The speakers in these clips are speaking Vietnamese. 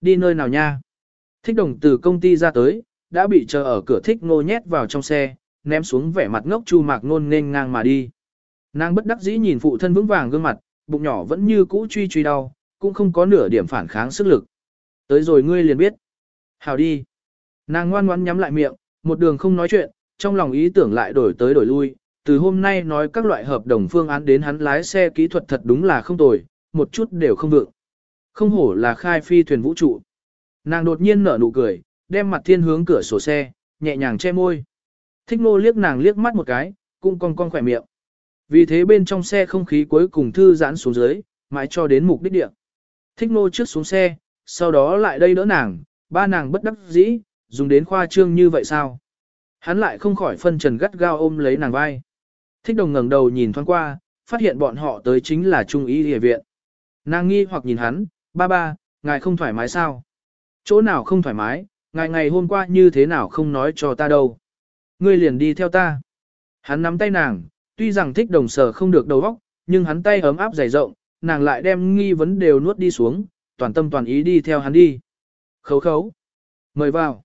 Đi nơi nào nha? Thích đồng từ công ty ra tới, đã bị chờ ở cửa thích ngô nhét vào trong xe, ném xuống vẻ mặt ngốc chu mạc nôn nên ngang mà đi. Nàng bất đắc dĩ nhìn phụ thân vững vàng gương mặt, bụng nhỏ vẫn như cũ truy truy đau, cũng không có nửa điểm phản kháng sức lực. Tới rồi ngươi liền biết. Hào đi. Nàng ngoan ngoãn nhắm lại miệng, một đường không nói chuyện, trong lòng ý tưởng lại đổi tới đổi lui. Từ hôm nay nói các loại hợp đồng phương án đến hắn lái xe kỹ thuật thật đúng là không tồi, một chút đều không vượng. Không hổ là khai phi thuyền vũ trụ. Nàng đột nhiên nở nụ cười, đem mặt thiên hướng cửa sổ xe, nhẹ nhàng che môi. Thích nô liếc nàng liếc mắt một cái, cũng cong cong khỏe miệng. Vì thế bên trong xe không khí cuối cùng thư giãn xuống dưới, mãi cho đến mục đích địa. Thích nô trước xuống xe, sau đó lại đây đỡ nàng, ba nàng bất đắc dĩ, dùng đến khoa trương như vậy sao? Hắn lại không khỏi phân trần gắt gao ôm lấy nàng vai. Thích đồng ngẩng đầu nhìn thoáng qua, phát hiện bọn họ tới chính là trung y địa viện. Nàng nghi hoặc nhìn hắn, ba ba, ngài không thoải mái sao? Chỗ nào không thoải mái, ngài ngày hôm qua như thế nào không nói cho ta đâu? Ngươi liền đi theo ta. Hắn nắm tay nàng, tuy rằng thích đồng sở không được đầu óc, nhưng hắn tay ấm áp dày rộng, nàng lại đem nghi vấn đều nuốt đi xuống, toàn tâm toàn ý đi theo hắn đi. Khấu khấu. Mời vào.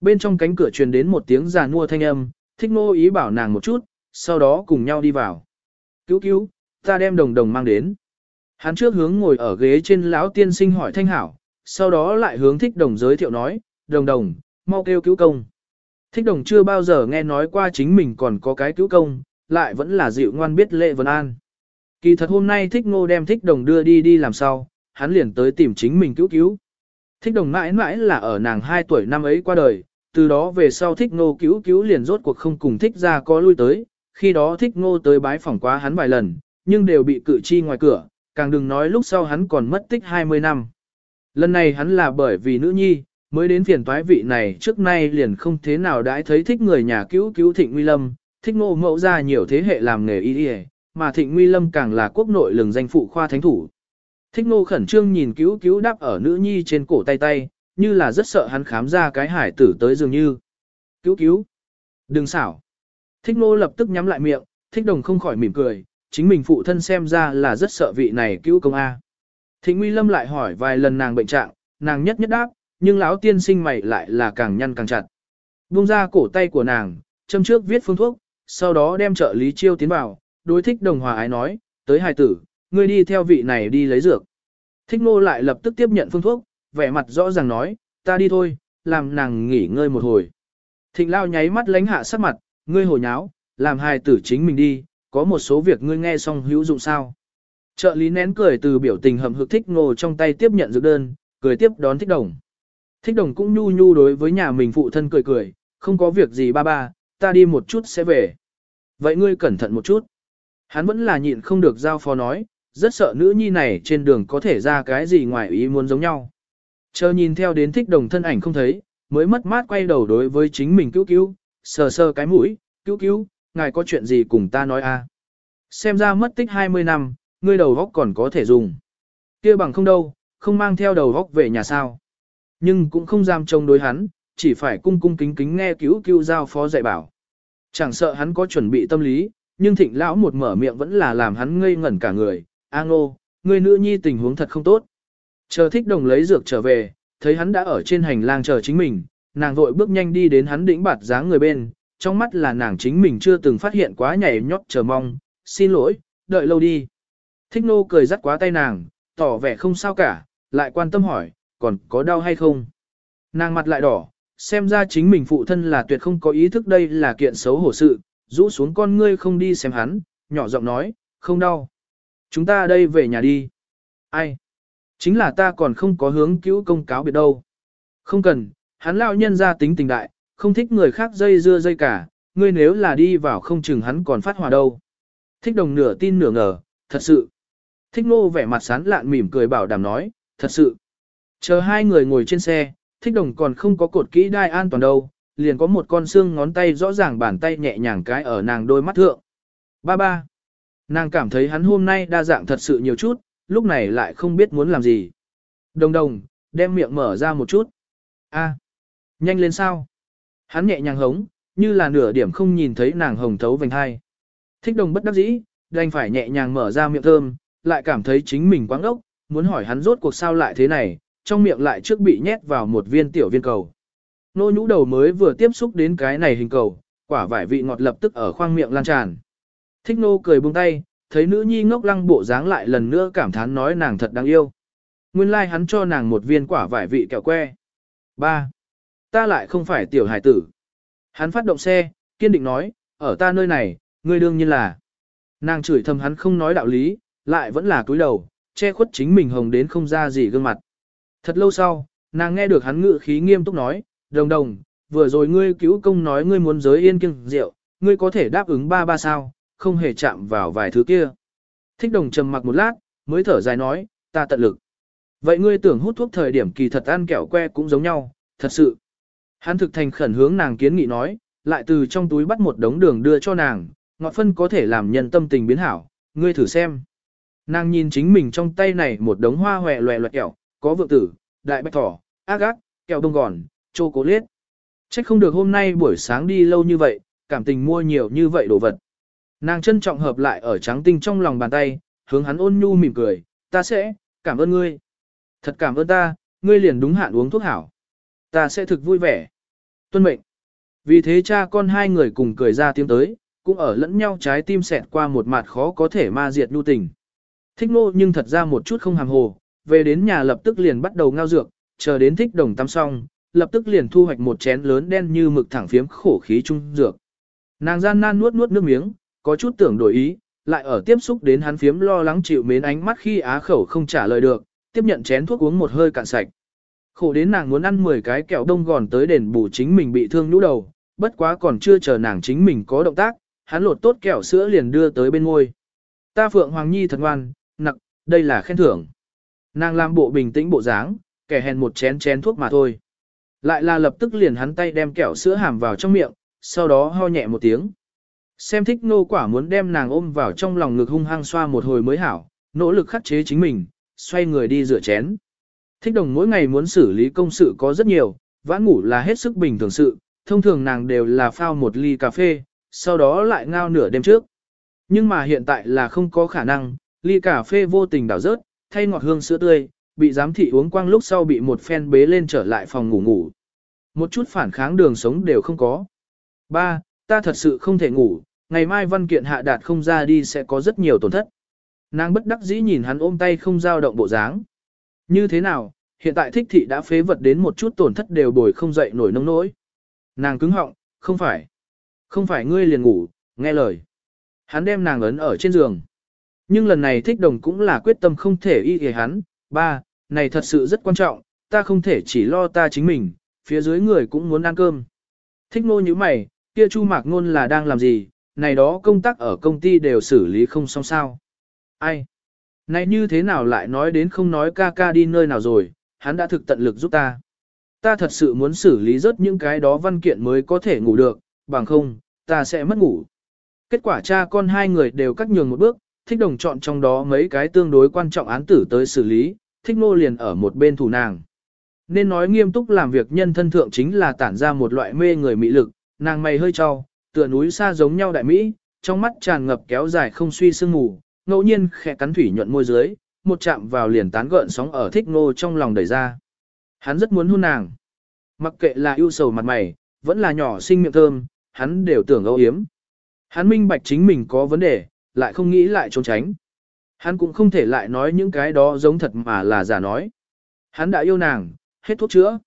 Bên trong cánh cửa truyền đến một tiếng già nua thanh âm, thích nô ý bảo nàng một chút, sau đó cùng nhau đi vào. Cứu cứu, ta đem đồng đồng mang đến. Hắn trước hướng ngồi ở ghế trên lão tiên sinh hỏi thanh hảo, sau đó lại hướng thích đồng giới thiệu nói, đồng đồng, mau kêu cứu công. Thích đồng chưa bao giờ nghe nói qua chính mình còn có cái cứu công, lại vẫn là dịu ngoan biết lệ vân an. Kỳ thật hôm nay thích ngô đem thích đồng đưa đi đi làm sao, hắn liền tới tìm chính mình cứu cứu. Thích đồng mãi mãi là ở nàng 2 tuổi năm ấy qua đời, từ đó về sau thích ngô cứu cứu liền rốt cuộc không cùng thích ra có lui tới, khi đó thích ngô tới bái phỏng quá hắn vài lần, nhưng đều bị cự chi ngoài cửa, càng đừng nói lúc sau hắn còn mất tích 20 năm. Lần này hắn là bởi vì nữ nhi, mới đến phiền toái vị này trước nay liền không thế nào đãi thấy thích người nhà cứu cứu thịnh nguy lâm, thích ngộ mẫu ra nhiều thế hệ làm nghề y y, mà thịnh nguy lâm càng là quốc nội lừng danh phụ khoa thánh thủ. Thích ngô khẩn trương nhìn cứu cứu đáp ở nữ nhi trên cổ tay tay, như là rất sợ hắn khám ra cái hải tử tới dường như. Cứu cứu! Đừng xảo! Thích ngô lập tức nhắm lại miệng, thích đồng không khỏi mỉm cười, chính mình phụ thân xem ra là rất sợ vị này cứu công A. Thịnh nguy lâm lại hỏi vài lần nàng bệnh trạng, nàng nhất nhất đáp, nhưng lão tiên sinh mày lại là càng nhăn càng chặt. Buông ra cổ tay của nàng, châm trước viết phương thuốc, sau đó đem trợ lý chiêu tiến vào, đối thích đồng hòa ái nói, tới hài tử, ngươi đi theo vị này đi lấy dược. Thích nô lại lập tức tiếp nhận phương thuốc, vẻ mặt rõ ràng nói, ta đi thôi, làm nàng nghỉ ngơi một hồi. Thịnh lao nháy mắt lánh hạ sắc mặt, ngươi hồ nháo, làm hài tử chính mình đi, có một số việc ngươi nghe xong hữu dụng sao. Trợ lý nén cười từ biểu tình hầm hực thích ngô trong tay tiếp nhận dược đơn, cười tiếp đón thích đồng. Thích đồng cũng nhu nhu đối với nhà mình phụ thân cười cười, không có việc gì ba ba, ta đi một chút sẽ về. Vậy ngươi cẩn thận một chút. Hắn vẫn là nhịn không được giao phó nói, rất sợ nữ nhi này trên đường có thể ra cái gì ngoài ý muốn giống nhau. Chờ nhìn theo đến thích đồng thân ảnh không thấy, mới mất mát quay đầu đối với chính mình cứu cứu, sờ sờ cái mũi, cứu cứu, ngài có chuyện gì cùng ta nói a? Xem ra mất tích 20 năm, ngươi đầu góc còn có thể dùng. kia bằng không đâu, không mang theo đầu góc về nhà sao. Nhưng cũng không dám trông đối hắn, chỉ phải cung cung kính kính nghe cứu cứu giao phó dạy bảo. Chẳng sợ hắn có chuẩn bị tâm lý, nhưng thịnh lão một mở miệng vẫn là làm hắn ngây ngẩn cả người. A ngô, người nữ nhi tình huống thật không tốt. Chờ thích đồng lấy dược trở về, thấy hắn đã ở trên hành lang chờ chính mình, nàng vội bước nhanh đi đến hắn đỉnh bạt dáng người bên, trong mắt là nàng chính mình chưa từng phát hiện quá nhảy nhót chờ mong, xin lỗi, đợi lâu đi. Thích nô cười dắt quá tay nàng, tỏ vẻ không sao cả, lại quan tâm hỏi, còn có đau hay không? Nàng mặt lại đỏ, xem ra chính mình phụ thân là tuyệt không có ý thức đây là kiện xấu hổ sự, rũ xuống con ngươi không đi xem hắn, nhỏ giọng nói, không đau. Chúng ta đây về nhà đi. Ai? Chính là ta còn không có hướng cứu công cáo biệt đâu. Không cần, hắn lão nhân ra tính tình đại, không thích người khác dây dưa dây cả, ngươi nếu là đi vào không chừng hắn còn phát hỏa đâu. Thích đồng nửa tin nửa ngờ, thật sự. Thích nô vẻ mặt sán lạn mỉm cười bảo đảm nói, thật sự. Chờ hai người ngồi trên xe, thích đồng còn không có cột kỹ đai an toàn đâu, liền có một con xương ngón tay rõ ràng bàn tay nhẹ nhàng cái ở nàng đôi mắt thượng. Ba ba. Nàng cảm thấy hắn hôm nay đa dạng thật sự nhiều chút, lúc này lại không biết muốn làm gì. Đồng đồng, đem miệng mở ra một chút. A, nhanh lên sao? Hắn nhẹ nhàng hống, như là nửa điểm không nhìn thấy nàng hồng thấu vành hai. Thích đồng bất đắc dĩ, đành phải nhẹ nhàng mở ra miệng thơm, lại cảm thấy chính mình quáng ốc, muốn hỏi hắn rốt cuộc sao lại thế này, trong miệng lại trước bị nhét vào một viên tiểu viên cầu. Nô nhũ đầu mới vừa tiếp xúc đến cái này hình cầu, quả vải vị ngọt lập tức ở khoang miệng lan tràn. Thích nô cười buông tay, thấy nữ nhi ngốc lăng bộ dáng lại lần nữa cảm thán nói nàng thật đáng yêu. Nguyên lai like hắn cho nàng một viên quả vải vị kẹo que. 3. Ta lại không phải tiểu hải tử. Hắn phát động xe, kiên định nói, ở ta nơi này, ngươi đương nhiên là. Nàng chửi thầm hắn không nói đạo lý, lại vẫn là cúi đầu, che khuất chính mình hồng đến không ra gì gương mặt. Thật lâu sau, nàng nghe được hắn ngự khí nghiêm túc nói, đồng đồng, vừa rồi ngươi cứu công nói ngươi muốn giới yên kiêng rượu, ngươi có thể đáp ứng ba ba sao, không hề chạm vào vài thứ kia. Thích đồng trầm mặc một lát, mới thở dài nói, ta tận lực. Vậy ngươi tưởng hút thuốc thời điểm kỳ thật ăn kẹo que cũng giống nhau, thật sự. Hắn thực thành khẩn hướng nàng kiến nghị nói, lại từ trong túi bắt một đống đường đưa cho nàng, ngọt phân có thể làm nhân tâm tình biến hảo, ngươi thử xem. Nàng nhìn chính mình trong tay này một đống hoa hòe loẹ loẹt kẹo, có vượng tử, đại bạch thỏ, ác ác, kẹo đông gòn, chô cố liết. Chắc không được hôm nay buổi sáng đi lâu như vậy, cảm tình mua nhiều như vậy đồ vật. Nàng trân trọng hợp lại ở trắng tinh trong lòng bàn tay, hướng hắn ôn nhu mỉm cười, ta sẽ, cảm ơn ngươi. Thật cảm ơn ta, ngươi liền đúng hạn uống thuốc hảo. Ta sẽ thực vui vẻ. Tuân mệnh. Vì thế cha con hai người cùng cười ra tiếng tới, cũng ở lẫn nhau trái tim xẹt qua một mặt khó có thể ma diệt nhu tình. Thích nô nhưng thật ra một chút không hàm hồ, về đến nhà lập tức liền bắt đầu ngao dược, chờ đến thích đồng tắm xong, lập tức liền thu hoạch một chén lớn đen như mực thẳng phiếm khổ khí trung dược. Nàng gian nan nuốt nuốt nước miếng, có chút tưởng đổi ý, lại ở tiếp xúc đến hắn phiếm lo lắng chịu mến ánh mắt khi á khẩu không trả lời được, tiếp nhận chén thuốc uống một hơi cạn sạch. Khổ đến nàng muốn ăn 10 cái kẹo đông gòn tới đền bù chính mình bị thương nhũ đầu, bất quá còn chưa chờ nàng chính mình có động tác, hắn lột tốt kẹo sữa liền đưa tới bên ngôi. Ta Phượng Hoàng Nhi thật ngoan, nặc, đây là khen thưởng. Nàng làm bộ bình tĩnh bộ dáng, kẻ hèn một chén chén thuốc mà thôi. Lại là lập tức liền hắn tay đem kẹo sữa hàm vào trong miệng, sau đó ho nhẹ một tiếng. Xem thích nô quả muốn đem nàng ôm vào trong lòng ngực hung hăng xoa một hồi mới hảo, nỗ lực khắc chế chính mình, xoay người đi rửa chén. Thích đồng mỗi ngày muốn xử lý công sự có rất nhiều, vãn ngủ là hết sức bình thường sự, thông thường nàng đều là phao một ly cà phê, sau đó lại ngao nửa đêm trước. Nhưng mà hiện tại là không có khả năng, ly cà phê vô tình đảo rớt, thay ngọt hương sữa tươi, bị giám thị uống quang lúc sau bị một phen bế lên trở lại phòng ngủ ngủ. Một chút phản kháng đường sống đều không có. Ba, ta thật sự không thể ngủ, ngày mai văn kiện hạ đạt không ra đi sẽ có rất nhiều tổn thất. Nàng bất đắc dĩ nhìn hắn ôm tay không dao động bộ dáng. Như thế nào, hiện tại thích thị đã phế vật đến một chút tổn thất đều bồi không dậy nổi nông nỗi. Nàng cứng họng, không phải. Không phải ngươi liền ngủ, nghe lời. Hắn đem nàng ấn ở trên giường. Nhưng lần này thích đồng cũng là quyết tâm không thể y hề hắn. Ba, này thật sự rất quan trọng, ta không thể chỉ lo ta chính mình, phía dưới người cũng muốn ăn cơm. Thích nô như mày, kia chu mạc ngôn là đang làm gì, này đó công tác ở công ty đều xử lý không xong sao. Ai? Này như thế nào lại nói đến không nói ca ca đi nơi nào rồi, hắn đã thực tận lực giúp ta. Ta thật sự muốn xử lý rớt những cái đó văn kiện mới có thể ngủ được, bằng không, ta sẽ mất ngủ. Kết quả cha con hai người đều cắt nhường một bước, thích đồng chọn trong đó mấy cái tương đối quan trọng án tử tới xử lý, thích nô liền ở một bên thủ nàng. Nên nói nghiêm túc làm việc nhân thân thượng chính là tản ra một loại mê người mỹ lực, nàng mày hơi trao, tựa núi xa giống nhau đại mỹ, trong mắt tràn ngập kéo dài không suy sương mù, ngẫu nhiên khẽ cắn thủy nhuận môi dưới, một chạm vào liền tán gợn sóng ở thích nô trong lòng đẩy ra. Hắn rất muốn hôn nàng. Mặc kệ là ưu sầu mặt mày, vẫn là nhỏ xinh miệng thơm, hắn đều tưởng âu yếm. Hắn minh bạch chính mình có vấn đề, lại không nghĩ lại trốn tránh. Hắn cũng không thể lại nói những cái đó giống thật mà là giả nói. Hắn đã yêu nàng, hết thuốc chữa.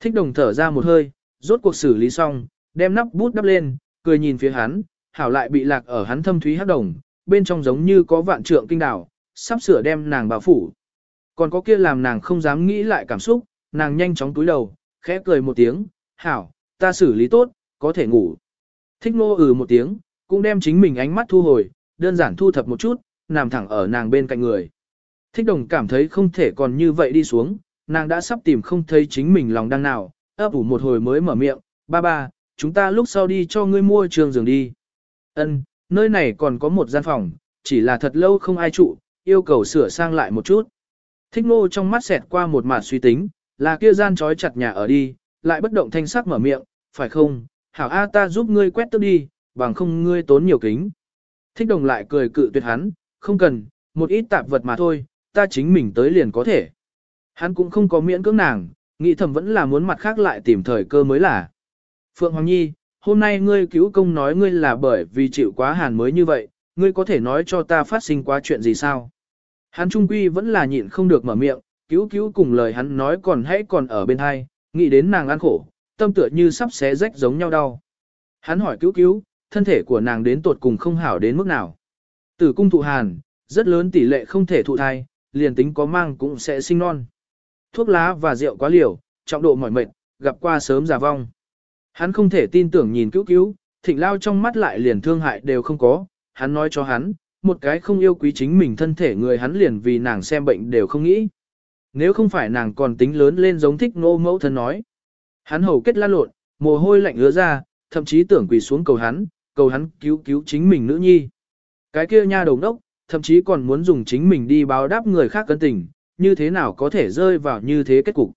Thích đồng thở ra một hơi, rốt cuộc xử lý xong, đem nắp bút đắp lên, cười nhìn phía hắn, hảo lại bị lạc ở hắn thâm thúy hắc đồng, bên trong giống như có vạn trượng kinh đảo, sắp sửa đem nàng bao phủ. Còn có kia làm nàng không dám nghĩ lại cảm xúc, nàng nhanh chóng túi đầu, khẽ cười một tiếng, hảo, ta xử lý tốt, có thể ngủ. Thích ngô ừ một tiếng, cũng đem chính mình ánh mắt thu hồi, đơn giản thu thập một chút, nằm thẳng ở nàng bên cạnh người. Thích đồng cảm thấy không thể còn như vậy đi xuống, nàng đã sắp tìm không thấy chính mình lòng đang nào, ấp ủ một hồi mới mở miệng, ba ba, chúng ta lúc sau đi cho ngươi mua trường giường đi. Ân, nơi này còn có một gian phòng, chỉ là thật lâu không ai trụ, yêu cầu sửa sang lại một chút. Thích ngô trong mắt xẹt qua một mặt suy tính, là kia gian trói chặt nhà ở đi, lại bất động thanh sắc mở miệng, phải không, hảo A ta giúp ngươi quét tức đi, bằng không ngươi tốn nhiều kính. Thích đồng lại cười cự tuyệt hắn, không cần, một ít tạp vật mà thôi, ta chính mình tới liền có thể. Hắn cũng không có miễn cưỡng nàng, nghĩ thầm vẫn là muốn mặt khác lại tìm thời cơ mới là. Phượng Hoàng Nhi, hôm nay ngươi cứu công nói ngươi là bởi vì chịu quá hàn mới như vậy, ngươi có thể nói cho ta phát sinh quá chuyện gì sao? Hắn trung quy vẫn là nhịn không được mở miệng, cứu cứu cùng lời hắn nói còn hãy còn ở bên hai, nghĩ đến nàng ăn khổ, tâm tựa như sắp xé rách giống nhau đau. Hắn hỏi cứu cứu, thân thể của nàng đến tột cùng không hảo đến mức nào. Tử cung thụ hàn, rất lớn tỷ lệ không thể thụ thai, liền tính có mang cũng sẽ sinh non. Thuốc lá và rượu quá liều, trọng độ mỏi mệt, gặp qua sớm già vong. Hắn không thể tin tưởng nhìn cứu cứu, thịnh lao trong mắt lại liền thương hại đều không có, hắn nói cho hắn, một cái không yêu quý chính mình thân thể người hắn liền vì nàng xem bệnh đều không nghĩ. Nếu không phải nàng còn tính lớn lên giống thích nô mẫu thân nói. Hắn hầu kết lan lộn, mồ hôi lạnh ứa ra, thậm chí tưởng quỳ xuống cầu hắn, cầu hắn cứu cứu chính mình nữ nhi. Cái kia nha đầu đốc, thậm chí còn muốn dùng chính mình đi báo đáp người khác cân tình, như thế nào có thể rơi vào như thế kết cục.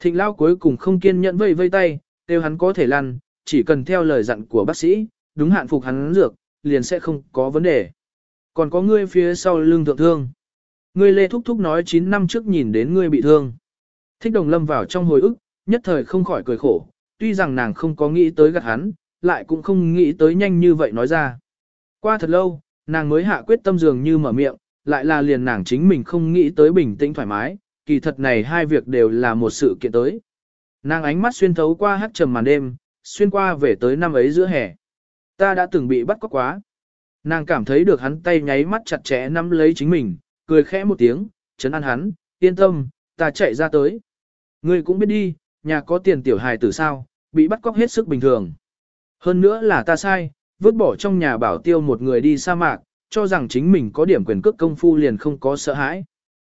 Thịnh lao cuối cùng không kiên nhẫn vây vây tay, kêu hắn có thể lăn, chỉ cần theo lời dặn của bác sĩ, đúng hạn phục hắn dược, liền sẽ không có vấn đề. Còn có ngươi phía sau lưng thượng thương. Ngươi lê thúc thúc nói 9 năm trước nhìn đến ngươi bị thương. Thích đồng lâm vào trong hồi ức, nhất thời không khỏi cười khổ, tuy rằng nàng không có nghĩ tới gạt hắn, lại cũng không nghĩ tới nhanh như vậy nói ra. Qua thật lâu, nàng mới hạ quyết tâm dường như mở miệng, lại là liền nàng chính mình không nghĩ tới bình tĩnh thoải mái, kỳ thật này hai việc đều là một sự kiện tới. Nàng ánh mắt xuyên thấu qua hát trầm màn đêm, xuyên qua về tới năm ấy giữa hè. Ta đã từng bị bắt cóc quá. Nàng cảm thấy được hắn tay nháy mắt chặt chẽ nắm lấy chính mình, cười khẽ một tiếng, chấn an hắn, yên tâm, ta chạy ra tới. Ngươi cũng biết đi, nhà có tiền tiểu hài tử sao, bị bắt cóc hết sức bình thường. Hơn nữa là ta sai, vứt bỏ trong nhà bảo tiêu một người đi sa mạc, cho rằng chính mình có điểm quyền cước công phu liền không có sợ hãi.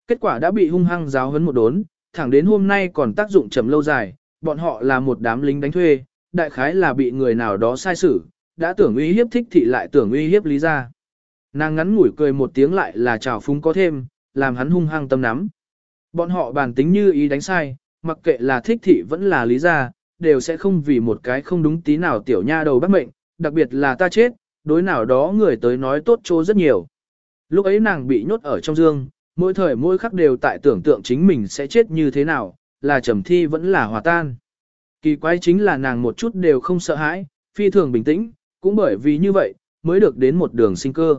Kết quả đã bị hung hăng giáo hấn một đốn, thẳng đến hôm nay còn tác dụng chậm lâu dài, bọn họ là một đám lính đánh thuê, đại khái là bị người nào đó sai xử, đã tưởng uy hiếp thích thị lại tưởng uy hiếp lý ra. Nàng ngắn ngủi cười một tiếng lại là trào phúng có thêm, làm hắn hung hăng tâm nắm. Bọn họ bàn tính như ý đánh sai, mặc kệ là thích thị vẫn là lý ra, đều sẽ không vì một cái không đúng tí nào tiểu nha đầu bắt mệnh, đặc biệt là ta chết, đối nào đó người tới nói tốt chỗ rất nhiều. Lúc ấy nàng bị nhốt ở trong dương, mỗi thời mỗi khắc đều tại tưởng tượng chính mình sẽ chết như thế nào, là trầm thi vẫn là hòa tan. Kỳ quái chính là nàng một chút đều không sợ hãi, phi thường bình tĩnh, cũng bởi vì như vậy, mới được đến một đường sinh cơ.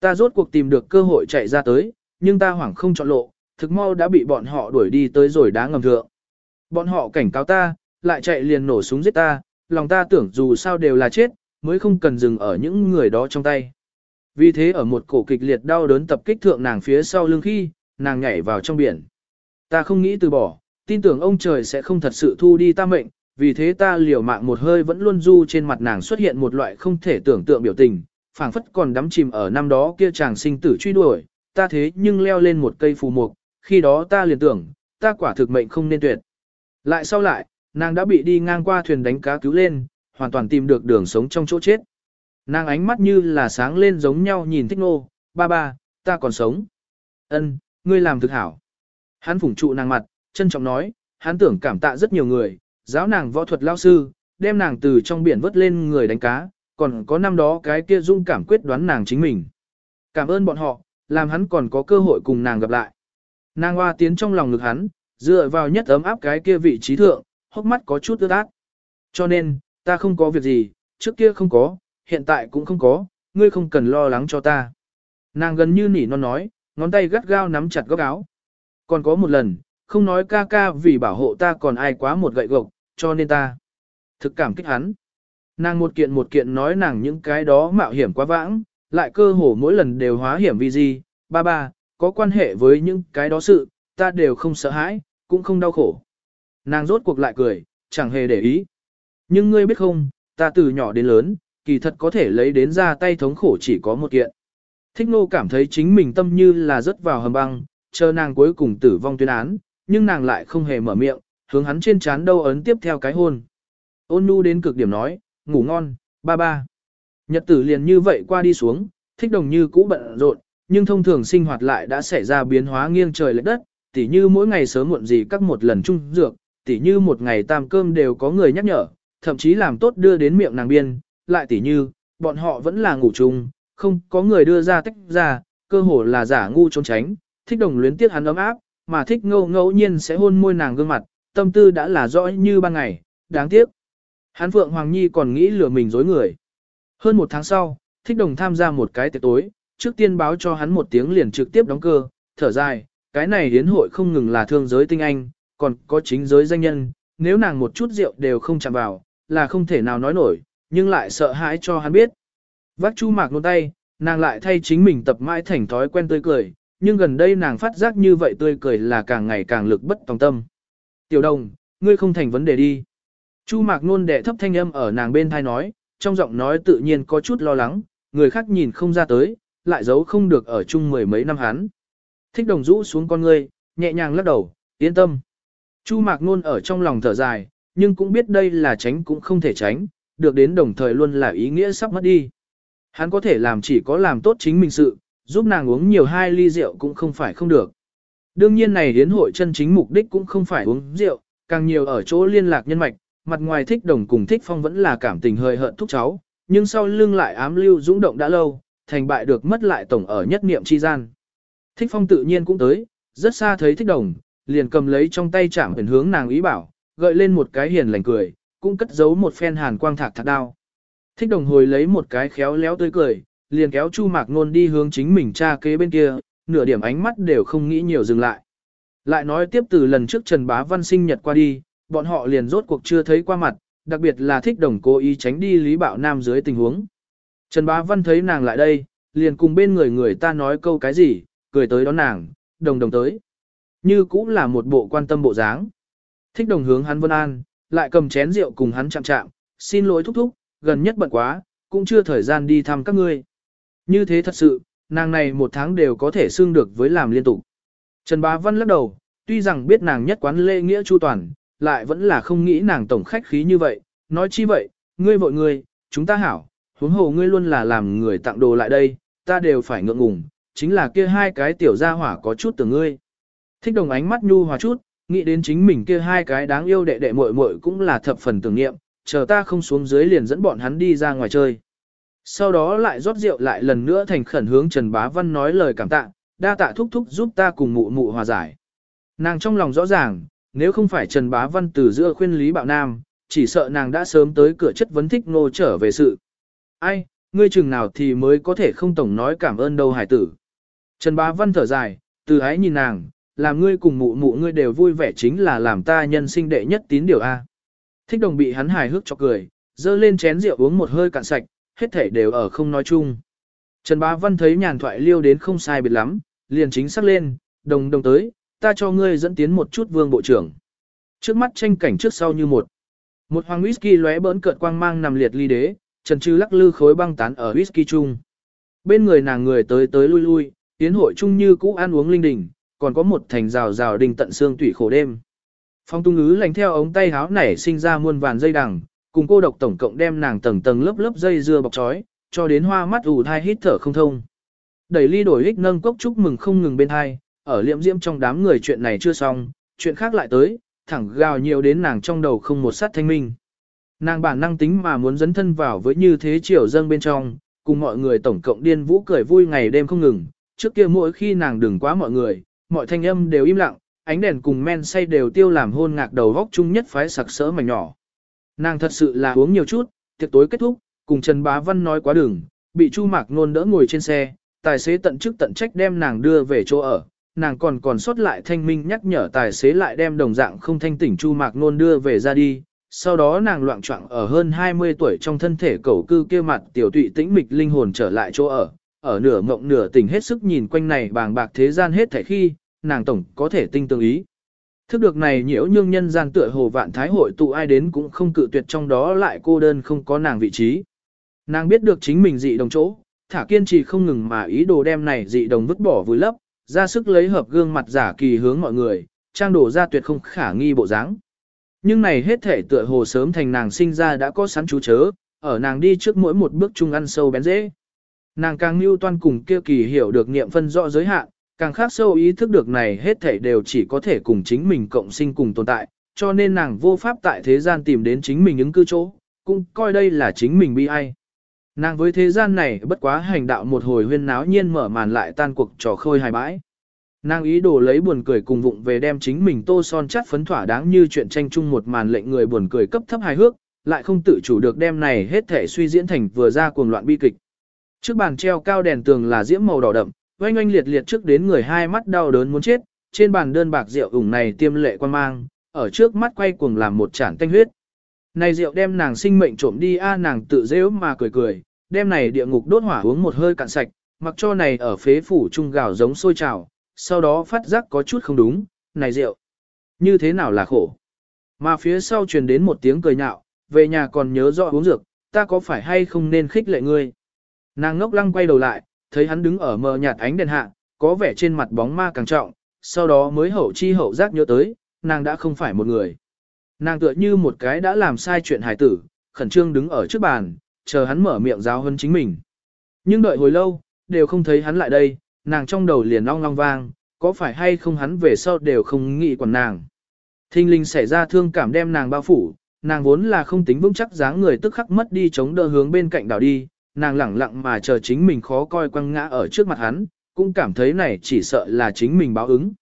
Ta rốt cuộc tìm được cơ hội chạy ra tới, nhưng ta hoảng không chọn lộ, thực mau đã bị bọn họ đuổi đi tới rồi đá ngầm thượng. Bọn họ cảnh cáo ta, lại chạy liền nổ súng giết ta, lòng ta tưởng dù sao đều là chết, mới không cần dừng ở những người đó trong tay. Vì thế ở một cổ kịch liệt đau đớn tập kích thượng nàng phía sau lưng khi, nàng nhảy vào trong biển. Ta không nghĩ từ bỏ, tin tưởng ông trời sẽ không thật sự thu đi ta mệnh, vì thế ta liều mạng một hơi vẫn luôn du trên mặt nàng xuất hiện một loại không thể tưởng tượng biểu tình, phảng phất còn đắm chìm ở năm đó kia chàng sinh tử truy đuổi, ta thế nhưng leo lên một cây phù mục, khi đó ta liền tưởng, ta quả thực mệnh không nên tuyệt. Lại sau lại, nàng đã bị đi ngang qua thuyền đánh cá cứu lên, hoàn toàn tìm được đường sống trong chỗ chết. Nàng ánh mắt như là sáng lên giống nhau nhìn thích nô, ba ba, ta còn sống. Ân, ngươi làm thực hảo. Hắn phủng trụ nàng mặt, trân trọng nói, hắn tưởng cảm tạ rất nhiều người, giáo nàng võ thuật lao sư, đem nàng từ trong biển vớt lên người đánh cá, còn có năm đó cái kia dung cảm quyết đoán nàng chính mình. Cảm ơn bọn họ, làm hắn còn có cơ hội cùng nàng gặp lại. Nàng hoa tiến trong lòng ngực hắn, dựa vào nhất ấm áp cái kia vị trí thượng, hốc mắt có chút ướt át. Cho nên, ta không có việc gì, trước kia không có, hiện tại cũng không có, ngươi không cần lo lắng cho ta. Nàng gần như nỉ non nói, ngón tay gắt gao nắm chặt góc áo. Còn có một lần, không nói ca ca vì bảo hộ ta còn ai quá một gậy gộc, cho nên ta thực cảm kích hắn. Nàng một kiện một kiện nói nàng những cái đó mạo hiểm quá vãng, lại cơ hồ mỗi lần đều hóa hiểm vì gì, ba ba, có quan hệ với những cái đó sự, ta đều không sợ hãi, cũng không đau khổ. Nàng rốt cuộc lại cười, chẳng hề để ý. Nhưng ngươi biết không, ta từ nhỏ đến lớn, kỳ thật có thể lấy đến ra tay thống khổ chỉ có một kiện. Thích nô cảm thấy chính mình tâm như là rớt vào hầm băng, chờ nàng cuối cùng tử vong tuyên án, nhưng nàng lại không hề mở miệng, hướng hắn trên chán đâu ấn tiếp theo cái hôn. Ôn nu đến cực điểm nói, ngủ ngon, ba ba. Nhật tử liền như vậy qua đi xuống, thích đồng như cũ bận rộn, nhưng thông thường sinh hoạt lại đã xảy ra biến hóa nghiêng trời lệch đất, tỉ như mỗi ngày sớm muộn gì các một lần chung dược, tỉ như một ngày tam cơm đều có người nhắc nhở, thậm chí làm tốt đưa đến miệng nàng biên, lại tỉ như, bọn họ vẫn là ngủ chung, không có người đưa ra tách ra, cơ hồ là giả ngu trốn tránh, thích đồng luyến tiếc hắn ấm áp, mà thích ngẫu ngẫu nhiên sẽ hôn môi nàng gương mặt, tâm tư đã là rõ như ban ngày, đáng tiếc. Hắn Phượng Hoàng Nhi còn nghĩ lừa mình dối người. Hơn một tháng sau, thích đồng tham gia một cái tiệc tối, trước tiên báo cho hắn một tiếng liền trực tiếp đóng cơ, thở dài, cái này hiến hội không ngừng là thương giới tinh anh, còn có chính giới danh nhân, nếu nàng một chút rượu đều không chạm vào, là không thể nào nói nổi, nhưng lại sợ hãi cho hắn biết. Vác chu mạc nôn tay, nàng lại thay chính mình tập mãi thành thói quen tươi cười, nhưng gần đây nàng phát giác như vậy tươi cười là càng ngày càng lực bất tòng tâm. Tiểu đồng, ngươi không thành vấn đề đi. Chu mạc nôn đệ thấp thanh âm ở nàng bên thai nói, trong giọng nói tự nhiên có chút lo lắng, người khác nhìn không ra tới, lại giấu không được ở chung mười mấy năm hắn. Thích đồng rũ xuống con ngươi, nhẹ nhàng lắc đầu, yên tâm. Chu mạc nôn ở trong lòng thở dài, nhưng cũng biết đây là tránh cũng không thể tránh, được đến đồng thời luôn là ý nghĩa sắp mất đi. Hắn có thể làm chỉ có làm tốt chính mình sự, giúp nàng uống nhiều hai ly rượu cũng không phải không được. Đương nhiên này hiến hội chân chính mục đích cũng không phải uống rượu, càng nhiều ở chỗ liên lạc nhân mạch, mặt ngoài thích đồng cùng thích phong vẫn là cảm tình hơi hận thúc cháu, nhưng sau lưng lại ám lưu dũng động đã lâu, thành bại được mất lại tổng ở nhất niệm chi gian. Thích phong tự nhiên cũng tới, rất xa thấy thích đồng, liền cầm lấy trong tay chạm ẩn hướng nàng ý bảo, gợi lên một cái hiền lành cười, cũng cất giấu một phen hàn quang thạc thạc đao. Thích đồng hồi lấy một cái khéo léo tươi cười, liền kéo Chu Mạc Nôn đi hướng chính mình cha kế bên kia, nửa điểm ánh mắt đều không nghĩ nhiều dừng lại. Lại nói tiếp từ lần trước Trần Bá Văn sinh nhật qua đi, bọn họ liền rốt cuộc chưa thấy qua mặt, đặc biệt là thích đồng cố ý tránh đi Lý Bảo Nam dưới tình huống. Trần Bá Văn thấy nàng lại đây, liền cùng bên người người ta nói câu cái gì, cười tới đón nàng, đồng đồng tới. Như cũng là một bộ quan tâm bộ dáng. Thích đồng hướng hắn vân an, lại cầm chén rượu cùng hắn chạm chạm, xin lỗi thúc thúc, gần nhất bận quá, cũng chưa thời gian đi thăm các ngươi. Như thế thật sự, nàng này một tháng đều có thể xương được với làm liên tục. Trần Bá Văn lắc đầu, tuy rằng biết nàng nhất quán lễ nghĩa chu toàn, lại vẫn là không nghĩ nàng tổng khách khí như vậy, nói chi vậy, ngươi vội ngươi, chúng ta hảo, huống hồ ngươi luôn là làm người tặng đồ lại đây, ta đều phải ngượng ngùng, chính là kia hai cái tiểu gia hỏa có chút từ ngươi. Thích đồng ánh mắt nhu hòa chút, nghĩ đến chính mình kia hai cái đáng yêu đệ đệ muội muội cũng là thập phần tưởng niệm, chờ ta không xuống dưới liền dẫn bọn hắn đi ra ngoài chơi. Sau đó lại rót rượu lại lần nữa thành khẩn hướng Trần Bá Văn nói lời cảm tạ, đa tạ thúc thúc giúp ta cùng mụ mụ hòa giải. Nàng trong lòng rõ ràng, nếu không phải Trần Bá Văn từ giữa khuyên Lý Bạo Nam, chỉ sợ nàng đã sớm tới cửa chất vấn thích nô trở về sự. Ai, ngươi chừng nào thì mới có thể không tổng nói cảm ơn đâu hải tử. Trần Bá Văn thở dài, từ ái nhìn nàng, làm ngươi cùng mụ mụ ngươi đều vui vẻ chính là làm ta nhân sinh đệ nhất tín điều A. Thích đồng bị hắn hài hước cho cười, dơ lên chén rượu uống một hơi cạn sạch, hết thể đều ở không nói chung. Trần Bá Văn thấy nhàn thoại liêu đến không sai biệt lắm, liền chính xác lên, đồng đồng tới, ta cho ngươi dẫn tiến một chút vương bộ trưởng. Trước mắt tranh cảnh trước sau như một. Một hoàng whisky lóe bỡn cợt quang mang nằm liệt ly đế, trần trư lắc lư khối băng tán ở whisky chung. Bên người nàng người tới tới lui lui, tiến hội chung như cũ ăn uống linh đình, còn có một thành rào rào đình tận xương tủy khổ đêm. Phong tung ngứ lành theo ống tay háo nảy sinh ra muôn vàn dây đằng, cùng cô độc tổng cộng đem nàng tầng tầng lớp lớp dây dưa bọc chói, cho đến hoa mắt ù thai hít thở không thông. Đẩy ly đổi ích nâng cốc chúc mừng không ngừng bên hai, ở liệm diễm trong đám người chuyện này chưa xong, chuyện khác lại tới, thẳng gào nhiều đến nàng trong đầu không một sát thanh minh. Nàng bản năng tính mà muốn dấn thân vào với như thế chiều dâng bên trong, cùng mọi người tổng cộng điên vũ cười vui ngày đêm không ngừng, trước kia mỗi khi nàng đừng quá mọi người, mọi thanh âm đều im lặng, ánh đèn cùng men say đều tiêu làm hôn ngạc đầu góc chung nhất phái sặc sỡ mảnh nhỏ. Nàng thật sự là uống nhiều chút, tiệc tối kết thúc, cùng Trần Bá Văn nói quá đường, bị Chu Mạc Nôn đỡ ngồi trên xe, tài xế tận chức tận trách đem nàng đưa về chỗ ở, nàng còn còn sót lại thanh minh nhắc nhở tài xế lại đem đồng dạng không thanh tỉnh Chu Mạc Nôn đưa về ra đi. Sau đó nàng loạn trọng ở hơn 20 tuổi trong thân thể cầu cư kia mặt tiểu tụy tĩnh mịch linh hồn trở lại chỗ ở, ở nửa mộng nửa tỉnh hết sức nhìn quanh này bàng bạc thế gian hết thảy khi, nàng tổng có thể tinh tường ý. Thức được này nhiễu nhưng nhân gian tựa hồ vạn thái hội tụ ai đến cũng không cự tuyệt trong đó lại cô đơn không có nàng vị trí. Nàng biết được chính mình dị đồng chỗ, thả kiên trì không ngừng mà ý đồ đem này dị đồng vứt bỏ vùi lấp, ra sức lấy hợp gương mặt giả kỳ hướng mọi người, trang đổ ra tuyệt không khả nghi bộ dáng. Nhưng này hết thể tựa hồ sớm thành nàng sinh ra đã có sẵn chú chớ, ở nàng đi trước mỗi một bước chung ăn sâu bén dễ. Nàng càng mưu toan cùng kia kỳ hiểu được niệm phân rõ giới hạn, càng khác sâu ý thức được này hết thể đều chỉ có thể cùng chính mình cộng sinh cùng tồn tại, cho nên nàng vô pháp tại thế gian tìm đến chính mình ứng cư chỗ, cũng coi đây là chính mình bi ai. Nàng với thế gian này bất quá hành đạo một hồi huyên náo nhiên mở màn lại tan cuộc trò khôi hài bãi. Nàng ý đồ lấy buồn cười cùng vụng về đem chính mình tô son chắt phấn thỏa đáng như chuyện tranh chung một màn lệnh người buồn cười cấp thấp hài hước, lại không tự chủ được đem này hết thể suy diễn thành vừa ra cuồng loạn bi kịch. Trước bàn treo cao đèn tường là diễm màu đỏ đậm, oanh oanh liệt liệt trước đến người hai mắt đau đớn muốn chết, trên bàn đơn bạc rượu ủng này tiêm lệ quan mang, ở trước mắt quay cuồng làm một chản tanh huyết. Này rượu đem nàng sinh mệnh trộm đi a nàng tự dễ mà cười cười, đem này địa ngục đốt hỏa uống một hơi cạn sạch, mặc cho này ở phế phủ trung gạo giống sôi trào, sau đó phát giác có chút không đúng, này rượu, như thế nào là khổ. Mà phía sau truyền đến một tiếng cười nhạo, về nhà còn nhớ rõ uống dược, ta có phải hay không nên khích lệ ngươi. Nàng ngốc lăng quay đầu lại, thấy hắn đứng ở mờ nhạt ánh đèn hạ, có vẻ trên mặt bóng ma càng trọng, sau đó mới hậu chi hậu giác nhớ tới, nàng đã không phải một người. Nàng tựa như một cái đã làm sai chuyện hài tử, khẩn trương đứng ở trước bàn, chờ hắn mở miệng giáo hơn chính mình. Nhưng đợi hồi lâu, đều không thấy hắn lại đây, nàng trong đầu liền long long vang, có phải hay không hắn về sau đều không nghĩ quản nàng. Thinh linh xảy ra thương cảm đem nàng bao phủ, nàng vốn là không tính vững chắc dáng người tức khắc mất đi chống đỡ hướng bên cạnh đảo đi, nàng lẳng lặng mà chờ chính mình khó coi quăng ngã ở trước mặt hắn, cũng cảm thấy này chỉ sợ là chính mình báo ứng.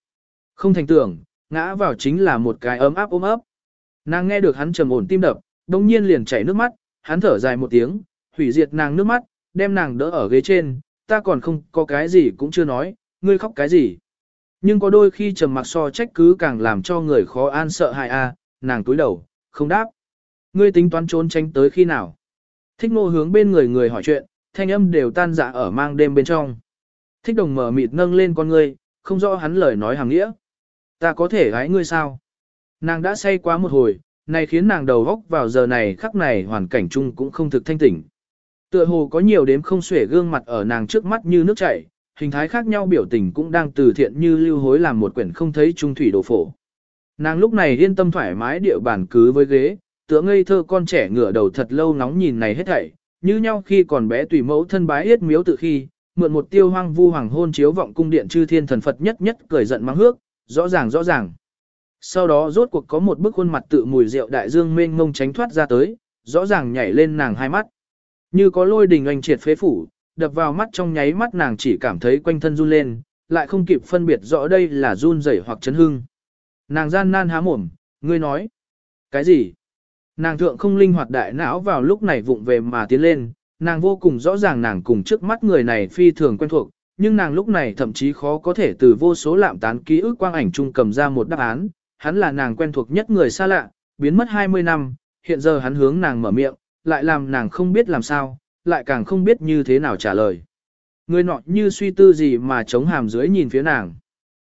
Không thành tưởng, ngã vào chính là một cái ấm áp ôm ấp. Nàng nghe được hắn trầm ổn tim đập, đồng nhiên liền chảy nước mắt, hắn thở dài một tiếng, hủy diệt nàng nước mắt, đem nàng đỡ ở ghế trên, ta còn không có cái gì cũng chưa nói, ngươi khóc cái gì. Nhưng có đôi khi trầm mặc so trách cứ càng làm cho người khó an sợ hại a, nàng túi đầu, không đáp. Ngươi tính toán trốn tránh tới khi nào? Thích ngô hướng bên người người hỏi chuyện, thanh âm đều tan dạ ở mang đêm bên trong. Thích đồng mở mịt nâng lên con ngươi, không rõ hắn lời nói hàng nghĩa. Ta có thể gái ngươi sao? Nàng đã say quá một hồi, này khiến nàng đầu góc vào giờ này khắc này hoàn cảnh chung cũng không thực thanh tỉnh. Tựa hồ có nhiều đếm không xuể gương mặt ở nàng trước mắt như nước chảy, hình thái khác nhau biểu tình cũng đang từ thiện như lưu hối làm một quyển không thấy trung thủy đồ phổ. Nàng lúc này yên tâm thoải mái địa bản cứ với ghế, tựa ngây thơ con trẻ ngửa đầu thật lâu nóng nhìn này hết thảy, như nhau khi còn bé tùy mẫu thân bái yết miếu tự khi, mượn một tiêu hoang vu hoàng hôn chiếu vọng cung điện chư thiên thần Phật nhất nhất cười giận mắng hước, rõ ràng rõ ràng. Sau đó rốt cuộc có một bức khuôn mặt tự mùi rượu đại dương mênh ngông tránh thoát ra tới, rõ ràng nhảy lên nàng hai mắt. Như có lôi đình oanh triệt phế phủ, đập vào mắt trong nháy mắt nàng chỉ cảm thấy quanh thân run lên, lại không kịp phân biệt rõ đây là run rẩy hoặc chấn hưng. Nàng gian nan há mồm, ngươi nói. Cái gì? Nàng thượng không linh hoạt đại não vào lúc này vụng về mà tiến lên, nàng vô cùng rõ ràng nàng cùng trước mắt người này phi thường quen thuộc, nhưng nàng lúc này thậm chí khó có thể từ vô số lạm tán ký ức quang ảnh chung cầm ra một đáp án, hắn là nàng quen thuộc nhất người xa lạ, biến mất 20 năm, hiện giờ hắn hướng nàng mở miệng, lại làm nàng không biết làm sao, lại càng không biết như thế nào trả lời. Người nọ như suy tư gì mà chống hàm dưới nhìn phía nàng.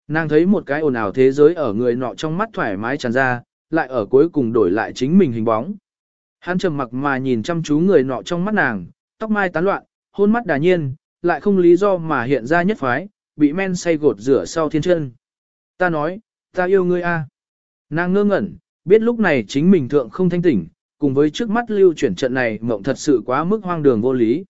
Nàng thấy một cái ồn ào thế giới ở người nọ trong mắt thoải mái tràn ra, lại ở cuối cùng đổi lại chính mình hình bóng. Hắn trầm mặc mà nhìn chăm chú người nọ trong mắt nàng, tóc mai tán loạn, hôn mắt đà nhiên, lại không lý do mà hiện ra nhất phái, bị men say gột rửa sau thiên chân. Ta nói, ta yêu ngươi a. Nàng ngơ ngẩn, biết lúc này chính mình thượng không thanh tỉnh, cùng với trước mắt lưu chuyển trận này mộng thật sự quá mức hoang đường vô lý.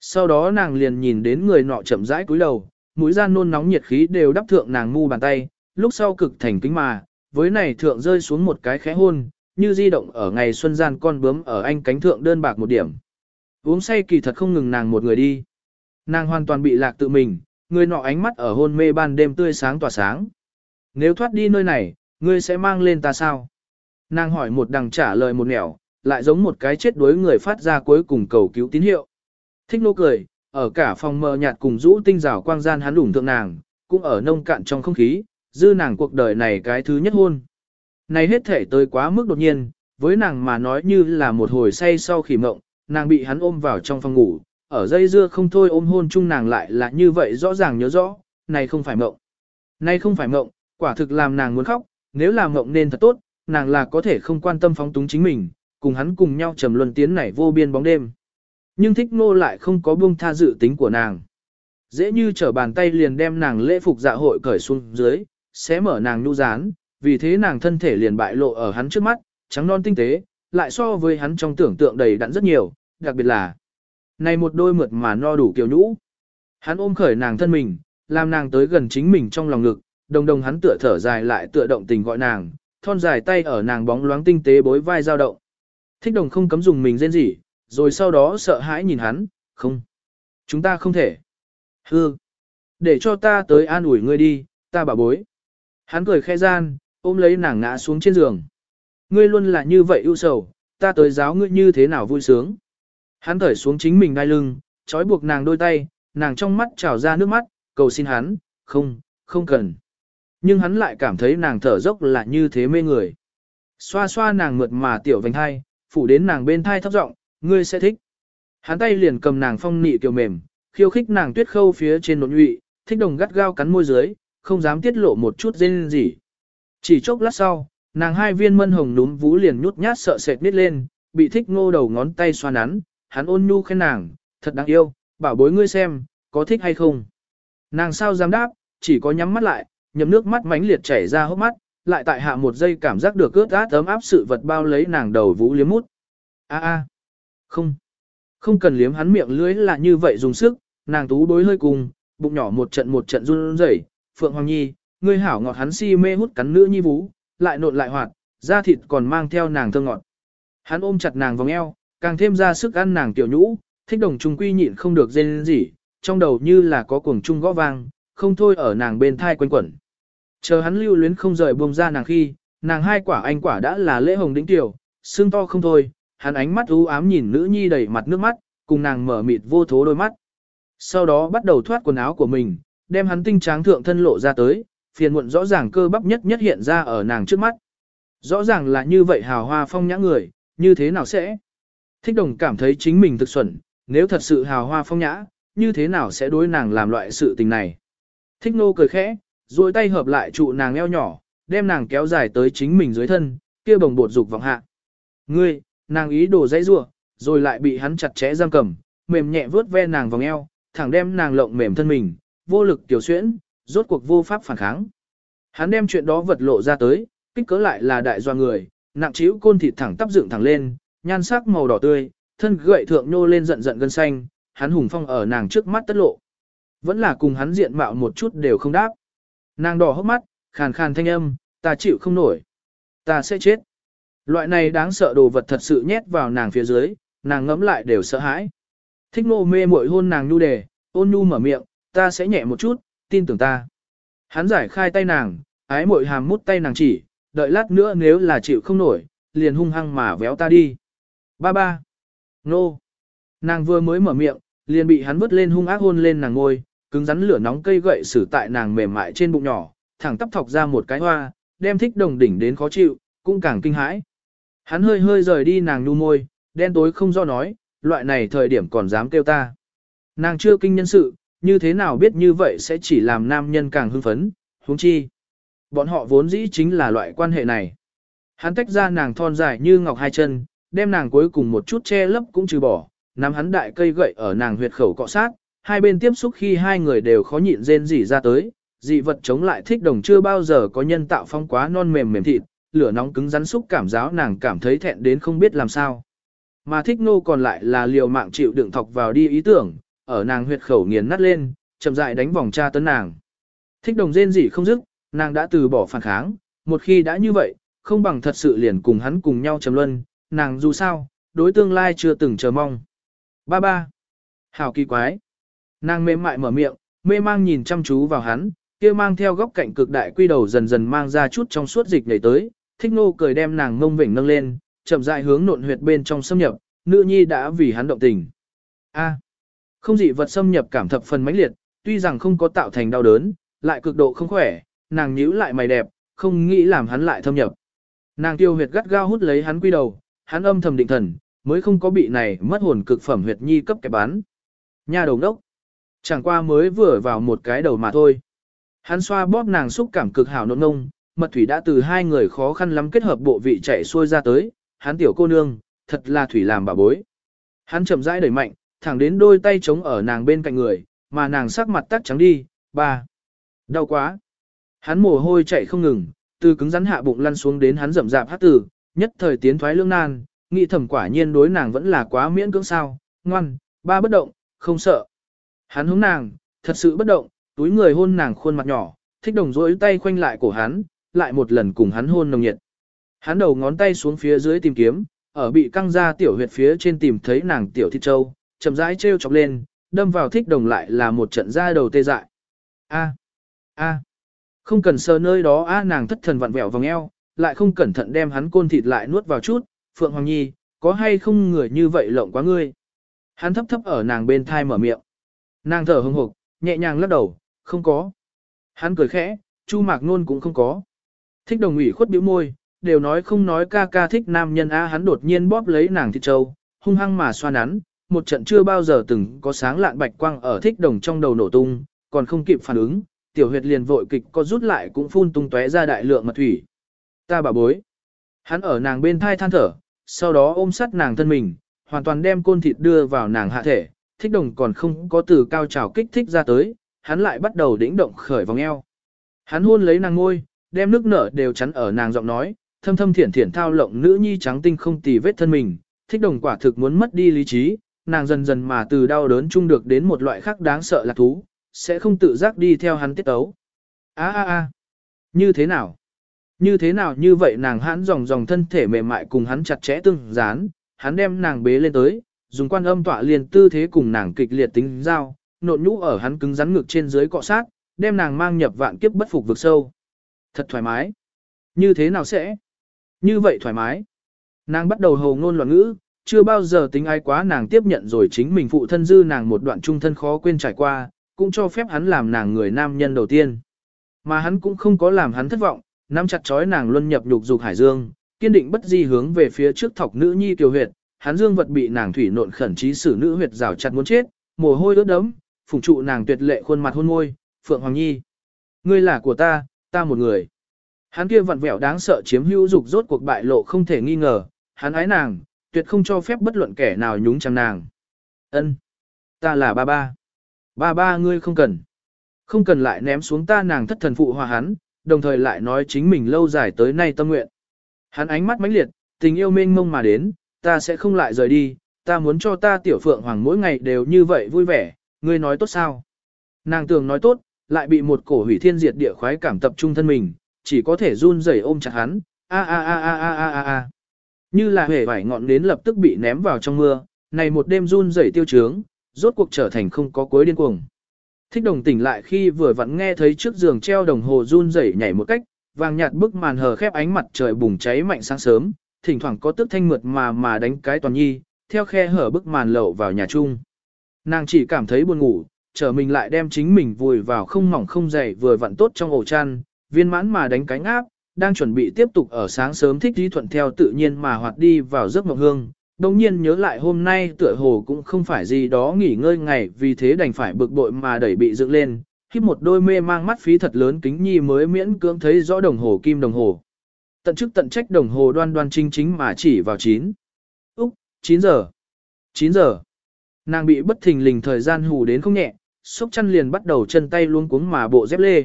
Sau đó nàng liền nhìn đến người nọ chậm rãi cúi đầu, mũi gian nôn nóng nhiệt khí đều đắp thượng nàng mu bàn tay, lúc sau cực thành kính mà, với này thượng rơi xuống một cái khẽ hôn, như di động ở ngày xuân gian con bướm ở anh cánh thượng đơn bạc một điểm. Uống say kỳ thật không ngừng nàng một người đi. Nàng hoàn toàn bị lạc tự mình, người nọ ánh mắt ở hôn mê ban đêm tươi sáng tỏa sáng. Nếu thoát đi nơi này, ngươi sẽ mang lên ta sao? Nàng hỏi một đằng trả lời một nẻo, lại giống một cái chết đuối người phát ra cuối cùng cầu cứu tín hiệu. Thích nô cười, ở cả phòng mờ nhạt cùng rũ tinh rào quang gian hắn đủng thượng nàng, cũng ở nông cạn trong không khí, dư nàng cuộc đời này cái thứ nhất hôn. Này hết thể tới quá mức đột nhiên, với nàng mà nói như là một hồi say sau khi mộng, nàng bị hắn ôm vào trong phòng ngủ, ở dây dưa không thôi ôm hôn chung nàng lại là như vậy rõ ràng nhớ rõ, này không phải mộng. Này không phải mộng, quả thực làm nàng muốn khóc, nếu là mộng nên thật tốt, nàng là có thể không quan tâm phóng túng chính mình, cùng hắn cùng nhau trầm luân tiến này vô biên bóng đêm. Nhưng thích ngô lại không có buông tha dự tính của nàng. Dễ như trở bàn tay liền đem nàng lễ phục dạ hội cởi xuống dưới, sẽ mở nàng nhu rán, vì thế nàng thân thể liền bại lộ ở hắn trước mắt, trắng non tinh tế, lại so với hắn trong tưởng tượng đầy đặn rất nhiều, đặc biệt là này một đôi mượt mà no đủ kiều nhũ. Hắn ôm khởi nàng thân mình, làm nàng tới gần chính mình trong lòng ngực, đồng đồng hắn tựa thở dài lại tựa động tình gọi nàng, thon dài tay ở nàng bóng loáng tinh tế bối vai dao động. Thích đồng không cấm dùng mình rên rỉ, rồi sau đó sợ hãi nhìn hắn, không. Chúng ta không thể. hương, Để cho ta tới an ủi ngươi đi, ta bà bối. Hắn cười khẽ gian, ôm lấy nàng ngã xuống trên giường. Ngươi luôn là như vậy ưu sầu, ta tới giáo ngươi như thế nào vui sướng. Hắn thởi xuống chính mình đai lưng, trói buộc nàng đôi tay, nàng trong mắt trào ra nước mắt, cầu xin hắn, không, không cần. Nhưng hắn lại cảm thấy nàng thở dốc là như thế mê người. Xoa xoa nàng mượt mà tiểu vành thai, phủ đến nàng bên thai thấp giọng, ngươi sẽ thích. Hắn tay liền cầm nàng phong nị kiều mềm, khiêu khích nàng tuyết khâu phía trên nộn nhụy, thích đồng gắt gao cắn môi dưới, không dám tiết lộ một chút dên gì. Chỉ chốc lát sau, nàng hai viên mân hồng núm vú liền nhút nhát sợ sệt nít lên, bị thích ngô đầu ngón tay xoa nắn, hắn ôn nhu khen nàng, thật đáng yêu, bảo bối ngươi xem, có thích hay không. Nàng sao dám đáp, chỉ có nhắm mắt lại, nhầm nước mắt mánh liệt chảy ra hốc mắt, lại tại hạ một giây cảm giác được ướt át ấm áp sự vật bao lấy nàng đầu vũ liếm mút. A a, không, không cần liếm hắn miệng lưới là như vậy dùng sức, nàng tú đối hơi cùng, bụng nhỏ một trận một trận run rẩy. Phượng Hoàng Nhi, ngươi hảo ngọt hắn si mê hút cắn nữ nhi vú, lại nộn lại hoạt, da thịt còn mang theo nàng thơ ngọt. Hắn ôm chặt nàng vòng eo, càng thêm ra sức ăn nàng tiểu nhũ, thích đồng trung quy nhịn không được dên gì, trong đầu như là có cuồng trung gõ vang, không thôi ở nàng bên thai quanh quẩn. Chờ hắn lưu luyến không rời buông ra nàng khi, nàng hai quả anh quả đã là lễ hồng đỉnh tiểu, xương to không thôi, hắn ánh mắt u ám nhìn nữ nhi đầy mặt nước mắt, cùng nàng mở mịt vô thố đôi mắt. Sau đó bắt đầu thoát quần áo của mình, đem hắn tinh tráng thượng thân lộ ra tới, phiền muộn rõ ràng cơ bắp nhất nhất hiện ra ở nàng trước mắt. Rõ ràng là như vậy hào hoa phong nhã người, như thế nào sẽ? Thích đồng cảm thấy chính mình thực xuẩn, nếu thật sự hào hoa phong nhã, như thế nào sẽ đối nàng làm loại sự tình này? Thích nô cười khẽ, duỗi tay hợp lại trụ nàng eo nhỏ, đem nàng kéo dài tới chính mình dưới thân, kia bồng bột dục vọng hạ. Ngươi, nàng ý đồ dãy rủa, rồi lại bị hắn chặt chẽ giam cầm, mềm nhẹ vướt ve nàng vòng eo, thẳng đem nàng lộng mềm thân mình, vô lực tiểu xuyễn, rốt cuộc vô pháp phản kháng. Hắn đem chuyện đó vật lộ ra tới, kích cỡ lại là đại doa người, nặng chiếu côn thịt thẳng tắp dựng thẳng lên, nhan sắc màu đỏ tươi, thân gậy thượng nô lên giận giận gân xanh, hắn hùng phong ở nàng trước mắt tất lộ. Vẫn là cùng hắn diện mạo một chút đều không đáp. Nàng đỏ hốc mắt, khàn khàn thanh âm, ta chịu không nổi. Ta sẽ chết. Loại này đáng sợ đồ vật thật sự nhét vào nàng phía dưới, nàng ngấm lại đều sợ hãi. Thích nô mê muội hôn nàng nhu đề, ôn nhu mở miệng, ta sẽ nhẹ một chút, tin tưởng ta. Hắn giải khai tay nàng, ái mội hàm mút tay nàng chỉ, đợi lát nữa nếu là chịu không nổi, liền hung hăng mà véo ta đi. Ba ba. Nô. Nàng vừa mới mở miệng, liền bị hắn vứt lên hung ác hôn lên nàng ngôi, cứng rắn lửa nóng cây gậy xử tại nàng mềm mại trên bụng nhỏ, thẳng tắp thọc ra một cái hoa, đem thích đồng đỉnh đến khó chịu, cũng càng kinh hãi. Hắn hơi hơi rời đi nàng nu môi, đen tối không do nói, loại này thời điểm còn dám kêu ta. Nàng chưa kinh nhân sự, như thế nào biết như vậy sẽ chỉ làm nam nhân càng hưng phấn, huống chi. Bọn họ vốn dĩ chính là loại quan hệ này. Hắn tách ra nàng thon dài như ngọc hai chân, đem nàng cuối cùng một chút che lấp cũng trừ bỏ, nắm hắn đại cây gậy ở nàng huyệt khẩu cọ sát, hai bên tiếp xúc khi hai người đều khó nhịn rên rỉ ra tới, dị vật chống lại thích đồng chưa bao giờ có nhân tạo phong quá non mềm mềm thịt, lửa nóng cứng rắn xúc cảm giáo nàng cảm thấy thẹn đến không biết làm sao. Mà thích nô còn lại là liều mạng chịu đựng thọc vào đi ý tưởng, ở nàng huyệt khẩu nghiền nát lên, chậm rãi đánh vòng tra tấn nàng. Thích đồng rên rỉ không dứt, nàng đã từ bỏ phản kháng, một khi đã như vậy, không bằng thật sự liền cùng hắn cùng nhau trầm luân, nàng dù sao, đối tương lai chưa từng chờ mong. Ba ba. Hảo kỳ quái. Nàng mềm mại mở miệng, mê mang nhìn chăm chú vào hắn, kia mang theo góc cạnh cực đại quy đầu dần dần mang ra chút trong suốt dịch nhảy tới, thích nô cười đem nàng ngông vỉnh nâng lên, chậm rãi hướng nộn huyệt bên trong xâm nhập, nữ nhi đã vì hắn động tình. A. Không dị vật xâm nhập cảm thập phần mãnh liệt, tuy rằng không có tạo thành đau đớn, lại cực độ không khỏe, nàng nhíu lại mày đẹp, không nghĩ làm hắn lại thâm nhập. Nàng tiêu huyệt gắt gao hút lấy hắn quy đầu, hắn âm thầm định thần, mới không có bị này mất hồn cực phẩm huyệt nhi cấp cái bán. Nha đầu đốc. Chẳng qua mới vừa vào một cái đầu mà thôi. Hắn xoa bóp nàng xúc cảm cực hảo nộn ngông, mật thủy đã từ hai người khó khăn lắm kết hợp bộ vị chạy xuôi ra tới, hắn tiểu cô nương, thật là thủy làm bà bối. Hắn chậm rãi đẩy mạnh, thẳng đến đôi tay chống ở nàng bên cạnh người, mà nàng sắc mặt tắt trắng đi, ba. Đau quá. Hắn mồ hôi chạy không ngừng, từ cứng rắn hạ bụng lăn xuống đến hắn rậm rạp hát tử, nhất thời tiến thoái lương nan, nghĩ thầm quả nhiên đối nàng vẫn là quá miễn cưỡng sao, ngoan, ba bất động, không sợ. Hắn hướng nàng, thật sự bất động, túi người hôn nàng khuôn mặt nhỏ, thích đồng rỗi tay khoanh lại cổ hắn, lại một lần cùng hắn hôn nồng nhiệt. Hắn đầu ngón tay xuống phía dưới tìm kiếm, ở bị căng ra tiểu huyệt phía trên tìm thấy nàng tiểu thịt châu, chậm rãi treo chọc lên, đâm vào thích đồng lại là một trận ra đầu tê dại. A, a, Không cần sờ nơi đó a nàng thất thần vặn vẹo vòng eo, lại không cẩn thận đem hắn côn thịt lại nuốt vào chút, Phượng Hoàng Nhi, có hay không người như vậy lộng quá ngươi. Hắn thấp thấp ở nàng bên thai mở miệng. Nàng thở hừng hực, nhẹ nhàng lắc đầu, không có. Hắn cười khẽ, Chu Mạc Nôn cũng không có. Thích đồng ủy khuất bĩu môi, đều nói không nói ca ca thích nam nhân a hắn đột nhiên bóp lấy nàng thịt trâu, hung hăng mà xoa nắn, một trận chưa bao giờ từng có sáng lạn bạch quang ở thích đồng trong đầu nổ tung, còn không kịp phản ứng, tiểu huyệt liền vội kịch có rút lại cũng phun tung tóe ra đại lượng mật thủy. Ta bà bối. Hắn ở nàng bên thai than thở, sau đó ôm sát nàng thân mình, hoàn toàn đem côn thịt đưa vào nàng hạ thể, thích đồng còn không có từ cao trào kích thích ra tới, hắn lại bắt đầu đĩnh động khởi vòng eo. Hắn hôn lấy nàng ngôi, đem nước nở đều chắn ở nàng giọng nói, thâm thâm thiển thiển thao lộng nữ nhi trắng tinh không tì vết thân mình, thích đồng quả thực muốn mất đi lý trí, nàng dần dần mà từ đau đớn chung được đến một loại khác đáng sợ là thú, sẽ không tự giác đi theo hắn tiết ấu. a a a như thế nào? Như thế nào như vậy nàng hãn dòng dòng thân thể mềm mại cùng hắn chặt chẽ tương dán, hắn đem nàng bế lên tới, dùng quan âm tọa liền tư thế cùng nàng kịch liệt tính giao, nộn nhũ ở hắn cứng rắn ngực trên dưới cọ sát, đem nàng mang nhập vạn kiếp bất phục vực sâu. Thật thoải mái. Như thế nào sẽ? Như vậy thoải mái. Nàng bắt đầu hầu ngôn loạn ngữ, chưa bao giờ tính ai quá nàng tiếp nhận rồi chính mình phụ thân dư nàng một đoạn trung thân khó quên trải qua, cũng cho phép hắn làm nàng người nam nhân đầu tiên. Mà hắn cũng không có làm hắn thất vọng, nắm chặt chói nàng luân nhập lục dục hải dương, kiên định bất di hướng về phía trước thọc nữ nhi kiều huyệt, hắn dương vật bị nàng thủy nộn khẩn trí xử nữ huyệt rào chặt muốn chết, mồ hôi ướt đẫm, phụng trụ nàng tuyệt lệ khuôn mặt hôn môi, Phượng Hoàng Nhi. Ngươi là của ta, ta một người. Hắn kia vặn vẹo đáng sợ chiếm hữu dục rốt cuộc bại lộ không thể nghi ngờ, hắn ái nàng, tuyệt không cho phép bất luận kẻ nào nhúng chàng nàng. Ân, Ta là ba ba. Ba ba ngươi không cần. Không cần lại ném xuống ta nàng thất thần phụ hòa hắn, đồng thời lại nói chính mình lâu dài tới nay tâm nguyện. Hắn ánh mắt mãnh liệt, tình yêu mênh mông mà đến, ta sẽ không lại rời đi, ta muốn cho ta tiểu phượng hoàng mỗi ngày đều như vậy vui vẻ, ngươi nói tốt sao? Nàng tưởng nói tốt, lại bị một cổ hủy thiên diệt địa khoái cảm tập trung thân mình, chỉ có thể run rẩy ôm chặt hắn, a a a a a a a. Như là hề vải ngọn đến lập tức bị ném vào trong mưa, này một đêm run rẩy tiêu trướng, rốt cuộc trở thành không có cuối điên cuồng. Thích đồng tỉnh lại khi vừa vặn nghe thấy trước giường treo đồng hồ run rẩy nhảy một cách, vàng nhạt bức màn hờ khép ánh mặt trời bùng cháy mạnh sáng sớm, thỉnh thoảng có tức thanh mượt mà mà đánh cái toàn nhi, theo khe hở bức màn lậu vào nhà chung. Nàng chỉ cảm thấy buồn ngủ, trở mình lại đem chính mình vùi vào không mỏng không dày vừa vặn tốt trong ổ chăn, viên mãn mà đánh cánh áp, đang chuẩn bị tiếp tục ở sáng sớm thích trí thuận theo tự nhiên mà hoạt đi vào giấc mộng hương. Đồng nhiên nhớ lại hôm nay tựa hồ cũng không phải gì đó nghỉ ngơi ngày vì thế đành phải bực bội mà đẩy bị dựng lên, khi một đôi mê mang mắt phí thật lớn kính nhi mới miễn cưỡng thấy rõ đồng hồ kim đồng hồ. Tận chức tận trách đồng hồ đoan đoan chính chính mà chỉ vào 9. Úc, 9 giờ. 9 giờ. Nàng bị bất thình lình thời gian hù đến không nhẹ, sốc chăn liền bắt đầu chân tay luôn cuống mà bộ dép lê.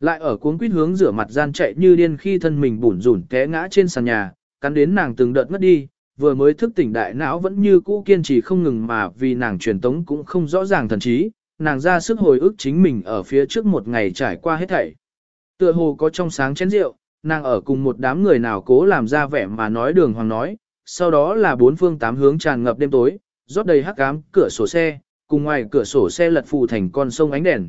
Lại ở cuống quýt hướng rửa mặt gian chạy như điên khi thân mình bủn rủn té ngã trên sàn nhà, cắn đến nàng từng đợt ngất đi, vừa mới thức tỉnh đại não vẫn như cũ kiên trì không ngừng mà vì nàng truyền tống cũng không rõ ràng thần trí, nàng ra sức hồi ức chính mình ở phía trước một ngày trải qua hết thảy. Tựa hồ có trong sáng chén rượu, nàng ở cùng một đám người nào cố làm ra vẻ mà nói đường hoàng nói, sau đó là bốn phương tám hướng tràn ngập đêm tối, rót đầy hắc ám, cửa sổ xe, cùng ngoài cửa sổ xe lật phù thành con sông ánh đèn.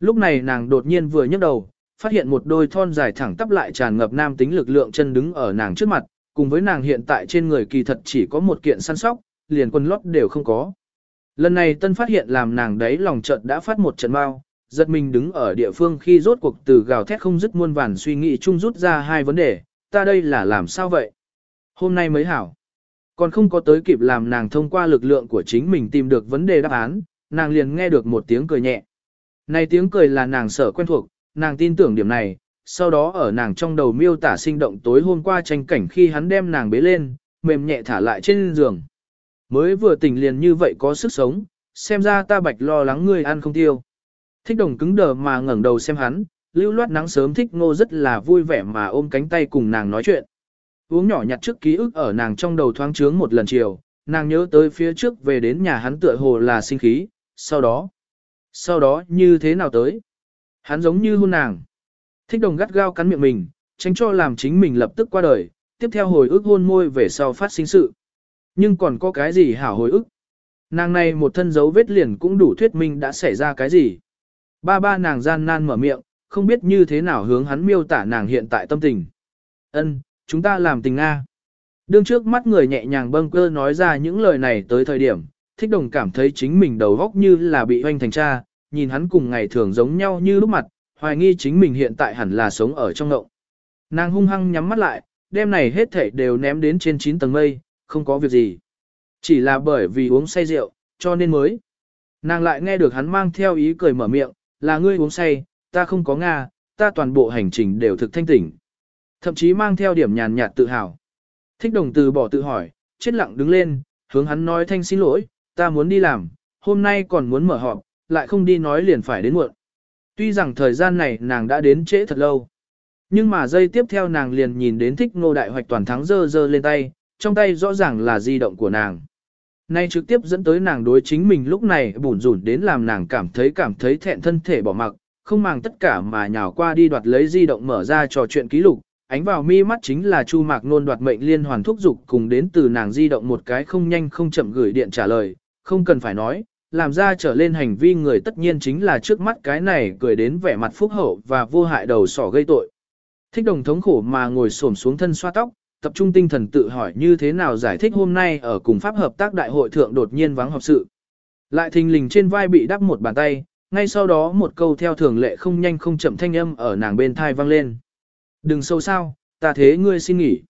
Lúc này nàng đột nhiên vừa nhấc đầu, phát hiện một đôi thon dài thẳng tắp lại tràn ngập nam tính lực lượng chân đứng ở nàng trước mặt, cùng với nàng hiện tại trên người kỳ thật chỉ có một kiện săn sóc, liền quần lót đều không có. Lần này tân phát hiện làm nàng đấy lòng trận đã phát một trận bao, giật mình đứng ở địa phương khi rốt cuộc từ gào thét không dứt muôn vàn suy nghĩ chung rút ra hai vấn đề, ta đây là làm sao vậy? Hôm nay mới hảo. Còn không có tới kịp làm nàng thông qua lực lượng của chính mình tìm được vấn đề đáp án, nàng liền nghe được một tiếng cười nhẹ. Này tiếng cười là nàng sở quen thuộc, nàng tin tưởng điểm này, sau đó ở nàng trong đầu miêu tả sinh động tối hôm qua tranh cảnh khi hắn đem nàng bế lên, mềm nhẹ thả lại trên giường. Mới vừa tỉnh liền như vậy có sức sống, xem ra ta bạch lo lắng ngươi ăn không tiêu. Thích đồng cứng đờ mà ngẩng đầu xem hắn, lưu loát nắng sớm thích ngô rất là vui vẻ mà ôm cánh tay cùng nàng nói chuyện. Uống nhỏ nhặt trước ký ức ở nàng trong đầu thoáng trướng một lần chiều, nàng nhớ tới phía trước về đến nhà hắn tựa hồ là sinh khí, sau đó, sau đó như thế nào tới? Hắn giống như hôn nàng. Thích đồng gắt gao cắn miệng mình, tránh cho làm chính mình lập tức qua đời, tiếp theo hồi ức hôn môi về sau phát sinh sự. Nhưng còn có cái gì hảo hồi ức? Nàng này một thân dấu vết liền cũng đủ thuyết minh đã xảy ra cái gì. Ba ba nàng gian nan mở miệng, không biết như thế nào hướng hắn miêu tả nàng hiện tại tâm tình. Ân, chúng ta làm tình Nga. Đương trước mắt người nhẹ nhàng bâng cơ nói ra những lời này tới thời điểm, thích đồng cảm thấy chính mình đầu góc như là bị hoanh thành cha, nhìn hắn cùng ngày thường giống nhau như lúc mặt, hoài nghi chính mình hiện tại hẳn là sống ở trong ngộng. Nàng hung hăng nhắm mắt lại, đêm này hết thảy đều ném đến trên 9 tầng mây, không có việc gì. Chỉ là bởi vì uống say rượu, cho nên mới. Nàng lại nghe được hắn mang theo ý cười mở miệng, là ngươi uống say, ta không có Nga, ta toàn bộ hành trình đều thực thanh tỉnh. Thậm chí mang theo điểm nhàn nhạt tự hào. Thích đồng từ bỏ tự hỏi, chết lặng đứng lên, hướng hắn nói thanh xin lỗi, ta muốn đi làm, hôm nay còn muốn mở họp, lại không đi nói liền phải đến muộn. Tuy rằng thời gian này nàng đã đến trễ thật lâu. Nhưng mà giây tiếp theo nàng liền nhìn đến thích ngô đại hoạch toàn thắng dơ dơ lên tay, trong tay rõ ràng là di động của nàng. Nay trực tiếp dẫn tới nàng đối chính mình lúc này bủn rủn đến làm nàng cảm thấy cảm thấy thẹn thân thể bỏ mặc, không màng tất cả mà nhào qua đi đoạt lấy di động mở ra trò chuyện ký lục, ánh vào mi mắt chính là Chu Mạc Nôn đoạt mệnh liên hoàn thúc dục cùng đến từ nàng di động một cái không nhanh không chậm gửi điện trả lời, không cần phải nói, làm ra trở lên hành vi người tất nhiên chính là trước mắt cái này cười đến vẻ mặt phúc hậu và vô hại đầu sỏ gây tội. Thích đồng thống khổ mà ngồi xổm xuống thân xoa tóc, tập trung tinh thần tự hỏi như thế nào giải thích hôm nay ở cùng pháp hợp tác đại hội thượng đột nhiên vắng họp sự. Lại thình lình trên vai bị đắp một bàn tay, ngay sau đó một câu theo thường lệ không nhanh không chậm thanh âm ở nàng bên thai vang lên. Đừng sâu sao, ta thế ngươi xin nghỉ.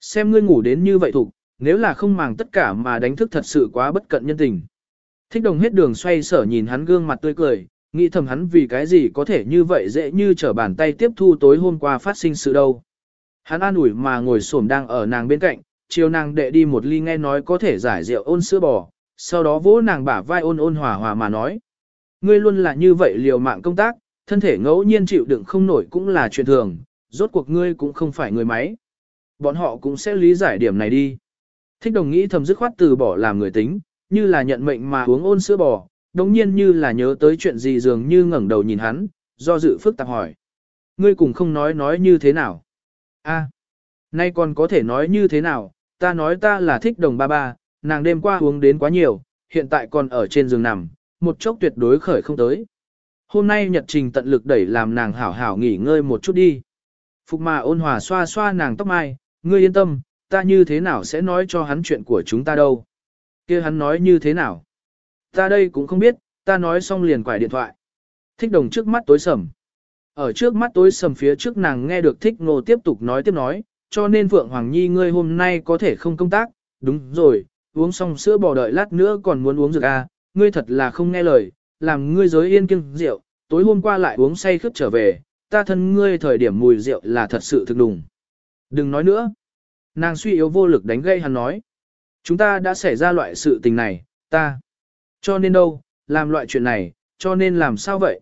Xem ngươi ngủ đến như vậy thục, nếu là không màng tất cả mà đánh thức thật sự quá bất cận nhân tình. Thích đồng hết đường xoay sở nhìn hắn gương mặt tươi cười, nghĩ thầm hắn vì cái gì có thể như vậy dễ như trở bàn tay tiếp thu tối hôm qua phát sinh sự đâu. Hắn an ủi mà ngồi xổm đang ở nàng bên cạnh, chiều nàng đệ đi một ly nghe nói có thể giải rượu ôn sữa bò, sau đó vỗ nàng bả vai ôn ôn hòa hòa mà nói. Ngươi luôn là như vậy liều mạng công tác, thân thể ngẫu nhiên chịu đựng không nổi cũng là chuyện thường, rốt cuộc ngươi cũng không phải người máy. Bọn họ cũng sẽ lý giải điểm này đi. Thích đồng nghĩ thầm dứt khoát từ bỏ làm người tính, như là nhận mệnh mà uống ôn sữa bò, đồng nhiên như là nhớ tới chuyện gì dường như ngẩng đầu nhìn hắn, do dự phức tạp hỏi. Ngươi cùng không nói nói như thế nào? A, nay còn có thể nói như thế nào, ta nói ta là thích đồng ba ba, nàng đêm qua uống đến quá nhiều, hiện tại còn ở trên giường nằm, một chốc tuyệt đối khởi không tới. Hôm nay nhật trình tận lực đẩy làm nàng hảo hảo nghỉ ngơi một chút đi. Phục mà ôn hòa xoa xoa nàng tóc mai, ngươi yên tâm, ta như thế nào sẽ nói cho hắn chuyện của chúng ta đâu kia hắn nói như thế nào? Ta đây cũng không biết, ta nói xong liền quải điện thoại. Thích đồng trước mắt tối sầm. Ở trước mắt tối sầm phía trước nàng nghe được thích ngô tiếp tục nói tiếp nói, cho nên Phượng Hoàng Nhi ngươi hôm nay có thể không công tác, đúng rồi, uống xong sữa bò đợi lát nữa còn muốn uống rực à, ngươi thật là không nghe lời, làm ngươi giới yên kiêng rượu, tối hôm qua lại uống say khướp trở về, ta thân ngươi thời điểm mùi rượu là thật sự thực đùng. Đừng nói nữa. Nàng suy yếu vô lực đánh gây hắn nói. Chúng ta đã xảy ra loại sự tình này, ta. Cho nên đâu, làm loại chuyện này, cho nên làm sao vậy?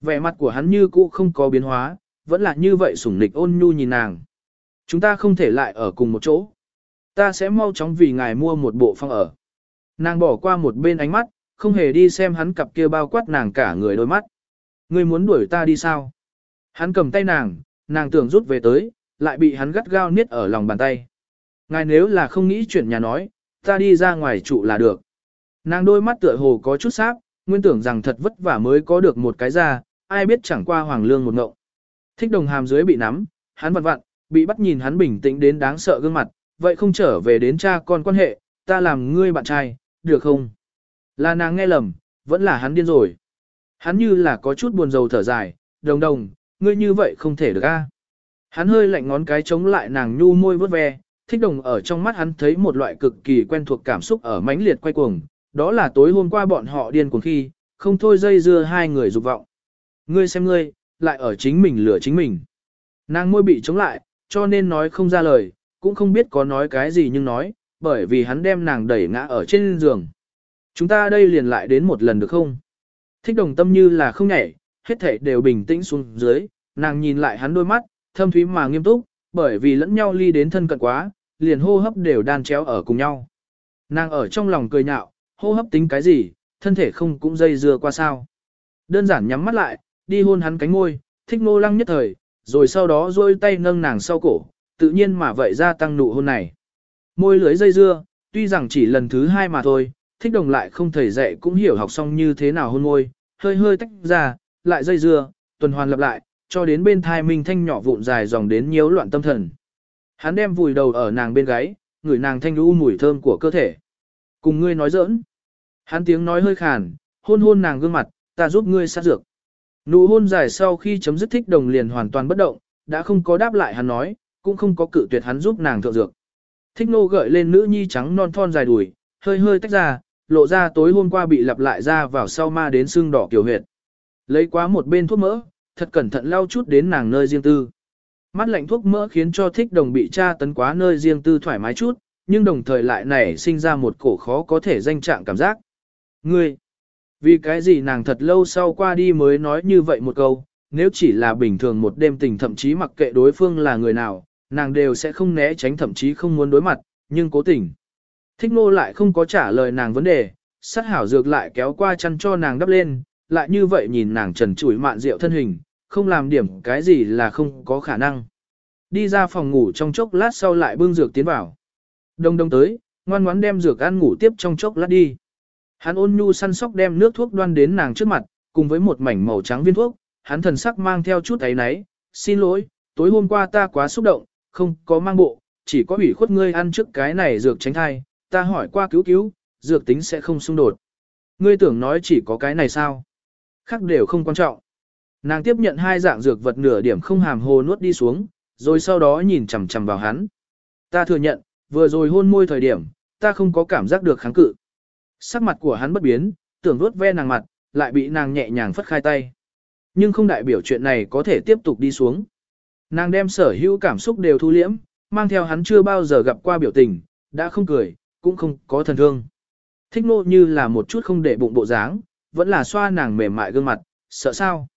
Vẻ mặt của hắn như cũ không có biến hóa, vẫn là như vậy sủng nịch ôn nhu nhìn nàng. Chúng ta không thể lại ở cùng một chỗ. Ta sẽ mau chóng vì ngài mua một bộ phòng ở. Nàng bỏ qua một bên ánh mắt, không hề đi xem hắn cặp kia bao quát nàng cả người đôi mắt. Ngươi muốn đuổi ta đi sao? Hắn cầm tay nàng, nàng tưởng rút về tới, lại bị hắn gắt gao niết ở lòng bàn tay. Ngài nếu là không nghĩ chuyển nhà nói, ta đi ra ngoài trụ là được. Nàng đôi mắt tựa hồ có chút sáp, nguyên tưởng rằng thật vất vả mới có được một cái ra, ai biết chẳng qua hoàng lương một ngậu. Thích đồng hàm dưới bị nắm, hắn vặn vặn, bị bắt nhìn hắn bình tĩnh đến đáng sợ gương mặt, vậy không trở về đến cha con quan hệ, ta làm ngươi bạn trai, được không? Là nàng nghe lầm, vẫn là hắn điên rồi. Hắn như là có chút buồn rầu thở dài, đồng đồng, ngươi như vậy không thể được a. Hắn hơi lạnh ngón cái chống lại nàng nhu môi vớt ve, thích đồng ở trong mắt hắn thấy một loại cực kỳ quen thuộc cảm xúc ở mãnh liệt quay cuồng, đó là tối hôm qua bọn họ điên cuồng khi, không thôi dây dưa hai người dục vọng. Ngươi xem ngươi, lại ở chính mình lửa chính mình. Nàng môi bị chống lại, cho nên nói không ra lời, cũng không biết có nói cái gì nhưng nói, bởi vì hắn đem nàng đẩy ngã ở trên giường. Chúng ta đây liền lại đến một lần được không? Thích đồng tâm như là không nhảy, hết thảy đều bình tĩnh xuống dưới, nàng nhìn lại hắn đôi mắt, thâm thúy mà nghiêm túc, bởi vì lẫn nhau ly đến thân cận quá, liền hô hấp đều đan chéo ở cùng nhau. Nàng ở trong lòng cười nhạo, hô hấp tính cái gì, thân thể không cũng dây dưa qua sao. Đơn giản nhắm mắt lại, đi hôn hắn cánh môi, thích nô lăng nhất thời, rồi sau đó duỗi tay nâng nàng sau cổ, tự nhiên mà vậy ra tăng nụ hôn này. Môi lưới dây dưa, tuy rằng chỉ lần thứ hai mà thôi, thích đồng lại không thầy dạy cũng hiểu học xong như thế nào hôn môi, hơi hơi tách ra, lại dây dưa, tuần hoàn lặp lại, cho đến bên thai minh thanh nhỏ vụn dài dòng đến nhiễu loạn tâm thần. Hắn đem vùi đầu ở nàng bên gáy, ngửi nàng thanh lưu mùi thơm của cơ thể. Cùng ngươi nói giỡn. Hắn tiếng nói hơi khàn, hôn hôn nàng gương mặt, ta giúp ngươi sát dược. Nụ hôn dài sau khi chấm dứt thích đồng liền hoàn toàn bất động, đã không có đáp lại hắn nói, cũng không có cự tuyệt hắn giúp nàng thượng dược. Thích nô gợi lên nữ nhi trắng non thon dài đùi, hơi hơi tách ra, lộ ra tối hôm qua bị lặp lại ra vào sau ma đến xương đỏ kiểu huyệt. Lấy quá một bên thuốc mỡ, thật cẩn thận lau chút đến nàng nơi riêng tư. Mắt lạnh thuốc mỡ khiến cho thích đồng bị tra tấn quá nơi riêng tư thoải mái chút, nhưng đồng thời lại nảy sinh ra một cổ khó có thể danh trạng cảm giác. Ngươi, vì cái gì nàng thật lâu sau qua đi mới nói như vậy một câu, nếu chỉ là bình thường một đêm tình thậm chí mặc kệ đối phương là người nào, nàng đều sẽ không né tránh thậm chí không muốn đối mặt, nhưng cố tình. Thích nô lại không có trả lời nàng vấn đề, sát hảo dược lại kéo qua chăn cho nàng đắp lên, lại như vậy nhìn nàng trần trụi mạn rượu thân hình, không làm điểm cái gì là không có khả năng. Đi ra phòng ngủ trong chốc lát sau lại bưng dược tiến vào. Đông đông tới, ngoan ngoãn đem dược ăn ngủ tiếp trong chốc lát đi. Hắn ôn nhu săn sóc đem nước thuốc đoan đến nàng trước mặt, cùng với một mảnh màu trắng viên thuốc, hắn thần sắc mang theo chút ấy náy, xin lỗi, tối hôm qua ta quá xúc động, không có mang bộ, chỉ có ủy khuất ngươi ăn trước cái này dược tránh thai, ta hỏi qua cứu cứu, dược tính sẽ không xung đột. Ngươi tưởng nói chỉ có cái này sao? Khác đều không quan trọng. Nàng tiếp nhận hai dạng dược vật nửa điểm không hàm hồ nuốt đi xuống, rồi sau đó nhìn chằm chằm vào hắn. Ta thừa nhận, vừa rồi hôn môi thời điểm, ta không có cảm giác được kháng cự. Sắc mặt của hắn bất biến, tưởng vuốt ve nàng mặt, lại bị nàng nhẹ nhàng phất khai tay. Nhưng không đại biểu chuyện này có thể tiếp tục đi xuống. Nàng đem sở hữu cảm xúc đều thu liễm, mang theo hắn chưa bao giờ gặp qua biểu tình, đã không cười, cũng không có thần thương. Thích nô như là một chút không để bụng bộ dáng, vẫn là xoa nàng mềm mại gương mặt, sợ sao.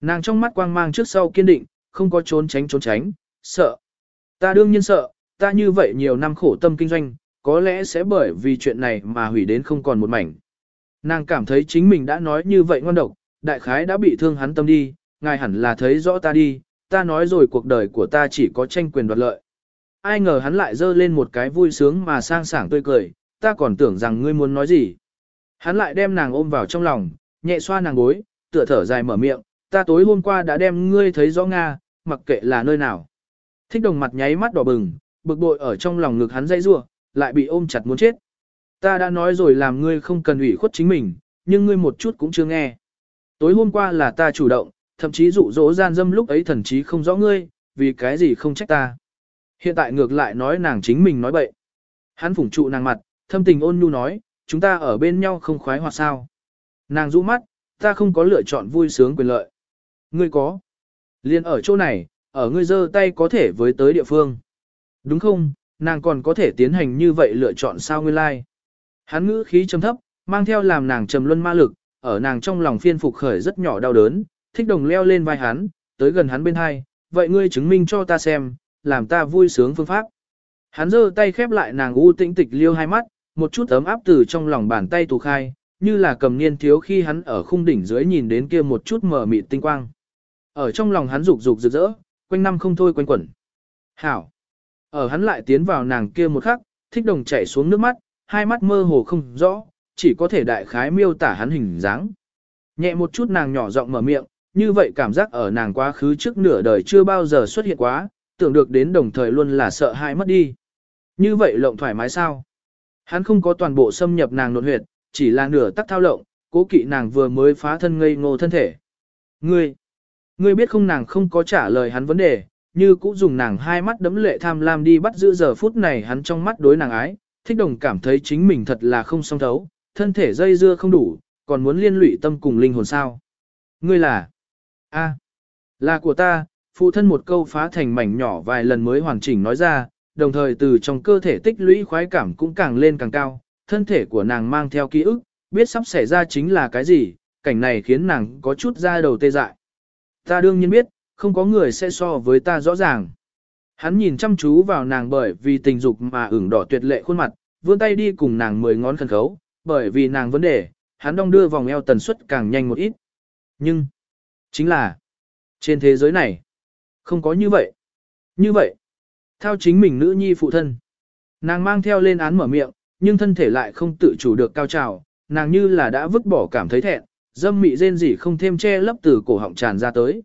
Nàng trong mắt quang mang trước sau kiên định, không có trốn tránh trốn tránh, sợ. Ta đương nhiên sợ, ta như vậy nhiều năm khổ tâm kinh doanh, có lẽ sẽ bởi vì chuyện này mà hủy đến không còn một mảnh. Nàng cảm thấy chính mình đã nói như vậy ngon độc, đại khái đã bị thương hắn tâm đi, ngài hẳn là thấy rõ ta đi, ta nói rồi cuộc đời của ta chỉ có tranh quyền đoạt lợi. Ai ngờ hắn lại dơ lên một cái vui sướng mà sang sảng tươi cười, ta còn tưởng rằng ngươi muốn nói gì. Hắn lại đem nàng ôm vào trong lòng, nhẹ xoa nàng gối, tựa thở dài mở miệng, ta tối hôm qua đã đem ngươi thấy rõ Nga, mặc kệ là nơi nào. Thích đồng mặt nháy mắt đỏ bừng, bực bội ở trong lòng ngực hắn dây rua, lại bị ôm chặt muốn chết. Ta đã nói rồi làm ngươi không cần ủy khuất chính mình, nhưng ngươi một chút cũng chưa nghe. Tối hôm qua là ta chủ động, thậm chí dụ dỗ gian dâm lúc ấy thần chí không rõ ngươi, vì cái gì không trách ta. Hiện tại ngược lại nói nàng chính mình nói bậy. Hắn phủng trụ nàng mặt, thâm tình ôn nhu nói, chúng ta ở bên nhau không khoái hoặc sao. Nàng rũ mắt, ta không có lựa chọn vui sướng quyền lợi. Ngươi có. Liên ở chỗ này, ở ngươi giơ tay có thể với tới địa phương. Đúng không, nàng còn có thể tiến hành như vậy lựa chọn sao ngươi lai. Like. Hắn ngữ khí trầm thấp, mang theo làm nàng trầm luân ma lực, ở nàng trong lòng phiên phục khởi rất nhỏ đau đớn, thích đồng leo lên vai hắn, tới gần hắn bên hai, vậy ngươi chứng minh cho ta xem, làm ta vui sướng phương pháp. Hắn giơ tay khép lại nàng u tĩnh tịch liêu hai mắt, một chút ấm áp từ trong lòng bàn tay tù khai, như là cầm niên thiếu khi hắn ở khung đỉnh dưới nhìn đến kia một chút mờ mịt tinh quang. Ở trong lòng hắn rục rục rực rỡ, quanh năm không thôi quanh quẩn. Hảo! Ở hắn lại tiến vào nàng kia một khắc, thích đồng chảy xuống nước mắt, hai mắt mơ hồ không rõ, chỉ có thể đại khái miêu tả hắn hình dáng. Nhẹ một chút nàng nhỏ giọng mở miệng, như vậy cảm giác ở nàng quá khứ trước nửa đời chưa bao giờ xuất hiện quá, tưởng được đến đồng thời luôn là sợ hãi mất đi. Như vậy lộng thoải mái sao? Hắn không có toàn bộ xâm nhập nàng nột huyệt, chỉ là nửa tắc thao lộng, cố kỵ nàng vừa mới phá thân ngây ngô thân thể. Ngươi, ngươi biết không nàng không có trả lời hắn vấn đề, như cũng dùng nàng hai mắt đấm lệ tham lam đi bắt giữ giờ phút này hắn trong mắt đối nàng ái, thích đồng cảm thấy chính mình thật là không song thấu, thân thể dây dưa không đủ, còn muốn liên lụy tâm cùng linh hồn sao. Ngươi là, a, là của ta, phụ thân một câu phá thành mảnh nhỏ vài lần mới hoàn chỉnh nói ra, đồng thời từ trong cơ thể tích lũy khoái cảm cũng càng lên càng cao, thân thể của nàng mang theo ký ức, biết sắp xảy ra chính là cái gì, cảnh này khiến nàng có chút ra đầu tê dại. Ta đương nhiên biết, không có người sẽ so với ta rõ ràng. Hắn nhìn chăm chú vào nàng bởi vì tình dục mà ửng đỏ tuyệt lệ khuôn mặt, vươn tay đi cùng nàng mười ngón khẩn khấu, bởi vì nàng vấn đề, hắn đong đưa vòng eo tần suất càng nhanh một ít. Nhưng, chính là, trên thế giới này, không có như vậy. Như vậy, theo chính mình nữ nhi phụ thân, nàng mang theo lên án mở miệng, nhưng thân thể lại không tự chủ được cao trào, nàng như là đã vứt bỏ cảm thấy thẹn, dâm mị rên rỉ không thêm che lấp từ cổ họng tràn ra tới.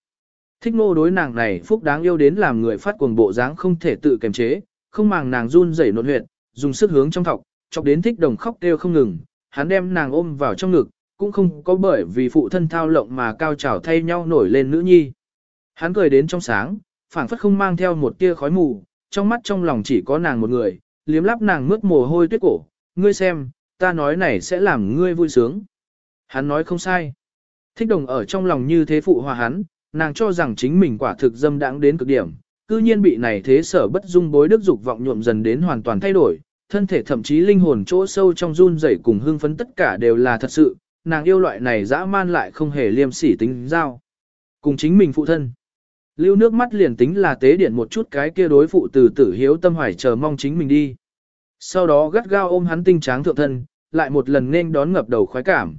Thích ngô đối nàng này phúc đáng yêu đến làm người phát cuồng bộ dáng không thể tự kiềm chế, không màng nàng run rẩy nộn huyệt, dùng sức hướng trong thọc, chọc đến thích đồng khóc kêu không ngừng, hắn đem nàng ôm vào trong ngực, cũng không có bởi vì phụ thân thao lộng mà cao trào thay nhau nổi lên nữ nhi. Hắn cười đến trong sáng, phảng phất không mang theo một tia khói mù, trong mắt trong lòng chỉ có nàng một người, liếm lắp nàng mướt mồ hôi tuyết cổ, ngươi xem, ta nói này sẽ làm ngươi vui sướng. Hắn nói không sai. Thích đồng ở trong lòng như thế phụ hòa hắn, nàng cho rằng chính mình quả thực dâm đãng đến cực điểm, cư nhiên bị này thế sở bất dung bối đức dục vọng nhuộm dần đến hoàn toàn thay đổi, thân thể thậm chí linh hồn chỗ sâu trong run rẩy cùng hương phấn tất cả đều là thật sự, nàng yêu loại này dã man lại không hề liêm sỉ tính giao. Cùng chính mình phụ thân. Lưu nước mắt liền tính là tế điện một chút cái kia đối phụ từ tử hiếu tâm hoài chờ mong chính mình đi. Sau đó gắt gao ôm hắn tinh tráng thượng thân, lại một lần nên đón ngập đầu khoái cảm.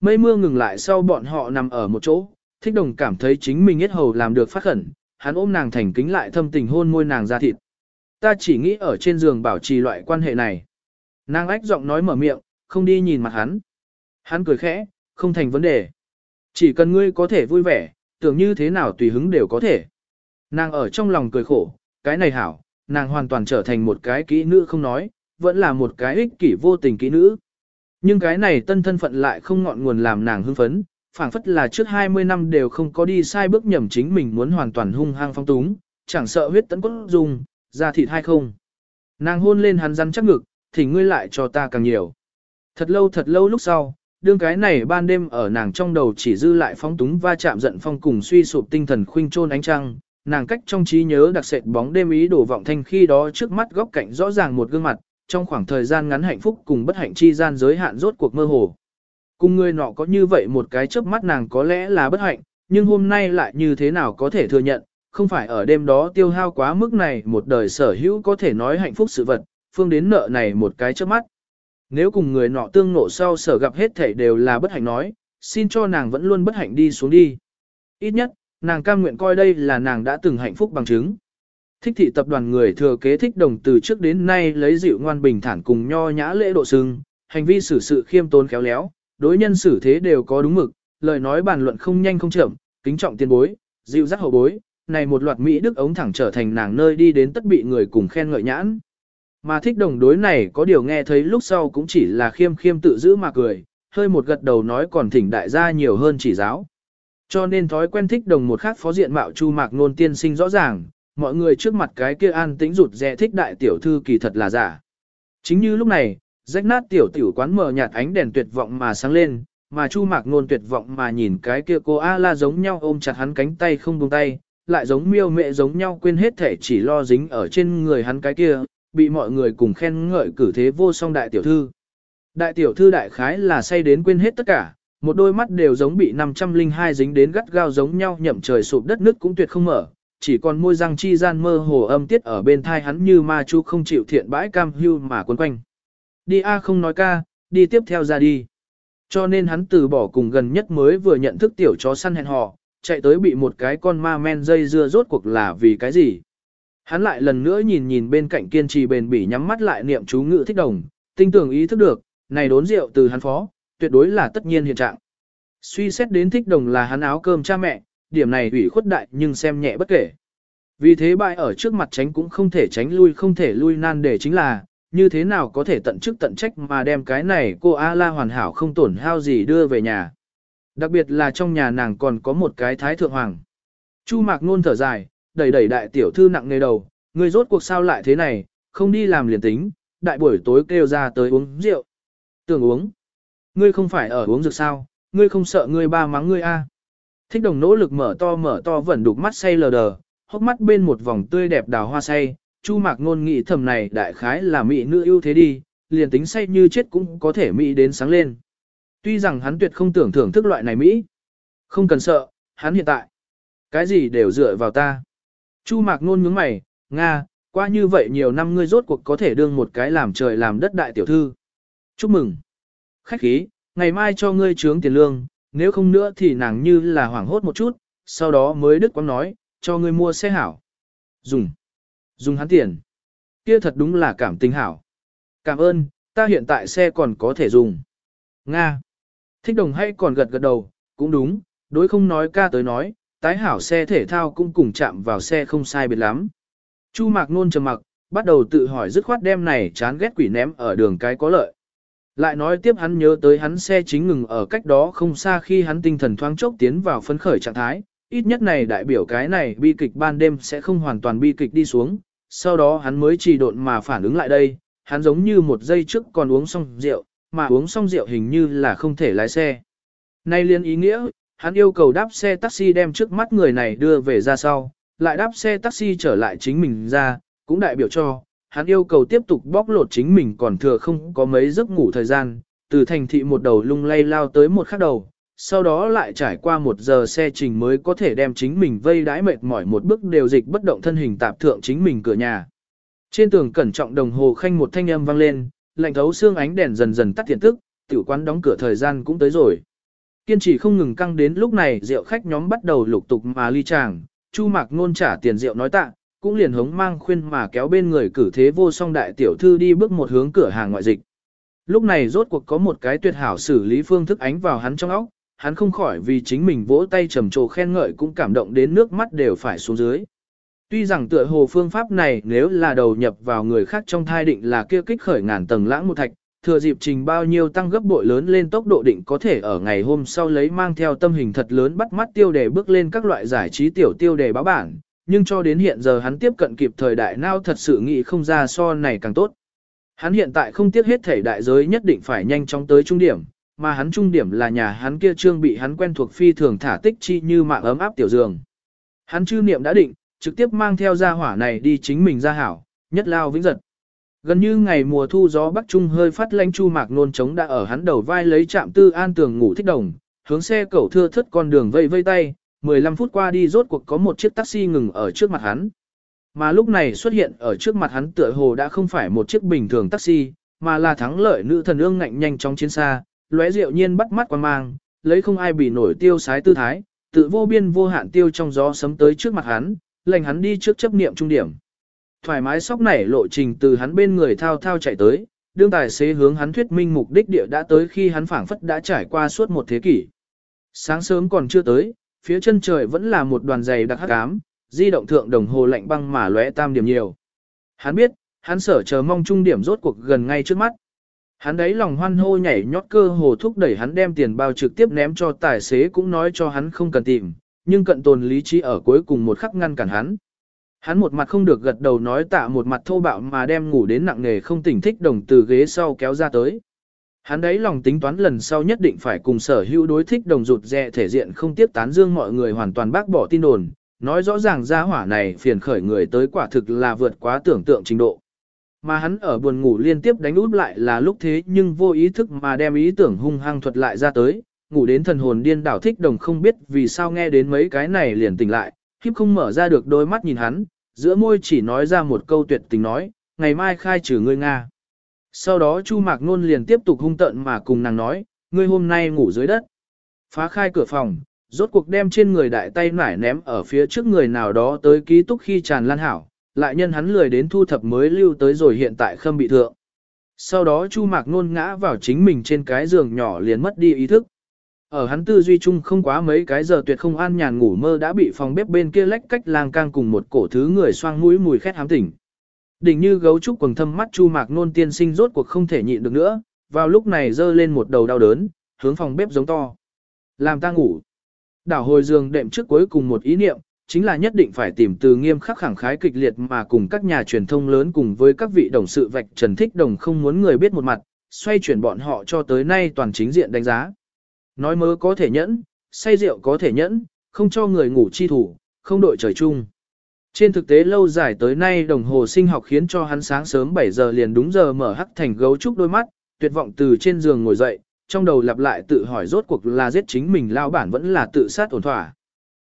Mây mưa ngừng lại sau bọn họ nằm ở một chỗ, thích đồng cảm thấy chính mình hết hầu làm được phát khẩn, hắn ôm nàng thành kính lại thâm tình hôn môi nàng ra thịt. Ta chỉ nghĩ ở trên giường bảo trì loại quan hệ này. Nàng ách giọng nói mở miệng, không đi nhìn mặt hắn. Hắn cười khẽ, không thành vấn đề. Chỉ cần ngươi có thể vui vẻ, tưởng như thế nào tùy hứng đều có thể. Nàng ở trong lòng cười khổ, cái này hảo, nàng hoàn toàn trở thành một cái kỹ nữ không nói, vẫn là một cái ích kỷ vô tình kỹ nữ. Nhưng cái này tân thân phận lại không ngọn nguồn làm nàng hưng phấn, phảng phất là trước 20 năm đều không có đi sai bước nhầm chính mình muốn hoàn toàn hung hăng phong túng, chẳng sợ huyết tấn cốt dùng, ra thịt hay không. Nàng hôn lên hắn rắn chắc ngực, thì ngươi lại cho ta càng nhiều. Thật lâu thật lâu lúc sau, đương cái này ban đêm ở nàng trong đầu chỉ dư lại phong túng va chạm giận phong cùng suy sụp tinh thần khuynh trôn ánh trăng, nàng cách trong trí nhớ đặc sệt bóng đêm ý đổ vọng thanh khi đó trước mắt góc cạnh rõ ràng một gương mặt, trong khoảng thời gian ngắn hạnh phúc cùng bất hạnh chi gian giới hạn rốt cuộc mơ hồ. Cùng người nọ có như vậy một cái chớp mắt nàng có lẽ là bất hạnh, nhưng hôm nay lại như thế nào có thể thừa nhận, không phải ở đêm đó tiêu hao quá mức này một đời sở hữu có thể nói hạnh phúc sự vật, phương đến nợ này một cái chớp mắt. Nếu cùng người nọ tương nộ sau sở gặp hết thể đều là bất hạnh nói, xin cho nàng vẫn luôn bất hạnh đi xuống đi. Ít nhất, nàng cam nguyện coi đây là nàng đã từng hạnh phúc bằng chứng. Thích thị tập đoàn người thừa kế thích đồng từ trước đến nay lấy dịu ngoan bình thản cùng nho nhã lễ độ sưng, hành vi xử sự khiêm tốn khéo léo, đối nhân xử thế đều có đúng mực, lời nói bàn luận không nhanh không chậm, kính trọng tiên bối, dịu dắt hậu bối, này một loạt Mỹ Đức ống thẳng trở thành nàng nơi đi đến tất bị người cùng khen ngợi nhãn. Mà thích đồng đối này có điều nghe thấy lúc sau cũng chỉ là khiêm khiêm tự giữ mà cười, hơi một gật đầu nói còn thỉnh đại gia nhiều hơn chỉ giáo. Cho nên thói quen thích đồng một khác phó diện mạo chu mạc nôn tiên sinh rõ ràng, mọi người trước mặt cái kia an tĩnh rụt rè thích đại tiểu thư kỳ thật là giả. Chính như lúc này, rách nát tiểu tiểu quán mở nhạt ánh đèn tuyệt vọng mà sáng lên, mà chu mạc nôn tuyệt vọng mà nhìn cái kia cô A la giống nhau ôm chặt hắn cánh tay không buông tay, lại giống miêu mẹ giống nhau quên hết thể chỉ lo dính ở trên người hắn cái kia, bị mọi người cùng khen ngợi cử thế vô song đại tiểu thư. Đại tiểu thư đại khái là say đến quên hết tất cả, một đôi mắt đều giống bị 502 dính đến gắt gao giống nhau nhậm trời sụp đất nước cũng tuyệt không mở, chỉ còn môi răng chi gian mơ hồ âm tiết ở bên thai hắn như ma chú không chịu thiện bãi cam hưu mà quấn quanh. Đi A không nói ca, đi tiếp theo ra đi. Cho nên hắn từ bỏ cùng gần nhất mới vừa nhận thức tiểu chó săn hẹn hò, chạy tới bị một cái con ma men dây dưa rốt cuộc là vì cái gì. Hắn lại lần nữa nhìn nhìn bên cạnh kiên trì bền bỉ nhắm mắt lại niệm chú ngữ thích đồng, tinh tưởng ý thức được, này đốn rượu từ hắn phó, tuyệt đối là tất nhiên hiện trạng. Suy xét đến thích đồng là hắn áo cơm cha mẹ, điểm này ủy khuất đại nhưng xem nhẹ bất kể. Vì thế bại ở trước mặt tránh cũng không thể tránh lui không thể lui nan để chính là, như thế nào có thể tận chức tận trách mà đem cái này cô A-la hoàn hảo không tổn hao gì đưa về nhà. Đặc biệt là trong nhà nàng còn có một cái thái thượng hoàng. Chu mạc nôn thở dài, đẩy đẩy đại tiểu thư nặng nề đầu, người rốt cuộc sao lại thế này, không đi làm liền tính, đại buổi tối kêu ra tới uống rượu. Tưởng uống. Ngươi không phải ở uống rượu sao, ngươi không sợ ngươi ba mắng ngươi a? Thích đồng nỗ lực mở to mở to vẫn đục mắt say lờ đờ, hốc mắt bên một vòng tươi đẹp đào hoa say, chu mạc ngôn nghĩ thầm này đại khái là mỹ nữ ưu thế đi, liền tính say như chết cũng có thể mỹ đến sáng lên. Tuy rằng hắn tuyệt không tưởng thưởng thức loại này mỹ. Không cần sợ, hắn hiện tại. Cái gì đều dựa vào ta. Chu mạc ngôn nhướng mày, Nga, qua như vậy nhiều năm ngươi rốt cuộc có thể đương một cái làm trời làm đất đại tiểu thư. Chúc mừng. Khách khí, ngày mai cho ngươi trướng tiền lương, nếu không nữa thì nàng như là hoảng hốt một chút, sau đó mới đức quang nói, cho ngươi mua xe hảo. Dùng. Dùng hắn tiền. Kia thật đúng là cảm tình hảo. Cảm ơn, ta hiện tại xe còn có thể dùng. Nga. Thích đồng hay còn gật gật đầu, cũng đúng, đối không nói ca tới nói, tái hảo xe thể thao cũng cùng chạm vào xe không sai biệt lắm. Chu mạc nôn trầm mặc, bắt đầu tự hỏi dứt khoát đem này chán ghét quỷ ném ở đường cái có lợi. Lại nói tiếp hắn nhớ tới hắn xe chính ngừng ở cách đó không xa khi hắn tinh thần thoáng chốc tiến vào phấn khởi trạng thái, ít nhất này đại biểu cái này bi kịch ban đêm sẽ không hoàn toàn bi kịch đi xuống, sau đó hắn mới trì độn mà phản ứng lại đây, hắn giống như một giây trước còn uống xong rượu, mà uống xong rượu hình như là không thể lái xe. Nay liên ý nghĩa, hắn yêu cầu đáp xe taxi đem trước mắt người này đưa về ra sau, lại đáp xe taxi trở lại chính mình ra, cũng đại biểu cho, hắn yêu cầu tiếp tục bóc lột chính mình còn thừa không có mấy giấc ngủ thời gian, từ thành thị một đầu lung lay lao tới một khắc đầu, sau đó lại trải qua một giờ xe trình mới có thể đem chính mình vây đái mệt mỏi một bước đều dịch bất động thân hình tạp thượng chính mình cửa nhà. Trên tường cẩn trọng đồng hồ khanh một thanh âm vang lên, lạnh thấu xương ánh đèn dần dần tắt tiện tức, tiểu quán đóng cửa thời gian cũng tới rồi. Kiên trì không ngừng căng đến lúc này rượu khách nhóm bắt đầu lục tục mà ly tràng, Chu Mạc Nôn trả tiền rượu nói tạ, cũng liền hống mang khuyên mà kéo bên người cử thế vô song đại tiểu thư đi bước một hướng cửa hàng ngoại dịch. Lúc này rốt cuộc có một cái tuyệt hảo xử lý phương thức ánh vào hắn trong óc, hắn không khỏi vì chính mình vỗ tay trầm trồ khen ngợi cũng cảm động đến nước mắt đều phải xuống dưới. Tuy rằng tựa hồ phương pháp này nếu là đầu nhập vào người khác trong thai định là kia kích khởi ngàn tầng lãng một thạch, thừa dịp trình bao nhiêu tăng gấp bội lớn lên tốc độ định có thể ở ngày hôm sau lấy mang theo tâm hình thật lớn bắt mắt tiêu đề bước lên các loại giải trí tiểu tiêu đề báo bản, nhưng cho đến hiện giờ hắn tiếp cận kịp thời đại nào thật sự nghĩ không ra so này càng tốt. Hắn hiện tại không tiếc hết thể đại giới nhất định phải nhanh chóng tới trung điểm, mà hắn trung điểm là nhà hắn kia trương bị hắn quen thuộc phi thường thả tích chi như mạng ấm áp tiểu giường. Hắn chư niệm đã định, trực tiếp mang theo gia hỏa này đi chính mình ra hảo, nhất lao vĩnh giật. Gần như ngày mùa thu gió bắc trung hơi phát lánh chu mạc nôn trống đã ở hắn đầu vai lấy chạm tư an tường ngủ thích đồng, hướng xe cẩu thưa thất con đường vây vây tay, 15 phút qua đi rốt cuộc có một chiếc taxi ngừng ở trước mặt hắn. Mà lúc này xuất hiện ở trước mặt hắn tựa hồ đã không phải một chiếc bình thường taxi, mà là thắng lợi nữ thần ương ngạnh nhanh trong chiến xa, lóe rượu nhiên bắt mắt quan mang, lấy không ai bị nổi tiêu sái tư thái, tự vô biên vô hạn tiêu trong gió sấm tới trước mặt hắn, lệnh hắn đi trước chấp niệm trung điểm. Thoải mái sóc nảy lộ trình từ hắn bên người thao thao chạy tới, đương tài xế hướng hắn thuyết minh mục đích địa đã tới khi hắn phảng phất đã trải qua suốt một thế kỷ. Sáng sớm còn chưa tới, phía chân trời vẫn là một đoàn dày đặc hắc ám, di động thượng đồng hồ lạnh băng mà lóe tam điểm nhiều. Hắn biết, hắn sở chờ mong trung điểm rốt cuộc gần ngay trước mắt. Hắn đấy lòng hoan hô nhảy nhót cơ hồ thúc đẩy hắn đem tiền bao trực tiếp ném cho tài xế cũng nói cho hắn không cần tìm, nhưng cận tồn lý trí ở cuối cùng một khắc ngăn cản hắn. Hắn một mặt không được gật đầu nói tạ một mặt thô bạo mà đem ngủ đến nặng nề không tỉnh thích đồng từ ghế sau kéo ra tới. Hắn đấy lòng tính toán lần sau nhất định phải cùng sở hữu đối thích đồng rụt rè thể diện không tiếp tán dương mọi người hoàn toàn bác bỏ tin đồn, nói rõ ràng gia hỏa này phiền khởi người tới quả thực là vượt quá tưởng tượng trình độ. Mà hắn ở buồn ngủ liên tiếp đánh út lại là lúc thế nhưng vô ý thức mà đem ý tưởng hung hăng thuật lại ra tới, ngủ đến thần hồn điên đảo thích đồng không biết vì sao nghe đến mấy cái này liền tỉnh lại, khiếp không mở ra được đôi mắt nhìn hắn, giữa môi chỉ nói ra một câu tuyệt tình nói, ngày mai khai trừ ngươi Nga. Sau đó Chu Mạc Nôn liền tiếp tục hung tợn mà cùng nàng nói, ngươi hôm nay ngủ dưới đất. Phá khai cửa phòng, rốt cuộc đem trên người đại tay nải ném ở phía trước người nào đó tới ký túc khi tràn lan hảo, lại nhân hắn lười đến thu thập mới lưu tới rồi hiện tại khâm bị thượng. Sau đó Chu Mạc Nôn ngã vào chính mình trên cái giường nhỏ liền mất đi ý thức. Ở hắn tư duy chung không quá mấy cái giờ tuyệt không an nhàn ngủ mơ đã bị phòng bếp bên kia lách cách lang cang cùng một cổ thứ người xoang mũi mùi khét hám tỉnh. Đỉnh như gấu trúc quầng thâm mắt Chu Mạc Nôn tiên sinh rốt cuộc không thể nhịn được nữa, vào lúc này giơ lên một đầu đau đớn, hướng phòng bếp giống to. Làm ta ngủ. Đảo hồi giường đệm trước cuối cùng một ý niệm, chính là nhất định phải tìm từ nghiêm khắc khẳng khái kịch liệt mà cùng các nhà truyền thông lớn cùng với các vị đồng sự vạch trần thích đồng không muốn người biết một mặt, xoay chuyển bọn họ cho tới nay toàn chính diện đánh giá. Nói mớ có thể nhẫn, say rượu có thể nhẫn, không cho người ngủ chi thủ, không đội trời chung. Trên thực tế lâu dài tới nay đồng hồ sinh học khiến cho hắn sáng sớm 7 giờ liền đúng giờ mở hắc thành gấu trúc đôi mắt, tuyệt vọng từ trên giường ngồi dậy, trong đầu lặp lại tự hỏi rốt cuộc là giết chính mình lao bản vẫn là tự sát ổn thỏa.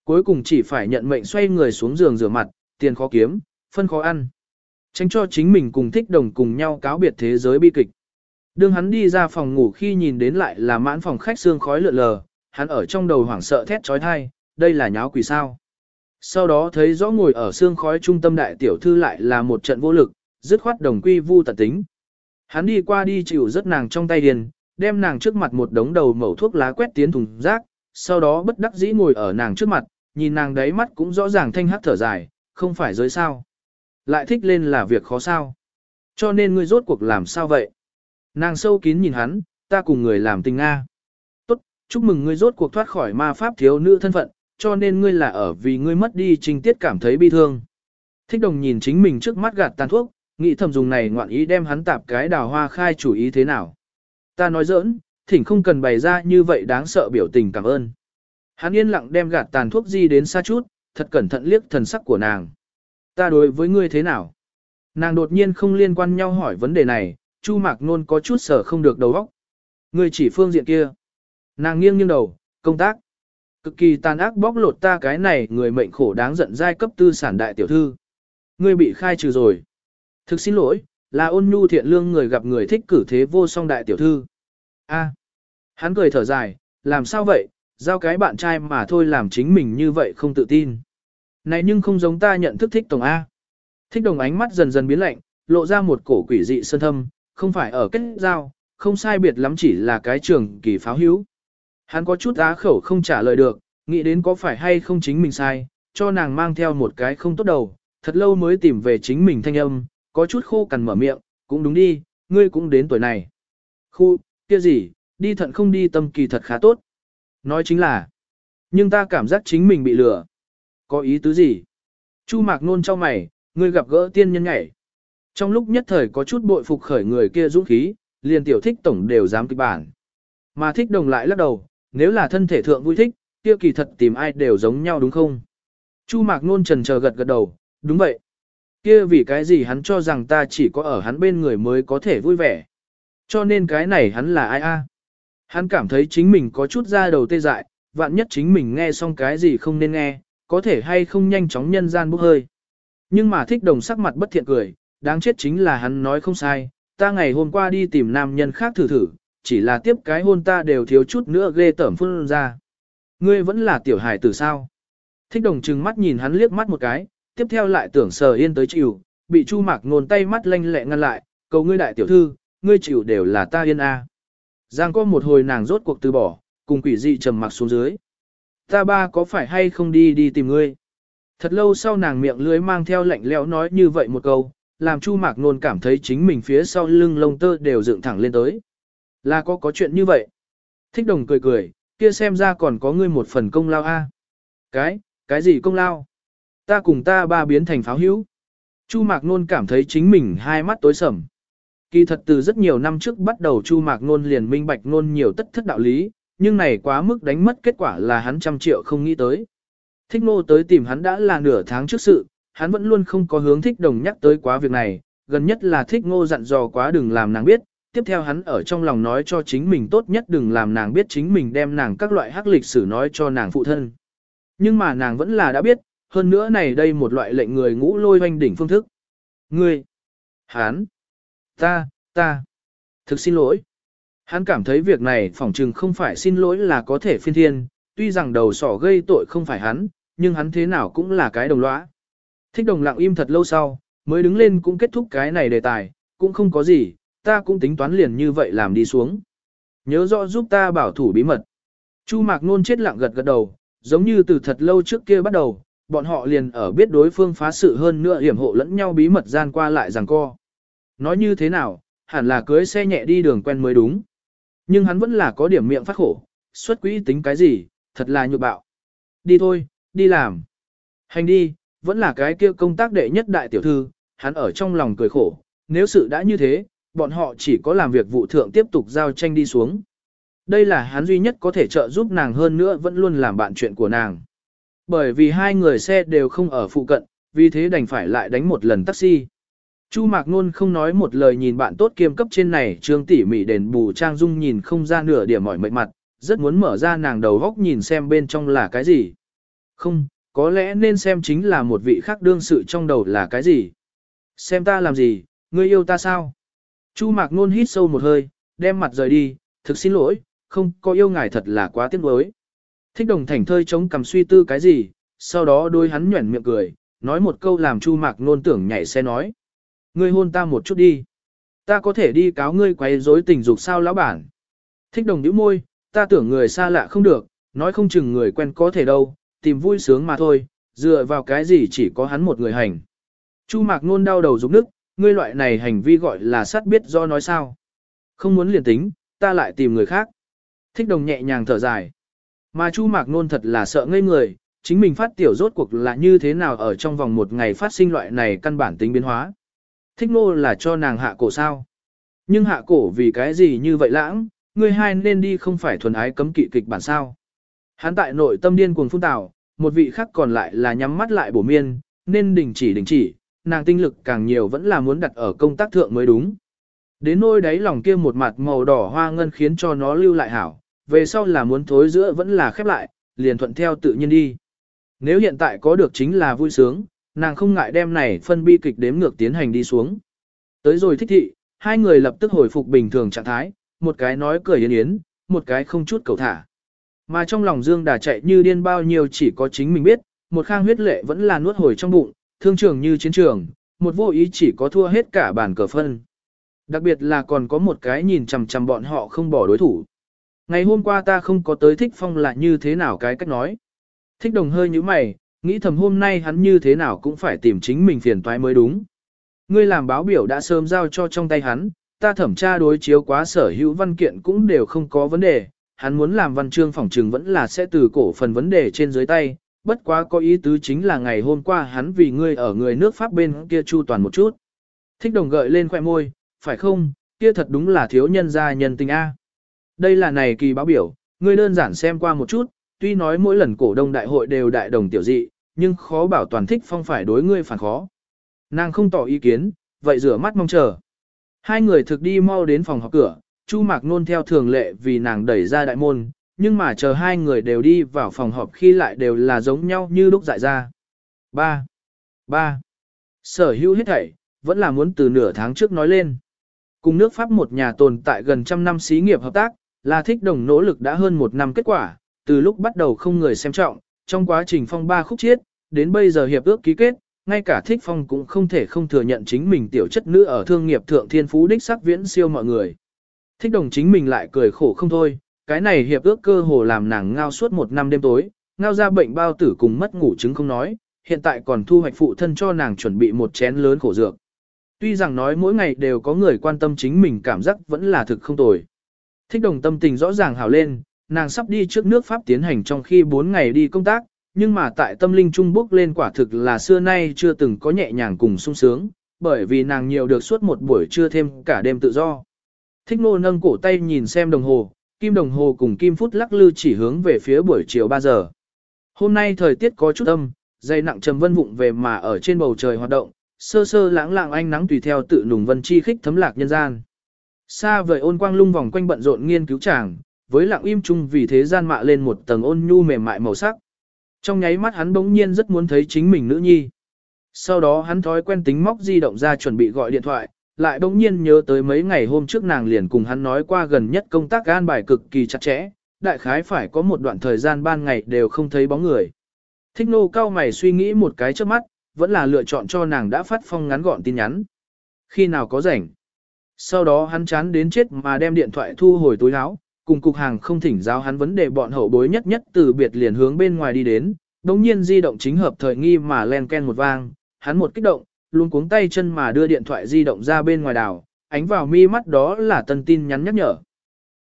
Cuối cùng chỉ phải nhận mệnh xoay người xuống giường rửa mặt, tiền khó kiếm, phân khó ăn. Tránh cho chính mình cùng thích đồng cùng nhau cáo biệt thế giới bi kịch. Đương hắn đi ra phòng ngủ khi nhìn đến lại là mãn phòng khách xương khói lượn lờ, hắn ở trong đầu hoảng sợ thét trói thai, đây là nháo quỷ sao. Sau đó thấy rõ ngồi ở xương khói trung tâm đại tiểu thư lại là một trận vô lực, dứt khoát đồng quy vu tận tính. Hắn đi qua đi chịu rất nàng trong tay điền, đem nàng trước mặt một đống đầu mẩu thuốc lá quét tiến thùng rác, sau đó bất đắc dĩ ngồi ở nàng trước mặt, nhìn nàng đáy mắt cũng rõ ràng thanh hắc thở dài, không phải giới sao. Lại thích lên là việc khó sao. Cho nên ngươi rốt cuộc làm sao vậy? Nàng sâu kín nhìn hắn, ta cùng người làm tình Nga. Tốt, chúc mừng ngươi rốt cuộc thoát khỏi ma pháp thiếu nữ thân phận, cho nên ngươi là ở vì ngươi mất đi trình tiết cảm thấy bi thương. Thích đồng nhìn chính mình trước mắt gạt tàn thuốc, nghĩ thầm dùng này ngoạn ý đem hắn tạp cái đào hoa khai chủ ý thế nào. Ta nói giỡn, thỉnh không cần bày ra như vậy đáng sợ biểu tình cảm ơn. Hắn yên lặng đem gạt tàn thuốc di đến xa chút, thật cẩn thận liếc thần sắc của nàng. Ta đối với ngươi thế nào? Nàng đột nhiên không liên quan nhau hỏi vấn đề này, Chu Mạc Nôn có chút sở không được đầu óc. Ngươi chỉ phương diện kia. Nàng nghiêng nghiêng đầu, công tác. Cực kỳ tàn ác bóc lột ta cái này người mệnh khổ đáng giận giai cấp tư sản đại tiểu thư. Ngươi bị khai trừ rồi. Thực xin lỗi, là ôn nhu thiện lương người gặp người thích cử thế vô song đại tiểu thư. A. À. Hắn cười thở dài, làm sao vậy, giao cái bạn trai mà thôi làm chính mình như vậy không tự tin. Này nhưng không giống ta nhận thức thích tổng A. Thích đồng ánh mắt dần dần biến lạnh, lộ ra một cổ quỷ dị sơn thâm, không phải ở kết giao, không sai biệt lắm chỉ là cái trường kỳ pháo hữu. Hắn có chút á khẩu không trả lời được, nghĩ đến có phải hay không chính mình sai, cho nàng mang theo một cái không tốt đầu, thật lâu mới tìm về chính mình thanh âm, có chút khô cằn mở miệng, cũng đúng đi, ngươi cũng đến tuổi này. Khu, kia gì, đi thận không đi tâm kỳ thật khá tốt. Nói chính là, nhưng ta cảm giác chính mình bị lừa. Có ý tứ gì? Chu mạc nôn cho mày, ngươi gặp gỡ tiên nhân nhảy. Trong lúc nhất thời có chút bội phục khởi người kia dũng khí, liền tiểu thích tổng đều dám kịch bản. Mà thích đồng lại lắc đầu, nếu là thân thể thượng vui thích, kia kỳ thật tìm ai đều giống nhau đúng không? Chu mạc nôn trần chờ gật gật đầu, đúng vậy. Kia vì cái gì hắn cho rằng ta chỉ có ở hắn bên người mới có thể vui vẻ. Cho nên cái này hắn là ai a? Hắn cảm thấy chính mình có chút ra đầu tê dại, vạn nhất chính mình nghe xong cái gì không nên nghe, có thể hay không nhanh chóng nhân gian bốc hơi. Nhưng mà thích đồng sắc mặt bất thiện cười, đáng chết chính là hắn nói không sai, ta ngày hôm qua đi tìm nam nhân khác thử thử, chỉ là tiếp cái hôn ta đều thiếu chút nữa ghê tởm phun ra. Ngươi vẫn là tiểu hài tử sao? Thích đồng trừng mắt nhìn hắn liếc mắt một cái, tiếp theo lại tưởng sờ yên tới chịu, bị chu mạc ngôn tay mắt lanh lẹ ngăn lại, cầu ngươi đại tiểu thư, ngươi chịu đều là ta yên a. Giang có một hồi nàng rốt cuộc từ bỏ, cùng quỷ dị trầm mặc xuống dưới. Ta ba có phải hay không đi đi tìm ngươi? Thật lâu sau nàng miệng lưới mang theo lạnh lẽo nói như vậy một câu, làm Chu Mạc Nôn cảm thấy chính mình phía sau lưng lông tơ đều dựng thẳng lên tới. Là có có chuyện như vậy. Thích đồng cười cười, kia xem ra còn có ngươi một phần công lao a. Cái, cái gì công lao? Ta cùng ta ba biến thành pháo hữu. Chu Mạc Nôn cảm thấy chính mình hai mắt tối sầm. Kỳ thật từ rất nhiều năm trước bắt đầu Chu Mạc Nôn liền minh bạch nôn nhiều tất thất đạo lý, nhưng này quá mức đánh mất kết quả là hắn trăm triệu không nghĩ tới. Thích nô tới tìm hắn đã là nửa tháng trước sự, hắn vẫn luôn không có hướng thích đồng nhắc tới quá việc này, gần nhất là thích ngô dặn dò quá đừng làm nàng biết, tiếp theo hắn ở trong lòng nói cho chính mình tốt nhất đừng làm nàng biết chính mình đem nàng các loại hắc lịch sử nói cho nàng phụ thân. Nhưng mà nàng vẫn là đã biết, hơn nữa này đây một loại lệnh người ngũ lôi hoanh đỉnh phương thức. Ngươi, hắn, ta, ta, thực xin lỗi. Hắn cảm thấy việc này phỏng chừng không phải xin lỗi là có thể phiên thiên, tuy rằng đầu sỏ gây tội không phải hắn, nhưng hắn thế nào cũng là cái đồng lõa. Thích đồng lặng im thật lâu sau, mới đứng lên cũng kết thúc cái này đề tài, cũng không có gì, ta cũng tính toán liền như vậy làm đi xuống. Nhớ rõ giúp ta bảo thủ bí mật. Chu Mạc Nôn chết lặng gật gật đầu, giống như từ thật lâu trước kia bắt đầu, bọn họ liền ở biết đối phương phá sự hơn nữa hiểm hộ lẫn nhau bí mật gian qua lại rằng co. Nói như thế nào, hẳn là cưới xe nhẹ đi đường quen mới đúng. Nhưng hắn vẫn là có điểm miệng phát khổ, xuất quỹ tính cái gì, thật là nhục bạo. Đi thôi, đi làm. Hành đi, vẫn là cái kia công tác đệ nhất đại tiểu thư, hắn ở trong lòng cười khổ, nếu sự đã như thế, bọn họ chỉ có làm việc vụ thượng tiếp tục giao tranh đi xuống. Đây là hắn duy nhất có thể trợ giúp nàng hơn nữa vẫn luôn làm bạn chuyện của nàng. Bởi vì hai người xe đều không ở phụ cận, vì thế đành phải lại đánh một lần taxi. Chu Mạc Nôn không nói một lời nhìn bạn tốt kiêm cấp trên này trương tỉ mỉ đền bù trang dung nhìn không ra nửa điểm mỏi mệt mặt, rất muốn mở ra nàng đầu góc nhìn xem bên trong là cái gì. Không, có lẽ nên xem chính là một vị khác đương sự trong đầu là cái gì. Xem ta làm gì, ngươi yêu ta sao? Chu Mạc Nôn hít sâu một hơi, đem mặt rời đi, thực xin lỗi, không có yêu ngài thật là quá tiếc nuối. Thích đồng thành thơi chống cầm suy tư cái gì, sau đó đôi hắn nhuẩn miệng cười, nói một câu làm Chu Mạc Nôn tưởng nhảy xe nói. Ngươi hôn ta một chút đi. Ta có thể đi cáo ngươi quấy rối tình dục sao lão bản. Thích đồng nhíu môi, ta tưởng người xa lạ không được, nói không chừng người quen có thể đâu, tìm vui sướng mà thôi, dựa vào cái gì chỉ có hắn một người hành. Chu mạc nôn đau đầu rụng nức, ngươi loại này hành vi gọi là sát biết do nói sao. Không muốn liền tính, ta lại tìm người khác. Thích đồng nhẹ nhàng thở dài. Mà Chu mạc nôn thật là sợ ngây người, chính mình phát tiểu rốt cuộc là như thế nào ở trong vòng một ngày phát sinh loại này căn bản tính biến hóa. Thích nô là cho nàng hạ cổ sao. Nhưng hạ cổ vì cái gì như vậy lãng, người hai nên đi không phải thuần ái cấm kỵ kịch bản sao. Hắn tại nội tâm điên cuồng phun tào, một vị khác còn lại là nhắm mắt lại bổ miên, nên đình chỉ đình chỉ, nàng tinh lực càng nhiều vẫn là muốn đặt ở công tác thượng mới đúng. Đến nôi đáy lòng kia một mặt màu đỏ hoa ngân khiến cho nó lưu lại hảo, về sau là muốn thối giữa vẫn là khép lại, liền thuận theo tự nhiên đi. Nếu hiện tại có được chính là vui sướng, nàng không ngại đem này phân bi kịch đếm ngược tiến hành đi xuống. Tới rồi thích thị, hai người lập tức hồi phục bình thường trạng thái, một cái nói cười yến yến, một cái không chút cầu thả. Mà trong lòng Dương Đà chạy như điên bao nhiêu chỉ có chính mình biết, một khang huyết lệ vẫn là nuốt hồi trong bụng, thương trường như chiến trường, một vô ý chỉ có thua hết cả bàn cờ phân. Đặc biệt là còn có một cái nhìn chằm chằm bọn họ không bỏ đối thủ. Ngày hôm qua ta không có tới thích phong là như thế nào cái cách nói. Thích đồng hơi như mày, nghĩ thầm hôm nay hắn như thế nào cũng phải tìm chính mình phiền toái mới đúng. Ngươi làm báo biểu đã sớm giao cho trong tay hắn, ta thẩm tra đối chiếu quá sở hữu văn kiện cũng đều không có vấn đề, hắn muốn làm văn chương phỏng trừng vẫn là sẽ từ cổ phần vấn đề trên dưới tay, bất quá có ý tứ chính là ngày hôm qua hắn vì ngươi ở người nước Pháp bên kia chu toàn một chút. Thích đồng gợi lên khoẻ môi, phải không, kia thật đúng là thiếu nhân gia nhân tình A. Đây là này kỳ báo biểu, ngươi đơn giản xem qua một chút, tuy nói mỗi lần cổ đông đại hội đều đại đồng tiểu dị, nhưng khó bảo toàn thích phong phải đối ngươi phản khó. Nàng không tỏ ý kiến, vậy rửa mắt mong chờ. Hai người thực đi mau đến phòng họp cửa, Chu Mạc Nôn theo thường lệ vì nàng đẩy ra đại môn, nhưng mà chờ hai người đều đi vào phòng họp khi lại đều là giống nhau như lúc dại ra. 3. 3. Sở hữu hết thảy, vẫn là muốn từ nửa tháng trước nói lên. Cùng nước Pháp một nhà tồn tại gần trăm năm xí nghiệp hợp tác, là thích đồng nỗ lực đã hơn một năm kết quả, từ lúc bắt đầu không người xem trọng, trong quá trình phong ba khúc chiết, đến bây giờ hiệp ước ký kết, ngay cả thích phong cũng không thể không thừa nhận chính mình tiểu chất nữ ở thương nghiệp thượng thiên phú đích sắc viễn siêu mọi người. Thích đồng chính mình lại cười khổ không thôi, cái này hiệp ước cơ hồ làm nàng ngao suốt một năm đêm tối, ngao ra bệnh bao tử cùng mất ngủ chứng không nói, hiện tại còn thu hoạch phụ thân cho nàng chuẩn bị một chén lớn khổ dược. Tuy rằng nói mỗi ngày đều có người quan tâm chính mình cảm giác vẫn là thực không tồi. Thích đồng tâm tình rõ ràng hào lên, nàng sắp đi trước nước Pháp tiến hành trong khi 4 ngày đi công tác, nhưng mà tại tâm linh trung bước lên quả thực là xưa nay chưa từng có nhẹ nhàng cùng sung sướng, bởi vì nàng nhiều được suốt một buổi trưa thêm cả đêm tự do. Thích nô nâng cổ tay nhìn xem đồng hồ, kim đồng hồ cùng kim phút lắc lư chỉ hướng về phía buổi chiều 3 giờ. Hôm nay thời tiết có chút âm, dây nặng trầm vân vụng về mà ở trên bầu trời hoạt động, sơ sơ lãng lạng ánh nắng tùy theo tự nùng vân chi khích thấm lạc nhân gian. Xa vời ôn quang lung vòng quanh bận rộn nghiên cứu chàng, với lặng im chung vì thế gian mạ lên một tầng ôn nhu mềm mại màu sắc. Trong nháy mắt hắn bỗng nhiên rất muốn thấy chính mình nữ nhi. Sau đó hắn thói quen tính móc di động ra chuẩn bị gọi điện thoại, lại bỗng nhiên nhớ tới mấy ngày hôm trước nàng liền cùng hắn nói qua gần nhất công tác gan bài cực kỳ chặt chẽ, đại khái phải có một đoạn thời gian ban ngày đều không thấy bóng người. Thích nô cao mày suy nghĩ một cái trước mắt, vẫn là lựa chọn cho nàng đã phát phong ngắn gọn tin nhắn. Khi nào có rảnh. Sau đó hắn chán đến chết mà đem điện thoại thu hồi túi áo, cùng cục hàng không thỉnh giáo hắn vấn đề bọn hậu bối nhất nhất từ biệt liền hướng bên ngoài đi đến, đồng nhiên di động chính hợp thời nghi mà len ken một vang, hắn một kích động, luôn cuống tay chân mà đưa điện thoại di động ra bên ngoài đảo, ánh vào mi mắt đó là tân tin nhắn nhắc nhở.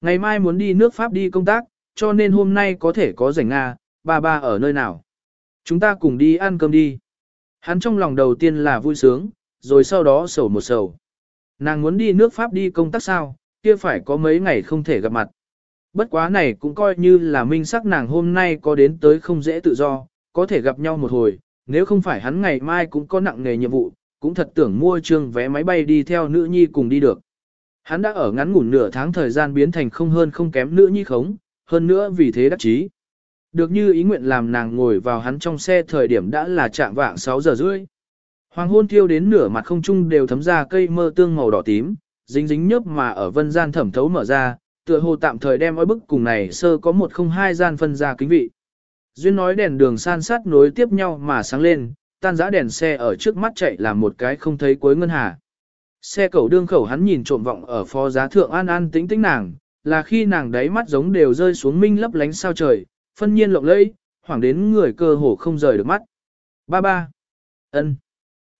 Ngày mai muốn đi nước Pháp đi công tác, cho nên hôm nay có thể có rảnh Nga, ba ba ở nơi nào. Chúng ta cùng đi ăn cơm đi. Hắn trong lòng đầu tiên là vui sướng, rồi sau đó sầu một sầu. Nàng muốn đi nước Pháp đi công tác sao, kia phải có mấy ngày không thể gặp mặt. Bất quá này cũng coi như là minh sắc nàng hôm nay có đến tới không dễ tự do, có thể gặp nhau một hồi, nếu không phải hắn ngày mai cũng có nặng nghề nhiệm vụ, cũng thật tưởng mua trương vé máy bay đi theo nữ nhi cùng đi được. Hắn đã ở ngắn ngủn nửa tháng thời gian biến thành không hơn không kém nữ nhi khống, hơn nữa vì thế đắc chí. Được như ý nguyện làm nàng ngồi vào hắn trong xe thời điểm đã là chạm vạng 6 giờ rưỡi. Hoàng hôn thiêu đến nửa mặt không trung đều thấm ra cây mơ tương màu đỏ tím, dính dính nhớp mà ở vân gian thẩm thấu mở ra, tựa hồ tạm thời đem oi bức cùng này sơ có một không hai gian phân ra kính vị. Duyên nói đèn đường san sát nối tiếp nhau mà sáng lên, tan giã đèn xe ở trước mắt chạy là một cái không thấy cuối ngân hà. Xe cầu đương khẩu hắn nhìn trộm vọng ở phó giá thượng an an tĩnh tĩnh nàng, là khi nàng đáy mắt giống đều rơi xuống minh lấp lánh sao trời, phân nhiên lộng lẫy, hoảng đến người cơ hồ không rời được mắt. Ba ba. ân.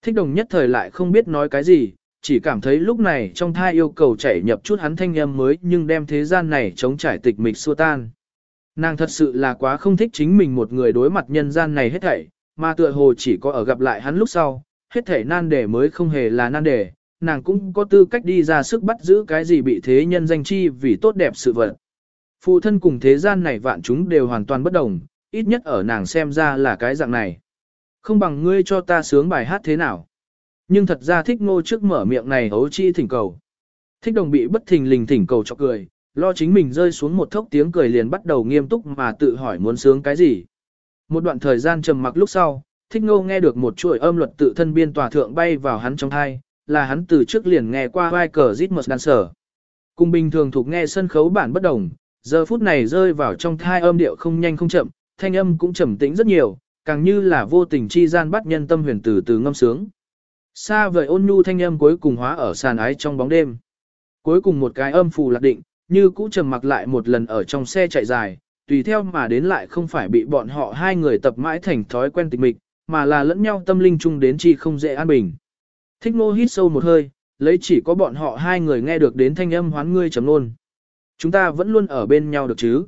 Thích đồng nhất thời lại không biết nói cái gì, chỉ cảm thấy lúc này trong thai yêu cầu chảy nhập chút hắn thanh âm mới nhưng đem thế gian này chống trải tịch mịch xua tan. Nàng thật sự là quá không thích chính mình một người đối mặt nhân gian này hết thảy, mà tựa hồ chỉ có ở gặp lại hắn lúc sau, hết thảy nan đề mới không hề là nan đề, nàng cũng có tư cách đi ra sức bắt giữ cái gì bị thế nhân danh chi vì tốt đẹp sự vật. Phụ thân cùng thế gian này vạn chúng đều hoàn toàn bất đồng, ít nhất ở nàng xem ra là cái dạng này. Không bằng ngươi cho ta sướng bài hát thế nào. Nhưng thật ra thích ngô trước mở miệng này hấu chi thỉnh cầu. Thích đồng bị bất thình lình thỉnh cầu cho cười, lo chính mình rơi xuống một thốc tiếng cười liền bắt đầu nghiêm túc mà tự hỏi muốn sướng cái gì. Một đoạn thời gian trầm mặc lúc sau, thích ngô nghe được một chuỗi âm luật tự thân biên tòa thượng bay vào hắn trong thai, là hắn từ trước liền nghe qua vai cờ Ritmus Dancer. Cùng bình thường thuộc nghe sân khấu bản bất đồng, giờ phút này rơi vào trong thai âm điệu không nhanh không chậm, thanh âm cũng trầm tĩnh rất nhiều, càng như là vô tình chi gian bắt nhân tâm huyền từ từ ngâm sướng. Xa vời ôn nhu thanh âm cuối cùng hóa ở sàn ái trong bóng đêm. Cuối cùng một cái âm phù lạc định, như cũ trầm mặc lại một lần ở trong xe chạy dài, tùy theo mà đến lại không phải bị bọn họ hai người tập mãi thành thói quen tịch mịch, mà là lẫn nhau tâm linh chung đến chi không dễ an bình. Thích ngô hít sâu một hơi, lấy chỉ có bọn họ hai người nghe được đến thanh âm hoán ngươi chấm luôn. Chúng ta vẫn luôn ở bên nhau được chứ.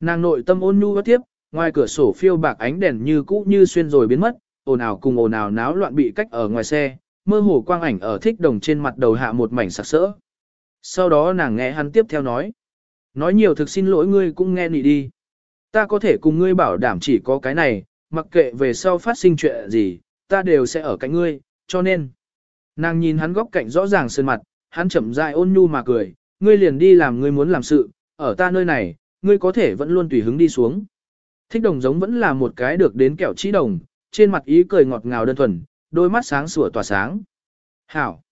Nàng nội tâm ôn nhu tiếp, ngoài cửa sổ phiêu bạc ánh đèn như cũ như xuyên rồi biến mất, ồn ào cùng ồn ào náo loạn bị cách ở ngoài xe, mơ hồ quang ảnh ở thích đồng trên mặt đầu hạ một mảnh sặc sỡ. Sau đó nàng nghe hắn tiếp theo nói. Nói nhiều thực xin lỗi ngươi cũng nghe nị đi. Ta có thể cùng ngươi bảo đảm chỉ có cái này, mặc kệ về sau phát sinh chuyện gì, ta đều sẽ ở cạnh ngươi, cho nên. Nàng nhìn hắn góc cạnh rõ ràng sơn mặt, hắn chậm rãi ôn nhu mà cười, ngươi liền đi làm ngươi muốn làm sự, ở ta nơi này, ngươi có thể vẫn luôn tùy hứng đi xuống. Thích đồng giống vẫn là một cái được đến kẹo trí đồng, trên mặt ý cười ngọt ngào đơn thuần, đôi mắt sáng sủa tỏa sáng. Hảo!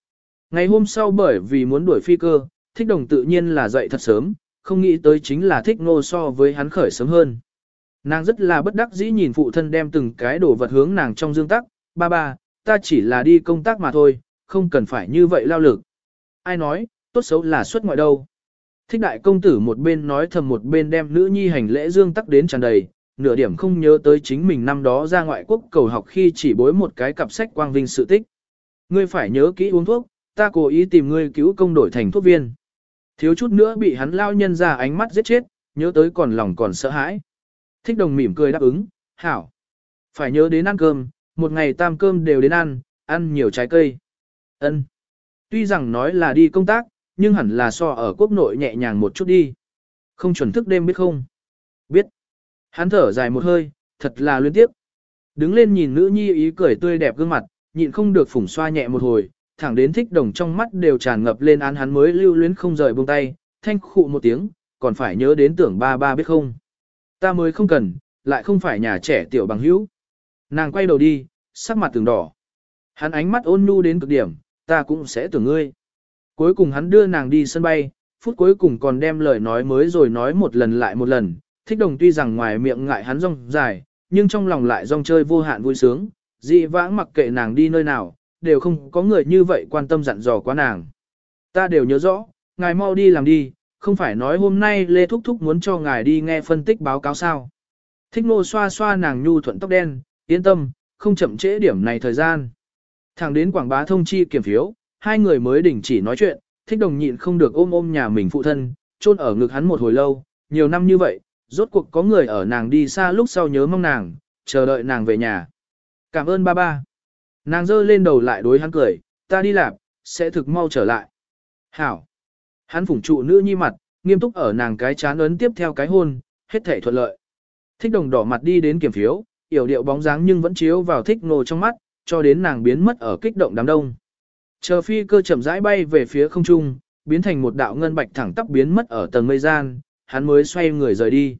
Ngày hôm sau bởi vì muốn đuổi phi cơ, thích đồng tự nhiên là dậy thật sớm, không nghĩ tới chính là thích ngô so với hắn khởi sớm hơn. Nàng rất là bất đắc dĩ nhìn phụ thân đem từng cái đồ vật hướng nàng trong dương tắc, ba ba, ta chỉ là đi công tác mà thôi, không cần phải như vậy lao lực. Ai nói, tốt xấu là xuất ngoại đâu. Thích đại công tử một bên nói thầm một bên đem nữ nhi hành lễ dương tắc đến tràn đầy, nửa điểm không nhớ tới chính mình năm đó ra ngoại quốc cầu học khi chỉ bối một cái cặp sách quang vinh sự tích. Ngươi phải nhớ kỹ uống thuốc, ta cố ý tìm ngươi cứu công đổi thành thuốc viên. Thiếu chút nữa bị hắn lao nhân ra ánh mắt giết chết, nhớ tới còn lòng còn sợ hãi. Thích đồng mỉm cười đáp ứng, hảo. Phải nhớ đến ăn cơm, một ngày tam cơm đều đến ăn, ăn nhiều trái cây. ân Tuy rằng nói là đi công tác, nhưng hẳn là so ở quốc nội nhẹ nhàng một chút đi. Không chuẩn thức đêm biết không? Biết. Hắn thở dài một hơi, thật là luyến tiếp. Đứng lên nhìn nữ nhi ý cười tươi đẹp gương mặt, nhịn không được phủng xoa nhẹ một hồi, thẳng đến thích đồng trong mắt đều tràn ngập lên án hắn mới lưu luyến không rời buông tay, thanh khụ một tiếng, còn phải nhớ đến tưởng ba ba biết không. Ta mới không cần, lại không phải nhà trẻ tiểu bằng hữu. Nàng quay đầu đi, sắc mặt từng đỏ. Hắn ánh mắt ôn nhu đến cực điểm, ta cũng sẽ tưởng ngươi. Cuối cùng hắn đưa nàng đi sân bay, phút cuối cùng còn đem lời nói mới rồi nói một lần lại một lần. Thích đồng tuy rằng ngoài miệng ngại hắn rong dài, nhưng trong lòng lại rong chơi vô hạn vui sướng, dị vãng mặc kệ nàng đi nơi nào, đều không có người như vậy quan tâm dặn dò quá nàng. Ta đều nhớ rõ, ngài mau đi làm đi, không phải nói hôm nay Lê Thúc Thúc muốn cho ngài đi nghe phân tích báo cáo sao. Thích nô xoa xoa nàng nhu thuận tóc đen, yên tâm, không chậm trễ điểm này thời gian. Thẳng đến quảng bá thông chi kiểm phiếu, hai người mới đình chỉ nói chuyện, thích đồng nhịn không được ôm ôm nhà mình phụ thân, chôn ở ngực hắn một hồi lâu, nhiều năm như vậy, rốt cuộc có người ở nàng đi xa lúc sau nhớ mong nàng, chờ đợi nàng về nhà. Cảm ơn ba ba. Nàng giơ lên đầu lại đối hắn cười, ta đi làm, sẽ thực mau trở lại. Hảo. Hắn phủng trụ nữ nhi mặt, nghiêm túc ở nàng cái chán ấn tiếp theo cái hôn, hết thể thuận lợi. Thích đồng đỏ mặt đi đến kiểm phiếu, yểu điệu bóng dáng nhưng vẫn chiếu vào thích nô trong mắt, cho đến nàng biến mất ở kích động đám đông. Chờ phi cơ chậm rãi bay về phía không trung, biến thành một đạo ngân bạch thẳng tắp biến mất ở tầng mây gian, hắn mới xoay người rời đi.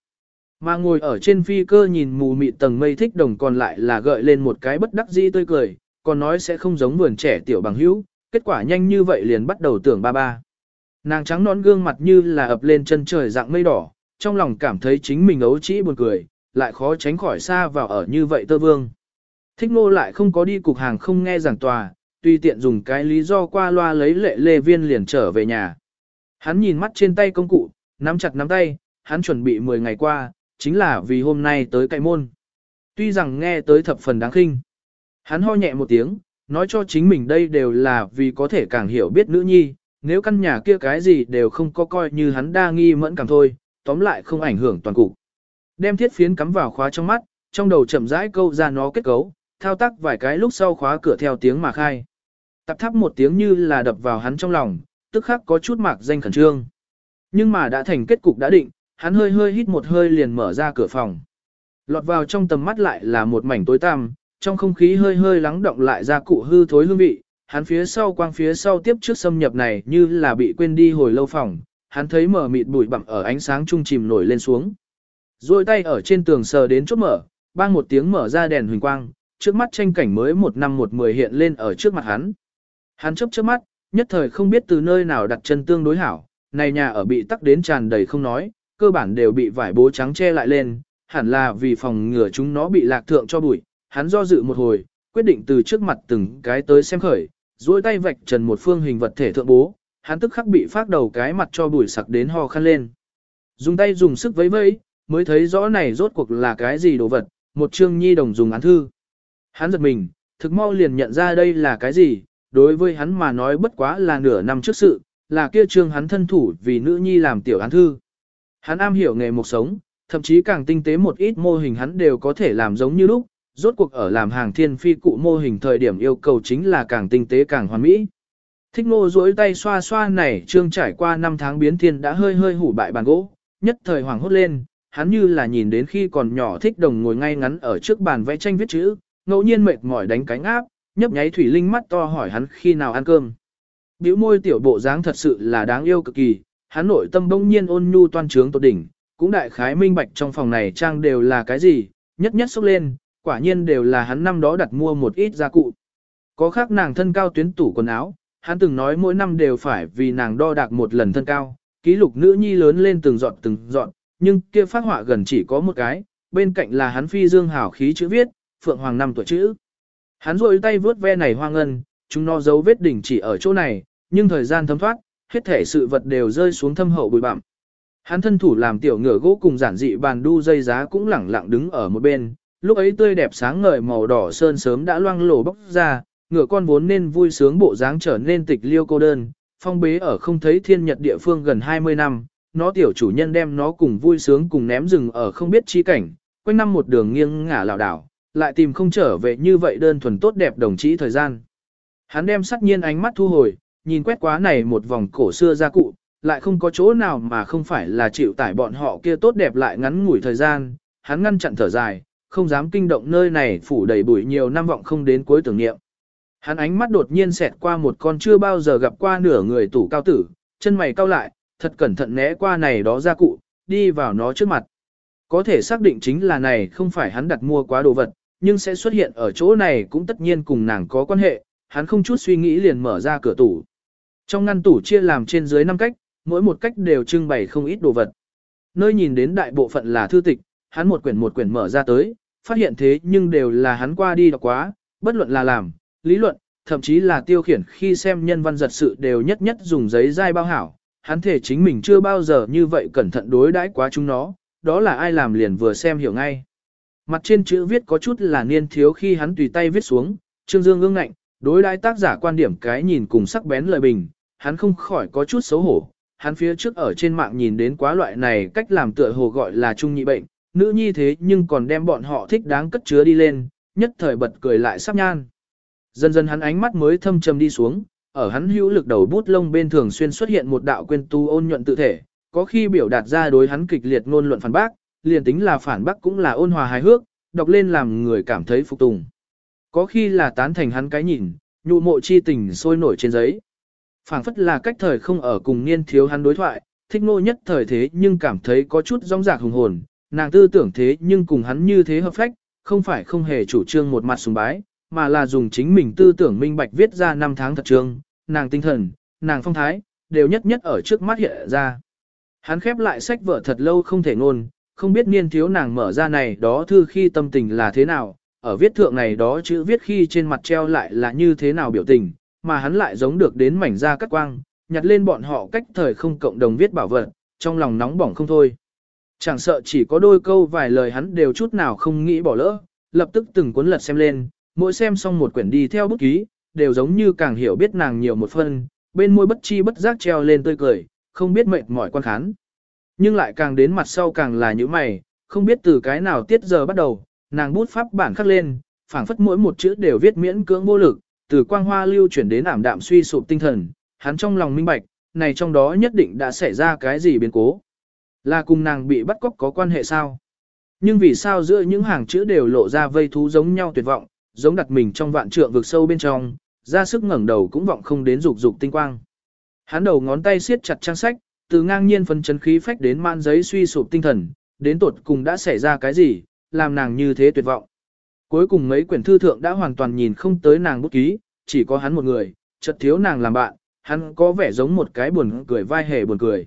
Mà ngồi ở trên phi cơ nhìn mù mịt tầng mây thích đồng còn lại là gợi lên một cái bất đắc dĩ tươi cười, còn nói sẽ không giống vườn trẻ tiểu bằng hữu, kết quả nhanh như vậy liền bắt đầu tưởng ba ba. Nàng trắng nón gương mặt như là ập lên chân trời dạng mây đỏ, trong lòng cảm thấy chính mình ấu trĩ buồn cười, lại khó tránh khỏi xa vào ở như vậy tơ vương. Thích ngô lại không có đi cục hàng không nghe giảng tòa, tuy tiện dùng cái lý do qua loa lấy lệ lê viên liền trở về nhà. Hắn nhìn mắt trên tay công cụ, Nắm chặt nắm tay, hắn chuẩn bị 10 ngày qua, chính là vì hôm nay tới cậy môn. Tuy rằng nghe tới thập phần đáng khinh. Hắn ho nhẹ một tiếng, nói cho chính mình đây đều là vì có thể càng hiểu biết nữ nhi, nếu căn nhà kia cái gì đều không có coi như hắn đa nghi mẫn cảm thôi, tóm lại không ảnh hưởng toàn cục. Đem thiết phiến cắm vào khóa trong mắt, trong đầu chậm rãi câu ra nó kết cấu, thao tác vài cái lúc sau khóa cửa theo tiếng mà khai. Tập thắp một tiếng như là đập vào hắn trong lòng, tức khắc có chút mạc danh khẩn trương. Nhưng mà đã thành kết cục đã định, hắn hơi hơi hít một hơi liền mở ra cửa phòng. Lọt vào trong tầm mắt lại là một mảnh tối tăm, trong không khí hơi hơi lắng động lại ra cụ hư thối hương vị, hắn phía sau quang phía sau tiếp trước xâm nhập này như là bị quên đi hồi lâu phòng, hắn thấy mở mịt bụi bặm ở ánh sáng trung chìm nổi lên xuống. Rồi tay ở trên tường sờ đến chốt mở, bang một tiếng mở ra đèn huỳnh quang, trước mắt tranh cảnh mới một năm một mười hiện lên ở trước mặt hắn. Hắn chớp chớp mắt, nhất thời không biết từ nơi nào đặt chân tương đối hảo, này nhà ở bị tắc đến tràn đầy không nói, cơ bản đều bị vải bố trắng che lại lên, hẳn là vì phòng ngừa chúng nó bị lạc thượng cho bụi. Hắn do dự một hồi, quyết định từ trước mặt từng cái tới xem khởi, duỗi tay vạch trần một phương hình vật thể thượng bố, hắn tức khắc bị phát đầu cái mặt cho bụi sặc đến ho khăn lên. Dùng tay dùng sức vẫy vẫy, mới thấy rõ này rốt cuộc là cái gì đồ vật, một chương nhi đồng dùng án thư. Hắn giật mình, thực mau liền nhận ra đây là cái gì, đối với hắn mà nói bất quá là nửa năm trước sự, là kia trương hắn thân thủ vì nữ nhi làm tiểu án thư. Hắn am hiểu nghề một sống, thậm chí càng tinh tế một ít mô hình hắn đều có thể làm giống như lúc, rốt cuộc ở làm hàng thiên phi cụ mô hình thời điểm yêu cầu chính là càng tinh tế càng hoàn mỹ. Thích ngô duỗi tay xoa xoa này trương trải qua năm tháng biến thiên đã hơi hơi hủ bại bàn gỗ, nhất thời hoàng hốt lên, hắn như là nhìn đến khi còn nhỏ thích đồng ngồi ngay ngắn ở trước bàn vẽ tranh viết chữ, ngẫu nhiên mệt mỏi đánh cánh áp, nhấp nháy thủy linh mắt to hỏi hắn khi nào ăn cơm. Biểu môi tiểu bộ dáng thật sự là đáng yêu cực kỳ, hắn nội tâm bỗng nhiên ôn nhu toan trướng tột đỉnh, cũng đại khái minh bạch trong phòng này trang đều là cái gì, nhất nhất xúc lên, quả nhiên đều là hắn năm đó đặt mua một ít gia cụ. Có khác nàng thân cao tuyến tủ quần áo, hắn từng nói mỗi năm đều phải vì nàng đo đạc một lần thân cao, ký lục nữ nhi lớn lên từng dọn từng dọn, nhưng kia phát họa gần chỉ có một cái, bên cạnh là hắn phi dương hảo khí chữ viết, phượng hoàng năm tuổi chữ. Hắn rôi tay vướt ve này hoang ngân, chúng nó dấu vết đỉnh chỉ ở chỗ này, nhưng thời gian thấm thoát, hết thể sự vật đều rơi xuống thâm hậu bụi bặm. Hắn thân thủ làm tiểu ngựa gỗ cùng giản dị bàn đu dây giá cũng lẳng lặng đứng ở một bên, lúc ấy tươi đẹp sáng ngời màu đỏ sơn sớm đã loang lổ bốc ra, ngựa con vốn nên vui sướng bộ dáng trở nên tịch liêu cô đơn, phong bế ở không thấy thiên nhật địa phương gần 20 năm, nó tiểu chủ nhân đem nó cùng vui sướng cùng ném rừng ở không biết chi cảnh, quanh năm một đường nghiêng ngả lảo đảo, lại tìm không trở về như vậy đơn thuần tốt đẹp đồng chí thời gian. Hắn đem sắc nhiên ánh mắt thu hồi, nhìn quét quá này một vòng cổ xưa gia cụ, lại không có chỗ nào mà không phải là chịu tải bọn họ kia tốt đẹp lại ngắn ngủi thời gian, hắn ngăn chặn thở dài, không dám kinh động nơi này phủ đầy bụi nhiều năm vọng không đến cuối tưởng niệm. Hắn ánh mắt đột nhiên xẹt qua một con chưa bao giờ gặp qua nửa người tủ cao tử, chân mày cau lại, thật cẩn thận né qua này đó ra cụ, đi vào nó trước mặt. Có thể xác định chính là này không phải hắn đặt mua quá đồ vật, nhưng sẽ xuất hiện ở chỗ này cũng tất nhiên cùng nàng có quan hệ, hắn không chút suy nghĩ liền mở ra cửa tủ. Trong ngăn tủ chia làm trên dưới 5 cách, mỗi một cách đều trưng bày không ít đồ vật. Nơi nhìn đến đại bộ phận là thư tịch, hắn một quyển một quyển mở ra tới, phát hiện thế nhưng đều là hắn qua đi đọc quá, bất luận là làm, lý luận, thậm chí là tiêu khiển khi xem nhân văn giật sự đều nhất nhất dùng giấy dai bao hảo. Hắn thể chính mình chưa bao giờ như vậy cẩn thận đối đãi quá chúng nó, đó là ai làm liền vừa xem hiểu ngay. Mặt trên chữ viết có chút là niên thiếu khi hắn tùy tay viết xuống, Trương Dương ương ngạnh, đối đãi tác giả quan điểm cái nhìn cùng sắc bén lời bình, hắn không khỏi có chút xấu hổ. Hắn phía trước ở trên mạng nhìn đến quá loại này cách làm tựa hồ gọi là trung nhị bệnh, nữ nhi thế nhưng còn đem bọn họ thích đáng cất chứa đi lên, nhất thời bật cười lại sắp nhan. Dần dần hắn ánh mắt mới thâm trầm đi xuống, ở hắn hữu lực đầu bút lông bên thường xuyên xuất hiện một đạo quên tu ôn nhuận tự thể, có khi biểu đạt ra đối hắn kịch liệt ngôn luận phản bác, liền tính là phản bác cũng là ôn hòa hài hước, đọc lên làm người cảm thấy phục tùng. Có khi là tán thành hắn cái nhìn, nhụ mộ chi tình sôi nổi trên giấy. phảng phất là cách thời không ở cùng niên thiếu hắn đối thoại, thích nô nhất thời thế nhưng cảm thấy có chút rong rạc hùng hồn, nàng tư tưởng thế nhưng cùng hắn như thế hợp phách, không phải không hề chủ trương một mặt sùng bái, mà là dùng chính mình tư tưởng minh bạch viết ra năm tháng thật trương, nàng tinh thần, nàng phong thái, đều nhất nhất ở trước mắt hiện ra. Hắn khép lại sách vở thật lâu không thể ngôn, không biết niên thiếu nàng mở ra này đó thư khi tâm tình là thế nào, ở viết thượng này đó chữ viết khi trên mặt treo lại là như thế nào biểu tình, mà hắn lại giống được đến mảnh ra cắt quang, nhặt lên bọn họ cách thời không cộng đồng viết bảo vật, trong lòng nóng bỏng không thôi. Chẳng sợ chỉ có đôi câu vài lời hắn đều chút nào không nghĩ bỏ lỡ, lập tức từng cuốn lật xem lên, mỗi xem xong một quyển đi theo bút ký, đều giống như càng hiểu biết nàng nhiều một phân, bên môi bất chi bất giác treo lên tươi cười, không biết mệt mỏi quan khán. Nhưng lại càng đến mặt sau càng là những mày, không biết từ cái nào tiết giờ bắt đầu, nàng bút pháp bản khắc lên, phảng phất mỗi một chữ đều viết miễn cưỡng vô lực, từ quang hoa lưu chuyển đến ảm đạm suy sụp tinh thần, hắn trong lòng minh bạch, này trong đó nhất định đã xảy ra cái gì biến cố. Là cùng nàng bị bắt cóc có quan hệ sao? Nhưng vì sao giữa những hàng chữ đều lộ ra vây thú giống nhau tuyệt vọng, giống đặt mình trong vạn trượng vực sâu bên trong, ra sức ngẩng đầu cũng vọng không đến dục dục tinh quang. Hắn đầu ngón tay siết chặt trang sách, từ ngang nhiên phân chấn khí phách đến man giấy suy sụp tinh thần, đến tột cùng đã xảy ra cái gì, làm nàng như thế tuyệt vọng. Cuối cùng mấy quyển thư thượng đã hoàn toàn nhìn không tới nàng bút ký, chỉ có hắn một người, chợt thiếu nàng làm bạn, hắn có vẻ giống một cái buồn cười vai hề buồn cười.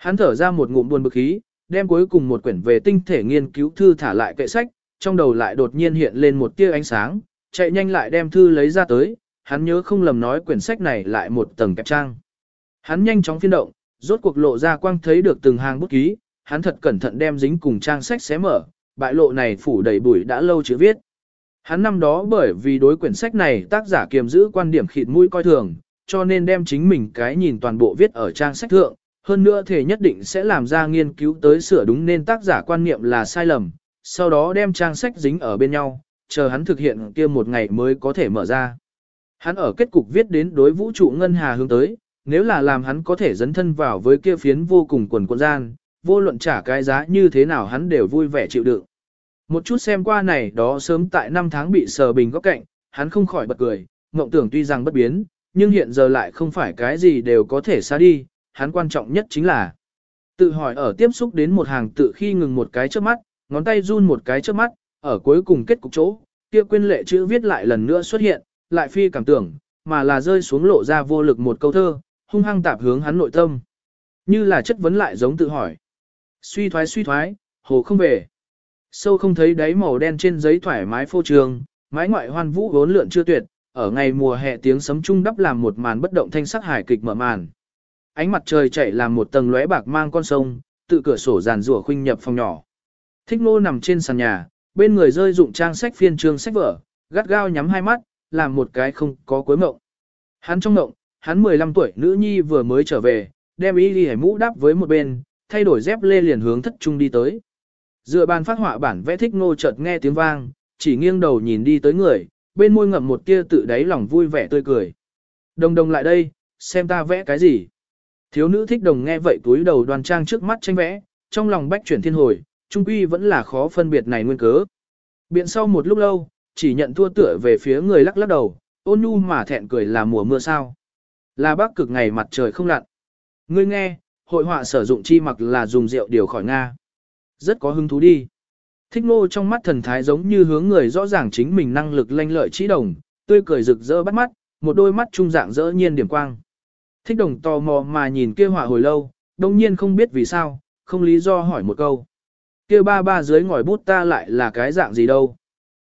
Hắn thở ra một ngụm buồn bực khí, đem cuối cùng một quyển về tinh thể nghiên cứu thư thả lại kệ sách, trong đầu lại đột nhiên hiện lên một tia ánh sáng, chạy nhanh lại đem thư lấy ra tới, hắn nhớ không lầm nói quyển sách này lại một tầng kẹp trang. Hắn nhanh chóng phiên động, rốt cuộc lộ ra quang thấy được từng hàng bút ký, hắn thật cẩn thận đem dính cùng trang sách xé mở, bại lộ này phủ đầy bụi đã lâu chữ viết. Hắn năm đó bởi vì đối quyển sách này tác giả kiềm giữ quan điểm khịt mũi coi thường, cho nên đem chính mình cái nhìn toàn bộ viết ở trang sách thượng, hơn nữa thể nhất định sẽ làm ra nghiên cứu tới sửa đúng nên tác giả quan niệm là sai lầm, sau đó đem trang sách dính ở bên nhau, chờ hắn thực hiện kia một ngày mới có thể mở ra. Hắn ở kết cục viết đến đối vũ trụ ngân hà hướng tới, nếu là làm hắn có thể dấn thân vào với kia phiến vô cùng quần quần gian, vô luận trả cái giá như thế nào hắn đều vui vẻ chịu đựng. Một chút xem qua này đó sớm tại năm tháng bị sờ bình góc cạnh, hắn không khỏi bật cười, mộng tưởng tuy rằng bất biến, nhưng hiện giờ lại không phải cái gì đều có thể xa đi, hắn quan trọng nhất chính là tự hỏi ở tiếp xúc đến một hàng tự khi ngừng một cái trước mắt, ngón tay run một cái trước mắt, ở cuối cùng kết cục chỗ, kia quên lệ chữ viết lại lần nữa xuất hiện, lại phi cảm tưởng, mà là rơi xuống lộ ra vô lực một câu thơ, hung hăng tạp hướng hắn nội tâm. Như là chất vấn lại giống tự hỏi. Suy thoái suy thoái, hồ không về. Sâu không thấy đáy màu đen trên giấy thoải mái phô trường, mái ngoại hoan vũ vốn lượn chưa tuyệt, ở ngày mùa hè tiếng sấm trung đắp làm một màn bất động thanh sắc hài kịch mở màn. Ánh mặt trời chảy làm một tầng lóe bạc mang con sông, tự cửa sổ giàn rủa khuynh nhập phòng nhỏ. Thích nô nằm trên sàn nhà, bên người rơi dụng trang sách phiên trường sách vở, gắt gao nhắm hai mắt, làm một cái không có cuối mộng. Hắn trong mộng, hắn 15 tuổi nữ nhi vừa mới trở về, đem y đi mũ đáp với một bên, thay đổi dép lê liền hướng thất trung đi tới. Dựa bàn phát họa bản vẽ thích nô chợt nghe tiếng vang, chỉ nghiêng đầu nhìn đi tới người, bên môi ngậm một tia tự đáy lòng vui vẻ tươi cười. Đồng đồng lại đây, xem ta vẽ cái gì. Thiếu nữ thích đồng nghe vậy túi đầu đoàn trang trước mắt tranh vẽ, trong lòng bách chuyển thiên hồi, trung quy vẫn là khó phân biệt này nguyên cớ. Biện sau một lúc lâu, chỉ nhận thua tựa về phía người lắc lắc đầu, ôn nhu mà thẹn cười là mùa mưa sao. Là bác cực ngày mặt trời không lặn. Ngươi nghe, hội họa sử dụng chi mặc là dùng rượu điều khỏi Nga. Rất có hứng thú đi. Thích ngô trong mắt thần thái giống như hướng người rõ ràng chính mình năng lực lanh lợi trí đồng, tươi cười rực rỡ bắt mắt, một đôi mắt trung dạng rỡ nhiên điểm quang. Thích đồng tò mò mà nhìn kia họa hồi lâu, đồng nhiên không biết vì sao, không lý do hỏi một câu. Kia ba ba dưới ngòi bút ta lại là cái dạng gì đâu.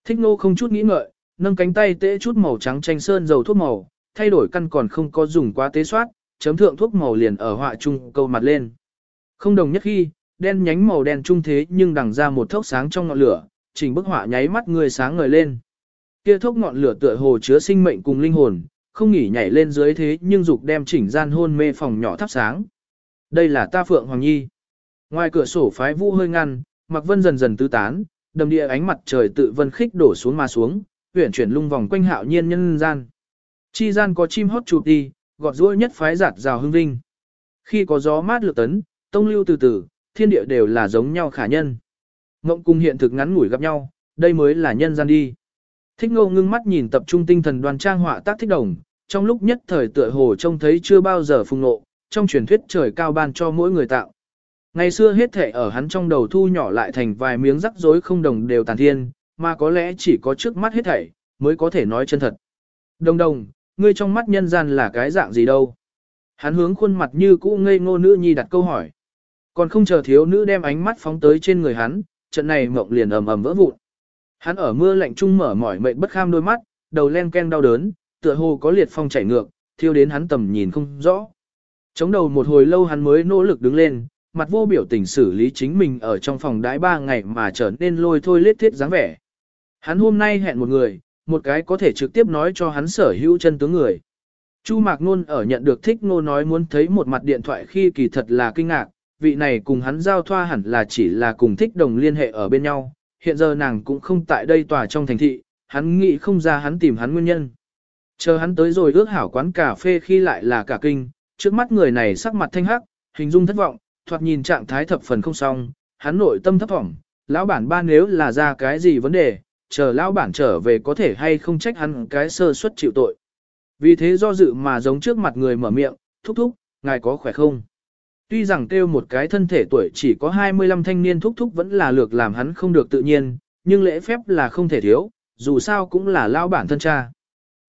Thích ngô không chút nghĩ ngợi, nâng cánh tay tễ chút màu trắng tranh sơn dầu thuốc màu, thay đổi căn còn không có dùng quá tế soát, chấm thượng thuốc màu liền ở họa trung câu mặt lên. Không đồng nhất khi, đen nhánh màu đen trung thế nhưng đằng ra một thốc sáng trong ngọn lửa, chỉnh bức họa nháy mắt người sáng ngời lên. Kia thốc ngọn lửa tựa hồ chứa sinh mệnh cùng linh hồn, không nghỉ nhảy lên dưới thế nhưng dục đem chỉnh gian hôn mê phòng nhỏ thắp sáng. Đây là ta Phượng Hoàng Nhi. Ngoài cửa sổ phái vũ hơi ngăn, mặc vân dần dần tứ tán, đầm địa ánh mặt trời tự vân khích đổ xuống mà xuống, huyển chuyển lung vòng quanh hạo nhiên nhân gian. Chi gian có chim hót chụp đi, gọt ruôi nhất phái giạt rào hương vinh. Khi có gió mát lược tấn, tông lưu từ từ, thiên địa đều là giống nhau khả nhân. Ngộng cung hiện thực ngắn ngủi gặp nhau, đây mới là nhân gian đi. Thích ngô ngưng mắt nhìn tập trung tinh thần đoàn trang họa tác thích đồng, trong lúc nhất thời tựa hồ trông thấy chưa bao giờ phùng nộ, trong truyền thuyết trời cao ban cho mỗi người tạo. Ngày xưa hết thể ở hắn trong đầu thu nhỏ lại thành vài miếng rắc rối không đồng đều tàn thiên, mà có lẽ chỉ có trước mắt hết thảy, mới có thể nói chân thật. Đồng đồng, ngươi trong mắt nhân gian là cái dạng gì đâu? Hắn hướng khuôn mặt như cũ ngây ngô nữ nhi đặt câu hỏi. Còn không chờ thiếu nữ đem ánh mắt phóng tới trên người hắn, trận này mộng liền ầm ầm vỡ vụn. Hắn ở mưa lạnh trung mở mỏi mệt bất kham đôi mắt, đầu len ken đau đớn, tựa hồ có liệt phong chảy ngược, thiêu đến hắn tầm nhìn không rõ. Chống đầu một hồi lâu hắn mới nỗ lực đứng lên, mặt vô biểu tình xử lý chính mình ở trong phòng đái ba ngày mà trở nên lôi thôi lết thiết dáng vẻ. Hắn hôm nay hẹn một người, một cái có thể trực tiếp nói cho hắn sở hữu chân tướng người. Chu Mạc Nôn ở nhận được thích ngô nói muốn thấy một mặt điện thoại khi kỳ thật là kinh ngạc, vị này cùng hắn giao thoa hẳn là chỉ là cùng thích đồng liên hệ ở bên nhau, hiện giờ nàng cũng không tại đây tòa trong thành thị, hắn nghĩ không ra hắn tìm hắn nguyên nhân. Chờ hắn tới rồi ước hảo quán cà phê khi lại là cả kinh, trước mắt người này sắc mặt thanh hắc, hình dung thất vọng, thoạt nhìn trạng thái thập phần không xong, hắn nội tâm thấp vọng, lão bản ba nếu là ra cái gì vấn đề, chờ lão bản trở về có thể hay không trách hắn cái sơ suất chịu tội. Vì thế do dự mà giống trước mặt người mở miệng, thúc thúc, ngài có khỏe không? Tuy rằng kêu một cái thân thể tuổi chỉ có 25 thanh niên thúc thúc vẫn là lược làm hắn không được tự nhiên, nhưng lễ phép là không thể thiếu, dù sao cũng là lao bản thân cha.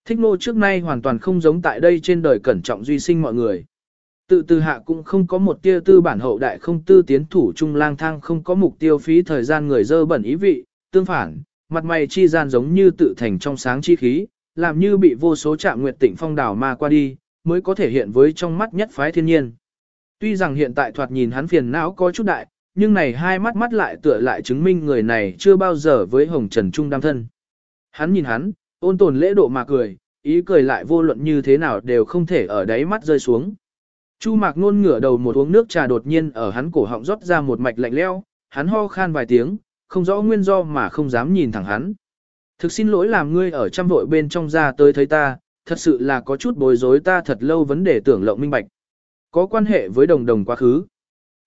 Thích nô trước nay hoàn toàn không giống tại đây trên đời cẩn trọng duy sinh mọi người. Tự từ hạ cũng không có một tia tư bản hậu đại không tư tiến thủ trung lang thang không có mục tiêu phí thời gian người dơ bẩn ý vị, tương phản, mặt mày chi gian giống như tự thành trong sáng chi khí, làm như bị vô số trạng nguyệt tịnh phong đảo ma qua đi, mới có thể hiện với trong mắt nhất phái thiên nhiên. Tuy rằng hiện tại thoạt nhìn hắn phiền não có chút đại, nhưng này hai mắt mắt lại tựa lại chứng minh người này chưa bao giờ với hồng trần trung đam thân. Hắn nhìn hắn, ôn tồn lễ độ mà cười, ý cười lại vô luận như thế nào đều không thể ở đáy mắt rơi xuống. Chu mạc nôn ngửa đầu một uống nước trà đột nhiên ở hắn cổ họng rót ra một mạch lạnh leo, hắn ho khan vài tiếng, không rõ nguyên do mà không dám nhìn thẳng hắn. Thực xin lỗi làm ngươi ở trăm vội bên trong ra tới thấy ta, thật sự là có chút bối rối ta thật lâu vấn đề tưởng lộng minh bạch. Có quan hệ với đồng đồng quá khứ.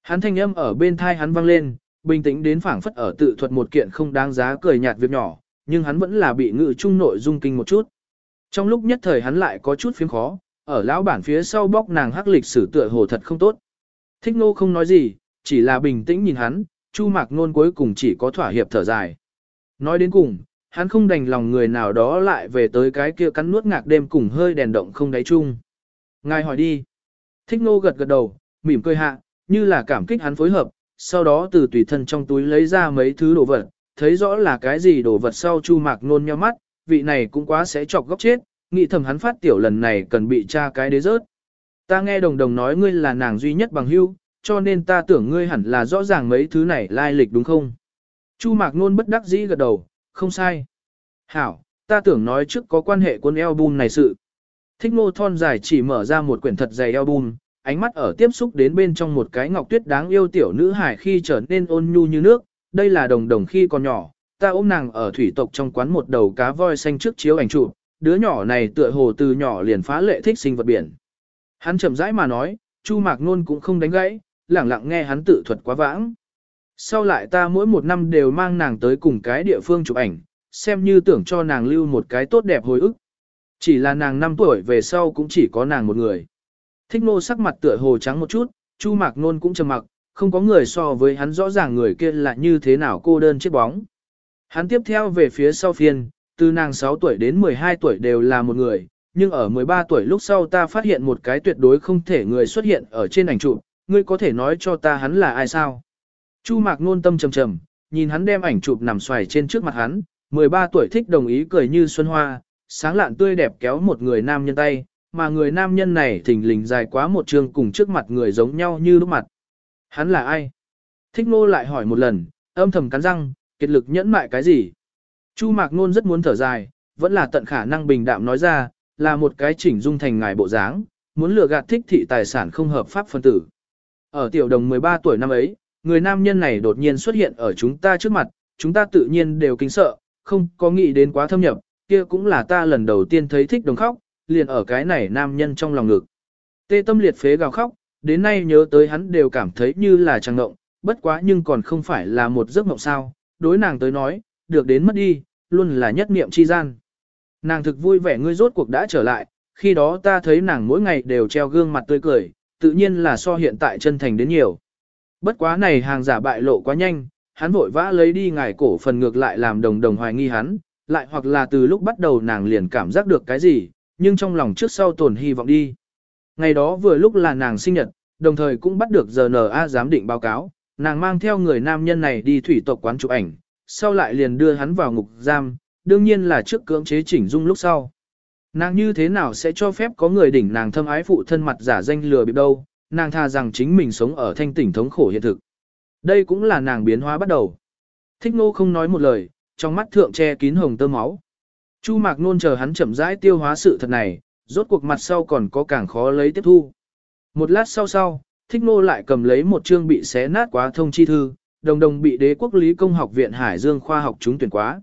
Hắn thanh âm ở bên thai hắn vang lên, bình tĩnh đến phảng phất ở tự thuật một kiện không đáng giá cười nhạt việc nhỏ, nhưng hắn vẫn là bị ngự trung nội dung kinh một chút. Trong lúc nhất thời hắn lại có chút phiếm khó, ở lão bản phía sau bóc nàng hắc lịch sử tựa hồ thật không tốt. Thích nô không nói gì, chỉ là bình tĩnh nhìn hắn, chu mạc nôn cuối cùng chỉ có thỏa hiệp thở dài. Nói đến cùng, hắn không đành lòng người nào đó lại về tới cái kia cắn nuốt ngạc đêm cùng hơi đèn động không đáy chung. Ngài hỏi đi. Thích nô gật gật đầu, mỉm cười hạ, như là cảm kích hắn phối hợp, sau đó từ tùy thân trong túi lấy ra mấy thứ đồ vật, thấy rõ là cái gì đồ vật sau chu mạc nôn nhau mắt, vị này cũng quá sẽ chọc góc chết, nghĩ thầm hắn phát tiểu lần này cần bị tra cái đế rớt. Ta nghe đồng đồng nói ngươi là nàng duy nhất bằng hưu, cho nên ta tưởng ngươi hẳn là rõ ràng mấy thứ này lai lịch đúng không? Chu mạc nôn bất đắc dĩ gật đầu, không sai. Hảo, ta tưởng nói trước có quan hệ quân album này sự. Thích ngô thon dài chỉ mở ra một quyển thật dày album, ánh mắt ở tiếp xúc đến bên trong một cái ngọc tuyết đáng yêu tiểu nữ hải khi trở nên ôn nhu như nước, đây là đồng đồng khi còn nhỏ, ta ôm nàng ở thủy tộc trong quán một đầu cá voi xanh trước chiếu ảnh chụp, đứa nhỏ này tựa hồ từ nhỏ liền phá lệ thích sinh vật biển. Hắn chậm rãi mà nói, Chu Mạc Nôn cũng không đánh gãy, lẳng lặng nghe hắn tự thuật quá vãng. Sau lại ta mỗi một năm đều mang nàng tới cùng cái địa phương chụp ảnh, xem như tưởng cho nàng lưu một cái tốt đẹp hồi ức. Chỉ là nàng 5 tuổi về sau cũng chỉ có nàng một người. Thích nô sắc mặt tựa hồ trắng một chút, Chu Mạc Nôn cũng trầm mặc, không có người so với hắn rõ ràng người kia là như thế nào cô đơn chiếc bóng. Hắn tiếp theo về phía sau phiên, từ nàng 6 tuổi đến 12 tuổi đều là một người, nhưng ở 13 tuổi lúc sau ta phát hiện một cái tuyệt đối không thể người xuất hiện ở trên ảnh chụp, ngươi có thể nói cho ta hắn là ai sao? Chu Mạc Nôn tâm trầm trầm, nhìn hắn đem ảnh chụp nằm xoài trên trước mặt hắn, 13 tuổi thích đồng ý cười như xuân hoa, sáng lạn tươi đẹp kéo một người nam nhân tay, mà người nam nhân này thình lình dài quá một trường cùng trước mặt người giống nhau như lúc mặt. Hắn là ai? Thích nô lại hỏi một lần, âm thầm cắn răng, kiệt lực nhẫn mại cái gì? Chu Mạc Nôn rất muốn thở dài, vẫn là tận khả năng bình đạm nói ra, là một cái chỉnh dung thành ngài bộ dáng, muốn lừa gạt thích thị tài sản không hợp pháp phân tử. Ở tiểu đồng 13 tuổi năm ấy, người nam nhân này đột nhiên xuất hiện ở chúng ta trước mặt, chúng ta tự nhiên đều kinh sợ, không có nghĩ đến quá thâm nhập, kia cũng là ta lần đầu tiên thấy thích đồng khóc, liền ở cái này nam nhân trong lòng ngực. Tê tâm liệt phế gào khóc, đến nay nhớ tới hắn đều cảm thấy như là trăng ngộng, bất quá nhưng còn không phải là một giấc mộng sao, đối nàng tới nói, được đến mất đi, luôn là nhất niệm chi gian. Nàng thực vui vẻ ngươi rốt cuộc đã trở lại, khi đó ta thấy nàng mỗi ngày đều treo gương mặt tươi cười, tự nhiên là so hiện tại chân thành đến nhiều. Bất quá này hàng giả bại lộ quá nhanh, hắn vội vã lấy đi ngài cổ phần ngược lại làm đồng đồng hoài nghi hắn, lại hoặc là từ lúc bắt đầu nàng liền cảm giác được cái gì, nhưng trong lòng trước sau tồn hy vọng đi. Ngày đó vừa lúc là nàng sinh nhật, đồng thời cũng bắt được GNA giám định báo cáo, nàng mang theo người nam nhân này đi thủy tộc quán chụp ảnh, sau lại liền đưa hắn vào ngục giam, đương nhiên là trước cưỡng chế chỉnh dung lúc sau. Nàng như thế nào sẽ cho phép có người đỉnh nàng thâm ái phụ thân mặt giả danh lừa bịp đâu, nàng tha rằng chính mình sống ở thanh tỉnh thống khổ hiện thực. Đây cũng là nàng biến hóa bắt đầu. Thích nô không nói một lời, trong mắt thượng che kín hồng tơ máu. Chu mạc nôn chờ hắn chậm rãi tiêu hóa sự thật này, rốt cuộc mặt sau còn có càng khó lấy tiếp thu. Một lát sau sau, thích nô lại cầm lấy một chương bị xé nát quá thông chi thư, đồng đồng bị đế quốc lý công học viện Hải Dương khoa học trúng tuyển quá.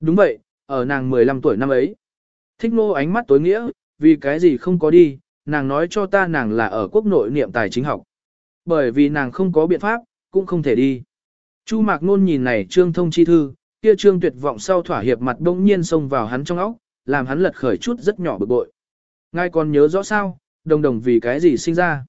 Đúng vậy, ở nàng 15 tuổi năm ấy. Thích nô ánh mắt tối nghĩa, vì cái gì không có đi, nàng nói cho ta nàng là ở quốc nội niệm tài chính học. Bởi vì nàng không có biện pháp, cũng không thể đi. Chu Mạc Nôn nhìn này trương thông chi thư, kia trương tuyệt vọng sau thỏa hiệp mặt đông nhiên xông vào hắn trong óc, làm hắn lật khởi chút rất nhỏ bực bội. Ngài còn nhớ rõ sao, đồng đồng vì cái gì sinh ra.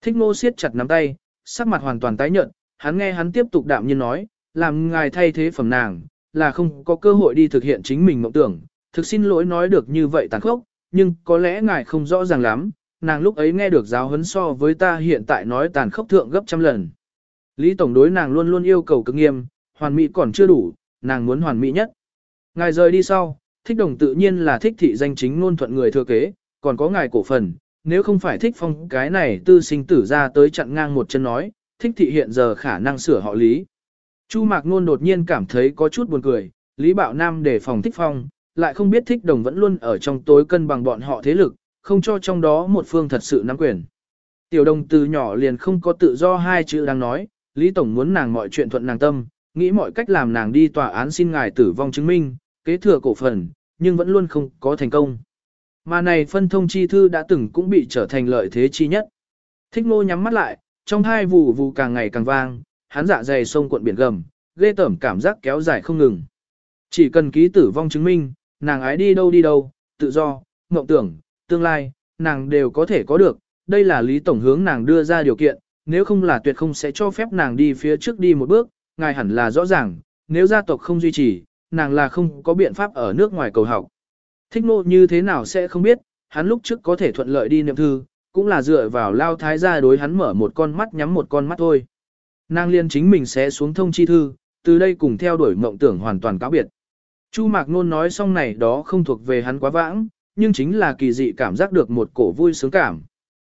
Thích nô siết chặt nắm tay, sắc mặt hoàn toàn tái nhợt, hắn nghe hắn tiếp tục đạm nhiên nói, làm ngài thay thế phẩm nàng, là không có cơ hội đi thực hiện chính mình mộng tưởng, thực xin lỗi nói được như vậy tàn khốc, nhưng có lẽ ngài không rõ ràng lắm, nàng lúc ấy nghe được giáo huấn so với ta hiện tại nói tàn khốc thượng gấp trăm lần. Lý Tổng đối nàng luôn luôn yêu cầu cực nghiêm, hoàn mỹ còn chưa đủ, nàng muốn hoàn mỹ nhất. Ngài rời đi sau, thích đồng tự nhiên là thích thị danh chính ngôn thuận người thừa kế, còn có ngài cổ phần, nếu không phải thích phong cái này tư sinh tử ra tới chặn ngang một chân nói, thích thị hiện giờ khả năng sửa họ lý. Chu Mạc Nôn đột nhiên cảm thấy có chút buồn cười, Lý Bảo Nam để phòng thích phong, lại không biết thích đồng vẫn luôn ở trong tối cân bằng bọn họ thế lực, không cho trong đó một phương thật sự nắm quyền. Tiểu đồng từ nhỏ liền không có tự do hai chữ đang nói, Lý Tổng muốn nàng mọi chuyện thuận nàng tâm, nghĩ mọi cách làm nàng đi tòa án xin ngài tử vong chứng minh, kế thừa cổ phần, nhưng vẫn luôn không có thành công. Mà này phân thông chi thư đã từng cũng bị trở thành lợi thế chi nhất. Thích ngô nhắm mắt lại, trong hai vụ vụ càng ngày càng vang, hắn dạ dày sông cuộn biển gầm, ghê tởm cảm giác kéo dài không ngừng. Chỉ cần ký tử vong chứng minh, nàng ái đi đâu đi đâu, tự do, mộng tưởng, tương lai, nàng đều có thể có được, đây là lý tổng hướng nàng đưa ra điều kiện, nếu không là tuyệt không sẽ cho phép nàng đi phía trước đi một bước, ngài hẳn là rõ ràng, nếu gia tộc không duy trì, nàng là không có biện pháp ở nước ngoài cầu học. Thích Nô như thế nào sẽ không biết, hắn lúc trước có thể thuận lợi đi niệm thư, cũng là dựa vào lao thái gia đối hắn mở một con mắt nhắm một con mắt thôi. Nàng liên chính mình sẽ xuống thông chi thư, từ đây cùng theo đuổi mộng tưởng hoàn toàn cáo biệt. Chu Mạc Nôn nói xong này đó không thuộc về hắn quá vãng, nhưng chính là kỳ dị cảm giác được một cổ vui sướng cảm.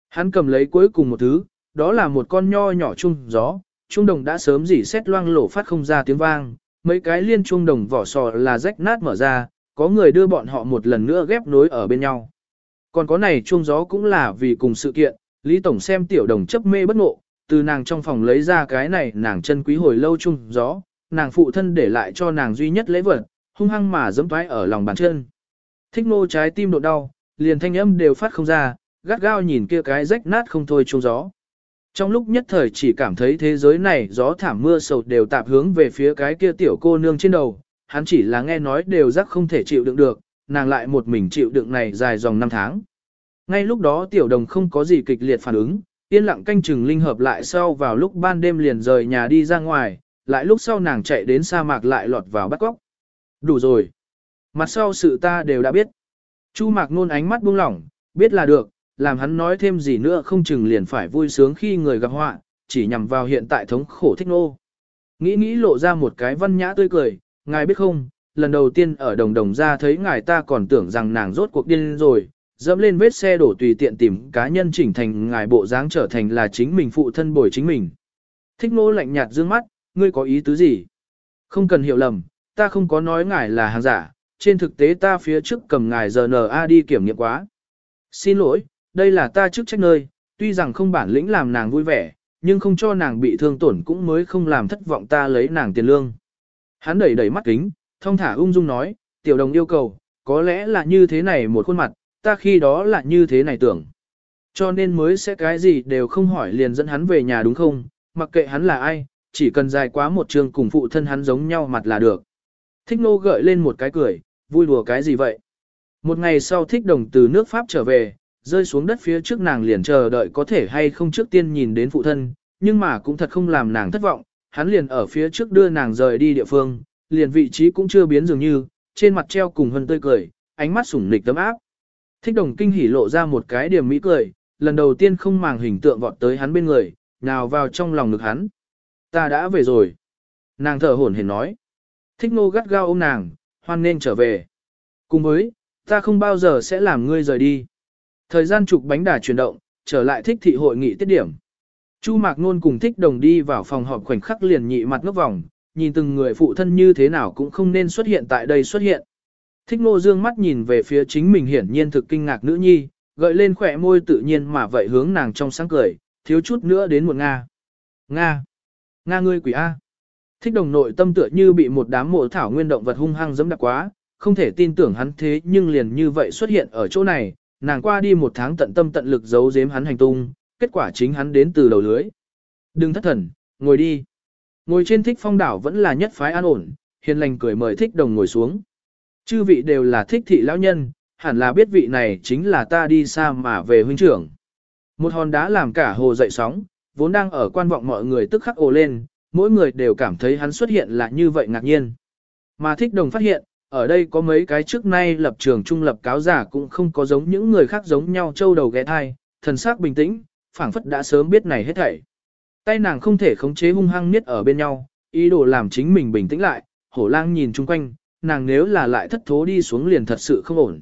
Hắn cầm lấy cuối cùng một thứ, đó là một con nho nhỏ chung gió, trung đồng đã sớm dỉ xét loang lổ phát không ra tiếng vang, mấy cái liên trung đồng vỏ sò là rách nát mở ra, có người đưa bọn họ một lần nữa ghép nối ở bên nhau. Còn có này chuông gió cũng là vì cùng sự kiện, Lý Tổng xem tiểu đồng chấp mê bất ngộ, từ nàng trong phòng lấy ra cái này nàng chân quý hồi lâu chung gió, nàng phụ thân để lại cho nàng duy nhất lễ vật, hung hăng mà giẫm thoái ở lòng bàn chân. Thích nô trái tim độ đau, liền thanh âm đều phát không ra, gắt gao nhìn kia cái rách nát không thôi chung gió. Trong lúc nhất thời chỉ cảm thấy thế giới này gió thảm mưa sầu đều tạp hướng về phía cái kia tiểu cô nương trên đầu, hắn chỉ là nghe nói đều rắc không thể chịu đựng được, nàng lại một mình chịu đựng này dài dòng năm tháng. Ngay lúc đó tiểu đồng không có gì kịch liệt phản ứng, yên lặng canh chừng linh hợp lại sau vào lúc ban đêm liền rời nhà đi ra ngoài, lại lúc sau nàng chạy đến sa mạc lại lọt vào bắt góc. Đủ rồi. Mặt sau sự ta đều đã biết. Chu mạc nôn ánh mắt buông lỏng, biết là được, làm hắn nói thêm gì nữa không chừng liền phải vui sướng khi người gặp họa, chỉ nhằm vào hiện tại thống khổ thích nô. Nghĩ nghĩ lộ ra một cái văn nhã tươi cười, ngài biết không, lần đầu tiên ở đồng đồng ra thấy ngài ta còn tưởng rằng nàng rốt cuộc điên rồi, dẫm lên vết xe đổ tùy tiện tìm cá nhân chỉnh thành ngài bộ dáng trở thành là chính mình phụ thân bồi chính mình. Thích nô lạnh nhạt dương mắt, ngươi có ý tứ gì? Không cần hiểu lầm, ta không có nói ngài là hàng giả, trên thực tế ta phía trước cầm ngài GNA đi kiểm nghiệm quá. Xin lỗi, đây là ta chức trách nơi, tuy rằng không bản lĩnh làm nàng vui vẻ, nhưng không cho nàng bị thương tổn cũng mới không làm thất vọng ta lấy nàng tiền lương. Hắn đẩy đẩy mắt kính, thông thả ung dung nói, tiểu đồng yêu cầu, có lẽ là như thế này một khuôn mặt, ta khi đó là như thế này tưởng. Cho nên mới sẽ cái gì đều không hỏi liền dẫn hắn về nhà đúng không, mặc kệ hắn là ai, chỉ cần dài quá một trường cùng phụ thân hắn giống nhau mặt là được. Thích nô gợi lên một cái cười, vui đùa cái gì vậy? Một ngày sau thích đồng từ nước Pháp trở về, rơi xuống đất phía trước nàng liền chờ đợi có thể hay không trước tiên nhìn đến phụ thân, nhưng mà cũng thật không làm nàng thất vọng, hắn liền ở phía trước đưa nàng rời đi địa phương, liền vị trí cũng chưa biến dường như, trên mặt treo cùng hân tươi cười, ánh mắt sủng nịch tấm áp. Thích đồng kinh hỉ lộ ra một cái điểm mỹ cười, lần đầu tiên không màng hình tượng vọt tới hắn bên người, nào vào trong lòng ngực hắn. Ta đã về rồi. Nàng thở hổn hển nói. Thích ngô gắt gao ôm nàng, hoan nên trở về. Cùng với, ta không bao giờ sẽ làm ngươi rời đi. Thời gian trục bánh đà chuyển động, trở lại thích thị hội nghị tiết điểm. Chu Mạc Nôn cùng thích đồng đi vào phòng họp khoảnh khắc liền nhị mặt ngốc vòng, nhìn từng người phụ thân như thế nào cũng không nên xuất hiện tại đây xuất hiện. Thích ngô dương mắt nhìn về phía chính mình hiển nhiên thực kinh ngạc nữ nhi, gợi lên khỏe môi tự nhiên mà vậy hướng nàng trong sáng cười, thiếu chút nữa đến một Nga. Nga! Nga ngươi quỷ A! Thích đồng nội tâm tựa như bị một đám mộ thảo nguyên động vật hung hăng dẫm đạp quá, không thể tin tưởng hắn thế nhưng liền như vậy xuất hiện ở chỗ này, nàng qua đi một tháng tận tâm tận lực giấu giếm hắn hành tung, kết quả chính hắn đến từ đầu lưới. Đừng thất thần, ngồi đi. Ngồi trên thích phong đảo vẫn là nhất phái an ổn, hiền lành cười mời thích đồng ngồi xuống. Chư vị đều là thích thị lão nhân, hẳn là biết vị này chính là ta đi xa mà về huynh trưởng. Một hòn đá làm cả hồ dậy sóng, vốn đang ở quan vọng mọi người tức khắc ồ lên, mỗi người đều cảm thấy hắn xuất hiện là như vậy ngạc nhiên. Mà thích đồng phát hiện, ở đây có mấy cái trước nay lập trường trung lập cáo giả cũng không có giống những người khác giống nhau trâu đầu ghé thai, thần sắc bình tĩnh, phảng phất đã sớm biết này hết thảy. Tay nàng không thể khống chế hung hăng niết ở bên nhau, ý đồ làm chính mình bình tĩnh lại, hổ lang nhìn chung quanh, nàng nếu là lại thất thố đi xuống liền thật sự không ổn.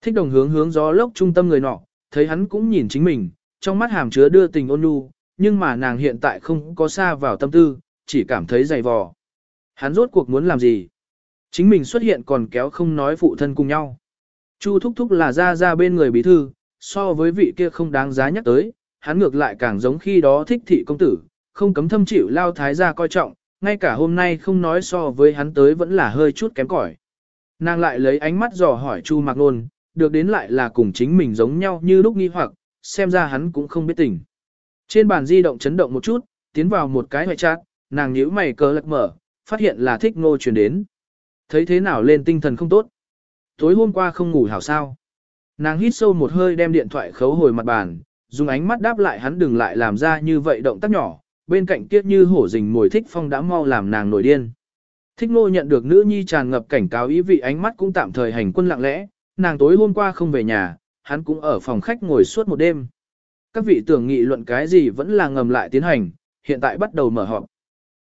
Thích đồng hướng hướng gió lốc trung tâm người nọ, thấy hắn cũng nhìn chính mình, trong mắt hàm chứa đưa tình ôn nhu, nhưng mà nàng hiện tại không có xa vào tâm tư, chỉ cảm thấy dày vò. Hắn rốt cuộc muốn làm gì? Chính mình xuất hiện còn kéo không nói phụ thân cùng nhau. Chu thúc thúc là ra ra bên người bí thư, so với vị kia không đáng giá nhắc tới, hắn ngược lại càng giống khi đó thích thị công tử, không cấm thâm chịu lao thái gia coi trọng, ngay cả hôm nay không nói so với hắn tới vẫn là hơi chút kém cỏi. Nàng lại lấy ánh mắt dò hỏi Chu Mạc Nôn, được đến lại là cùng chính mình giống nhau như lúc nghi hoặc, xem ra hắn cũng không biết tình. Trên bàn di động chấn động một chút, tiến vào một cái ngoại chat, nàng nhíu mày cờ lật mở, phát hiện là thích ngô truyền đến. Thấy thế nào lên tinh thần không tốt. Tối hôm qua không ngủ hảo sao. Nàng hít sâu một hơi đem điện thoại khấu hồi mặt bàn, dùng ánh mắt đáp lại hắn đừng lại làm ra như vậy động tác nhỏ, bên cạnh kiếp như hổ rình mồi thích phong đã mau làm nàng nổi điên. Thích ngô nhận được nữ nhi tràn ngập cảnh cáo ý vị ánh mắt cũng tạm thời hành quân lặng lẽ, nàng tối hôm qua không về nhà, hắn cũng ở phòng khách ngồi suốt một đêm. Các vị tưởng nghị luận cái gì vẫn là ngầm lại tiến hành, hiện tại bắt đầu mở họp.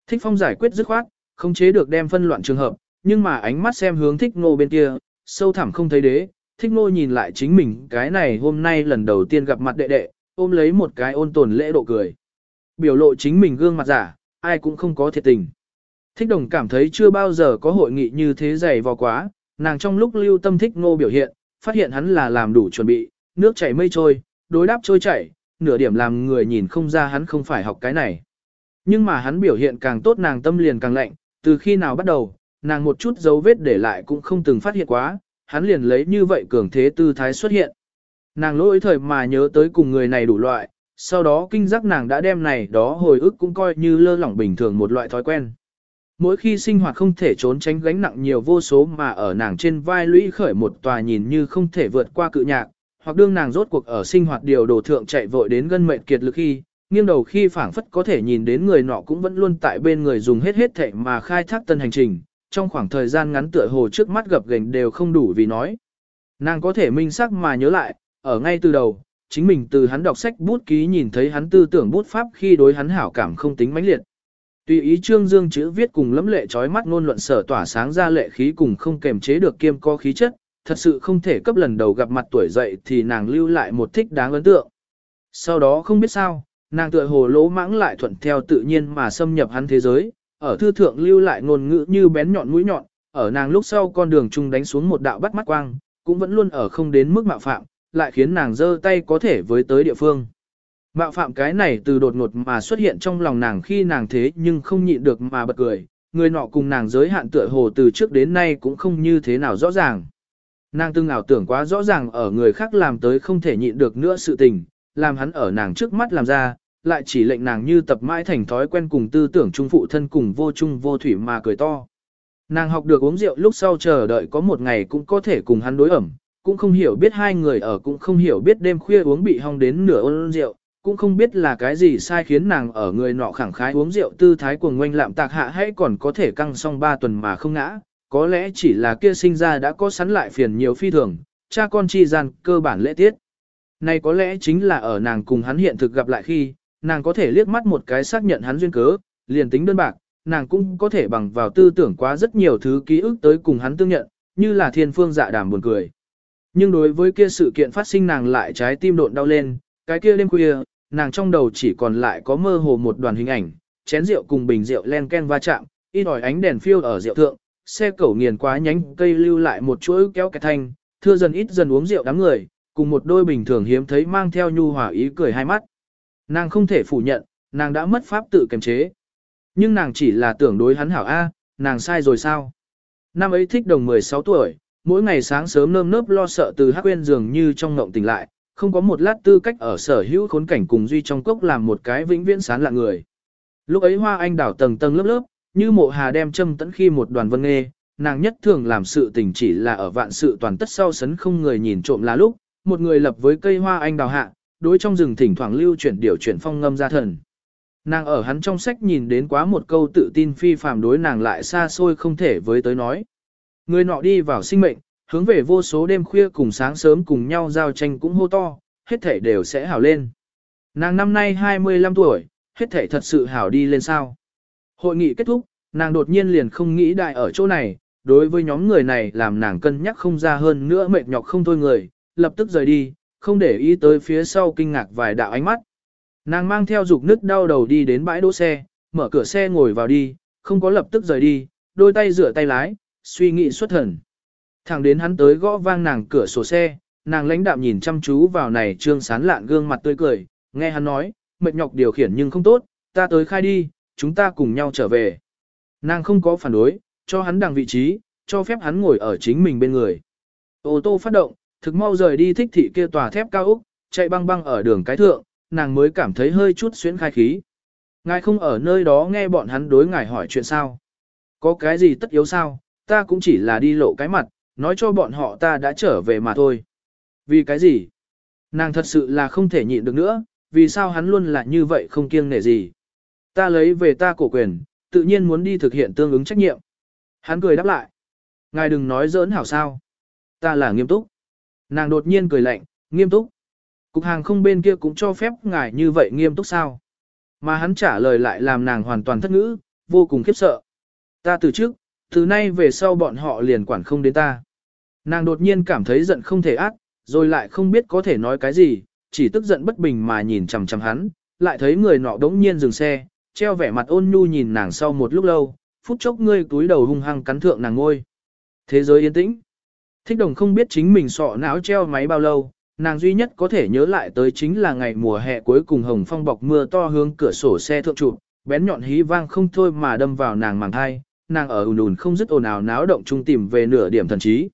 Thích phong giải quyết dứt khoát, không chế được đem phân loạn trường hợp, nhưng mà ánh mắt xem hướng thích ngô bên kia, sâu thẳm không thấy đế, thích ngô nhìn lại chính mình cái này hôm nay lần đầu tiên gặp mặt đệ đệ, ôm lấy một cái ôn tồn lễ độ cười. Biểu lộ chính mình gương mặt giả, ai cũng không có thiệt tình. Thích đồng cảm thấy chưa bao giờ có hội nghị như thế dày vò quá, nàng trong lúc lưu tâm thích ngô biểu hiện, phát hiện hắn là làm đủ chuẩn bị, nước chảy mây trôi, đối đáp trôi chảy, nửa điểm làm người nhìn không ra hắn không phải học cái này. Nhưng mà hắn biểu hiện càng tốt nàng tâm liền càng lạnh, từ khi nào bắt đầu, nàng một chút dấu vết để lại cũng không từng phát hiện quá, hắn liền lấy như vậy cường thế tư thái xuất hiện. Nàng lỗi thời mà nhớ tới cùng người này đủ loại, sau đó kinh giác nàng đã đem này đó hồi ức cũng coi như lơ lỏng bình thường một loại thói quen. Mỗi khi sinh hoạt không thể trốn tránh gánh nặng nhiều vô số mà ở nàng trên vai lũy khởi một tòa nhìn như không thể vượt qua cự nhạc, hoặc đương nàng rốt cuộc ở sinh hoạt điều đồ thượng chạy vội đến gân mệnh kiệt lực khi, nghiêng đầu khi phảng phất có thể nhìn đến người nọ cũng vẫn luôn tại bên người dùng hết hết thệ mà khai thác tân hành trình, trong khoảng thời gian ngắn tựa hồ trước mắt gập gành đều không đủ vì nói. Nàng có thể minh xác mà nhớ lại, ở ngay từ đầu, chính mình từ hắn đọc sách bút ký nhìn thấy hắn tư tưởng bút pháp khi đối hắn hảo cảm không tính mãnh liệt. Tùy ý trương dương chữ viết cùng lẫm lệ trói mắt ngôn luận sở tỏa sáng ra lệ khí cùng không kềm chế được kiêm có khí chất, thật sự không thể cấp lần đầu gặp mặt tuổi dậy thì nàng lưu lại một thích đáng ấn tượng. Sau đó không biết sao, nàng tựa hồ lỗ mãng lại thuận theo tự nhiên mà xâm nhập hắn thế giới, ở thư thượng lưu lại ngôn ngữ như bén nhọn mũi nhọn, ở nàng lúc sau con đường chung đánh xuống một đạo bắt mắt quang, cũng vẫn luôn ở không đến mức mạo phạm, lại khiến nàng giơ tay có thể với tới địa phương. Mạo phạm cái này từ đột ngột mà xuất hiện trong lòng nàng khi nàng thế nhưng không nhịn được mà bật cười, người nọ cùng nàng giới hạn tựa hồ từ trước đến nay cũng không như thế nào rõ ràng. Nàng từng ảo tưởng quá rõ ràng ở người khác làm tới không thể nhịn được nữa sự tình, làm hắn ở nàng trước mắt làm ra, lại chỉ lệnh nàng như tập mãi thành thói quen cùng tư tưởng trung phụ thân cùng vô trung vô thủy mà cười to. Nàng học được uống rượu lúc sau chờ đợi có một ngày cũng có thể cùng hắn đối ẩm, cũng không hiểu biết hai người ở cũng không hiểu biết đêm khuya uống bị hong đến nửa ôn rượu, cũng không biết là cái gì sai khiến nàng ở người nọ khẳng khái uống rượu tư thái cuồng ngoanh lạm tạc hạ hay còn có thể căng xong ba tuần mà không ngã, có lẽ chỉ là kia sinh ra đã có sẵn lại phiền nhiều phi thường, cha con chi gian cơ bản lễ tiết. Này có lẽ chính là ở nàng cùng hắn hiện thực gặp lại khi, nàng có thể liếc mắt một cái xác nhận hắn duyên cớ, liền tính đơn bạc, nàng cũng có thể bằng vào tư tưởng quá rất nhiều thứ ký ức tới cùng hắn tương nhận, như là thiên phương dạ đàm buồn cười. Nhưng đối với kia sự kiện phát sinh nàng lại trái tim độn đau lên, cái kia đêm khuya, nàng trong đầu chỉ còn lại có mơ hồ một đoàn hình ảnh, chén rượu cùng bình rượu len ken va chạm, ít ỏi ánh đèn phiêu ở rượu thượng, xe cẩu nghiền quá nhánh cây lưu lại một chuỗi kéo cái thanh, thưa dần ít dần uống rượu đám người, cùng một đôi bình thường hiếm thấy mang theo nhu hòa ý cười hai mắt. Nàng không thể phủ nhận, nàng đã mất pháp tự kiềm chế. Nhưng nàng chỉ là tưởng đối hắn hảo A, nàng sai rồi sao? Năm ấy thích đồng 16 tuổi, mỗi ngày sáng sớm nơm nớp lo sợ từ hắc quên dường như trong ngộng tỉnh lại, không có một lát tư cách ở sở hữu khốn cảnh cùng duy trong cốc làm một cái vĩnh viễn sán lạ người. Lúc ấy hoa anh đảo tầng tầng lớp lớp, như mộ hà đem châm tẫn khi một đoàn vân nghe, nàng nhất thường làm sự tình chỉ là ở vạn sự toàn tất sau sấn không người nhìn trộm là lúc, một người lập với cây hoa anh đào hạ, đối trong rừng thỉnh thoảng lưu chuyển điều chuyển phong ngâm ra thần. Nàng ở hắn trong sách nhìn đến quá một câu tự tin phi phàm đối nàng lại xa xôi không thể với tới nói. Người nọ đi vào sinh mệnh, hướng về vô số đêm khuya cùng sáng sớm cùng nhau giao tranh cũng hô to, hết thể đều sẽ hảo lên. Nàng năm nay 25 tuổi, hết thể thật sự hảo đi lên sao. Hội nghị kết thúc, nàng đột nhiên liền không nghĩ đại ở chỗ này, đối với nhóm người này làm nàng cân nhắc không ra hơn nữa mệt nhọc không thôi người, lập tức rời đi, không để ý tới phía sau kinh ngạc vài đạo ánh mắt. Nàng mang theo dục nứt đau đầu đi đến bãi đỗ xe, mở cửa xe ngồi vào đi, không có lập tức rời đi, đôi tay rửa tay lái, suy nghĩ xuất thần. Thẳng đến hắn tới gõ vang nàng cửa sổ xe, nàng lãnh đạm nhìn chăm chú vào này trương sán lạn gương mặt tươi cười, nghe hắn nói, mệt nhọc điều khiển nhưng không tốt, ta tới khai đi, chúng ta cùng nhau trở về. Nàng không có phản đối, cho hắn đằng vị trí, cho phép hắn ngồi ở chính mình bên người. Ô tô phát động, thực mau rời đi thích thị kia tòa thép cao Úc, chạy băng băng ở đường cái thượng, nàng mới cảm thấy hơi chút xuyến khai khí. Ngài không ở nơi đó nghe bọn hắn đối ngài hỏi chuyện sao. Có cái gì tất yếu sao, ta cũng chỉ là đi lộ cái mặt, nói cho bọn họ ta đã trở về mà thôi. Vì cái gì? Nàng thật sự là không thể nhịn được nữa, vì sao hắn luôn là như vậy không kiêng nể gì. Ta lấy về ta cổ quyền, tự nhiên muốn đi thực hiện tương ứng trách nhiệm. Hắn cười đáp lại. Ngài đừng nói giỡn hảo sao. Ta là nghiêm túc. Nàng đột nhiên cười lạnh, nghiêm túc. Cục hàng không bên kia cũng cho phép ngài như vậy nghiêm túc sao. Mà hắn trả lời lại làm nàng hoàn toàn thất ngữ, vô cùng khiếp sợ. Ta từ trước, từ nay về sau bọn họ liền quản không đến ta. Nàng đột nhiên cảm thấy giận không thể ác, rồi lại không biết có thể nói cái gì, chỉ tức giận bất bình mà nhìn chằm chằm hắn, lại thấy người nọ đống nhiên dừng xe, treo vẻ mặt ôn nhu nhìn nàng sau một lúc lâu, phút chốc ngươi túi đầu hung hăng cắn thượng nàng ngôi. Thế giới yên tĩnh. Thích đồng không biết chính mình sọ não treo máy bao lâu, nàng duy nhất có thể nhớ lại tới chính là ngày mùa hè cuối cùng hồng phong bọc mưa to hướng cửa sổ xe thượng trụ, bén nhọn hí vang không thôi mà đâm vào nàng màng thai, nàng ở ùn ùn không dứt ồn ào náo động trung tìm về nửa điểm thần trí.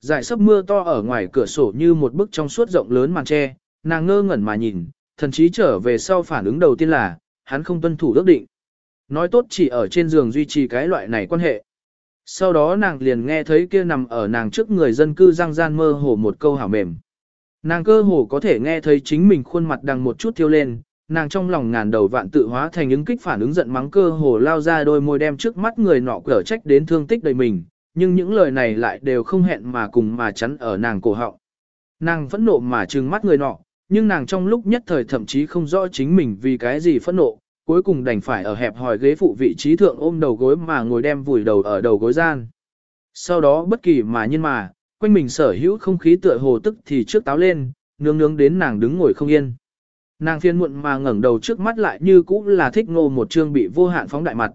Giải sấp mưa to ở ngoài cửa sổ như một bức trong suốt rộng lớn màn tre, nàng ngơ ngẩn mà nhìn, thần trí trở về sau phản ứng đầu tiên là, hắn không tuân thủ ước định. Nói tốt chỉ ở trên giường duy trì cái loại này quan hệ. Sau đó nàng liền nghe thấy kia nằm ở nàng trước người dân cư răng gian mơ hồ một câu hảo mềm. Nàng cơ hồ có thể nghe thấy chính mình khuôn mặt đang một chút thiêu lên, nàng trong lòng ngàn đầu vạn tự hóa thành những kích phản ứng giận mắng cơ hồ lao ra đôi môi đem trước mắt người nọ cở trách đến thương tích đầy mình, nhưng những lời này lại đều không hẹn mà cùng mà chắn ở nàng cổ họng. Nàng phẫn nộ mà trừng mắt người nọ, nhưng nàng trong lúc nhất thời thậm chí không rõ chính mình vì cái gì phẫn nộ, cuối cùng đành phải ở hẹp hòi ghế phụ vị trí thượng ôm đầu gối mà ngồi đem vùi đầu ở đầu gối gian. Sau đó bất kỳ mà nhân mà, quanh mình sở hữu không khí tựa hồ tức thì trước táo lên, nướng nướng đến nàng đứng ngồi không yên. Nàng phiên muộn mà ngẩng đầu trước mắt lại như cũ là thích ngô một chương bị vô hạn phóng đại mặt.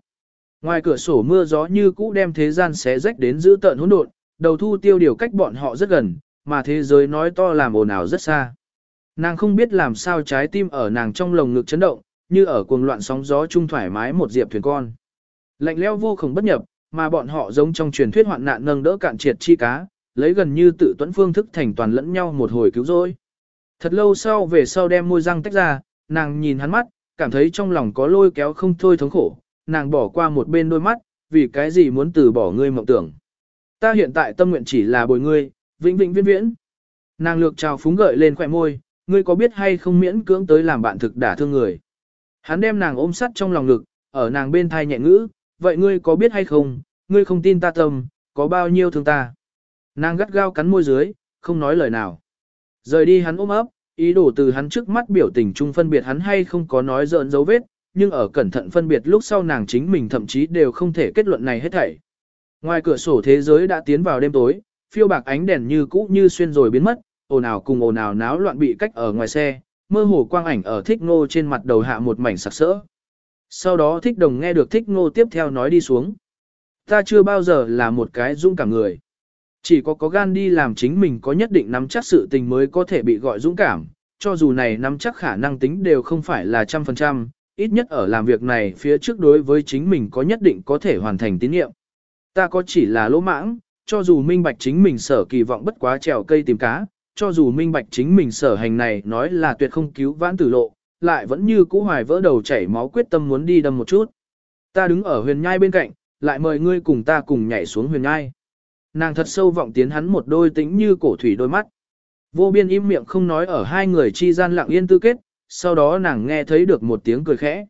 Ngoài cửa sổ mưa gió như cũ đem thế gian xé rách đến giữ tận hỗn độn, đầu thu tiêu điều cách bọn họ rất gần, mà thế giới nói to làm ồn ào rất xa. Nàng không biết làm sao trái tim ở nàng trong lồng ngực chấn động, như ở cuồng loạn sóng gió chung thoải mái một diệp thuyền con. Lạnh leo vô cùng bất nhập, mà bọn họ giống trong truyền thuyết hoạn nạn nâng đỡ cạn triệt chi cá, lấy gần như tự tuẫn phương thức thành toàn lẫn nhau một hồi cứu rỗi. Thật lâu sau về sau đem môi răng tách ra, nàng nhìn hắn mắt, cảm thấy trong lòng có lôi kéo không thôi thống khổ, nàng bỏ qua một bên đôi mắt, vì cái gì muốn từ bỏ ngươi mộng tưởng. Ta hiện tại tâm nguyện chỉ là bồi ngươi, vĩnh vĩnh viễn viễn. Nàng lược trào phúng gợi lên khỏe môi, ngươi có biết hay không miễn cưỡng tới làm bạn thực đả thương người. Hắn đem nàng ôm sắt trong lòng ngực, ở nàng bên thai nhẹ ngữ, vậy ngươi có biết hay không, ngươi không tin ta tâm, có bao nhiêu thương ta. Nàng gắt gao cắn môi dưới, không nói lời nào. Rời đi hắn ôm ấp, ý đồ từ hắn trước mắt biểu tình chung phân biệt hắn hay không có nói dợn dấu vết, nhưng ở cẩn thận phân biệt lúc sau nàng chính mình thậm chí đều không thể kết luận này hết thảy. Ngoài cửa sổ thế giới đã tiến vào đêm tối, phiêu bạc ánh đèn như cũ như xuyên rồi biến mất, ồn ào cùng ồn ào náo loạn bị cách ở ngoài xe, mơ hồ quang ảnh ở thích ngô trên mặt đầu hạ một mảnh sặc sỡ. Sau đó thích đồng nghe được thích ngô tiếp theo nói đi xuống. Ta chưa bao giờ là một cái dung cảm người. Chỉ có có gan đi làm chính mình có nhất định nắm chắc sự tình mới có thể bị gọi dũng cảm, cho dù này nắm chắc khả năng tính đều không phải là trăm phần trăm, ít nhất ở làm việc này phía trước đối với chính mình có nhất định có thể hoàn thành tín nhiệm. Ta có chỉ là lỗ mãng, cho dù minh bạch chính mình sở kỳ vọng bất quá trèo cây tìm cá, cho dù minh bạch chính mình sở hành này nói là tuyệt không cứu vãn tử lộ, lại vẫn như cũ hoài vỡ đầu chảy máu quyết tâm muốn đi đâm một chút. Ta đứng ở huyền nhai bên cạnh, lại mời ngươi cùng ta cùng nhảy xuống huyền nhai. Nàng thật sâu vọng tiến hắn một đôi tính như cổ thủy đôi mắt. Vô biên im miệng không nói ở hai người chi gian lặng yên tư kết, sau đó nàng nghe thấy được một tiếng cười khẽ.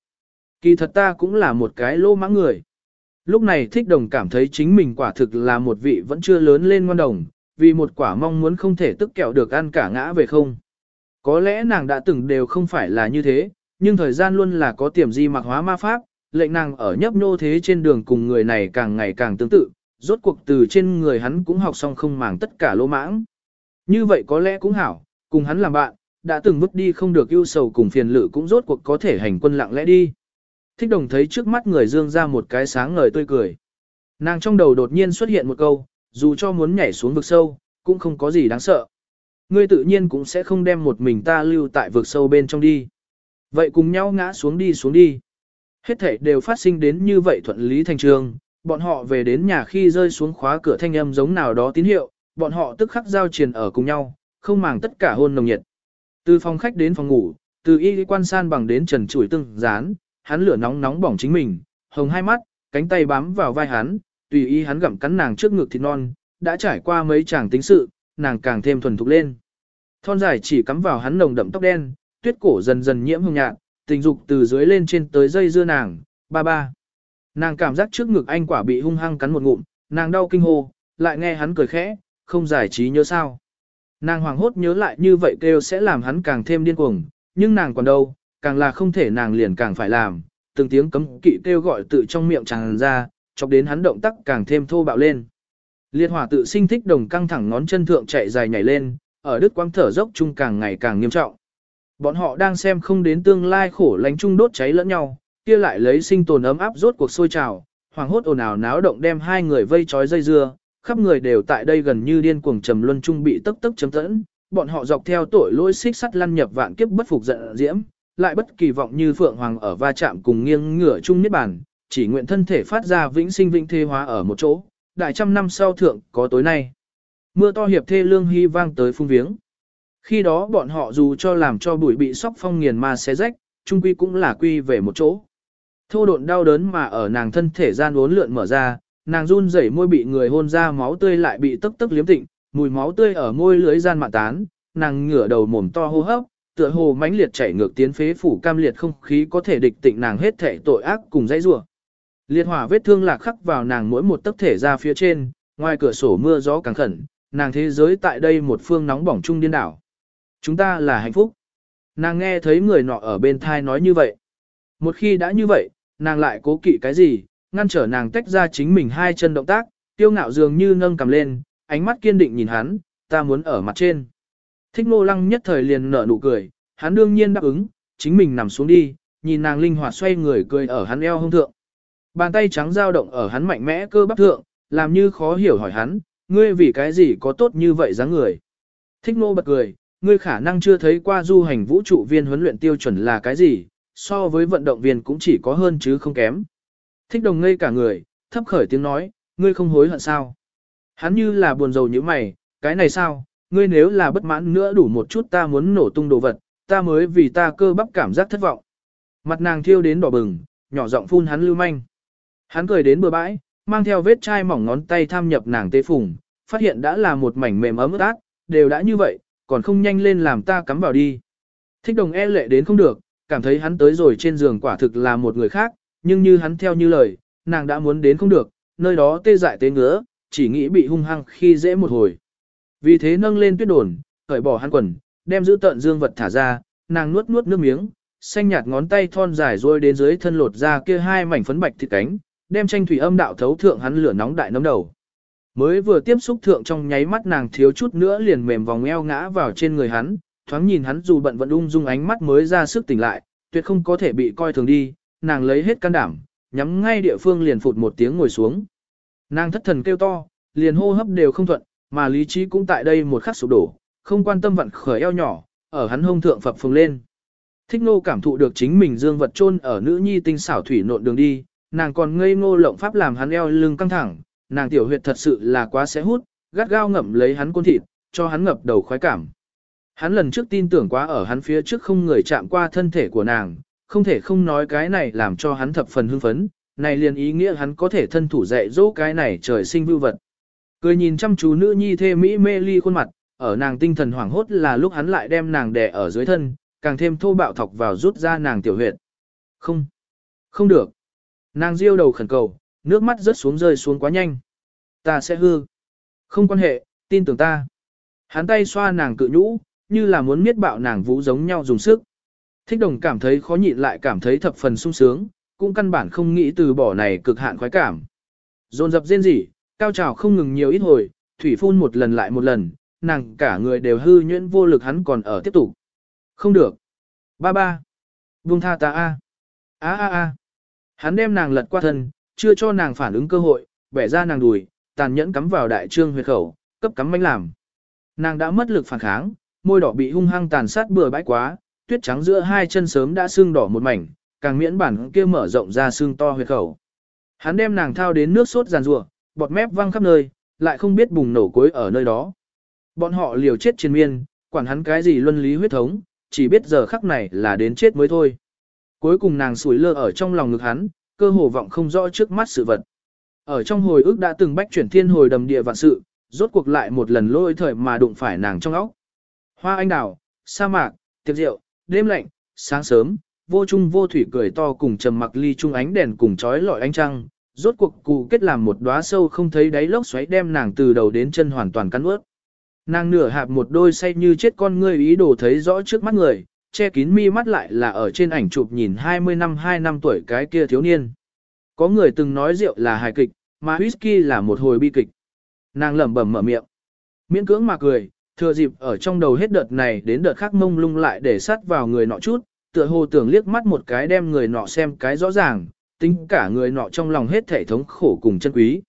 Kỳ thật ta cũng là một cái lô mãng người. Lúc này thích đồng cảm thấy chính mình quả thực là một vị vẫn chưa lớn lên ngoan đồng, vì một quả mong muốn không thể tức kẹo được ăn cả ngã về không. Có lẽ nàng đã từng đều không phải là như thế, nhưng thời gian luôn là có tiềm di mặc hóa ma pháp, lệnh nàng ở nhấp nô thế trên đường cùng người này càng ngày càng tương tự, rốt cuộc từ trên người hắn cũng học xong không màng tất cả lỗ mãng. Như vậy có lẽ cũng hảo, cùng hắn làm bạn, đã từng vứt đi không được ưu sầu cùng phiền lự cũng rốt cuộc có thể hành quân lặng lẽ đi. Thích đồng thấy trước mắt người dương ra một cái sáng ngời tươi cười. Nàng trong đầu đột nhiên xuất hiện một câu, dù cho muốn nhảy xuống vực sâu, cũng không có gì đáng sợ. Ngươi tự nhiên cũng sẽ không đem một mình ta lưu tại vực sâu bên trong đi. Vậy cùng nhau ngã xuống đi xuống đi. Hết thể đều phát sinh đến như vậy thuận lý thành trường, bọn họ về đến nhà khi rơi xuống khóa cửa thanh âm giống nào đó tín hiệu, bọn họ tức khắc giao triền ở cùng nhau, không màng tất cả hôn nồng nhiệt. Từ phòng khách đến phòng ngủ, từ y quan san bằng đến trần chuỗi từng dán, hắn lửa nóng nóng bỏng chính mình, hồng hai mắt, cánh tay bám vào vai hắn, tùy ý hắn gặm cắn nàng trước ngực thịt non, đã trải qua mấy chàng tính sự, nàng càng thêm thuần thục lên. Thon dài chỉ cắm vào hắn nồng đậm tóc đen, tuyết cổ dần dần nhiễm hồng nhạt, tình dục từ dưới lên trên tới dây dưa nàng, ba ba. Nàng cảm giác trước ngực anh quả bị hung hăng cắn một ngụm, nàng đau kinh hô, lại nghe hắn cười khẽ, không giải trí nhớ sao. Nàng hoàng hốt nhớ lại như vậy kêu sẽ làm hắn càng thêm điên cuồng, nhưng nàng còn đâu, càng là không thể nàng liền càng phải làm, từng tiếng cấm kỵ kêu gọi tự trong miệng tràn ra, chọc đến hắn động tác càng thêm thô bạo lên. Liệt hỏa tự sinh thích đồng căng thẳng ngón chân thượng chạy dài nhảy lên, ở đứt quang thở dốc chung càng ngày càng nghiêm trọng. Bọn họ đang xem không đến tương lai khổ lánh chung đốt cháy lẫn nhau, kia lại lấy sinh tồn ấm áp rốt cuộc sôi trào, hoàng hốt ồn ào náo động đem hai người vây trói dây dưa, khắp người đều tại đây gần như điên cuồng trầm luân trung bị tức tức chấm tẫn, bọn họ dọc theo tội lỗi xích sắt lăn nhập vạn kiếp bất phục giận diễm, lại bất kỳ vọng như phượng hoàng ở va chạm cùng nghiêng ngửa chung niết bàn, chỉ nguyện thân thể phát ra vĩnh sinh vĩnh thế hóa ở một chỗ, đại trăm năm sau thượng có tối nay. Mưa to hiệp thê lương hy vang tới phung viếng. Khi đó bọn họ dù cho làm cho bụi bị sóc phong nghiền ma xé rách, trung quy cũng là quy về một chỗ. Thô độn đau đớn mà ở nàng thân thể gian uốn lượn mở ra, nàng run rẩy môi bị người hôn ra máu tươi lại bị tức tức liếm tịnh, mùi máu tươi ở môi lưới gian mạn tán, nàng ngửa đầu mồm to hô hấp, tựa hồ mãnh liệt chảy ngược tiến phế phủ cam liệt không khí có thể địch tịnh nàng hết thể tội ác cùng dãy rủa. Liệt hỏa vết thương lạc khắc vào nàng mỗi một tấc thể ra phía trên, ngoài cửa sổ mưa gió càng khẩn, nàng thế giới tại đây một phương nóng bỏng trung điên đảo. Chúng ta là hạnh phúc. Nàng nghe thấy người nọ ở bên thai nói như vậy. Một khi đã như vậy, nàng lại cố kỵ cái gì, ngăn trở nàng tách ra chính mình hai chân động tác, tiêu ngạo dường như nâng cầm lên, ánh mắt kiên định nhìn hắn, ta muốn ở mặt trên. Thích nô lăng nhất thời liền nở nụ cười, hắn đương nhiên đáp ứng, chính mình nằm xuống đi, nhìn nàng linh hoạt xoay người cười ở hắn eo hông thượng. Bàn tay trắng dao động ở hắn mạnh mẽ cơ bắp thượng, làm như khó hiểu hỏi hắn, ngươi vì cái gì có tốt như vậy dáng người. Thích nô bật cười, ngươi khả năng chưa thấy qua du hành vũ trụ viên huấn luyện tiêu chuẩn là cái gì, so với vận động viên cũng chỉ có hơn chứ không kém. Thích đồng ngây cả người, thấp khởi tiếng nói, ngươi không hối hận sao. Hắn như là buồn rầu như mày, cái này sao, ngươi nếu là bất mãn nữa đủ một chút ta muốn nổ tung đồ vật, ta mới vì ta cơ bắp cảm giác thất vọng. Mặt nàng thiêu đến đỏ bừng, nhỏ giọng phun hắn lưu manh. Hắn cười đến bừa bãi, mang theo vết chai mỏng ngón tay tham nhập nàng tế phùng, phát hiện đã là một mảnh mềm ấm ướt át, đều đã như vậy, còn không nhanh lên làm ta cắm vào đi. Thích đồng e lệ đến không được, cảm thấy hắn tới rồi trên giường quả thực là một người khác, nhưng như hắn theo như lời, nàng đã muốn đến không được, nơi đó tê dại tê ngứa, chỉ nghĩ bị hung hăng khi dễ một hồi. Vì thế nâng lên tuyết đồn, cởi bỏ hắn quần, đem giữ tận dương vật thả ra, nàng nuốt nuốt nước miếng, xanh nhạt ngón tay thon dài rôi đến dưới thân lột ra kia hai mảnh phấn bạch thịt cánh, đem tranh thủy âm đạo thấu thượng hắn lửa nóng đại nấm đầu. Mới vừa tiếp xúc thượng trong nháy mắt nàng thiếu chút nữa liền mềm vòng eo ngã vào trên người hắn, thoáng nhìn hắn dù bận vẫn ung dung ánh mắt mới ra sức tỉnh lại, tuyệt không có thể bị coi thường đi, nàng lấy hết can đảm, nhắm ngay địa phương liền phụt một tiếng ngồi xuống. Nàng thất thần kêu to, liền hô hấp đều không thuận, mà lý trí cũng tại đây một khắc sụp đổ, không quan tâm vận khởi eo nhỏ, ở hắn hông thượng phập phồng lên. Thích nô cảm thụ được chính mình dương vật chôn ở nữ nhi tinh xảo thủy nộn đường đi, nàng còn ngây ngô lộng pháp làm hắn eo lưng căng thẳng, nàng tiểu huyệt thật sự là quá sẽ hút, gắt gao ngậm lấy hắn côn thịt, cho hắn ngập đầu khoái cảm. Hắn lần trước tin tưởng quá ở hắn phía trước không người chạm qua thân thể của nàng, không thể không nói cái này làm cho hắn thập phần hưng phấn, này liền ý nghĩa hắn có thể thân thủ dạy dỗ cái này trời sinh vưu vật. Cười nhìn chăm chú nữ nhi thê mỹ mê ly khuôn mặt, ở nàng tinh thần hoảng hốt là lúc hắn lại đem nàng đè ở dưới thân, càng thêm thô bạo thọc vào rút ra nàng tiểu huyệt. Không, không được. Nàng riêu đầu khẩn cầu, nước mắt rớt xuống rơi xuống quá nhanh. Ta sẽ hư. Không quan hệ, tin tưởng ta. Hắn tay xoa nàng cự nhũ, như là muốn miết bạo nàng vũ giống nhau dùng sức. Thích đồng cảm thấy khó nhịn lại cảm thấy thập phần sung sướng, cũng căn bản không nghĩ từ bỏ này cực hạn khoái cảm. Dồn dập rên rỉ, cao trào không ngừng nhiều ít hồi, thủy phun một lần lại một lần, nàng cả người đều hư nhuyễn vô lực hắn còn ở tiếp tục. Không được. Ba ba. Buông tha ta a. A a a. Hắn đem nàng lật qua thân, chưa cho nàng phản ứng cơ hội, bẻ ra nàng đùi, tàn nhẫn cắm vào đại trương huyệt khẩu, cấp cắm mánh làm. Nàng đã mất lực phản kháng, môi đỏ bị hung hăng tàn sát bừa bãi quá, tuyết trắng giữa hai chân sớm đã sưng đỏ một mảnh, càng miễn bản kia mở rộng ra sưng to huyệt khẩu. Hắn đem nàng thao đến nước sốt giàn rủa, bọt mép văng khắp nơi, lại không biết bùng nổ cuối ở nơi đó. Bọn họ liều chết trên miên, quản hắn cái gì luân lý huyết thống, chỉ biết giờ khắc này là đến chết mới thôi. Cuối cùng nàng sủi lơ ở trong lòng ngực hắn, cơ hồ vọng không rõ trước mắt sự vật. Ở trong hồi ức đã từng bách chuyển thiên hồi đầm địa vạn sự, rốt cuộc lại một lần lôi thời mà đụng phải nàng trong óc. Hoa anh đào, sa mạc, tiệc rượu, đêm lạnh, sáng sớm, vô trung vô thủy cười to cùng trầm mặc ly trung ánh đèn cùng chói lọi ánh trăng, rốt cuộc cụ kết làm một đóa sâu không thấy đáy lốc xoáy đem nàng từ đầu đến chân hoàn toàn cắn ướt. Nàng nửa hạp một đôi say như chết con ngươi ý đồ thấy rõ trước mắt người, che kín mi mắt lại là ở trên ảnh chụp nhìn 20 năm 2 năm tuổi cái kia thiếu niên. Có người từng nói rượu là hài kịch, mà whisky là một hồi bi kịch. Nàng lẩm bẩm mở miệng. Miễn cưỡng mà cười, thừa dịp ở trong đầu hết đợt này đến đợt khác mông lung lại để sát vào người nọ chút, tựa hồ tưởng liếc mắt một cái đem người nọ xem cái rõ ràng, tính cả người nọ trong lòng hết thể thống khổ cùng chân quý.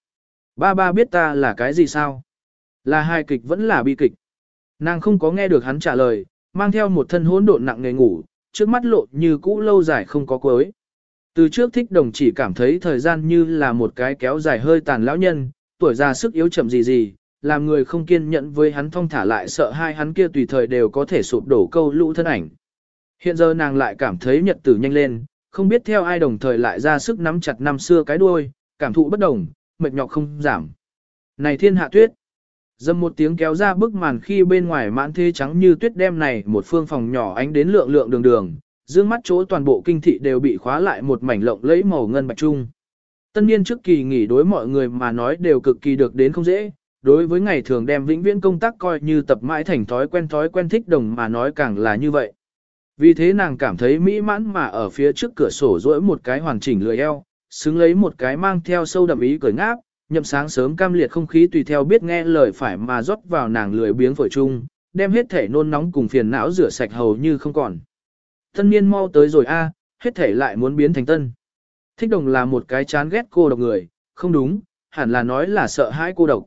Ba ba biết ta là cái gì sao? Là hài kịch vẫn là bi kịch. Nàng không có nghe được hắn trả lời, mang theo một thân hỗn độn nặng nề ngủ, trước mắt lộ như cũ lâu dài không có cuối. Từ trước thích đồng chỉ cảm thấy thời gian như là một cái kéo dài hơi tàn lão nhân, tuổi già sức yếu chậm gì gì, làm người không kiên nhẫn với hắn thông thả lại sợ hai hắn kia tùy thời đều có thể sụp đổ câu lũ thân ảnh. Hiện giờ nàng lại cảm thấy nhật tử nhanh lên, không biết theo ai đồng thời lại ra sức nắm chặt năm xưa cái đuôi, cảm thụ bất đồng, mệt nhọc không giảm. Này thiên hạ tuyết! Dâm một tiếng kéo ra bức màn khi bên ngoài mãn thế trắng như tuyết đem này một phương phòng nhỏ ánh đến lượng lượng đường đường, dương mắt chỗ toàn bộ kinh thị đều bị khóa lại một mảnh lộng lẫy màu ngân bạch trung. Tân niên trước kỳ nghỉ đối mọi người mà nói đều cực kỳ được đến không dễ, đối với ngày thường đem vĩnh viễn công tác coi như tập mãi thành thói quen thói quen thích đồng mà nói càng là như vậy. Vì thế nàng cảm thấy mỹ mãn mà ở phía trước cửa sổ rỗi một cái hoàn chỉnh lười eo, xứng lấy một cái mang theo sâu đậm ý cười ngáp, nhậm sáng sớm cam liệt không khí tùy theo biết nghe lời phải mà rót vào nàng lười biếng phổi chung, đem hết thể nôn nóng cùng phiền não rửa sạch hầu như không còn. Tân niên mau tới rồi a, hết thể lại muốn biến thành tân. Thích đồng là một cái chán ghét cô độc người, không đúng, hẳn là nói là sợ hãi cô độc.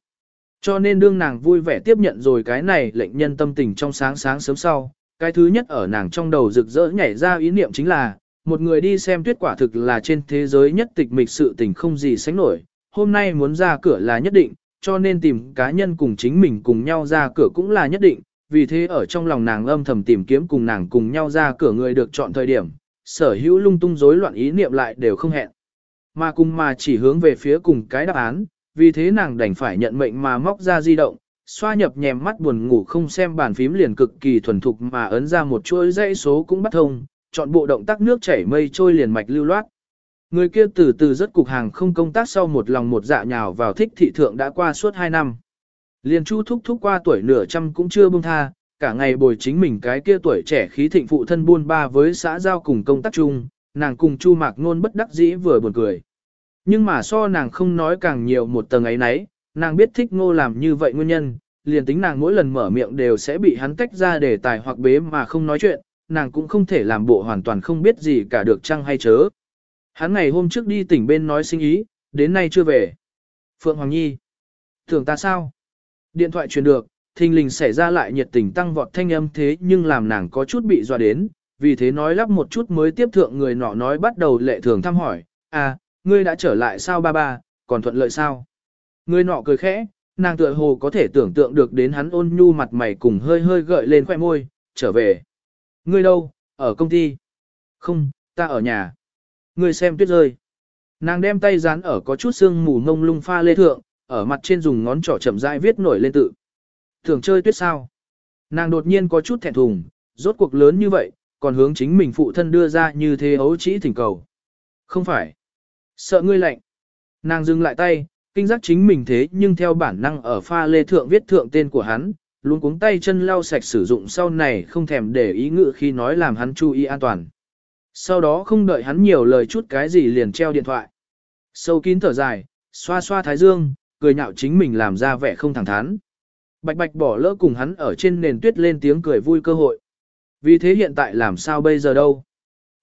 Cho nên đương nàng vui vẻ tiếp nhận rồi cái này lệnh nhân tâm tình trong sáng sáng sớm sau, cái thứ nhất ở nàng trong đầu rực rỡ nhảy ra ý niệm chính là, một người đi xem tuyết quả thực là trên thế giới nhất tịch mịch sự tình không gì sánh nổi, hôm nay muốn ra cửa là nhất định, cho nên tìm cá nhân cùng chính mình cùng nhau ra cửa cũng là nhất định, vì thế ở trong lòng nàng âm thầm tìm kiếm cùng nàng cùng nhau ra cửa người được chọn thời điểm, sở hữu lung tung rối loạn ý niệm lại đều không hẹn. Mà cùng mà chỉ hướng về phía cùng cái đáp án, vì thế nàng đành phải nhận mệnh mà móc ra di động, xoa nhập nhèm mắt buồn ngủ không xem bàn phím liền cực kỳ thuần thục mà ấn ra một chuỗi dãy số cũng bắt thông, chọn bộ động tác nước chảy mây trôi liền mạch lưu loát. Người kia từ từ rất cục hàng không công tác sau một lòng một dạ nhào vào thích thị thượng đã qua suốt 2 năm. Liền chu thúc thúc qua tuổi nửa trăm cũng chưa buông tha, cả ngày bồi chính mình cái kia tuổi trẻ khí thịnh phụ thân buôn ba với xã giao cùng công tác chung, nàng cùng chu mạc ngôn bất đắc dĩ vừa buồn cười. Nhưng mà so nàng không nói càng nhiều một tầng ấy nấy, nàng biết thích ngô làm như vậy nguyên nhân, liền tính nàng mỗi lần mở miệng đều sẽ bị hắn tách ra để tài hoặc bế mà không nói chuyện, nàng cũng không thể làm bộ hoàn toàn không biết gì cả được chăng hay chớ. Hắn ngày hôm trước đi tỉnh bên nói sinh ý, đến nay chưa về. Phượng Hoàng Nhi. Tưởng ta sao? Điện thoại truyền được, thình lình xảy ra lại nhiệt tình tăng vọt thanh âm thế nhưng làm nàng có chút bị dọa đến, vì thế nói lắp một chút mới tiếp thượng người nọ nói bắt đầu lệ thường thăm hỏi, à, ngươi đã trở lại sao ba ba, còn thuận lợi sao? Người nọ cười khẽ, nàng tựa hồ có thể tưởng tượng được đến hắn ôn nhu mặt mày cùng hơi hơi gợi lên khoẻ môi, trở về. Ngươi đâu, ở công ty? Không, ta ở nhà. Ngươi xem tuyết rơi. Nàng đem tay dán ở có chút sương mù ngông lung pha lê thượng, ở mặt trên dùng ngón trỏ chậm rãi viết nổi lên tự. Thường chơi tuyết sao? Nàng đột nhiên có chút thẹn thùng, rốt cuộc lớn như vậy, còn hướng chính mình phụ thân đưa ra như thế ấu chỉ thỉnh cầu. Không phải. Sợ ngươi lạnh. Nàng dừng lại tay, kinh giác chính mình thế nhưng theo bản năng ở pha lê thượng viết thượng tên của hắn, luôn cuống tay chân lau sạch sử dụng sau này không thèm để ý ngự khi nói làm hắn chú ý an toàn. Sau đó không đợi hắn nhiều lời chút cái gì liền treo điện thoại. Sâu kín thở dài, xoa xoa thái dương, cười nhạo chính mình làm ra vẻ không thẳng thắn. Bạch bạch bỏ lỡ cùng hắn ở trên nền tuyết lên tiếng cười vui cơ hội. Vì thế hiện tại làm sao bây giờ đâu?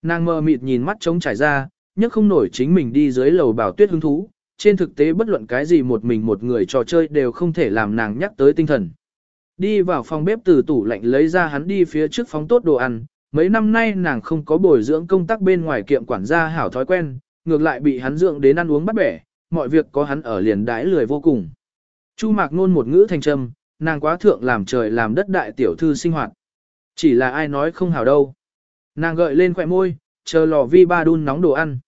Nàng mơ mịt nhìn mắt trống trải ra, nhất không nổi chính mình đi dưới lầu bảo tuyết hứng thú. Trên thực tế bất luận cái gì một mình một người trò chơi đều không thể làm nàng nhắc tới tinh thần. Đi vào phòng bếp từ tủ lạnh lấy ra hắn đi phía trước phóng tốt đồ ăn. Mấy năm nay nàng không có bồi dưỡng công tác bên ngoài kiệm quản gia hảo thói quen, ngược lại bị hắn dưỡng đến ăn uống bắt bẻ, mọi việc có hắn ở liền đãi lười vô cùng. Chu mạc nôn một ngữ thành trầm, nàng quá thượng làm trời làm đất đại tiểu thư sinh hoạt. Chỉ là ai nói không hảo đâu. Nàng gợi lên khỏe môi, chờ lò vi ba đun nóng đồ ăn.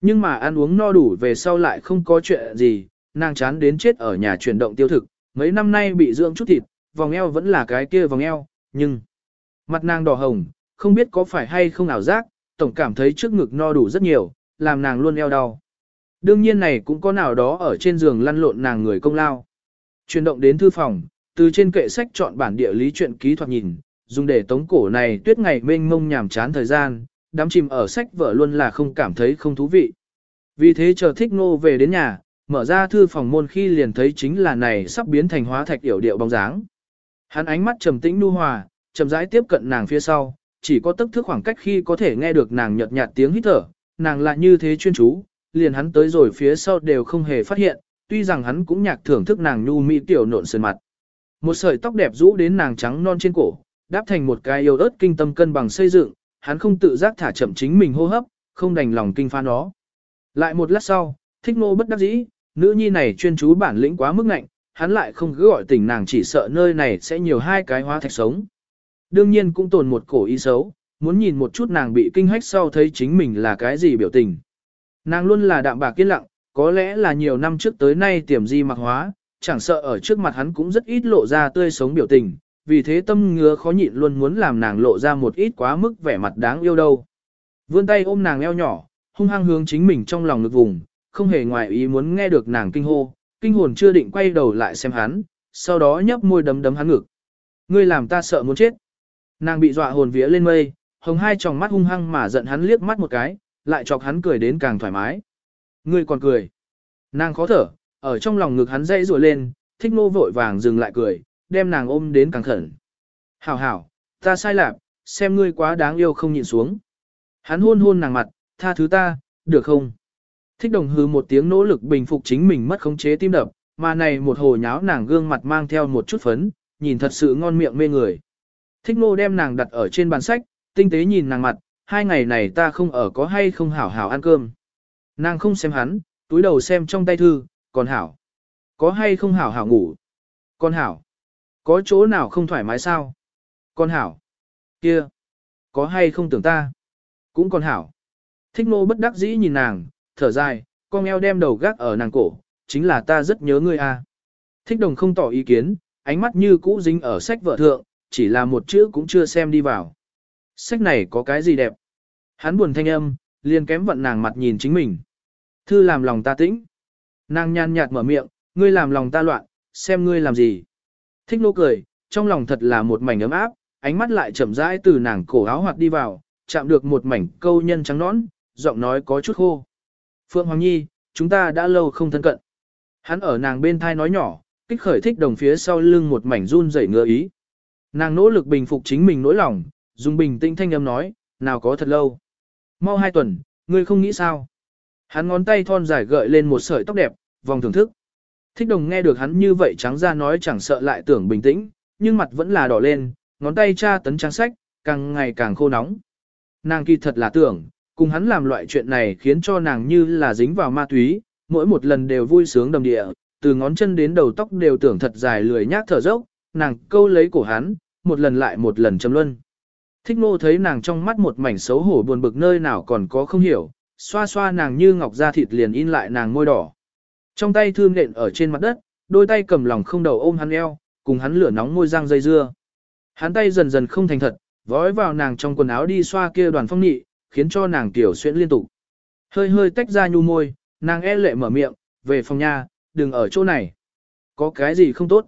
Nhưng mà ăn uống no đủ về sau lại không có chuyện gì, nàng chán đến chết ở nhà chuyển động tiêu thực, mấy năm nay bị dưỡng chút thịt, vòng eo vẫn là cái kia vòng eo, nhưng mặt nàng đỏ hồng, không biết có phải hay không ảo giác, tổng cảm thấy trước ngực no đủ rất nhiều, làm nàng luôn eo đau. Đương nhiên này cũng có nào đó ở trên giường lăn lộn nàng người công lao. Chuyển động đến thư phòng, từ trên kệ sách chọn bản địa lý truyện ký thoạt nhìn, dùng để tống cổ này tuyết ngày mênh mông nhàm chán thời gian, đám chìm ở sách vở luôn là không cảm thấy không thú vị. Vì thế chờ thích ngô về đến nhà, mở ra thư phòng môn khi liền thấy chính là này sắp biến thành hóa thạch yểu điệu bóng dáng. Hắn ánh mắt trầm tĩnh nu hòa, chậm rãi tiếp cận nàng phía sau, chỉ có tức thước khoảng cách khi có thể nghe được nàng nhợt nhạt tiếng hít thở, nàng lại như thế chuyên chú, liền hắn tới rồi phía sau đều không hề phát hiện, tuy rằng hắn cũng nhạc thưởng thức nàng nhu mỹ tiểu nộn sơn mặt. Một sợi tóc đẹp rũ đến nàng trắng non trên cổ, đáp thành một cái yêu ớt kinh tâm cân bằng xây dựng, hắn không tự giác thả chậm chính mình hô hấp, không đành lòng kinh pha nó. Lại một lát sau, thích nô bất đắc dĩ, nữ nhi này chuyên chú bản lĩnh quá mức ngạnh, hắn lại không cứ gọi tỉnh nàng chỉ sợ nơi này sẽ nhiều hai cái hóa thạch sống. Đương nhiên cũng tồn một cổ ý xấu, muốn nhìn một chút nàng bị kinh hách sau thấy chính mình là cái gì biểu tình. Nàng luôn là đạm bạc kiên lặng, có lẽ là nhiều năm trước tới nay tiềm di mặc hóa, chẳng sợ ở trước mặt hắn cũng rất ít lộ ra tươi sống biểu tình, vì thế tâm ngứa khó nhịn luôn muốn làm nàng lộ ra một ít quá mức vẻ mặt đáng yêu đâu. Vươn tay ôm nàng eo nhỏ, hung hăng hướng chính mình trong lòng ngực vùng, không hề ngoài ý muốn nghe được nàng kinh hô, kinh hồn chưa định quay đầu lại xem hắn, sau đó nhấp môi đấm đấm hắn ngực. Ngươi làm ta sợ muốn chết. Nàng bị dọa hồn vía lên mây, hồng hai tròng mắt hung hăng mà giận hắn liếc mắt một cái, lại chọc hắn cười đến càng thoải mái. Ngươi còn cười. Nàng khó thở, ở trong lòng ngực hắn dây rùa lên, thích nô vội vàng dừng lại cười, đem nàng ôm đến càng khẩn. Hảo hảo, ta sai lạc, xem ngươi quá đáng yêu không nhịn xuống. Hắn hôn hôn nàng mặt, tha thứ ta, được không? Thích đồng hư một tiếng nỗ lực bình phục chính mình mất khống chế tim đập, mà này một hồ nháo nàng gương mặt mang theo một chút phấn, nhìn thật sự ngon miệng mê người. Thích nô đem nàng đặt ở trên bàn sách, tinh tế nhìn nàng mặt, hai ngày này ta không ở có hay không hảo hảo ăn cơm. Nàng không xem hắn, túi đầu xem trong tay thư, còn hảo. Có hay không hảo hảo ngủ? Con hảo. Có chỗ nào không thoải mái sao? Con hảo. Kia. Có hay không tưởng ta? Cũng con hảo. Thích nô bất đắc dĩ nhìn nàng, thở dài, con eo đem đầu gác ở nàng cổ, chính là ta rất nhớ ngươi a. Thích đồng không tỏ ý kiến, ánh mắt như cũ dính ở sách vợ thượng, chỉ là một chữ cũng chưa xem đi vào. Sách này có cái gì đẹp? Hắn buồn thanh âm, liền kém vận nàng mặt nhìn chính mình. Thư làm lòng ta tĩnh. Nàng nhàn nhạt mở miệng, ngươi làm lòng ta loạn, xem ngươi làm gì. Thích nô cười, trong lòng thật là một mảnh ấm áp, ánh mắt lại chậm rãi từ nàng cổ áo hoặc đi vào, chạm được một mảnh câu nhân trắng nõn, giọng nói có chút khô. Phượng Hoàng Nhi, chúng ta đã lâu không thân cận. Hắn ở nàng bên thai nói nhỏ, kích khởi thích đồng phía sau lưng một mảnh run rẩy ngựa ý. Nàng nỗ lực bình phục chính mình nỗi lòng, dùng bình tĩnh thanh âm nói, nào có thật lâu. Mau hai tuần, ngươi không nghĩ sao. Hắn ngón tay thon dài gợi lên một sợi tóc đẹp, vòng thưởng thức. Thích đồng nghe được hắn như vậy trắng ra nói chẳng sợ lại tưởng bình tĩnh, nhưng mặt vẫn là đỏ lên, ngón tay tra tấn trang sách, càng ngày càng khô nóng. Nàng kỳ thật là tưởng, cùng hắn làm loại chuyện này khiến cho nàng như là dính vào ma túy, mỗi một lần đều vui sướng đầm địa, từ ngón chân đến đầu tóc đều tưởng thật dài lười nhác thở dốc, nàng câu lấy cổ hắn, một lần lại một lần châm luân. Thích nô thấy nàng trong mắt một mảnh xấu hổ buồn bực nơi nào còn có không hiểu, xoa xoa nàng như ngọc da thịt liền in lại nàng môi đỏ. Trong tay thương nện ở trên mặt đất, đôi tay cầm lòng không đầu ôm hắn eo, cùng hắn lửa nóng môi răng dây dưa. Hắn tay dần dần không thành thật, vói vào nàng trong quần áo đi xoa kia đoàn phong nhị, khiến cho nàng tiểu xuyễn liên tục. Hơi hơi tách ra nhu môi, nàng e lệ mở miệng, về phòng nha, đừng ở chỗ này. Có cái gì không tốt?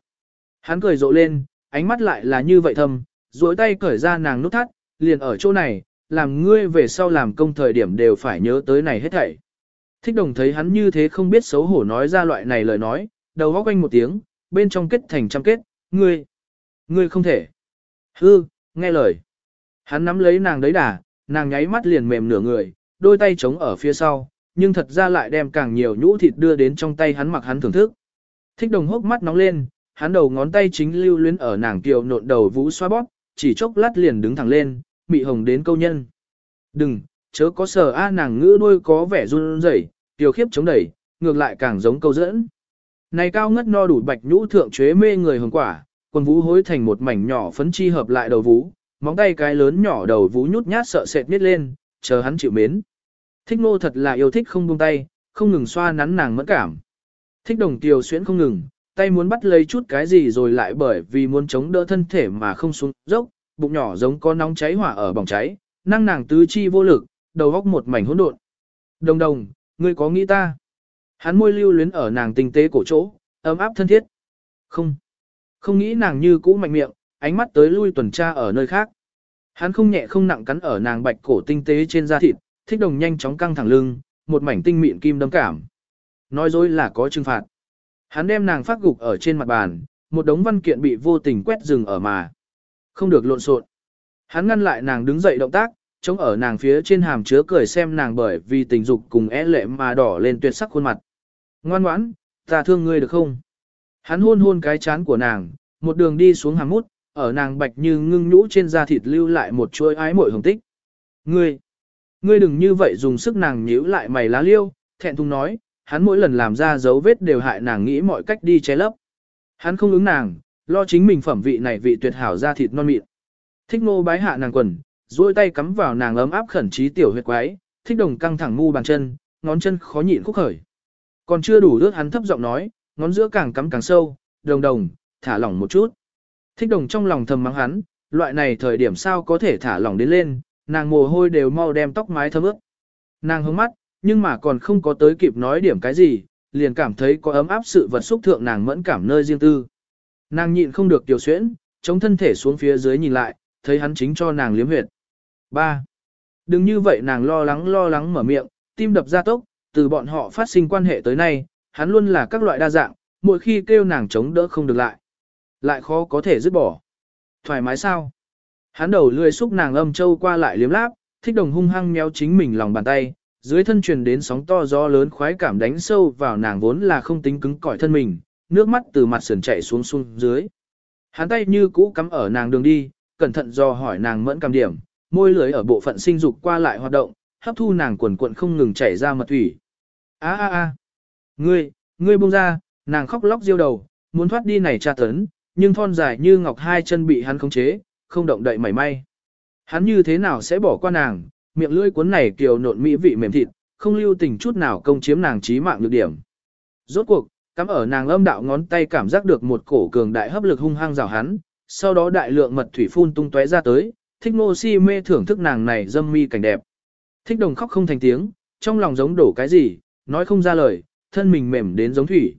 Hắn cười rộ lên, ánh mắt lại là như vậy thầm, duỗi tay cởi ra nàng nút thắt, liền ở chỗ này, làm ngươi về sau làm công thời điểm đều phải nhớ tới này hết thảy. Thích đồng thấy hắn như thế không biết xấu hổ nói ra loại này lời nói, đầu góc quanh một tiếng, bên trong kết thành trăm kết, ngươi, ngươi không thể. Hư, nghe lời. Hắn nắm lấy nàng đấy đà, nàng nháy mắt liền mềm nửa người, đôi tay chống ở phía sau, nhưng thật ra lại đem càng nhiều nhũ thịt đưa đến trong tay hắn mặc hắn thưởng thức. Thích đồng hốc mắt nóng lên, hắn đầu ngón tay chính lưu luyến ở nàng kiều nộn đầu vũ xoa bóp, chỉ chốc lát liền đứng thẳng lên, mị hồng đến câu nhân. Đừng, chớ có sờ a nàng ngữ đôi có vẻ run rẩy, tiểu khiếp chống đẩy, ngược lại càng giống câu dẫn. Này cao ngất no đủ bạch nhũ thượng chế mê người hồng quả, quần vũ hối thành một mảnh nhỏ phấn chi hợp lại đầu vũ, móng tay cái lớn nhỏ đầu vũ nhút nhát sợ sệt miết lên, chờ hắn chịu mến. Thích nô thật là yêu thích không buông tay, không ngừng xoa nắn nàng mẫn cảm. Thích đồng tiểu xuyễn không ngừng, tay muốn bắt lấy chút cái gì rồi lại bởi vì muốn chống đỡ thân thể mà không xuống dốc, bụng nhỏ giống con nóng cháy hỏa ở bỏng cháy, năng nàng tứ chi vô lực, đầu góc một mảnh hỗn độn. Đồng đồng, ngươi có nghĩ ta? Hắn môi lưu luyến ở nàng tinh tế cổ chỗ, ấm áp thân thiết. Không. Không nghĩ nàng như cũ mạnh miệng, ánh mắt tới lui tuần tra ở nơi khác. Hắn không nhẹ không nặng cắn ở nàng bạch cổ tinh tế trên da thịt, thích đồng nhanh chóng căng thẳng lưng, một mảnh tinh mịn kim đâm cảm. Nói dối là có trừng phạt. Hắn đem nàng phát gục ở trên mặt bàn, một đống văn kiện bị vô tình quét dừng ở mà. Không được lộn xộn. Hắn ngăn lại nàng đứng dậy động tác, chống ở nàng phía trên hàm chứa cười xem nàng bởi vì tình dục cùng é lệ mà đỏ lên tuyệt sắc khuôn mặt. Ngoan ngoãn, ta thương ngươi được không? Hắn hôn hôn cái chán của nàng, một đường đi xuống hàm mút, ở nàng bạch như ngưng nhũ trên da thịt lưu lại một chuỗi ái mội hồng tích. Ngươi, ngươi đừng như vậy dùng sức nàng nhíu lại mày lá liêu, thẹn thùng nói, hắn mỗi lần làm ra dấu vết đều hại nàng nghĩ mọi cách đi che lấp. Hắn không ứng nàng, lo chính mình phẩm vị này vị tuyệt hảo da thịt non mịn. Thích ngô bái hạ nàng quần, duỗi tay cắm vào nàng ấm áp khẩn trí tiểu huyệt quái, thích đồng căng thẳng mu bàn chân, ngón chân khó nhịn khúc khởi. Còn chưa đủ ước hắn thấp giọng nói, ngón giữa càng cắm càng sâu, đồng đồng, thả lỏng một chút. Thích đồng trong lòng thầm mắng hắn, loại này thời điểm sao có thể thả lỏng đến lên, nàng mồ hôi đều mau đem tóc mái thấm ướt. Nàng hướng mắt, nhưng mà còn không có tới kịp nói điểm cái gì, liền cảm thấy có ấm áp sự vật xúc thượng nàng mẫn cảm nơi riêng tư. Nàng nhịn không được tiểu xuyễn, chống thân thể xuống phía dưới nhìn lại, thấy hắn chính cho nàng liếm huyệt. 3. Đừng như vậy nàng lo lắng lo lắng mở miệng, tim đập ra tốc, từ bọn họ phát sinh quan hệ tới nay, hắn luôn là các loại đa dạng, mỗi khi kêu nàng chống đỡ không được lại. Lại khó có thể dứt bỏ. Thoải mái sao? Hắn đầu lười xúc nàng âm châu qua lại liếm láp, thích đồng hung hăng méo chính mình lòng bàn tay, dưới thân truyền đến sóng to gió lớn khoái cảm đánh sâu vào nàng vốn là không tính cứng cỏi thân mình, nước mắt từ mặt sườn chảy xuống xuống dưới. Hắn tay như cũ cắm ở nàng đường đi, cẩn thận do hỏi nàng mẫn cảm điểm, môi lưới ở bộ phận sinh dục qua lại hoạt động, hấp thu nàng quần cuộn không ngừng chảy ra mật thủy. A a a, ngươi, ngươi buông ra, nàng khóc lóc diêu đầu, muốn thoát đi này tra tấn, nhưng thon dài như ngọc hai chân bị hắn khống chế, không động đậy mảy may. Hắn như thế nào sẽ bỏ qua nàng, miệng lưỡi cuốn này kiều nộn mỹ vị mềm thịt, không lưu tình chút nào công chiếm nàng trí mạng nhược điểm. Rốt cuộc, cắm ở nàng âm đạo ngón tay cảm giác được một cổ cường đại hấp lực hung hăng rào hắn, sau đó đại lượng mật thủy phun tung tóe ra tới, thích ngô si mê thưởng thức nàng này dâm mi cảnh đẹp. Thích đồng khóc không thành tiếng, trong lòng giống đổ cái gì, nói không ra lời, thân mình mềm đến giống thủy.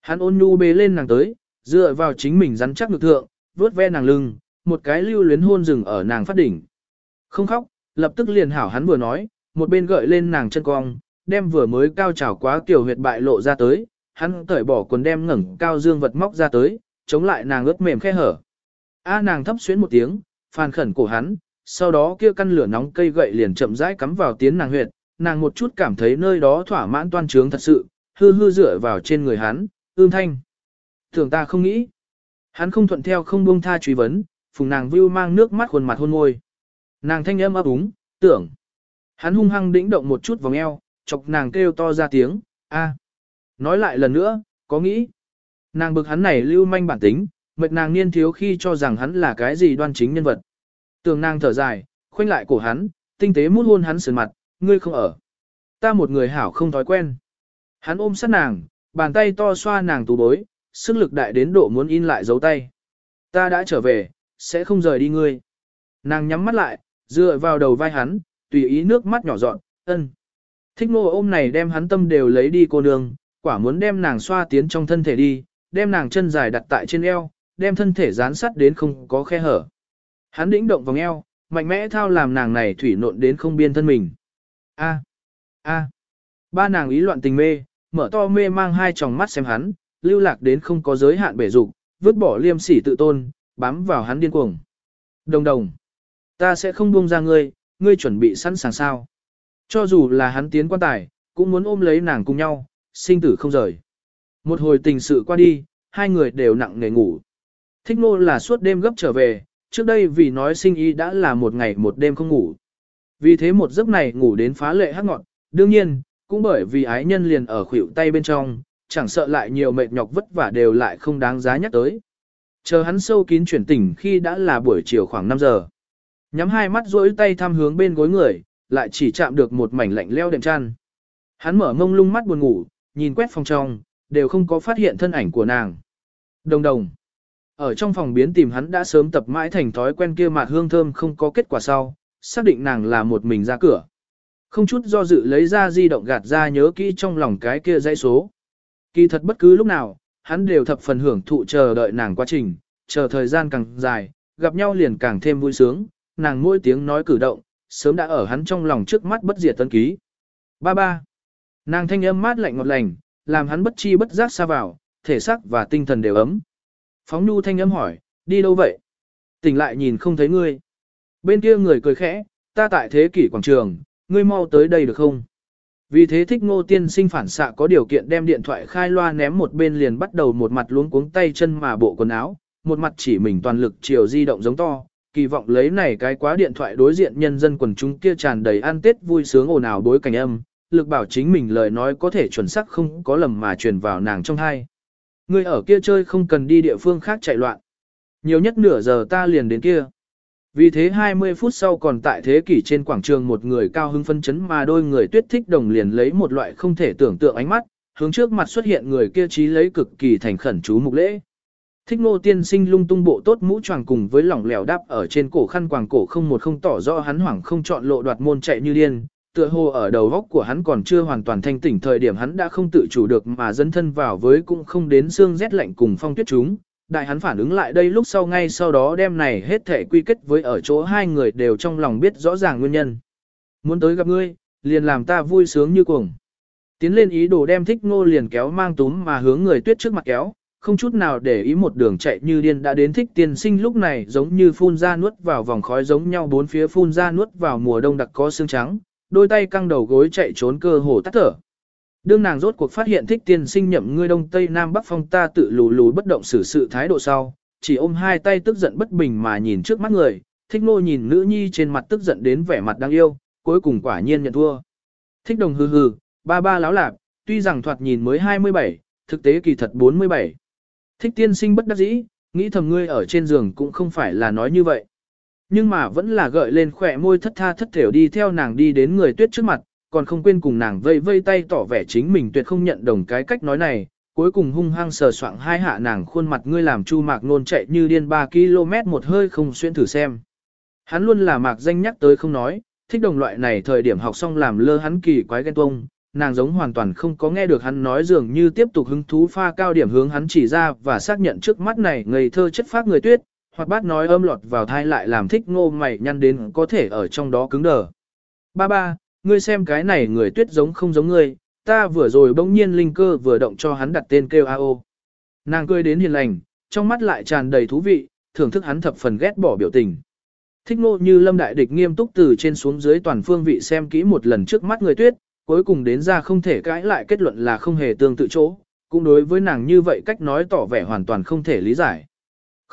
Hắn ôn nhu bế lên nàng tới, dựa vào chính mình rắn chắc ngực thượng, vuốt ve nàng lưng, một cái lưu luyến hôn rừng ở nàng phát đỉnh. Không khóc, lập tức liền hảo hắn vừa nói, một bên gợi lên nàng chân cong, đem vừa mới cao trào quá tiểu huyệt bại lộ ra tới, hắn cởi bỏ quần đem ngẩng cao dương vật móc ra tới, chống lại nàng ướt mềm khe hở. A nàng thấp xuyến một tiếng, phàn khẩn cổ hắn, sau đó kia căn lửa nóng cây gậy liền chậm rãi cắm vào tiến nàng huyệt, nàng một chút cảm thấy nơi đó thỏa mãn toan trướng thật sự, hư hư dựa vào trên người hắn, ưm thanh. Thường ta không nghĩ. Hắn không thuận theo không buông tha truy vấn, phùng nàng view mang nước mắt khuôn mặt hôn môi. Nàng thanh âm ấp úng, tưởng. Hắn hung hăng đĩnh động một chút vòng eo, chọc nàng kêu to ra tiếng, a. Nói lại lần nữa, có nghĩ. Nàng bực hắn này lưu manh bản tính, mệt nàng niên thiếu khi cho rằng hắn là cái gì đoan chính nhân vật. Tường nàng thở dài, khoanh lại cổ hắn, tinh tế mút hôn hắn sườn mặt, ngươi không ở. Ta một người hảo không thói quen. Hắn ôm sát nàng, bàn tay to xoa nàng tú bối, sức lực đại đến độ muốn in lại dấu tay. Ta đã trở về, sẽ không rời đi ngươi. Nàng nhắm mắt lại, dựa vào đầu vai hắn, tùy ý nước mắt nhỏ dọn, ân. Thích ngô ôm này đem hắn tâm đều lấy đi cô nương, quả muốn đem nàng xoa tiến trong thân thể đi, đem nàng chân dài đặt tại trên eo, đem thân thể dán sắt đến không có khe hở. Hắn đĩnh động vòng eo, mạnh mẽ thao làm nàng này thủy nộn đến không biên thân mình. A, a, ba nàng ý loạn tình mê, mở to mê mang hai tròng mắt xem hắn, lưu lạc đến không có giới hạn bể dục, vứt bỏ liêm sỉ tự tôn, bám vào hắn điên cuồng. Đồng đồng, ta sẽ không buông ra ngươi, ngươi chuẩn bị sẵn sàng sao. Cho dù là hắn tiến quan tài, cũng muốn ôm lấy nàng cùng nhau, sinh tử không rời. Một hồi tình sự qua đi, hai người đều nặng nề ngủ. Thích nô là suốt đêm gấp trở về, trước đây vì nói sinh ý đã là một ngày một đêm không ngủ. Vì thế một giấc này ngủ đến phá lệ hắc ngọn, đương nhiên, cũng bởi vì ái nhân liền ở khuỷu tay bên trong, chẳng sợ lại nhiều mệt nhọc vất vả đều lại không đáng giá nhắc tới. Chờ hắn sâu kín chuyển tỉnh khi đã là buổi chiều khoảng 5 giờ. Nhắm hai mắt duỗi tay thăm hướng bên gối người, lại chỉ chạm được một mảnh lạnh leo đệm chăn. Hắn mở mông lung mắt buồn ngủ, nhìn quét phòng trong, đều không có phát hiện thân ảnh của nàng. Đồng đồng. Ở trong phòng biến tìm hắn đã sớm tập mãi thành thói quen kia mạt hương thơm không có kết quả sau, xác định nàng là một mình ra cửa. Không chút do dự lấy ra di động gạt ra nhớ kỹ trong lòng cái kia dãy số. Kỳ thật bất cứ lúc nào, hắn đều thập phần hưởng thụ chờ đợi nàng quá trình, chờ thời gian càng dài, gặp nhau liền càng thêm vui sướng, nàng mỗi tiếng nói cử động, sớm đã ở hắn trong lòng trước mắt bất diệt tân ký. Ba ba. Nàng thanh âm mát lạnh ngọt lành, làm hắn bất chi bất giác xa vào, thể xác và tinh thần đều ấm. Phóng nhu thanh âm hỏi, đi đâu vậy? Tỉnh lại nhìn không thấy ngươi. Bên kia người cười khẽ, ta tại thế kỷ quảng trường, ngươi mau tới đây được không? Vì thế thích ngô tiên sinh phản xạ có điều kiện đem điện thoại khai loa ném một bên liền bắt đầu một mặt luống cuống tay chân mà bộ quần áo, một mặt chỉ mình toàn lực chiều di động giống to, kỳ vọng lấy này cái quá điện thoại đối diện nhân dân quần chúng kia tràn đầy an tết vui sướng ồn ào đối cảnh âm, lực bảo chính mình lời nói có thể chuẩn xác không có lầm mà truyền vào nàng trong hai. Ngươi ở kia chơi không cần đi địa phương khác chạy loạn. Nhiều nhất nửa giờ ta liền đến kia. Vì thế 20 phút sau còn tại thế kỷ trên quảng trường một người cao hưng phân chấn mà đôi người tuyết thích đồng liền lấy một loại không thể tưởng tượng ánh mắt, hướng trước mặt xuất hiện người kia trí lấy cực kỳ thành khẩn chú mục lễ. Thích ngô tiên sinh lung tung bộ tốt mũ choàng cùng với lỏng lẻo đáp ở trên cổ khăn quàng cổ không một không tỏ rõ hắn hoảng không chọn lộ đoạt môn chạy như điên, tựa hồ ở đầu góc của hắn còn chưa hoàn toàn thanh tỉnh thời điểm hắn đã không tự chủ được mà dấn thân vào với cũng không đến xương rét lạnh cùng phong tuyết chúng. Đại hắn phản ứng lại đây lúc sau ngay sau đó đem này hết thể quy kết với ở chỗ hai người đều trong lòng biết rõ ràng nguyên nhân. Muốn tới gặp ngươi, liền làm ta vui sướng như cuồng. Tiến lên ý đồ đem thích ngô liền kéo mang túm mà hướng người tuyết trước mặt kéo, không chút nào để ý một đường chạy như điên đã đến thích tiên sinh lúc này giống như phun ra nuốt vào vòng khói giống nhau bốn phía phun ra nuốt vào mùa đông đặc có xương trắng, đôi tay căng đầu gối chạy trốn cơ hồ tắt thở. Đương nàng rốt cuộc phát hiện thích tiên sinh nhậm ngươi đông tây nam bắc phong ta tự lù lù bất động xử sự thái độ sau, chỉ ôm hai tay tức giận bất bình mà nhìn trước mắt người, thích nô nhìn nữ nhi trên mặt tức giận đến vẻ mặt đáng yêu, cuối cùng quả nhiên nhận thua. Thích đồng hừ hừ, ba ba láo lạp, tuy rằng thoạt nhìn mới 27, thực tế kỳ thật 47. Thích tiên sinh bất đắc dĩ, nghĩ thầm ngươi ở trên giường cũng không phải là nói như vậy. Nhưng mà vẫn là gợi lên khỏe môi thất tha thất thểu đi theo nàng đi đến người tuyết trước mặt, còn không quên cùng nàng vây vây tay tỏ vẻ chính mình tuyệt không nhận đồng cái cách nói này, cuối cùng hung hăng sờ soạng hai hạ nàng khuôn mặt ngươi làm chu mạc nôn chạy như điên 3 km một hơi không xuyên thử xem. Hắn luôn là mạc danh nhắc tới không nói, thích đồng loại này thời điểm học xong làm lơ hắn kỳ quái ghen tuông, nàng giống hoàn toàn không có nghe được hắn nói dường như tiếp tục hứng thú pha cao điểm hướng hắn chỉ ra và xác nhận trước mắt này ngây thơ chất phát người tuyết, hoặc bát nói âm lọt vào thai lại làm thích ngô mày nhăn đến có thể ở trong đó cứng đờ. Ba ba, ngươi xem cái này người tuyết giống không giống ngươi, ta vừa rồi bỗng nhiên linh cơ vừa động cho hắn đặt tên kêu AO. Nàng cười đến hiền lành, trong mắt lại tràn đầy thú vị, thưởng thức hắn thập phần ghét bỏ biểu tình. Thích Ngô như lâm đại địch nghiêm túc từ trên xuống dưới toàn phương vị xem kỹ một lần trước mắt người tuyết, cuối cùng đến ra không thể cãi lại kết luận là không hề tương tự chỗ, cũng đối với nàng như vậy cách nói tỏ vẻ hoàn toàn không thể lý giải.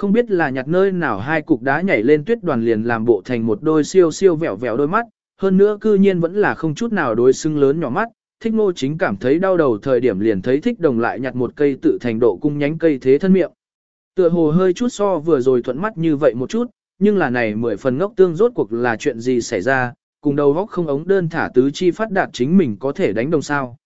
Không biết là nhặt nơi nào hai cục đá nhảy lên tuyết đoàn liền làm bộ thành một đôi siêu siêu vẹo vẹo đôi mắt, hơn nữa cư nhiên vẫn là không chút nào đối xưng lớn nhỏ mắt, thích ngô chính cảm thấy đau đầu thời điểm liền thấy thích đồng lại nhặt một cây tự thành độ cung nhánh cây thế thân miệng. Tựa hồ hơi chút so vừa rồi thuận mắt như vậy một chút, nhưng là này mười phần ngốc tương rốt cuộc là chuyện gì xảy ra, cùng đầu góc không ống đơn thả tứ chi phát đạt chính mình có thể đánh đồng sao.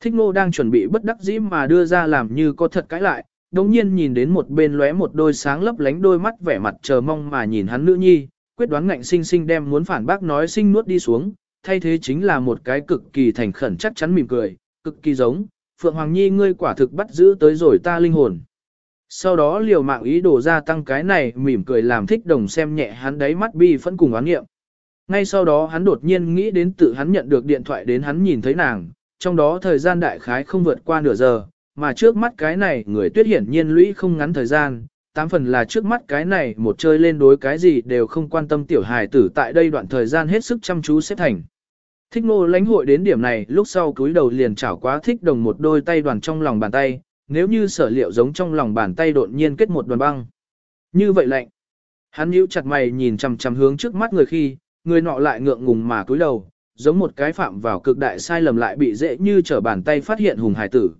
Thích ngô đang chuẩn bị bất đắc dĩ mà đưa ra làm như có thật cãi lại, đồng nhiên nhìn đến một bên lóe một đôi sáng lấp lánh đôi mắt vẻ mặt chờ mong mà nhìn hắn nữ nhi, quyết đoán ngạnh sinh sinh đem muốn phản bác nói sinh nuốt đi xuống, thay thế chính là một cái cực kỳ thành khẩn chắc chắn mỉm cười, cực kỳ giống, Phượng Hoàng Nhi ngươi quả thực bắt giữ tới rồi ta linh hồn. Sau đó liều mạng ý đồ gia tăng cái này mỉm cười làm thích đồng xem nhẹ hắn đáy mắt bi phẫn cùng oán nghiệm. Ngay sau đó hắn đột nhiên nghĩ đến tự hắn nhận được điện thoại đến hắn nhìn thấy nàng, trong đó thời gian đại khái không vượt qua nửa giờ, mà trước mắt cái này người tuyết hiển nhiên lũy không ngắn thời gian, tám phần là trước mắt cái này một chơi lên đối cái gì đều không quan tâm tiểu hài tử tại đây đoạn thời gian hết sức chăm chú xếp thành. Thích ngô lãnh hội đến điểm này lúc sau cúi đầu liền chảo quá thích đồng một đôi tay đoàn trong lòng bàn tay, nếu như sở liệu giống trong lòng bàn tay đột nhiên kết một đoàn băng. Như vậy lạnh. Hắn nhíu chặt mày nhìn chằm chằm hướng trước mắt người khi, người nọ lại ngượng ngùng mà cúi đầu, giống một cái phạm vào cực đại sai lầm lại bị dễ như trở bàn tay phát hiện hùng hải tử.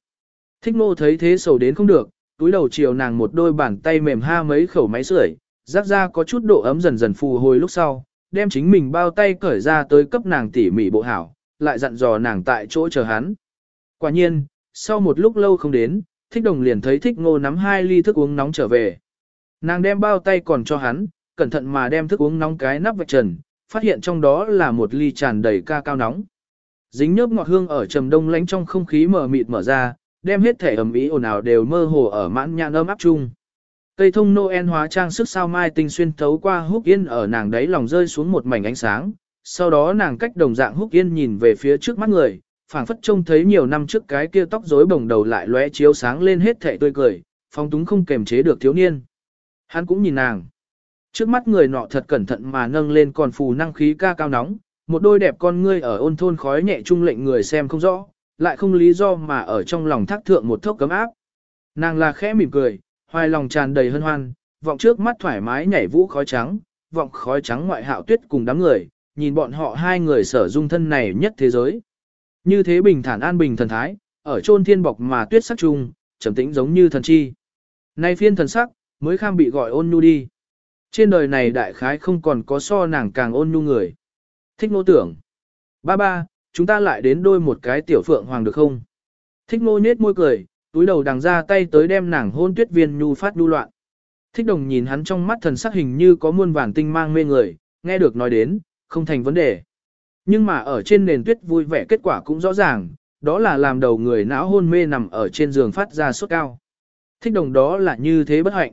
Thích ngô thấy thế sầu đến không được, túi đầu chiều nàng một đôi bàn tay mềm ha mấy khẩu máy sưởi, rắc ra có chút độ ấm dần dần phù hồi lúc sau, đem chính mình bao tay cởi ra tới cấp nàng tỉ mỉ bộ hảo, lại dặn dò nàng tại chỗ chờ hắn. Quả nhiên, sau một lúc lâu không đến, thích đồng liền thấy thích ngô nắm hai ly thức uống nóng trở về. Nàng đem bao tay còn cho hắn, cẩn thận mà đem thức uống nóng cái nắp vạch trần, phát hiện trong đó là một ly tràn đầy ca cao nóng. Dính nhớp ngọt hương ở trầm đông lánh trong không khí mờ mịt mở ra, đem hết thể ẩm ý ồn ào đều mơ hồ ở mãn nhãn ấm áp chung. Cây thông Noel hóa trang sức sao mai tinh xuyên thấu qua húc yên ở nàng đấy lòng rơi xuống một mảnh ánh sáng, sau đó nàng cách đồng dạng húc yên nhìn về phía trước mắt người, phảng phất trông thấy nhiều năm trước cái kia tóc rối bồng đầu lại lóe chiếu sáng lên hết thể tươi cười, phong túng không kềm chế được thiếu niên. Hắn cũng nhìn nàng. Trước mắt người nọ thật cẩn thận mà nâng lên còn phù năng khí ca cao nóng, một đôi đẹp con ngươi ở ôn thôn khói nhẹ trung lệnh người xem không rõ, lại không lý do mà ở trong lòng thác thượng một thốc cấm áp. Nàng là khẽ mỉm cười, hoài lòng tràn đầy hân hoan, vọng trước mắt thoải mái nhảy vũ khói trắng, vọng khói trắng ngoại hạo tuyết cùng đám người, nhìn bọn họ hai người sở dung thân này nhất thế giới. Như thế bình thản an bình thần thái, ở chôn thiên bọc mà tuyết sắc trung, trầm tĩnh giống như thần chi. Nay phiên thần sắc, mới kham bị gọi ôn nhu đi. Trên đời này đại khái không còn có so nàng càng ôn nhu người. Thích nô tưởng. Ba ba, chúng ta lại đến đôi một cái tiểu phượng hoàng được không? Thích nô nhết môi cười, túi đầu đằng ra tay tới đem nàng hôn tuyết viên nhu phát nhu loạn. Thích đồng nhìn hắn trong mắt thần sắc hình như có muôn vàn tinh mang mê người, nghe được nói đến, không thành vấn đề. Nhưng mà ở trên nền tuyết vui vẻ kết quả cũng rõ ràng, đó là làm đầu người não hôn mê nằm ở trên giường phát ra sốt cao. Thích đồng đó là như thế bất hạnh.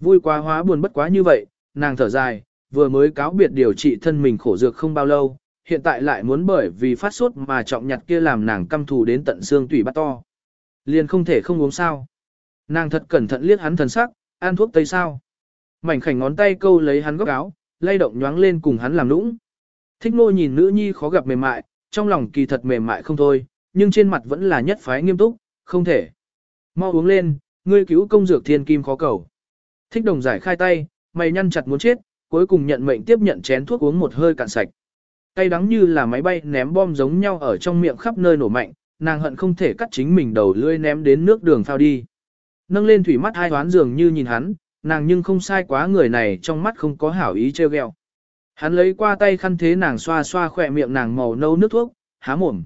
Vui quá hóa buồn bất quá như vậy, nàng thở dài, vừa mới cáo biệt điều trị thân mình khổ dược không bao lâu, hiện tại lại muốn bởi vì phát sốt mà trọng nhặt kia làm nàng căm thù đến tận xương tủy bắt to. Liền không thể không uống sao. Nàng thật cẩn thận liếc hắn thần sắc, ăn thuốc tây sao. Mảnh khảnh ngón tay câu lấy hắn góc áo, lay động nhoáng lên cùng hắn làm nũng. Thích nô nhìn nữ nhi khó gặp mềm mại, trong lòng kỳ thật mềm mại không thôi, nhưng trên mặt vẫn là nhất phái nghiêm túc, không thể. Mau uống lên, ngươi cứu công dược thiên kim khó cầu. Thích đồng giải khai tay, mày nhăn chặt muốn chết, cuối cùng nhận mệnh tiếp nhận chén thuốc uống một hơi cạn sạch cay đắng như là máy bay ném bom giống nhau ở trong miệng khắp nơi nổ mạnh, nàng hận không thể cắt chính mình đầu lưỡi ném đến nước đường phao đi. Nâng lên thủy mắt hai toán dường như nhìn hắn, nàng nhưng không sai quá người này trong mắt không có hảo ý trêu ghẹo. Hắn lấy qua tay khăn thế nàng xoa xoa khỏe miệng nàng màu nâu nước thuốc, há mồm.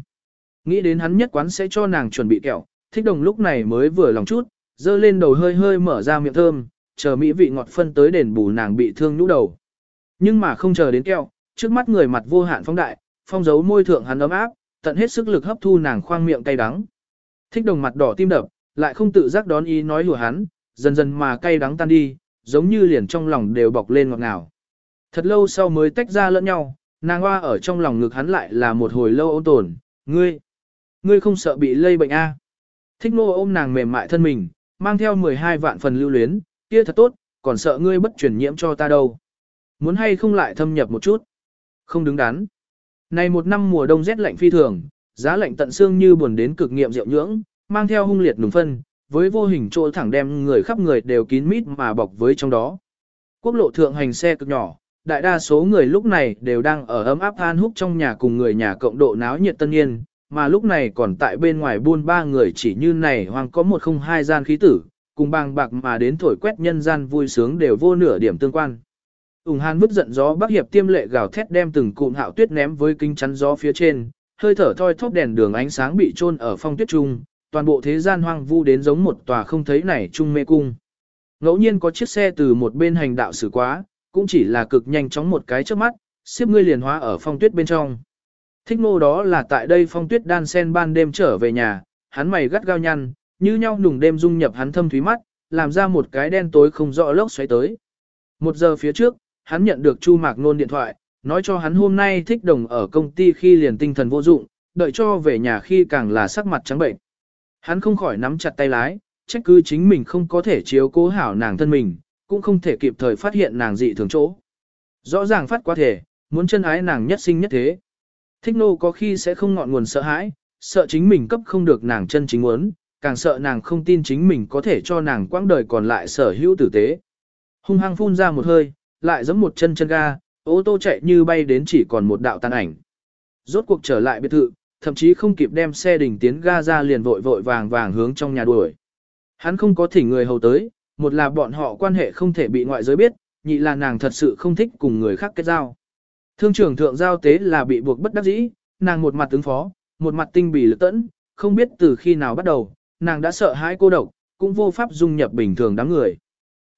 Nghĩ đến hắn nhất quán sẽ cho nàng chuẩn bị kẹo, thích đồng lúc này mới vừa lòng chút, dơ lên đầu hơi hơi mở ra miệng thơm, chờ mỹ vị ngọt phân tới đền bù nàng bị thương nhũ đầu. Nhưng mà không chờ đến kẹo, trước mắt người mặt vô hạn phong đại, phong dấu môi thượng hắn ấm áp, tận hết sức lực hấp thu nàng khoang miệng cay đắng. Thích đồng mặt đỏ tim đập, lại không tự giác đón ý nói lùa hắn, dần dần mà cay đắng tan đi, giống như liền trong lòng đều bọc lên ngọt ngào. Thật lâu sau mới tách ra lẫn nhau, nàng hoa ở trong lòng ngực hắn lại là một hồi lâu ôn tồn, ngươi. Ngươi không sợ bị lây bệnh a? Thích nô ôm nàng mềm mại thân mình, mang theo 12 vạn phần lưu luyến, kia thật tốt, còn sợ ngươi bất truyền nhiễm cho ta đâu. Muốn hay không lại thâm nhập một chút? Không đứng đắn. Này một năm mùa đông rét lạnh phi thường, giá lạnh tận xương như buồn đến cực nghiệm rượu nhưỡng, mang theo hung liệt nùng phân, với vô hình chỗ thẳng đem người khắp người đều kín mít mà bọc với trong đó. Quốc lộ thượng hành xe cực nhỏ, đại đa số người lúc này đều đang ở ấm áp than húc trong nhà cùng người nhà cộng độ náo nhiệt tân niên, mà lúc này còn tại bên ngoài buôn ba người chỉ như này hoàng có một không hai gian khí tử, cùng bàng bạc mà đến thổi quét nhân gian vui sướng đều vô nửa điểm tương quan. Úng hàn vứt giận gió bắc hiệp tiêm lệ gào thét đem từng cụm hạo tuyết ném với kinh chắn gió phía trên, hơi thở thoi thóp đèn đường ánh sáng bị chôn ở phong tuyết trung, toàn bộ thế gian hoang vu đến giống một tòa không thấy này trung mê cung. Ngẫu nhiên có chiếc xe từ một bên hành đạo xử quá, cũng chỉ là cực nhanh chóng một cái trước mắt, xếp ngươi liền hóa ở phong tuyết bên trong. Thích ngô đó là tại đây phong tuyết đan sen ban đêm trở về nhà, hắn mày gắt gao nhăn, như nhau nùng đêm dung nhập hắn thâm thúy mắt, làm ra một cái đen tối không rõ lốc xoáy tới. Một giờ phía trước, hắn nhận được Chu Mạc Nôn điện thoại, nói cho hắn hôm nay thích đồng ở công ty khi liền tinh thần vô dụng, đợi cho về nhà khi càng là sắc mặt trắng bệnh. Hắn không khỏi nắm chặt tay lái, trách cứ chính mình không có thể chiếu cố hảo nàng thân mình, cũng không thể kịp thời phát hiện nàng dị thường chỗ. Rõ ràng phát quá thể, muốn chân ái nàng nhất sinh nhất thế. Thích nô có khi sẽ không ngọn nguồn sợ hãi, sợ chính mình cấp không được nàng chân chính muốn, càng sợ nàng không tin chính mình có thể cho nàng quãng đời còn lại sở hữu tử tế. Hung hăng phun ra một hơi, lại giẫm một chân chân ga, ô tô chạy như bay đến chỉ còn một đạo tàn ảnh. Rốt cuộc trở lại biệt thự, thậm chí không kịp đem xe đình tiến ga ra liền vội vội vàng vàng hướng trong nhà đuổi. Hắn không có thỉnh người hầu tới, một là bọn họ quan hệ không thể bị ngoại giới biết, nhị là nàng thật sự không thích cùng người khác kết giao. Thương trưởng thượng giao tế là bị buộc bất đắc dĩ, nàng một mặt ứng phó, một mặt tinh bì lực tẫn, không biết từ khi nào bắt đầu, nàng đã sợ hãi cô độc, cũng vô pháp dung nhập bình thường đám người.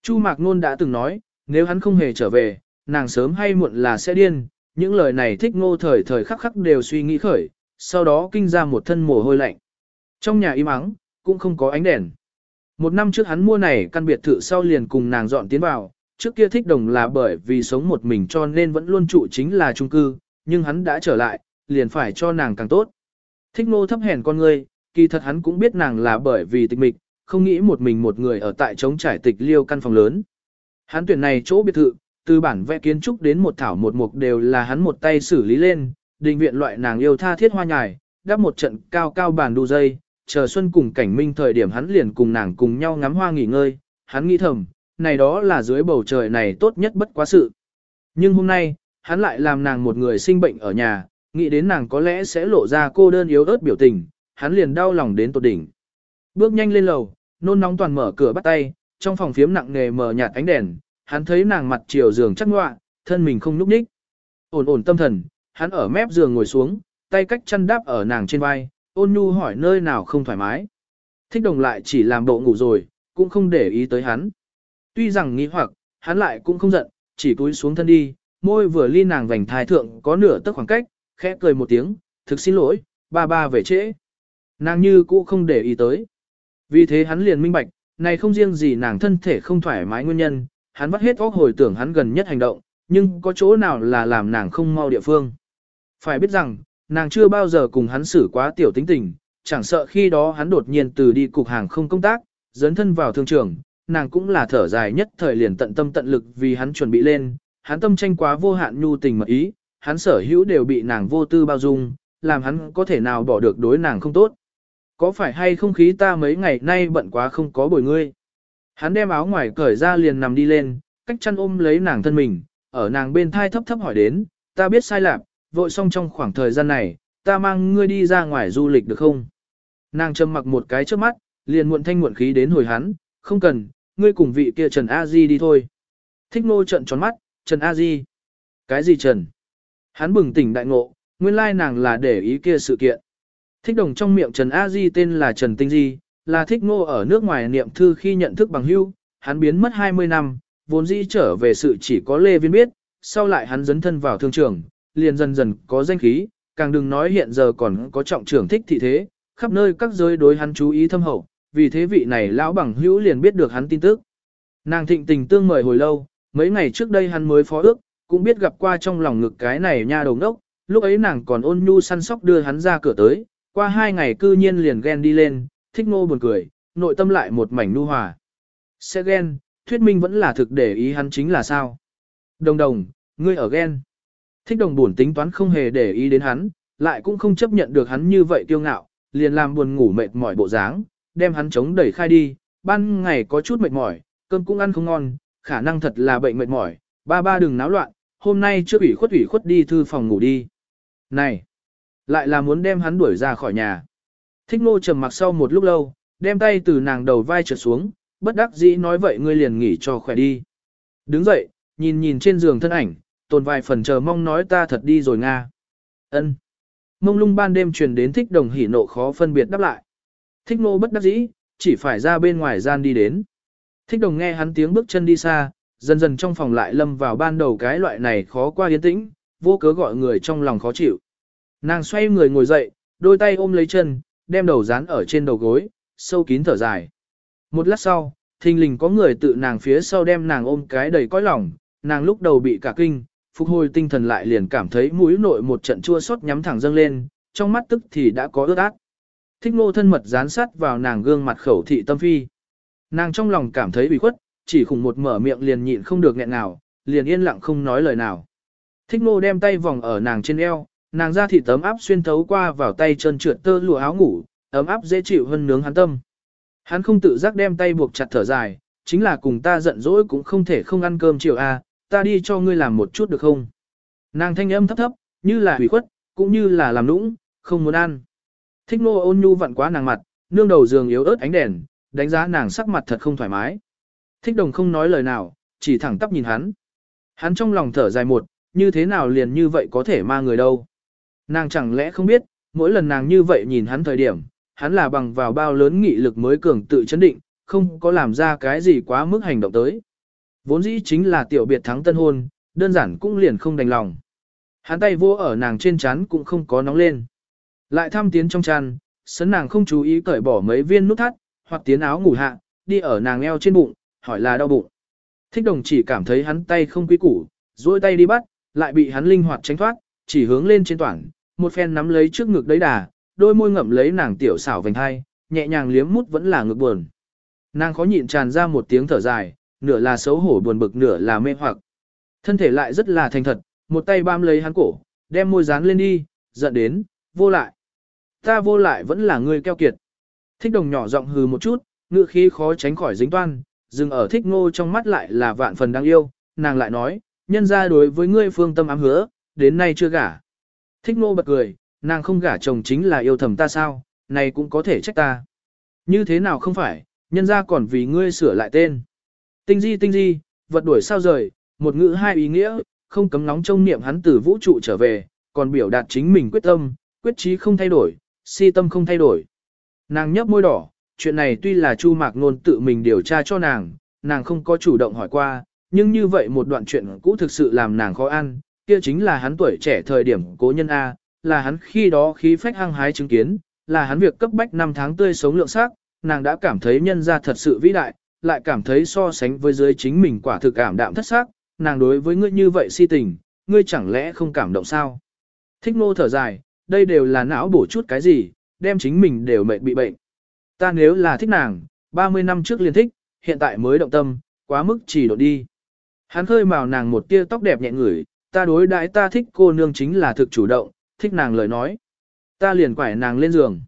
Chu Mạc Nôn đã từng nói, nếu hắn không hề trở về, nàng sớm hay muộn là sẽ điên, những lời này thích ngô thời thời khắc khắc đều suy nghĩ khởi, sau đó kinh ra một thân mồ hôi lạnh. Trong nhà im ắng, cũng không có ánh đèn. Một năm trước hắn mua này căn biệt thự sau liền cùng nàng dọn tiến vào, trước kia thích đồng là bởi vì sống một mình cho nên vẫn luôn trụ chính là chung cư, nhưng hắn đã trở lại, liền phải cho nàng càng tốt. Thích ngô thấp hèn con người, kỳ thật hắn cũng biết nàng là bởi vì tịch mịch, không nghĩ một mình một người ở tại trống trải tịch liêu căn phòng lớn. Hắn tuyển này chỗ biệt thự, từ bản vẽ kiến trúc đến một thảo một mục đều là hắn một tay xử lý lên, đình viện loại nàng yêu tha thiết hoa nhài, đắp một trận cao cao bàn đu dây, chờ xuân cùng cảnh minh thời điểm hắn liền cùng nàng cùng nhau ngắm hoa nghỉ ngơi, hắn nghĩ thầm, này đó là dưới bầu trời này tốt nhất bất quá sự. Nhưng hôm nay, hắn lại làm nàng một người sinh bệnh ở nhà, nghĩ đến nàng có lẽ sẽ lộ ra cô đơn yếu ớt biểu tình, hắn liền đau lòng đến tột đỉnh. Bước nhanh lên lầu, nôn nóng toàn mở cửa bắt tay, trong phòng phiếm nặng nề mờ nhạt ánh đèn, hắn thấy nàng mặt chiều giường chắc ngoạ, thân mình không nhúc nhích. Ổn ổn tâm thần, hắn ở mép giường ngồi xuống, tay cách chăn đáp ở nàng trên vai, ôn nhu hỏi nơi nào không thoải mái. Thích đồng lại chỉ làm bộ ngủ rồi, cũng không để ý tới hắn. Tuy rằng nghĩ hoặc, hắn lại cũng không giận, chỉ cúi xuống thân đi, môi vừa ly nàng vành thai thượng có nửa tấc khoảng cách, khẽ cười một tiếng, thực xin lỗi, ba ba về trễ. Nàng như cũ không để ý tới. Vì thế hắn liền minh bạch, này không riêng gì nàng thân thể không thoải mái nguyên nhân, hắn vắt hết óc hồi tưởng hắn gần nhất hành động, nhưng có chỗ nào là làm nàng không mau địa phương. Phải biết rằng, nàng chưa bao giờ cùng hắn xử quá tiểu tính tình, chẳng sợ khi đó hắn đột nhiên từ đi cục hàng không công tác, dấn thân vào thương trường, nàng cũng là thở dài nhất thời liền tận tâm tận lực vì hắn chuẩn bị lên, hắn tâm tranh quá vô hạn nhu tình mật ý, hắn sở hữu đều bị nàng vô tư bao dung, làm hắn có thể nào bỏ được đối nàng không tốt. Có phải hay không khí ta mấy ngày nay bận quá không có bồi ngươi? Hắn đem áo ngoài cởi ra liền nằm đi lên, cách chăn ôm lấy nàng thân mình, ở nàng bên thai thấp thấp hỏi đến, ta biết sai lạc, vội xong trong khoảng thời gian này, ta mang ngươi đi ra ngoài du lịch được không? Nàng trầm mặc một cái trước mắt, liền muộn thanh muộn khí đến hồi hắn, không cần, ngươi cùng vị kia Trần A Di đi thôi. Thích nô trận tròn mắt, Trần A Di. Cái gì Trần? Hắn bừng tỉnh đại ngộ, nguyên lai nàng là để ý kia sự kiện. Thích đồng trong miệng Trần A Di tên là Trần Tinh Di, là thích ngô ở nước ngoài niệm thư khi nhận thức bằng hưu, hắn biến mất 20 năm, vốn dĩ trở về sự chỉ có Lê Viên biết, sau lại hắn dấn thân vào thương trường, liền dần dần có danh khí, càng đừng nói hiện giờ còn có trọng trưởng thích thị thế, khắp nơi các giới đối hắn chú ý thâm hậu, vì thế vị này lão bằng hữu liền biết được hắn tin tức. Nàng thịnh tình tương mời hồi lâu, mấy ngày trước đây hắn mới phó ước, cũng biết gặp qua trong lòng ngực cái này nha đầu ngốc, lúc ấy nàng còn ôn nhu săn sóc đưa hắn ra cửa tới, qua hai ngày cư nhiên liền ghen đi lên, thích ngô buồn cười, nội tâm lại một mảnh nu hòa. Sẽ ghen, thuyết minh vẫn là thực để ý hắn chính là sao. Đồng đồng, ngươi ở ghen. Thích đồng buồn tính toán không hề để ý đến hắn, lại cũng không chấp nhận được hắn như vậy tiêu ngạo, liền làm buồn ngủ mệt mỏi bộ dáng, đem hắn chống đẩy khai đi, ban ngày có chút mệt mỏi, cơm cũng ăn không ngon, khả năng thật là bệnh mệt mỏi, ba ba đừng náo loạn, hôm nay chưa ủy khuất ủy khuất đi thư phòng ngủ đi. Này, lại là muốn đem hắn đuổi ra khỏi nhà. Thích ngô trầm mặc sau một lúc lâu, đem tay từ nàng đầu vai trượt xuống, bất đắc dĩ nói vậy ngươi liền nghỉ cho khỏe đi. Đứng dậy, nhìn nhìn trên giường thân ảnh, tồn vài phần chờ mong nói ta thật đi rồi Nga. ân Mông lung ban đêm truyền đến thích đồng hỉ nộ khó phân biệt đáp lại. Thích ngô bất đắc dĩ, chỉ phải ra bên ngoài gian đi đến. Thích đồng nghe hắn tiếng bước chân đi xa, dần dần trong phòng lại lâm vào ban đầu cái loại này khó qua yên tĩnh, vô cớ gọi người trong lòng khó chịu. Nàng xoay người ngồi dậy, đôi tay ôm lấy chân, đem đầu dán ở trên đầu gối, sâu kín thở dài. Một lát sau, thình lình có người tự nàng phía sau đem nàng ôm cái đầy cõi lòng, nàng lúc đầu bị cả kinh, phục hồi tinh thần lại liền cảm thấy mũi nội một trận chua xót nhắm thẳng dâng lên, trong mắt tức thì đã có ướt át. Thích ngô thân mật dán sát vào nàng gương mặt khẩu thị tâm phi. Nàng trong lòng cảm thấy bị khuất, chỉ khủng một mở miệng liền nhịn không được nghẹn nào, liền yên lặng không nói lời nào. Thích ngô đem tay vòng ở nàng trên eo, nàng ra thị tấm áp xuyên thấu qua vào tay chân trượt tơ lụa áo ngủ, ấm áp dễ chịu hơn nướng hắn tâm. Hắn không tự giác đem tay buộc chặt thở dài, chính là cùng ta giận dỗi cũng không thể không ăn cơm chiều a, ta đi cho ngươi làm một chút được không? Nàng thanh âm thấp thấp, như là hủy khuất, cũng như là làm nũng, không muốn ăn. Thích nô ôn nhu vặn quá nàng mặt, nương đầu giường yếu ớt ánh đèn, đánh giá nàng sắc mặt thật không thoải mái. Thích đồng không nói lời nào, chỉ thẳng tắp nhìn hắn. Hắn trong lòng thở dài một, như thế nào liền như vậy có thể ma người đâu. Nàng chẳng lẽ không biết, mỗi lần nàng như vậy nhìn hắn thời điểm, hắn là bằng vào bao lớn nghị lực mới cường tự chấn định, không có làm ra cái gì quá mức hành động tới. Vốn dĩ chính là tiểu biệt thắng tân hôn, đơn giản cũng liền không đành lòng. Hắn tay vô ở nàng trên chán cũng không có nóng lên. Lại thăm tiến trong chăn, sấn nàng không chú ý cởi bỏ mấy viên nút thắt, hoặc tiến áo ngủ hạ, đi ở nàng eo trên bụng, hỏi là đau bụng. Thích đồng chỉ cảm thấy hắn tay không quý củ, duỗi tay đi bắt, lại bị hắn linh hoạt tránh thoát, chỉ hướng lên trên toàn, một phen nắm lấy trước ngực đấy đà, đôi môi ngậm lấy nàng tiểu xảo vành hai, nhẹ nhàng liếm mút vẫn là ngực buồn. Nàng khó nhịn tràn ra một tiếng thở dài, nửa là xấu hổ buồn bực nửa là mê hoặc. Thân thể lại rất là thành thật, một tay bám lấy hắn cổ, đem môi dán lên đi, giận đến, vô lại. Ta vô lại vẫn là người keo kiệt. Thích đồng nhỏ giọng hừ một chút, ngựa khí khó tránh khỏi dính toan, dừng ở thích ngô trong mắt lại là vạn phần đáng yêu, nàng lại nói, nhân ra đối với ngươi phương tâm ám hứa, đến nay chưa gả. Thích ngô bật cười, nàng không gả chồng chính là yêu thầm ta sao, này cũng có thể trách ta. Như thế nào không phải, nhân ra còn vì ngươi sửa lại tên. Tinh di tinh di, vật đuổi sao rời, một ngữ hai ý nghĩa, không cấm nóng trong niệm hắn từ vũ trụ trở về, còn biểu đạt chính mình quyết tâm, quyết chí không thay đổi, si tâm không thay đổi. Nàng nhấp môi đỏ, chuyện này tuy là Chu Mạc Nôn tự mình điều tra cho nàng, nàng không có chủ động hỏi qua, nhưng như vậy một đoạn chuyện cũ thực sự làm nàng khó ăn, kia chính là hắn tuổi trẻ thời điểm cố nhân A, là hắn khi đó khí phách hăng hái chứng kiến, là hắn việc cấp bách năm tháng tươi sống lượng xác, nàng đã cảm thấy nhân ra thật sự vĩ đại, lại cảm thấy so sánh với giới chính mình quả thực cảm đạm thất sắc, nàng đối với ngươi như vậy si tình, ngươi chẳng lẽ không cảm động sao? Thích nô thở dài, đây đều là não bổ chút cái gì, đem chính mình đều mệt bị bệnh. Ta nếu là thích nàng, 30 năm trước liền thích, hiện tại mới động tâm, quá mức chỉ độ đi. Hắn khơi mào nàng một tia tóc đẹp nhẹ ngửi, ta đối đãi ta thích cô nương chính là thực chủ động, thích nàng lời nói. Ta liền quải nàng lên giường.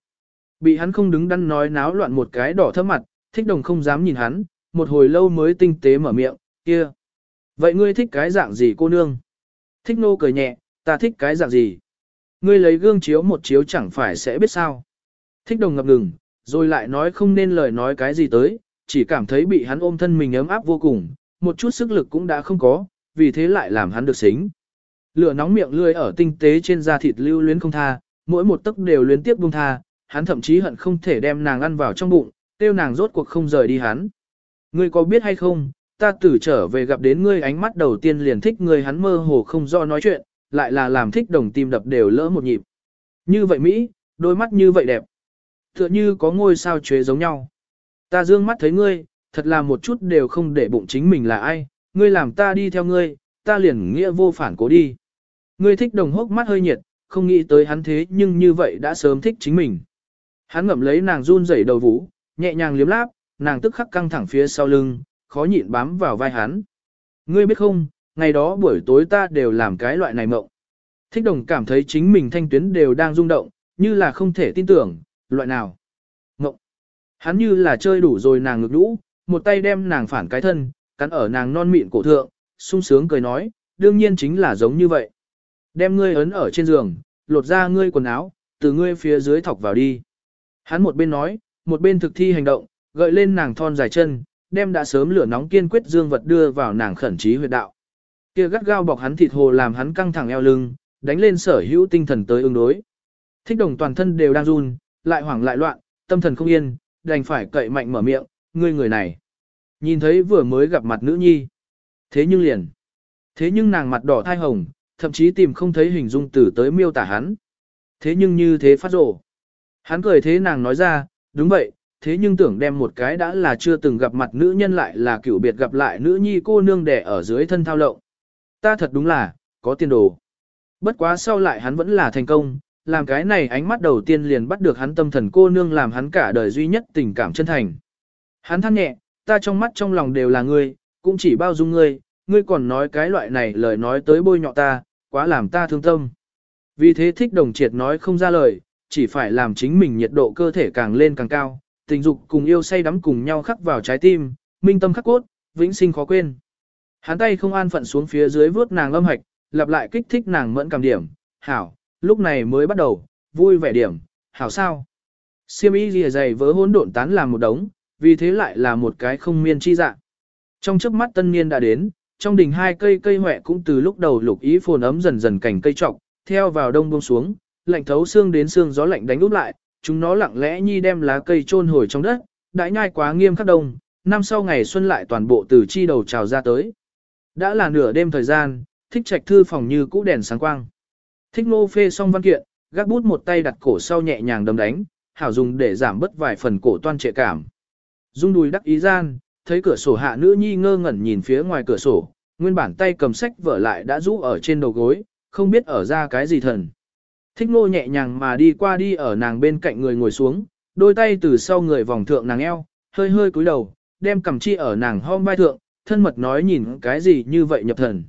Bị hắn không đứng đắn nói náo loạn một cái đỏ thấp mặt, thích đồng không dám nhìn hắn, một hồi lâu mới tinh tế mở miệng, kia. Vậy ngươi thích cái dạng gì cô nương? Thích nô cười nhẹ, ta thích cái dạng gì? Ngươi lấy gương chiếu một chiếu chẳng phải sẽ biết sao. Thích đồng ngập ngừng, rồi lại nói không nên lời nói cái gì tới, chỉ cảm thấy bị hắn ôm thân mình ấm áp vô cùng, một chút sức lực cũng đã không có, vì thế lại làm hắn được xính. Lửa nóng miệng lươi ở tinh tế trên da thịt lưu luyến không tha, mỗi một tấc đều luyến tiếp buông tha, hắn thậm chí hận không thể đem nàng ăn vào trong bụng, tiêu nàng rốt cuộc không rời đi hắn. Ngươi có biết hay không, ta tử trở về gặp đến ngươi ánh mắt đầu tiên liền thích ngươi hắn mơ hồ không do nói chuyện, lại là làm thích đồng tim đập đều lỡ một nhịp. Như vậy Mỹ, đôi mắt như vậy đẹp. Tựa như có ngôi sao chế giống nhau. Ta dương mắt thấy ngươi, thật là một chút đều không để bụng chính mình là ai, ngươi làm ta đi theo ngươi, ta liền nghĩa vô phản cố đi. Ngươi thích đồng hốc mắt hơi nhiệt, không nghĩ tới hắn thế nhưng như vậy đã sớm thích chính mình. Hắn ngậm lấy nàng run rẩy đầu vũ, nhẹ nhàng liếm láp, nàng tức khắc căng thẳng phía sau lưng, khó nhịn bám vào vai hắn. Ngươi biết không, ngày đó buổi tối ta đều làm cái loại này mộng. Thích đồng cảm thấy chính mình thanh tuyến đều đang rung động, như là không thể tin tưởng, loại nào. Mộng. Hắn như là chơi đủ rồi nàng ngực đũ, một tay đem nàng phản cái thân, cắn ở nàng non mịn cổ thượng, sung sướng cười nói, đương nhiên chính là giống như vậy. Đem ngươi ấn ở trên giường, lột ra ngươi quần áo, từ ngươi phía dưới thọc vào đi. Hắn một bên nói, một bên thực thi hành động, gợi lên nàng thon dài chân, đem đã sớm lửa nóng kiên quyết dương vật đưa vào nàng khẩn trí huyệt đạo. Kia gắt gao bọc hắn thịt hồ làm hắn căng thẳng eo lưng, đánh lên sở hữu tinh thần tới ứng đối. Thích đồng toàn thân đều đang run, lại hoảng lại loạn, tâm thần không yên, đành phải cậy mạnh mở miệng, ngươi người này. Nhìn thấy vừa mới gặp mặt nữ nhi. Thế nhưng liền. Thế nhưng nàng mặt đỏ thai hồng, thậm chí tìm không thấy hình dung từ tới miêu tả hắn. Thế nhưng như thế phát rổ. Hắn cười thế nàng nói ra, đúng vậy, thế nhưng tưởng đem một cái đã là chưa từng gặp mặt nữ nhân lại là cựu biệt gặp lại nữ nhi cô nương đẻ ở dưới thân thao lộng. Ta thật đúng là, có tiền đồ. Bất quá sau lại hắn vẫn là thành công, làm cái này ánh mắt đầu tiên liền bắt được hắn tâm thần cô nương làm hắn cả đời duy nhất tình cảm chân thành. Hắn than nhẹ, ta trong mắt trong lòng đều là ngươi, cũng chỉ bao dung ngươi, ngươi còn nói cái loại này lời nói tới bôi nhọ ta, quá làm ta thương tâm. Vì thế thích đồng triệt nói không ra lời, chỉ phải làm chính mình nhiệt độ cơ thể càng lên càng cao, tình dục cùng yêu say đắm cùng nhau khắc vào trái tim, minh tâm khắc cốt, vĩnh sinh khó quên. Hắn tay không an phận xuống phía dưới vớt nàng âm hạch, lặp lại kích thích nàng mẫn cảm điểm, hảo, lúc này mới bắt đầu, vui vẻ điểm, hảo sao. Siêm y lìa dày vớ hỗn độn tán làm một đống, vì thế lại là một cái không miên chi dạng. Trong chớp mắt tân niên đã đến, trong đỉnh hai cây cây hoẹ cũng từ lúc đầu lục ý phồn ấm dần dần cảnh cây trọc, theo vào đông buông xuống, lạnh thấu xương đến xương gió lạnh đánh úp lại, chúng nó lặng lẽ nhi đem lá cây chôn hồi trong đất, đãi nhai quá nghiêm khắc đông, năm sau ngày xuân lại toàn bộ từ chi đầu trào ra tới. Đã là nửa đêm thời gian, thích trạch thư phòng như cũ đèn sáng quang. Thích nô phê xong văn kiện, gác bút một tay đặt cổ sau nhẹ nhàng đấm đánh, hảo dùng để giảm bớt vài phần cổ toan trệ cảm. Dung đùi đắc ý gian, thấy cửa sổ hạ nữ nhi ngơ ngẩn nhìn phía ngoài cửa sổ, nguyên bản tay cầm sách vở lại đã rũ ở trên đầu gối, không biết ở ra cái gì thần. Thích nô nhẹ nhàng mà đi qua đi ở nàng bên cạnh người ngồi xuống, đôi tay từ sau người vòng thượng nàng eo, hơi hơi cúi đầu, đem cầm chi ở nàng hông vai thượng, thân mật nói nhìn cái gì như vậy nhập thần.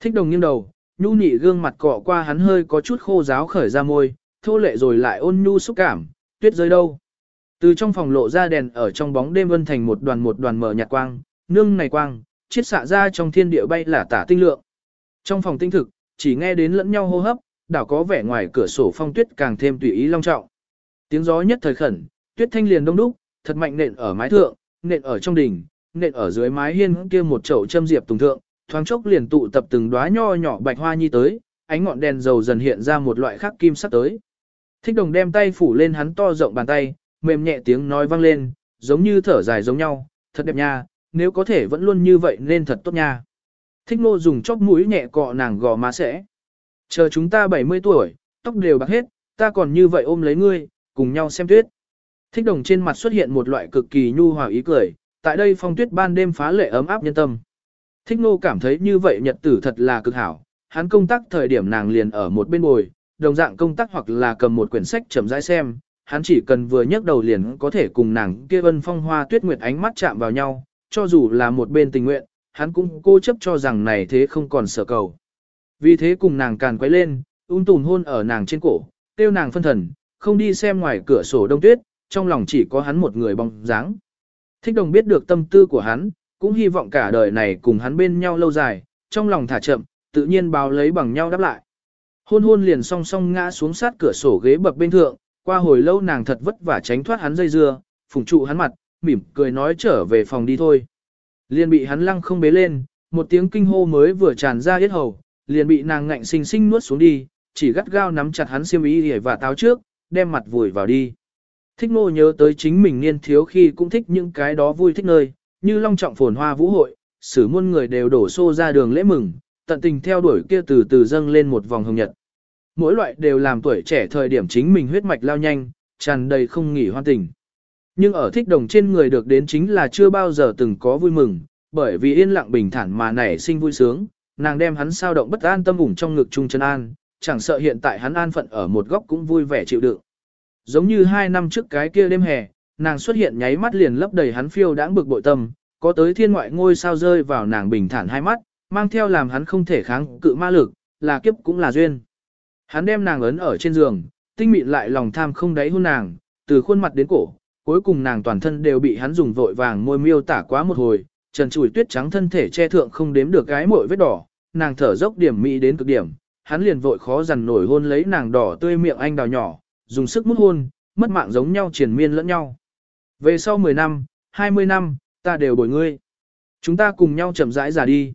Thích đồng nghiêng đầu, nhu nhị gương mặt cọ qua hắn hơi có chút khô giáo khởi ra môi, thô lệ rồi lại ôn nhu xúc cảm, tuyết rơi đâu. Từ trong phòng lộ ra đèn ở trong bóng đêm vân thành một đoàn một đoàn mở nhạt quang, nương này quang, chiết xạ ra trong thiên địa bay là tả tinh lượng. Trong phòng tinh thực, chỉ nghe đến lẫn nhau hô hấp, đảo có vẻ ngoài cửa sổ phong tuyết càng thêm tùy ý long trọng. Tiếng gió nhất thời khẩn, tuyết thanh liền đông đúc, thật mạnh nện ở mái thượng, nện ở trong đỉnh, nện ở dưới mái hiên kia một chậu châm diệp tùng thượng, thoáng chốc liền tụ tập từng đóa nho nhỏ bạch hoa nhi tới, ánh ngọn đèn dầu dần hiện ra một loại khắc kim sắc tới. Thích đồng đem tay phủ lên hắn to rộng bàn tay, mềm nhẹ tiếng nói vang lên, giống như thở dài giống nhau, thật đẹp nha, nếu có thể vẫn luôn như vậy nên thật tốt nha. Thích nô dùng chóp mũi nhẹ cọ nàng gò má sẽ. Chờ chúng ta 70 tuổi, tóc đều bạc hết, ta còn như vậy ôm lấy ngươi, cùng nhau xem tuyết. Thích đồng trên mặt xuất hiện một loại cực kỳ nhu hòa ý cười, tại đây phong tuyết ban đêm phá lệ ấm áp nhân tâm. Thích nô cảm thấy như vậy nhật tử thật là cực hảo, hắn công tác thời điểm nàng liền ở một bên bồi, đồng dạng công tác hoặc là cầm một quyển sách chậm rãi xem, hắn chỉ cần vừa nhấc đầu liền có thể cùng nàng kia vân phong hoa tuyết nguyệt ánh mắt chạm vào nhau, cho dù là một bên tình nguyện, hắn cũng cố chấp cho rằng này thế không còn sở cầu. Vì thế cùng nàng càn quấy lên, ung tùn hôn ở nàng trên cổ, tiêu nàng phân thần, không đi xem ngoài cửa sổ đông tuyết, trong lòng chỉ có hắn một người bóng dáng. Thích đồng biết được tâm tư của hắn, cũng hy vọng cả đời này cùng hắn bên nhau lâu dài, trong lòng thả chậm, tự nhiên báo lấy bằng nhau đáp lại. Hôn hôn liền song song ngã xuống sát cửa sổ ghế bập bên thượng, qua hồi lâu nàng thật vất vả tránh thoát hắn dây dưa, phùng trụ hắn mặt, mỉm cười nói trở về phòng đi thôi. Liền bị hắn lăng không bế lên, một tiếng kinh hô mới vừa tràn ra yết hầu, liền bị nàng ngạnh sinh sinh nuốt xuống đi, chỉ gắt gao nắm chặt hắn xiêm y và táo trước, đem mặt vùi vào đi. Thích ngô nhớ tới chính mình niên thiếu khi cũng thích những cái đó vui thích nơi, như long trọng phồn hoa vũ hội, sử muôn người đều đổ xô ra đường lễ mừng, tận tình theo đuổi kia từ từ dâng lên một vòng hồng nhật. Mỗi loại đều làm tuổi trẻ thời điểm chính mình huyết mạch lao nhanh, tràn đầy không nghỉ hoan tình. Nhưng ở thích đồng trên người được đến chính là chưa bao giờ từng có vui mừng, bởi vì yên lặng bình thản mà nảy sinh vui sướng, nàng đem hắn sao động bất an tâm ủng trong ngực trung chân an, chẳng sợ hiện tại hắn an phận ở một góc cũng vui vẻ chịu đựng. Giống như hai năm trước cái kia đêm hè, nàng xuất hiện nháy mắt liền lấp đầy hắn phiêu đãng bực bội tâm, có tới thiên ngoại ngôi sao rơi vào nàng bình thản hai mắt, mang theo làm hắn không thể kháng cự ma lực, là kiếp cũng là duyên. Hắn đem nàng ấn ở trên giường, tinh mịn lại lòng tham không đáy hôn nàng, từ khuôn mặt đến cổ, cuối cùng nàng toàn thân đều bị hắn dùng vội vàng môi miêu tả quá một hồi, trần trụi tuyết trắng thân thể che thượng không đếm được gái mội vết đỏ, nàng thở dốc điểm mỹ đến cực điểm, hắn liền vội khó dằn nổi hôn lấy nàng đỏ tươi miệng anh đào nhỏ, dùng sức mút hôn, mất mạng giống nhau triền miên lẫn nhau. Về sau 10 năm, 20 năm, ta đều bồi ngươi. Chúng ta cùng nhau chậm rãi già đi.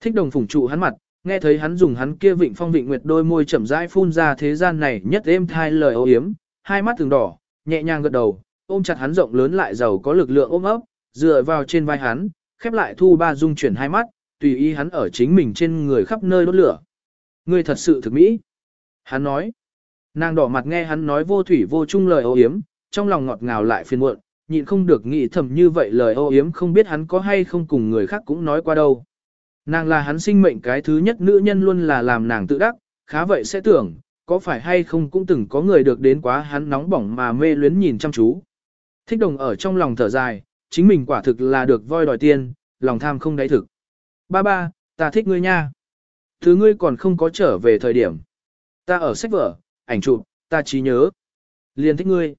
Thích đồng phủng trụ hắn mặt, nghe thấy hắn dùng hắn kia vịnh phong vịnh nguyệt đôi môi chậm rãi phun ra thế gian này nhất êm thai lời ô yếm, hai mắt thường đỏ, nhẹ nhàng gật đầu, ôm chặt hắn rộng lớn lại giàu có lực lượng ôm ấp, dựa vào trên vai hắn, khép lại thu ba dung chuyển hai mắt, tùy ý hắn ở chính mình trên người khắp nơi đốt lửa. Ngươi thật sự thực mỹ. Hắn nói. Nàng đỏ mặt nghe hắn nói vô thủy vô chung lời ô yếm, trong lòng ngọt ngào lại phiền muộn, nhịn không được nghĩ thầm như vậy lời ô yếm không biết hắn có hay không cùng người khác cũng nói qua đâu. Nàng là hắn sinh mệnh cái thứ nhất nữ nhân luôn là làm nàng tự đắc, khá vậy sẽ tưởng, có phải hay không cũng từng có người được đến quá hắn nóng bỏng mà mê luyến nhìn chăm chú. Thích đồng ở trong lòng thở dài, chính mình quả thực là được voi đòi tiền, lòng tham không đáy thực. Ba ba, ta thích ngươi nha. Thứ ngươi còn không có trở về thời điểm. Ta ở sách vở, ảnh chụp, ta trí nhớ. Liền thích ngươi.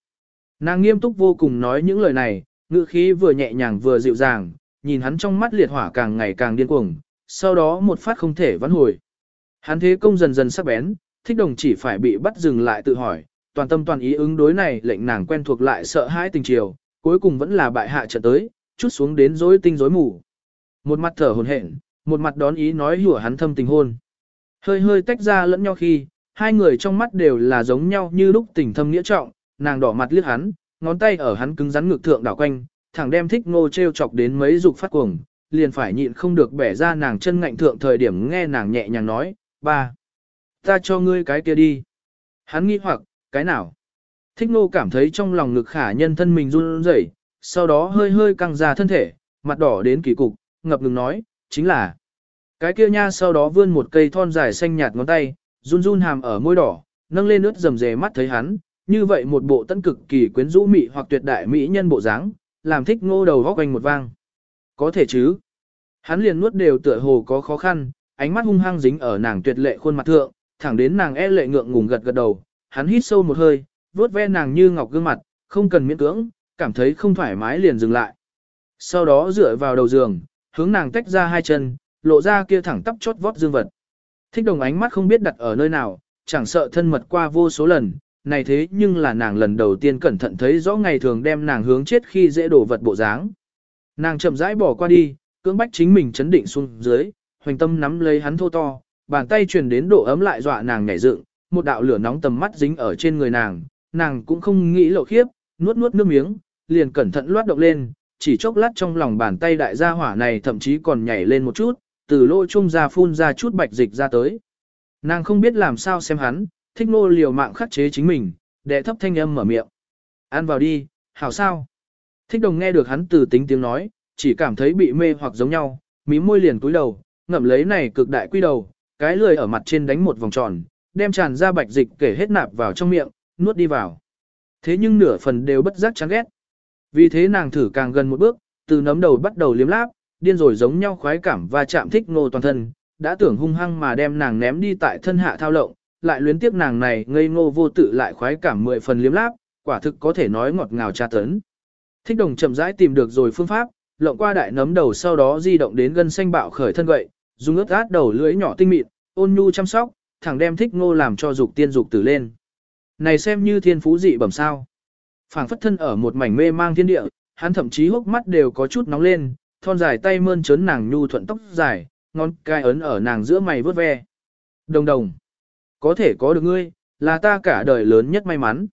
Nàng nghiêm túc vô cùng nói những lời này, ngữ khí vừa nhẹ nhàng vừa dịu dàng, nhìn hắn trong mắt liệt hỏa càng ngày càng điên cuồng, sau đó một phát không thể vãn hồi. Hắn thế công dần dần sắc bén, thích đồng chỉ phải bị bắt dừng lại tự hỏi, toàn tâm toàn ý ứng đối này lệnh nàng quen thuộc lại sợ hãi tình chiều, cuối cùng vẫn là bại hạ trận tới, chút xuống đến rối tinh rối mù. Một mặt thở hồn hển, một mặt đón ý nói hủa hắn thâm tình hôn. Hơi hơi tách ra lẫn nhau khi, hai người trong mắt đều là giống nhau như lúc tình thâm nghĩa trọng, nàng đỏ mặt liếc hắn, ngón tay ở hắn cứng rắn ngực thượng đảo quanh, thẳng đem thích ngô treo chọc đến mấy dục phát cuồng, liền phải nhịn không được bẻ ra nàng chân ngạnh thượng thời điểm nghe nàng nhẹ nhàng nói, ba, ta cho ngươi cái kia đi. Hắn nghi hoặc, cái nào? Thích ngô cảm thấy trong lòng ngực khả nhân thân mình run rẩy, sau đó hơi hơi căng ra thân thể, mặt đỏ đến kỳ cục, ngập ngừng nói, chính là. Cái kia nha sau đó vươn một cây thon dài xanh nhạt ngón tay, run run hàm ở môi đỏ, nâng lên ướt rầm rề mắt thấy hắn, như vậy một bộ tân cực kỳ quyến rũ mị hoặc tuyệt đại mỹ nhân bộ dáng, làm thích ngô đầu góc quanh một vang. Có thể chứ. Hắn liền nuốt đều tựa hồ có khó khăn, ánh mắt hung hăng dính ở nàng tuyệt lệ khuôn mặt thượng, thẳng đến nàng e lệ ngượng ngùng gật gật đầu, hắn hít sâu một hơi, vuốt ve nàng như ngọc gương mặt, không cần miễn cưỡng, cảm thấy không thoải mái liền dừng lại. Sau đó dựa vào đầu giường, hướng nàng tách ra hai chân, lộ ra kia thẳng tắp chót vót dương vật. Thích đồng ánh mắt không biết đặt ở nơi nào, chẳng sợ thân mật qua vô số lần, này thế nhưng là nàng lần đầu tiên cẩn thận thấy rõ ngày thường đem nàng hướng chết khi dễ đổ vật bộ dáng. Nàng chậm rãi bỏ qua đi, cưỡng bách chính mình chấn định xuống dưới, hoành tâm nắm lấy hắn thô to, bàn tay truyền đến độ ấm lại dọa nàng nhảy dựng, một đạo lửa nóng tầm mắt dính ở trên người nàng, nàng cũng không nghĩ lộ khiếp, nuốt nuốt nước miếng, liền cẩn thận loát động lên, chỉ chốc lát trong lòng bàn tay đại gia hỏa này thậm chí còn nhảy lên một chút, từ lỗ trung ra phun ra chút bạch dịch ra tới. Nàng không biết làm sao xem hắn, thích nô liều mạng khắc chế chính mình, đệ thấp thanh âm mở miệng. Ăn vào đi, hảo sao. Thích đồng nghe được hắn từ tính tiếng nói, chỉ cảm thấy bị mê hoặc giống nhau, mí môi liền túi đầu, ngậm lấy này cực đại quy đầu, cái lười ở mặt trên đánh một vòng tròn, đem tràn ra bạch dịch kể hết nạp vào trong miệng, nuốt đi vào. Thế nhưng nửa phần đều bất giác chán ghét. Vì thế nàng thử càng gần một bước, từ nấm đầu bắt đầu liếm láp, điên rồi giống nhau khoái cảm và chạm thích nô toàn thân, đã tưởng hung hăng mà đem nàng ném đi tại thân hạ thao lộng, lại luyến tiếc nàng này ngây ngô vô tự lại khoái cảm mười phần liếm láp, quả thực có thể nói ngọt ngào tra tấn. Thích đồng chậm rãi tìm được rồi phương pháp, lộng qua đại nấm đầu sau đó di động đến gân xanh bạo khởi thân gậy, dùng ướt át đầu lưỡi nhỏ tinh mịn, ôn nhu chăm sóc, thẳng đem thích ngô làm cho dục tiên dục tử lên. Này xem như thiên phú dị bẩm sao. phảng phất thân ở một mảnh mê mang thiên địa, hắn thậm chí hốc mắt đều có chút nóng lên, thon dài tay mơn trớn nàng nhu thuận tóc dài, ngón cái ấn ở nàng giữa mày vớt ve. Đồng đồng. Có thể có được ngươi, là ta cả đời lớn nhất may mắn.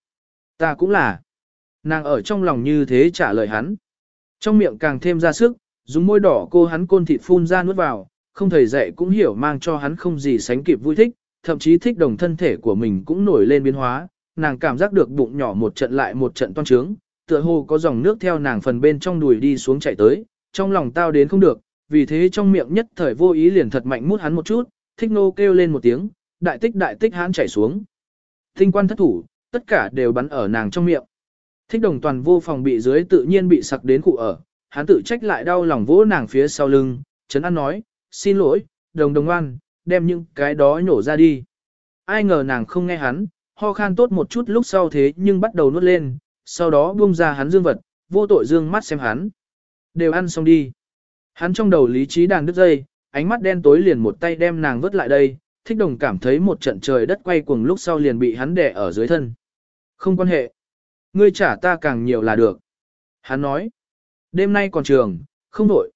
Ta cũng là. Nàng ở trong lòng như thế trả lời hắn. Trong miệng càng thêm ra sức, dùng môi đỏ cô hắn côn thịt phun ra nuốt vào, không thầy dạy cũng hiểu mang cho hắn không gì sánh kịp vui thích, thậm chí thích đồng thân thể của mình cũng nổi lên biến hóa, nàng cảm giác được bụng nhỏ một trận lại một trận toan trướng, tựa hồ có dòng nước theo nàng phần bên trong đùi đi xuống chạy tới, trong lòng tao đến không được, vì thế trong miệng nhất thời vô ý liền thật mạnh mút hắn một chút, thích nô kêu lên một tiếng, đại tích đại tích hắn chảy xuống. Tinh quan thất thủ, tất cả đều bắn ở nàng trong miệng. Thích đồng toàn vô phòng bị dưới tự nhiên bị sặc đến cụ ở, hắn tự trách lại đau lòng vỗ nàng phía sau lưng, chấn an nói, xin lỗi, đồng đồng ngoan, đem những cái đó nhổ ra đi. Ai ngờ nàng không nghe hắn, ho khan tốt một chút lúc sau thế nhưng bắt đầu nuốt lên, sau đó buông ra hắn dương vật, vô tội dương mắt xem hắn. Đều ăn xong đi. Hắn trong đầu lý trí đàn đứt dây, ánh mắt đen tối liền một tay đem nàng vớt lại đây, thích đồng cảm thấy một trận trời đất quay cuồng lúc sau liền bị hắn đè ở dưới thân. Không quan hệ. Ngươi trả ta càng nhiều là được. Hắn nói. Đêm nay còn trường, không đổi.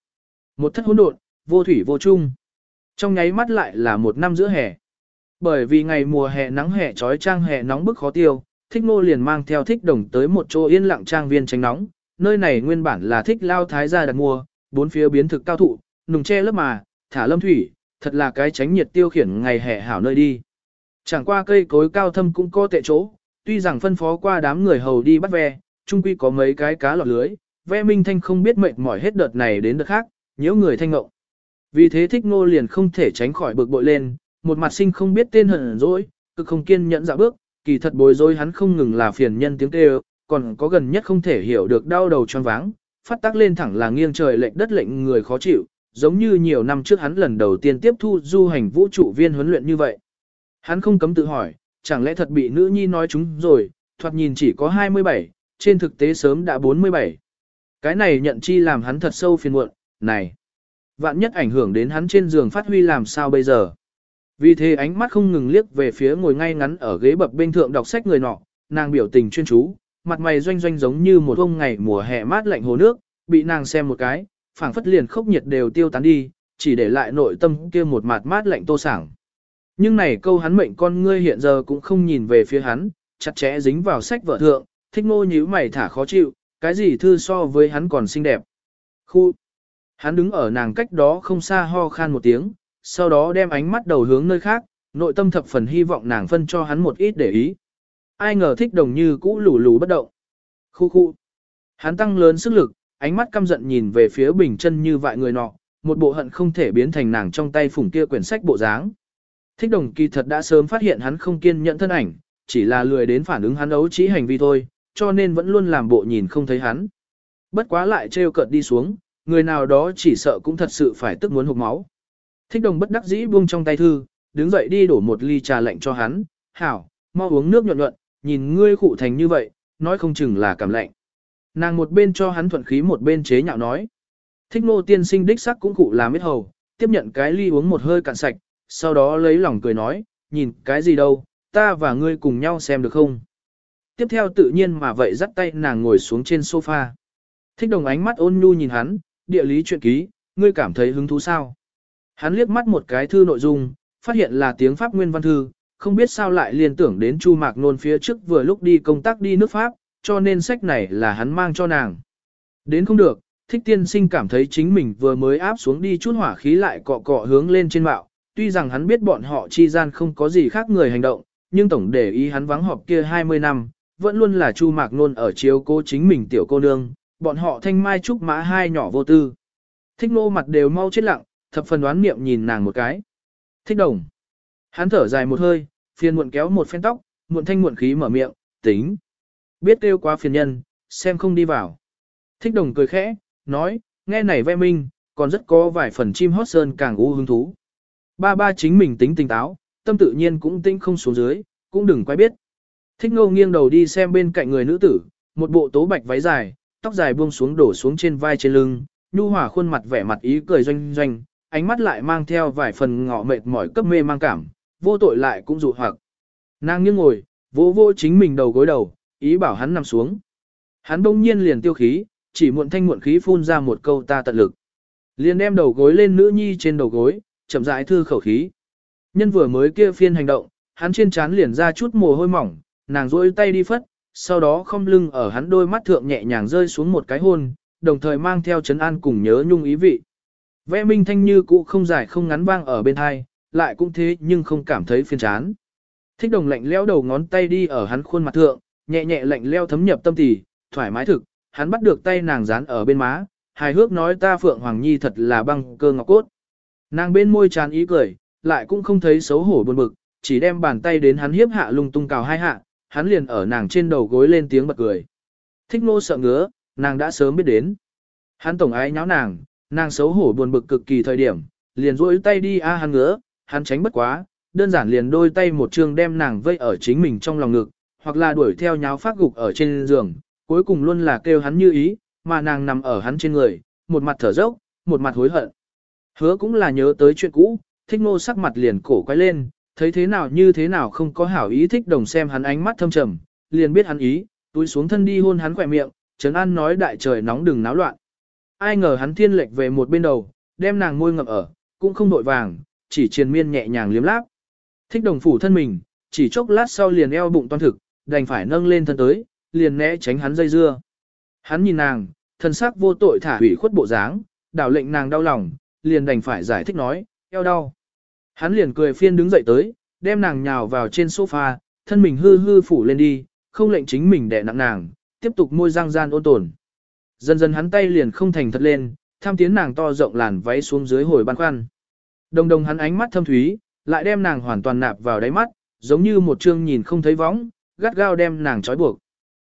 Một thất hỗn độn, vô thủy vô chung. Trong nháy mắt lại là một năm giữa hè. Bởi vì ngày mùa hè nắng hè trói trang hè nóng bức khó tiêu, thích ngô liền mang theo thích đồng tới một chỗ yên lặng trang viên tránh nóng. Nơi này nguyên bản là thích lao thái gia đặt mua, bốn phía biến thực cao thụ, nùng che lớp mà, thả lâm thủy, thật là cái tránh nhiệt tiêu khiển ngày hè hảo nơi đi. Chẳng qua cây cối cao thâm cũng có tệ chỗ, tuy rằng phân phó qua đám người hầu đi bắt ve, chung quy có mấy cái cá lọt lưới, ve minh thanh không biết mệt mỏi hết đợt này đến đợt khác, nhiễu người thanh ngộng. Vì thế thích ngô liền không thể tránh khỏi bực bội lên, một mặt sinh không biết tên hận dỗi, cực không kiên nhẫn dạo bước, kỳ thật bối rối hắn không ngừng là phiền nhân tiếng kêu, còn có gần nhất không thể hiểu được đau đầu choáng váng, phát tác lên thẳng là nghiêng trời lệnh đất lệnh người khó chịu, giống như nhiều năm trước hắn lần đầu tiên tiếp thu du hành vũ trụ viên huấn luyện như vậy. Hắn không cấm tự hỏi, chẳng lẽ thật bị nữ nhi nói chúng rồi, thoạt nhìn chỉ có 27, trên thực tế sớm đã 47. Cái này nhận chi làm hắn thật sâu phiền muộn, này. Vạn nhất ảnh hưởng đến hắn trên giường phát huy làm sao bây giờ. Vì thế ánh mắt không ngừng liếc về phía ngồi ngay ngắn ở ghế bập bên thượng đọc sách người nọ, nàng biểu tình chuyên chú, mặt mày doanh doanh giống như một ông ngày mùa hè mát lạnh hồ nước, bị nàng xem một cái, phảng phất liền khốc nhiệt đều tiêu tán đi, chỉ để lại nội tâm kia một mặt mát lạnh tô sảng. Nhưng này câu hắn mệnh con ngươi hiện giờ cũng không nhìn về phía hắn, chặt chẽ dính vào sách vợ thượng, thích ngô nhíu mày thả khó chịu, cái gì thư so với hắn còn xinh đẹp. Khu! Hắn đứng ở nàng cách đó không xa ho khan một tiếng, sau đó đem ánh mắt đầu hướng nơi khác, nội tâm thập phần hy vọng nàng phân cho hắn một ít để ý. Ai ngờ thích đồng như cũ lù lù bất động. Khu khu! Hắn tăng lớn sức lực, ánh mắt căm giận nhìn về phía bình chân như vại người nọ, một bộ hận không thể biến thành nàng trong tay phủng kia quyển sách bộ dáng. Thích đồng kỳ thật đã sớm phát hiện hắn không kiên nhẫn thân ảnh, chỉ là lười đến phản ứng hắn ấu trí hành vi thôi, cho nên vẫn luôn làm bộ nhìn không thấy hắn. Bất quá lại trêu cợt đi xuống, người nào đó chỉ sợ cũng thật sự phải tức muốn hụt máu. Thích đồng bất đắc dĩ buông trong tay thư, đứng dậy đi đổ một ly trà lạnh cho hắn, hảo, mau uống nước nhuận nhuận, nhìn ngươi khụ thành như vậy, nói không chừng là cảm lạnh. Nàng một bên cho hắn thuận khí một bên chế nhạo nói. Thích nô tiên sinh đích sắc cũng cụ làm ít hầu, tiếp nhận cái ly uống một hơi cạn sạch, sau đó lấy lòng cười nói, nhìn cái gì đâu, ta và ngươi cùng nhau xem được không? Tiếp theo tự nhiên mà vậy dắt tay nàng ngồi xuống trên sofa. Thích đồng ánh mắt ôn nhu nhìn hắn, địa lý chuyện ký, ngươi cảm thấy hứng thú sao? Hắn liếc mắt một cái thư nội dung, phát hiện là tiếng Pháp nguyên văn thư, không biết sao lại liên tưởng đến Chu Mạc Nôn phía trước vừa lúc đi công tác đi nước Pháp, cho nên sách này là hắn mang cho nàng. Đến không được, thích tiên sinh cảm thấy chính mình vừa mới áp xuống đi chút hỏa khí lại cọ cọ hướng lên trên mạo, tuy rằng hắn biết bọn họ chi gian không có gì khác người hành động, nhưng tổng để ý hắn vắng họp kia 20 năm, vẫn luôn là Chu Mạc Nôn ở chiếu cố chính mình tiểu cô nương, bọn họ thanh mai trúc mã hai nhỏ vô tư. Thích nô mặt đều mau chết lặng, thập phần đoán niệm nhìn nàng một cái. Thích đồng. Hắn thở dài một hơi, phiền muộn kéo một phen tóc, muộn thanh muộn khí mở miệng, tính. Biết kêu quá phiền nhân, xem không đi vào. Thích đồng cười khẽ, nói, nghe này ve minh, còn rất có vài phần chim hót sơn càng u hứng thú. Ba ba chính mình tính tỉnh táo, tâm tự nhiên cũng tinh không xuống dưới, cũng đừng quay biết. Thích ngô nghiêng đầu đi xem bên cạnh người nữ tử, một bộ tố bạch váy dài, tóc dài buông xuống đổ xuống trên vai trên lưng, nhu hòa khuôn mặt vẻ mặt ý cười doanh doanh, ánh mắt lại mang theo vài phần ngọ mệt mỏi cấp mê mang cảm, vô tội lại cũng dụ hoặc. Nàng nghiêng ngồi, vỗ vô chính mình đầu gối đầu, ý bảo hắn nằm xuống. Hắn đông nhiên liền tiêu khí, chỉ muộn thanh muộn khí phun ra một câu ta tận lực. Liền đem đầu gối lên nữ nhi trên đầu gối, chậm rãi thư khẩu khí. Nhân vừa mới kia phiên hành động, hắn trên trán liền ra chút mồ hôi mỏng, nàng rỗi tay đi phất, sau đó không lưng ở hắn đôi mắt thượng nhẹ nhàng rơi xuống một cái hôn, đồng thời mang theo chấn an cùng nhớ nhung ý vị. Vẽ minh thanh như cũ không dài không ngắn vang ở bên hai, lại cũng thế nhưng không cảm thấy phiền chán. Thích đồng lạnh leo đầu ngón tay đi ở hắn khuôn mặt thượng, nhẹ nhẹ lạnh leo thấm nhập tâm tỳ, thoải mái thực, hắn bắt được tay nàng dán ở bên má, hài hước nói ta Phượng Hoàng Nhi thật là băng cơ ngọc cốt. Nàng bên môi tràn ý cười, lại cũng không thấy xấu hổ buồn bực, chỉ đem bàn tay đến hắn hiếp hạ lung tung cào hai hạ, hắn liền ở nàng trên đầu gối lên tiếng bật cười. Thích nô sợ ngứa, nàng đã sớm biết đến. Hắn tổng ái nháo nàng, nàng xấu hổ buồn bực cực kỳ thời điểm, liền duỗi tay đi a hắn ngứa, hắn tránh bất quá, đơn giản liền đôi tay một trường đem nàng vây ở chính mình trong lòng ngực, hoặc là đuổi theo nháo phát gục ở trên giường, cuối cùng luôn là kêu hắn như ý, mà nàng nằm ở hắn trên người, một mặt thở dốc, một mặt hối hận. Hứa cũng là nhớ tới chuyện cũ, thích nô sắc mặt liền cổ quay lên, thấy thế nào như thế nào không có hảo ý thích đồng xem hắn ánh mắt thâm trầm, liền biết hắn ý, túi xuống thân đi hôn hắn khỏe miệng, Trấn An nói đại trời nóng đừng náo loạn. Ai ngờ hắn thiên lệch về một bên đầu, đem nàng môi ngập ở, cũng không đội vàng, chỉ triền miên nhẹ nhàng liếm láp. Thích đồng phủ thân mình, chỉ chốc lát sau liền eo bụng toan thực, đành phải nâng lên thân tới, liền né tránh hắn dây dưa. Hắn nhìn nàng, thân sắc vô tội thả hủy khuất bộ dáng, đảo lệnh nàng đau lòng, liền đành phải giải thích nói, eo đau. Hắn liền cười phiên đứng dậy tới, đem nàng nhào vào trên sofa, thân mình hư hư phủ lên đi, không lệnh chính mình đè nặng nàng, tiếp tục môi răng gian ôn tồn. Dần dần hắn tay liền không thành thật lên, tham tiến nàng to rộng làn váy xuống dưới hồi băn khoăn. Đồng đồng hắn ánh mắt thâm thúy, lại đem nàng hoàn toàn nạp vào đáy mắt, giống như một chương nhìn không thấy võng, gắt gao đem nàng trói buộc.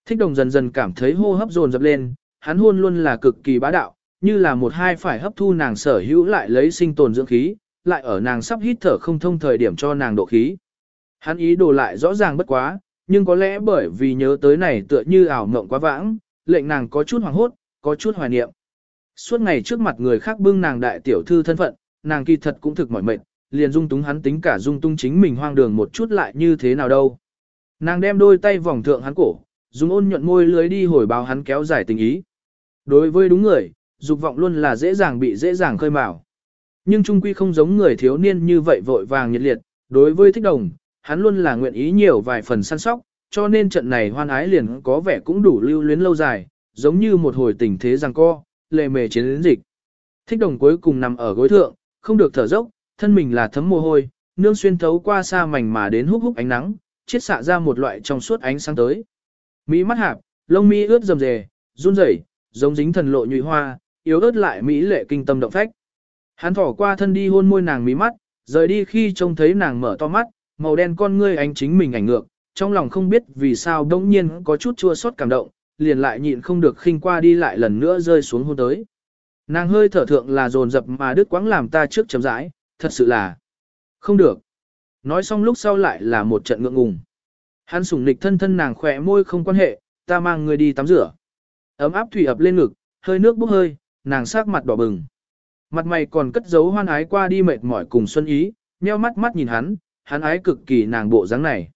Thích đồng dần dần cảm thấy hô hấp dồn dập lên, hắn hôn luôn là cực kỳ bá đạo, như là một hai phải hấp thu nàng sở hữu lại lấy sinh tồn dưỡng khí, lại ở nàng sắp hít thở không thông thời điểm cho nàng độ khí. Hắn ý đồ lại rõ ràng bất quá, nhưng có lẽ bởi vì nhớ tới này tựa như ảo mộng quá vãng, lệnh nàng có chút hoảng hốt, có chút hoài niệm. Suốt ngày trước mặt người khác bưng nàng đại tiểu thư thân phận, nàng kỳ thật cũng thực mỏi mệt, liền dung túng hắn tính cả dung tung chính mình hoang đường một chút lại như thế nào đâu. Nàng đem đôi tay vòng thượng hắn cổ, dùng ôn nhuận môi lưới đi hồi báo hắn kéo dài tình ý. Đối với đúng người, dục vọng luôn là dễ dàng bị dễ dàng khơi mào. Nhưng trung quy không giống người thiếu niên như vậy vội vàng nhiệt liệt, đối với thích đồng, hắn luôn là nguyện ý nhiều vài phần săn sóc, cho nên trận này hoan ái liền có vẻ cũng đủ lưu luyến lâu dài, giống như một hồi tình thế giằng co, lề mề chiến đến dịch. Thích đồng cuối cùng nằm ở gối thượng, không được thở dốc, thân mình là thấm mồ hôi, nương xuyên thấu qua xa mảnh mà đến húc húc ánh nắng, chiết xạ ra một loại trong suốt ánh sáng tới. Mỹ mắt hạp, lông mi ướt rầm rề, run rẩy, giống dính thần lộ nhụy hoa, yếu ớt lại mỹ lệ kinh tâm động phách. Hắn thỏ qua thân đi hôn môi nàng mí mắt, rời đi khi trông thấy nàng mở to mắt, màu đen con ngươi ánh chính mình ảnh ngược, trong lòng không biết vì sao đống nhiên có chút chua xót cảm động, liền lại nhịn không được khinh qua đi lại lần nữa rơi xuống hôn tới. Nàng hơi thở thượng là dồn dập mà đứt quãng làm ta trước chấm rãi, thật sự là không được. Nói xong lúc sau lại là một trận ngượng ngùng. Hắn sủng nịch thân thân nàng khỏe môi không quan hệ, ta mang người đi tắm rửa. Ấm áp thủy ập lên ngực, hơi nước bốc hơi, nàng sắc mặt đỏ bừng. Mặt mày còn cất giấu hoan ái qua đi mệt mỏi cùng xuân ý, nheo mắt mắt nhìn hắn, hắn ái cực kỳ nàng bộ dáng này.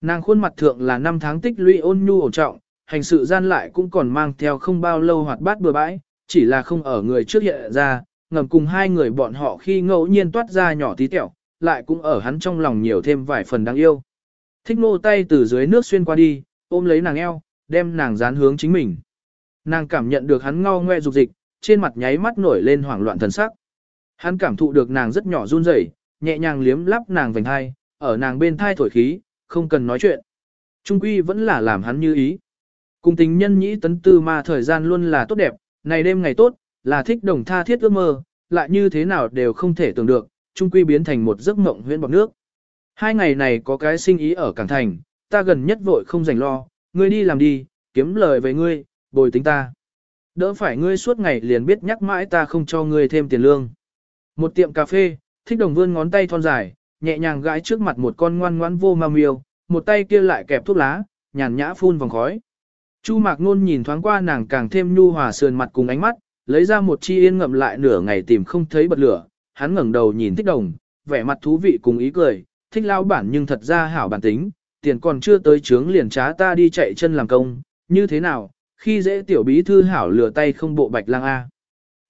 Nàng khuôn mặt thượng là năm tháng tích lũy ôn nhu ổn trọng, hành sự gian lại cũng còn mang theo không bao lâu hoạt bát bừa bãi, chỉ là không ở người trước hiện ra, ngầm cùng hai người bọn họ khi ngẫu nhiên toát ra nhỏ tí tẹo, lại cũng ở hắn trong lòng nhiều thêm vài phần đáng yêu. Thích nô tay từ dưới nước xuyên qua đi, ôm lấy nàng eo, đem nàng dán hướng chính mình. Nàng cảm nhận được hắn ngao ngoe dục dịch, trên mặt nháy mắt nổi lên hoảng loạn thần sắc. Hắn cảm thụ được nàng rất nhỏ run rẩy, nhẹ nhàng liếm lắp nàng vành hai, ở nàng bên thai thổi khí, không cần nói chuyện. Trung quy vẫn là làm hắn như ý. Cùng tình nhân nhĩ tấn tư mà thời gian luôn là tốt đẹp, này đêm ngày tốt, là thích đồng tha thiết ước mơ, lại như thế nào đều không thể tưởng được, trung quy biến thành một giấc mộng huyễn bọc nước. Hai ngày này có cái sinh ý ở Cảng Thành, ta gần nhất vội không dành lo, ngươi đi làm đi, kiếm lời về ngươi, bồi tính ta. Đỡ phải ngươi suốt ngày liền biết nhắc mãi ta không cho ngươi thêm tiền lương. Một tiệm cà phê, thích đồng vươn ngón tay thon dài, nhẹ nhàng gãi trước mặt một con ngoan ngoãn vô ma miêu, một tay kia lại kẹp thuốc lá, nhàn nhã phun vòng khói. Chu Mạc Nôn nhìn thoáng qua nàng càng thêm nhu hòa sườn mặt cùng ánh mắt, lấy ra một chi yên ngậm lại nửa ngày tìm không thấy bật lửa, hắn ngẩng đầu nhìn thích đồng, vẻ mặt thú vị cùng ý cười, thích lao bản nhưng thật ra hảo bản tính, tiền còn chưa tới trướng liền trá ta đi chạy chân làm công, như thế nào, khi dễ tiểu bí thư hảo lừa tay không bộ bạch lang A.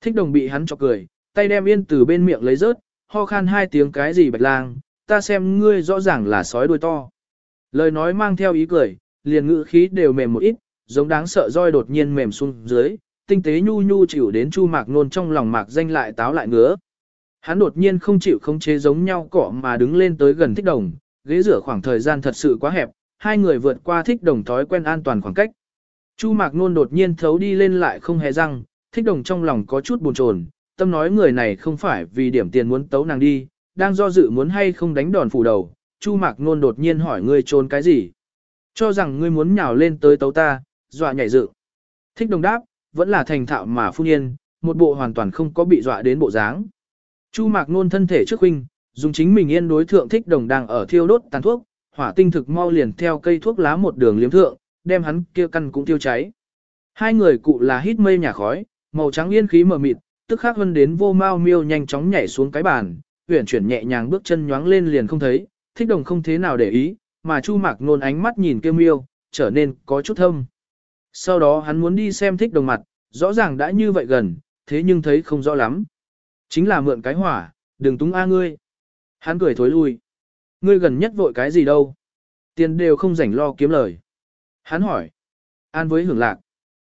Thích đồng bị hắn chọc cười, tay đem yên từ bên miệng lấy rớt, ho khan hai tiếng cái gì bạch lang, ta xem ngươi rõ ràng là sói đuôi to. Lời nói mang theo ý cười, liền ngữ khí đều mềm một ít, giống đáng sợ roi đột nhiên mềm xuống dưới, tinh tế nhu nhu chịu đến chu mạc nôn trong lòng mạc danh lại táo lại ngứa. Hắn đột nhiên không chịu không chế giống nhau cỏ mà đứng lên tới gần thích đồng, ghế rửa khoảng thời gian thật sự quá hẹp, hai người vượt qua thích đồng thói quen an toàn khoảng cách. Chu mạc nôn đột nhiên thấu đi lên lại không hề răng, thích đồng trong lòng có chút buồn chồn, tâm nói người này không phải vì điểm tiền muốn tấu nàng đi, đang do dự muốn hay không đánh đòn phủ đầu, Chu Mạc Nôn đột nhiên hỏi ngươi trốn cái gì? Cho rằng ngươi muốn nhào lên tới tấu ta, dọa nhảy dựng. Thích đồng đáp, vẫn là thành thạo mà phu nhiên, một bộ hoàn toàn không có bị dọa đến bộ dáng. Chu Mạc Nôn thân thể trước huynh, dùng chính mình yên đối thượng thích đồng đang ở thiêu đốt tàn thuốc, hỏa tinh thực mau liền theo cây thuốc lá một đường liếm thượng, đem hắn kia căn cũng tiêu cháy. Hai người cụ là hít mây nhà khói, màu trắng yên khí mờ mịt, tức khắc hơn đến vô mau miêu nhanh chóng nhảy xuống cái bàn, uyển chuyển nhẹ nhàng bước chân nhoáng lên liền không thấy, thích đồng không thế nào để ý, mà Chu Mạc Nôn ánh mắt nhìn kêu miêu, trở nên có chút thâm. Sau đó hắn muốn đi xem thích đồng mặt, rõ ràng đã như vậy gần, thế nhưng thấy không rõ lắm. Chính là mượn cái hỏa, đừng túng a ngươi. Hắn cười thối lui. Ngươi gần nhất vội cái gì đâu? Tiền đều không rảnh lo kiếm lời. Hắn hỏi. An với hưởng lạc.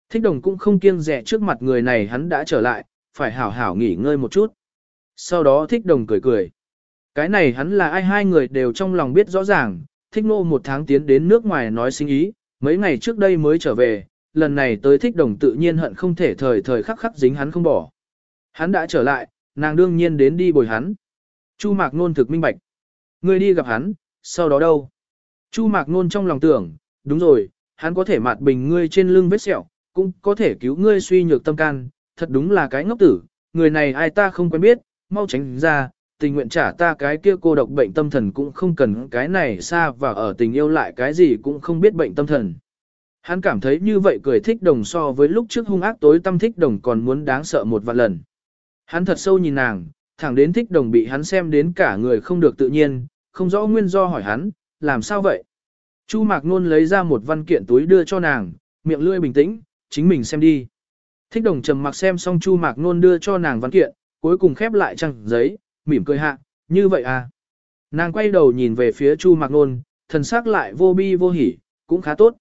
Thích đồng cũng không kiêng rẻ trước mặt người này hắn đã trở lại, phải hảo hảo nghỉ ngơi một chút. Sau đó thích đồng cười cười. Cái này hắn là ai hai người đều trong lòng biết rõ ràng, thích nô một tháng tiến đến nước ngoài nói sinh ý, mấy ngày trước đây mới trở về, lần này tới thích đồng tự nhiên hận không thể thời thời khắc khắc dính hắn không bỏ. Hắn đã trở lại, nàng đương nhiên đến đi bồi hắn. Chu mạc nôn thực minh bạch. người đi gặp hắn, sau đó đâu? Chu mạc nôn trong lòng tưởng, đúng rồi, hắn có thể mạt bình ngươi trên lưng vết sẹo, cũng có thể cứu ngươi suy nhược tâm can, thật đúng là cái ngốc tử, người này ai ta không quen biết, mau tránh ra, tình nguyện trả ta cái kia cô độc bệnh tâm thần cũng không cần cái này xa và ở tình yêu lại cái gì cũng không biết bệnh tâm thần. Hắn cảm thấy như vậy cười thích đồng so với lúc trước hung ác tối tâm thích đồng còn muốn đáng sợ một vạn lần. Hắn thật sâu nhìn nàng, thẳng đến thích đồng bị hắn xem đến cả người không được tự nhiên, không rõ nguyên do hỏi hắn, làm sao vậy? Chu Mạc Nôn lấy ra một văn kiện túi đưa cho nàng, miệng lưỡi bình tĩnh, chính mình xem đi. Thích đồng trầm mặc xem xong Chu Mạc Nôn đưa cho nàng văn kiện, cuối cùng khép lại trang giấy, mỉm cười hạ, như vậy à. Nàng quay đầu nhìn về phía Chu Mạc Nôn, thần sắc lại vô bi vô hỉ, cũng khá tốt.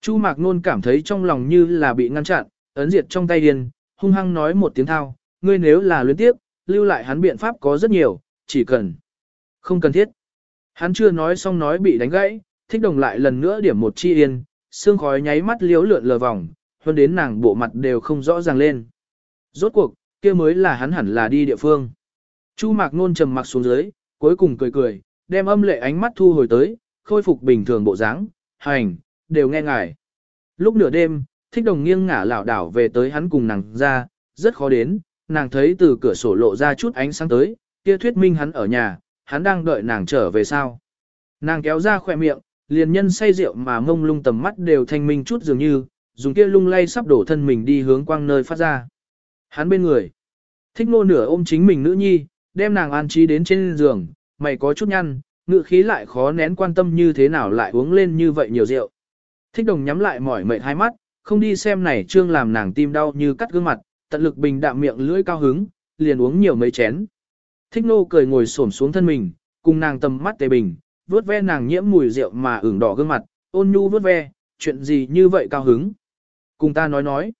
Chu Mạc Nôn cảm thấy trong lòng như là bị ngăn chặn, ấn diệt trong tay điên, hung hăng nói một tiếng thao, ngươi nếu là luyến tiếp, lưu lại hắn biện pháp có rất nhiều, chỉ cần. Không cần thiết. Hắn chưa nói xong nói bị đánh gãy, thích đồng lại lần nữa điểm một chi yên, xương khói nháy mắt liếu lượn lờ vòng, hơn đến nàng bộ mặt đều không rõ ràng lên. Rốt cuộc, kia mới là hắn hẳn là đi địa phương. Chu Mạc Nôn trầm mặc xuống dưới, cuối cùng cười cười, đem âm lệ ánh mắt thu hồi tới, khôi phục bình thường bộ dáng, hành, đều nghe ngài. Lúc nửa đêm, thích đồng nghiêng ngả lảo đảo về tới hắn cùng nàng ra, rất khó đến, nàng thấy từ cửa sổ lộ ra chút ánh sáng tới, kia thuyết minh hắn ở nhà, hắn đang đợi nàng trở về sao. Nàng kéo ra khỏe miệng, liền nhân say rượu mà ngông lung tầm mắt đều thanh minh chút dường như, dùng kia lung lay sắp đổ thân mình đi hướng quang nơi phát ra. Hắn bên người, thích nô nửa ôm chính mình nữ nhi, đem nàng an trí đến trên giường, mày có chút nhăn, ngự khí lại khó nén quan tâm như thế nào lại uống lên như vậy nhiều rượu. Thích đồng nhắm lại mỏi mệt hai mắt, không đi xem này trương làm nàng tim đau như cắt gương mặt, tận lực bình đạm miệng lưỡi cao hứng, liền uống nhiều mấy chén. Thích nô cười ngồi xổm xuống thân mình, cùng nàng tầm mắt tề bình, vuốt ve nàng nhiễm mùi rượu mà ửng đỏ gương mặt, ôn nhu vuốt ve, chuyện gì như vậy cao hứng. Cùng ta nói nói.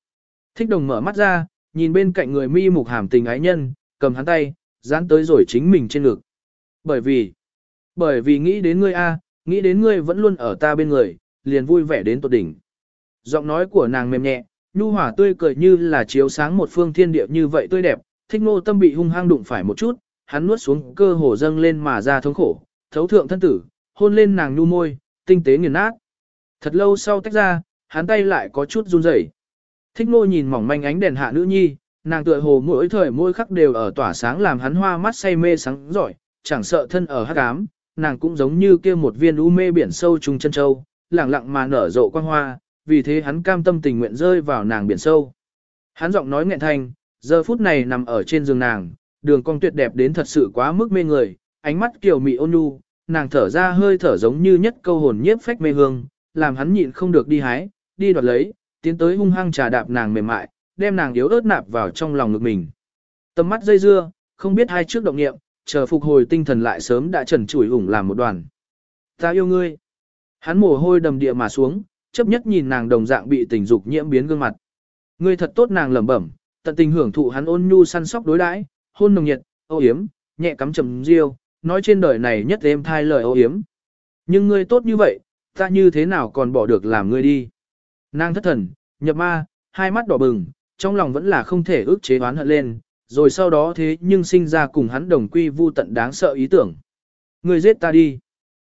Thích đồng mở mắt ra, nhìn bên cạnh người mi mục hàm tình ái nhân, cầm hắn tay, dán tới rồi chính mình trên ngực. Bởi vì, bởi vì nghĩ đến ngươi a, nghĩ đến ngươi vẫn luôn ở ta bên người, liền vui vẻ đến tột đỉnh. Giọng nói của nàng mềm nhẹ, nhu hòa tươi cười như là chiếu sáng một phương thiên địa như vậy tươi đẹp, thích nô tâm bị hung hăng đụng phải một chút, hắn nuốt xuống cơ hồ dâng lên mà ra thống khổ, thấu thượng thân tử, hôn lên nàng nhu môi, tinh tế nghiền nát. Thật lâu sau tách ra, hắn tay lại có chút run rẩy. Thích nô nhìn mỏng manh ánh đèn hạ nữ nhi, nàng tựa hồ mỗi thời mỗi khắc đều ở tỏa sáng làm hắn hoa mắt say mê sáng giỏi, chẳng sợ thân ở hắc ám, nàng cũng giống như kia một viên u mê biển sâu trùng chân châu, lặng lặng mà nở rộ quang hoa, vì thế hắn cam tâm tình nguyện rơi vào nàng biển sâu. Hắn giọng nói nghẹn thanh, giờ phút này nằm ở trên giường nàng, đường cong tuyệt đẹp đến thật sự quá mức mê người, ánh mắt kiều mị ôn nhu, nàng thở ra hơi thở giống như nhất câu hồn nhiếp phách mê hương, làm hắn nhịn không được đi hái, đi đoạt lấy, tiến tới hung hăng trà đạp nàng mềm mại, đem nàng yếu ớt nạp vào trong lòng ngực mình. Tầm mắt dây dưa, không biết hai trước động nghiệm, chờ phục hồi tinh thần lại sớm đã trần trụi ủng làm một đoàn. Ta yêu ngươi. Hắn mồ hôi đầm địa mà xuống, chấp nhất nhìn nàng đồng dạng bị tình dục nhiễm biến gương mặt. Ngươi thật tốt nàng lẩm bẩm, tận tình hưởng thụ hắn ôn nhu săn sóc đối đãi, hôn nồng nhiệt, ô yếm, nhẹ cắm trầm riêu, nói trên đời này nhất êm thai lời ô hiếm. Nhưng ngươi tốt như vậy, ta như thế nào còn bỏ được làm ngươi đi. Nàng thất thần, nhập ma, hai mắt đỏ bừng, trong lòng vẫn là không thể ước chế oán hận lên, rồi sau đó thế nhưng sinh ra cùng hắn đồng quy vu tận đáng sợ ý tưởng. Ngươi giết ta đi.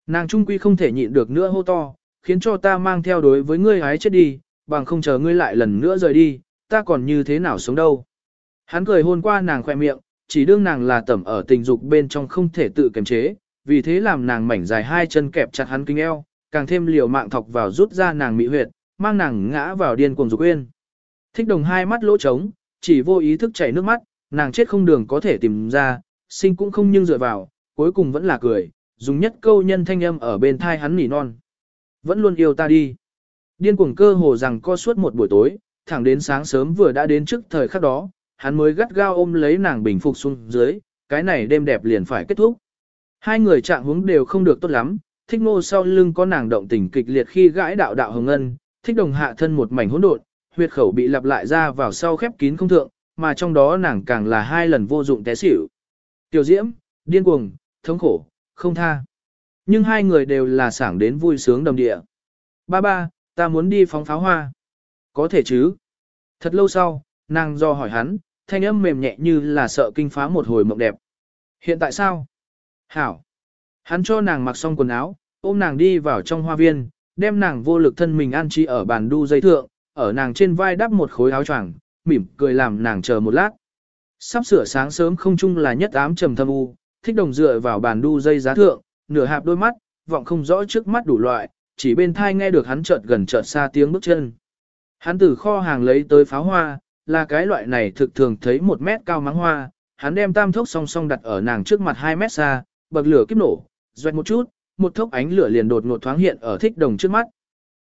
Nàng trung quy không thể nhịn được nữa hô to, khiến cho ta mang theo đối với ngươi hái chết đi, bằng không chờ ngươi lại lần nữa rời đi, ta còn như thế nào sống đâu. Hắn cười hôn qua nàng khoe miệng, chỉ đương nàng là tẩm ở tình dục bên trong không thể tự kiềm chế, vì thế làm nàng mảnh dài hai chân kẹp chặt hắn kinh eo, càng thêm liều mạng thọc vào rút ra nàng mỹ huyệt, mang nàng ngã vào điên cuồng dục uyên. Thích đồng hai mắt lỗ trống, chỉ vô ý thức chảy nước mắt, nàng chết không đường có thể tìm ra, sinh cũng không nhưng dựa vào, cuối cùng vẫn là cười, dùng nhất câu nhân thanh âm ở bên thai hắn nỉ non. Vẫn luôn yêu ta đi. Điên cuồng cơ hồ rằng co suốt một buổi tối, thẳng đến sáng sớm vừa đã đến trước thời khắc đó, hắn mới gắt gao ôm lấy nàng bình phục xuống dưới, cái này đêm đẹp liền phải kết thúc. Hai người trạng hướng đều không được tốt lắm, thích ngô sau lưng có nàng động tình kịch liệt khi gãi đạo đạo hồng ngân, thích đồng hạ thân một mảnh hỗn độn, huyệt khẩu bị lặp lại ra vào sau khép kín không thượng, mà trong đó nàng càng là hai lần vô dụng té xỉu. Tiểu diễm, điên cuồng, thống khổ, không tha. Nhưng hai người đều là sảng đến vui sướng đồng địa. Ba ba, ta muốn đi phóng pháo hoa. Có thể chứ. Thật lâu sau, nàng do hỏi hắn, thanh âm mềm nhẹ như là sợ kinh phá một hồi mộng đẹp. Hiện tại sao? Hảo. Hắn cho nàng mặc xong quần áo, ôm nàng đi vào trong hoa viên, đem nàng vô lực thân mình an trí ở bàn đu dây thượng, ở nàng trên vai đắp một khối áo choàng, mỉm cười làm nàng chờ một lát. Sắp sửa sáng sớm không chung là nhất ám trầm thâm u, thích đồng dựa vào bàn đu dây giá thượng, nửa hạp đôi mắt, vọng không rõ trước mắt đủ loại, chỉ bên thai nghe được hắn chợt gần chợt xa tiếng bước chân. Hắn từ kho hàng lấy tới pháo hoa, là cái loại này thực thường thấy một mét cao mắng hoa, hắn đem tam thốc song song đặt ở nàng trước mặt 2 mét xa, bậc lửa kiếp nổ, doẹt một chút, một thốc ánh lửa liền đột ngột thoáng hiện ở thích đồng trước mắt.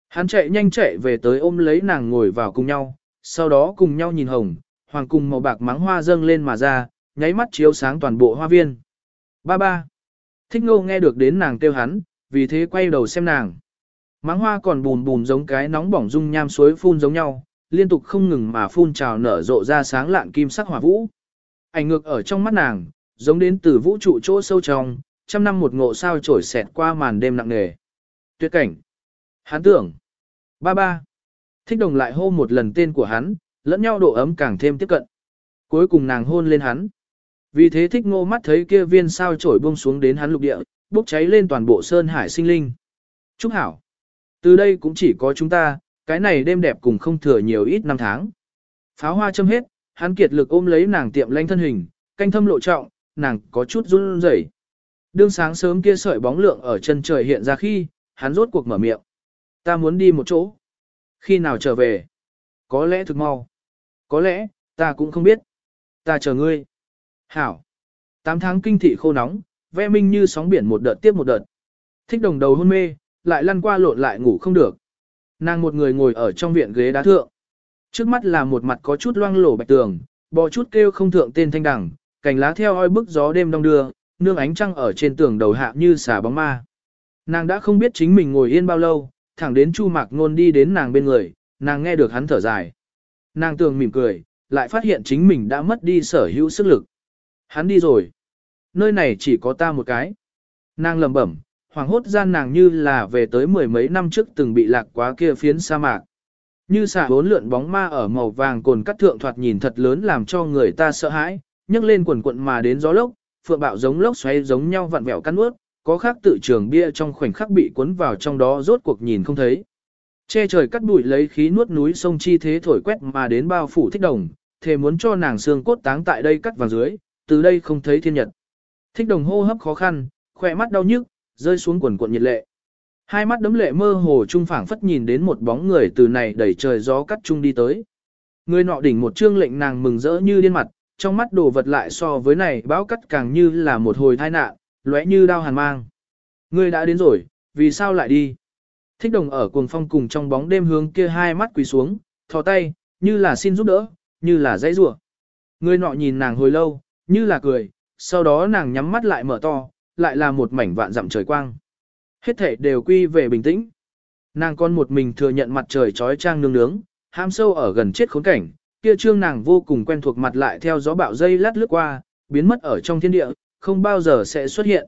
Hắn chạy nhanh chạy về tới ôm lấy nàng ngồi vào cùng nhau, sau đó cùng nhau nhìn hồng, hoàng cùng màu bạc mắng hoa dâng lên mà ra, nháy mắt chiếu sáng toàn bộ hoa viên. Ba ba. Thích ngô nghe được đến nàng kêu hắn, vì thế quay đầu xem nàng. Mắng hoa còn bùn bùn giống cái nóng bỏng dung nham suối phun giống nhau, liên tục không ngừng mà phun trào nở rộ ra sáng lạn kim sắc hỏa vũ. Ảnh ngược ở trong mắt nàng, giống đến từ vũ trụ chỗ sâu trong, trăm năm một ngộ sao trổi xẹt qua màn đêm nặng nề. Tuyệt cảnh. Hắn tưởng. Ba ba. Thích đồng lại hô một lần tên của hắn, lẫn nhau độ ấm càng thêm tiếp cận. Cuối cùng nàng hôn lên hắn. Vì thế thích ngô mắt thấy kia viên sao trổi buông xuống đến hắn lục địa, bốc cháy lên toàn bộ sơn hải sinh linh. Chúc hảo. Từ đây cũng chỉ có chúng ta, cái này đêm đẹp cùng không thừa nhiều ít năm tháng. Pháo hoa châm hết, hắn kiệt lực ôm lấy nàng tiệm lanh thân hình, canh thâm lộ trọng, nàng có chút run rẩy. Đương sáng sớm kia sợi bóng lượng ở chân trời hiện ra khi, hắn rốt cuộc mở miệng. Ta muốn đi một chỗ. Khi nào trở về? Có lẽ thực mau. Có lẽ, ta cũng không biết. Ta chờ ngươi. Hảo. Tám tháng kinh thị khô nóng, ve minh như sóng biển một đợt tiếp một đợt. Thích đồng đầu hôn mê, lại lăn qua lộn lại ngủ không được. Nàng một người ngồi ở trong viện ghế đá thượng. Trước mắt là một mặt có chút loang lổ bạch tường, bò chút kêu không thượng tên thanh đẳng, cành lá theo oi bức gió đêm đông đưa, nương ánh trăng ở trên tường đầu hạ như xà bóng ma. Nàng đã không biết chính mình ngồi yên bao lâu, thẳng đến Chu Mạc Nôn đi đến nàng bên người, nàng nghe được hắn thở dài. Nàng tường mỉm cười, lại phát hiện chính mình đã mất đi sở hữu sức lực. Hắn đi rồi. Nơi này chỉ có ta một cái. Nàng lầm bẩm, hoàng hốt gian nàng như là về tới mười mấy năm trước từng bị lạc quá kia phiến sa mạc. Như xả bốn lượn bóng ma ở màu vàng cồn cắt thượng thoạt nhìn thật lớn làm cho người ta sợ hãi, nhấc lên quần quận mà đến gió lốc, phượng bạo giống lốc xoáy giống nhau vặn vẹo cắn ướt, có khác tự trường bia trong khoảnh khắc bị cuốn vào trong đó rốt cuộc nhìn không thấy. Che trời cắt bụi lấy khí nuốt núi sông chi thế thổi quét mà đến bao phủ thích đồng, thề muốn cho nàng xương cốt táng tại đây cắt vào dưới, từ đây không thấy thiên nhật. Thích đồng hô hấp khó khăn, khỏe mắt đau nhức, rơi xuống quần cuộn nhiệt lệ. Hai mắt đấm lệ mơ hồ trung phảng phất nhìn đến một bóng người từ này đẩy trời gió cắt chung đi tới. Người nọ đỉnh một trương lệnh nàng mừng rỡ như điên mặt, trong mắt đồ vật lại so với này bão cắt càng như là một hồi tai nạn, lóe như đao hàn mang. Người đã đến rồi, vì sao lại đi? Thích đồng ở cuồng phong cùng trong bóng đêm hướng kia hai mắt quỳ xuống, thò tay, như là xin giúp đỡ, như là dãy rủa. Người nọ nhìn nàng hồi lâu, như là cười, sau đó nàng nhắm mắt lại mở to, lại là một mảnh vạn dặm trời quang. Hết thể đều quy về bình tĩnh. Nàng con một mình thừa nhận mặt trời trói trang nương nướng, ham sâu ở gần chết khốn cảnh, kia trương nàng vô cùng quen thuộc mặt lại theo gió bão dây lát lướt qua, biến mất ở trong thiên địa, không bao giờ sẽ xuất hiện.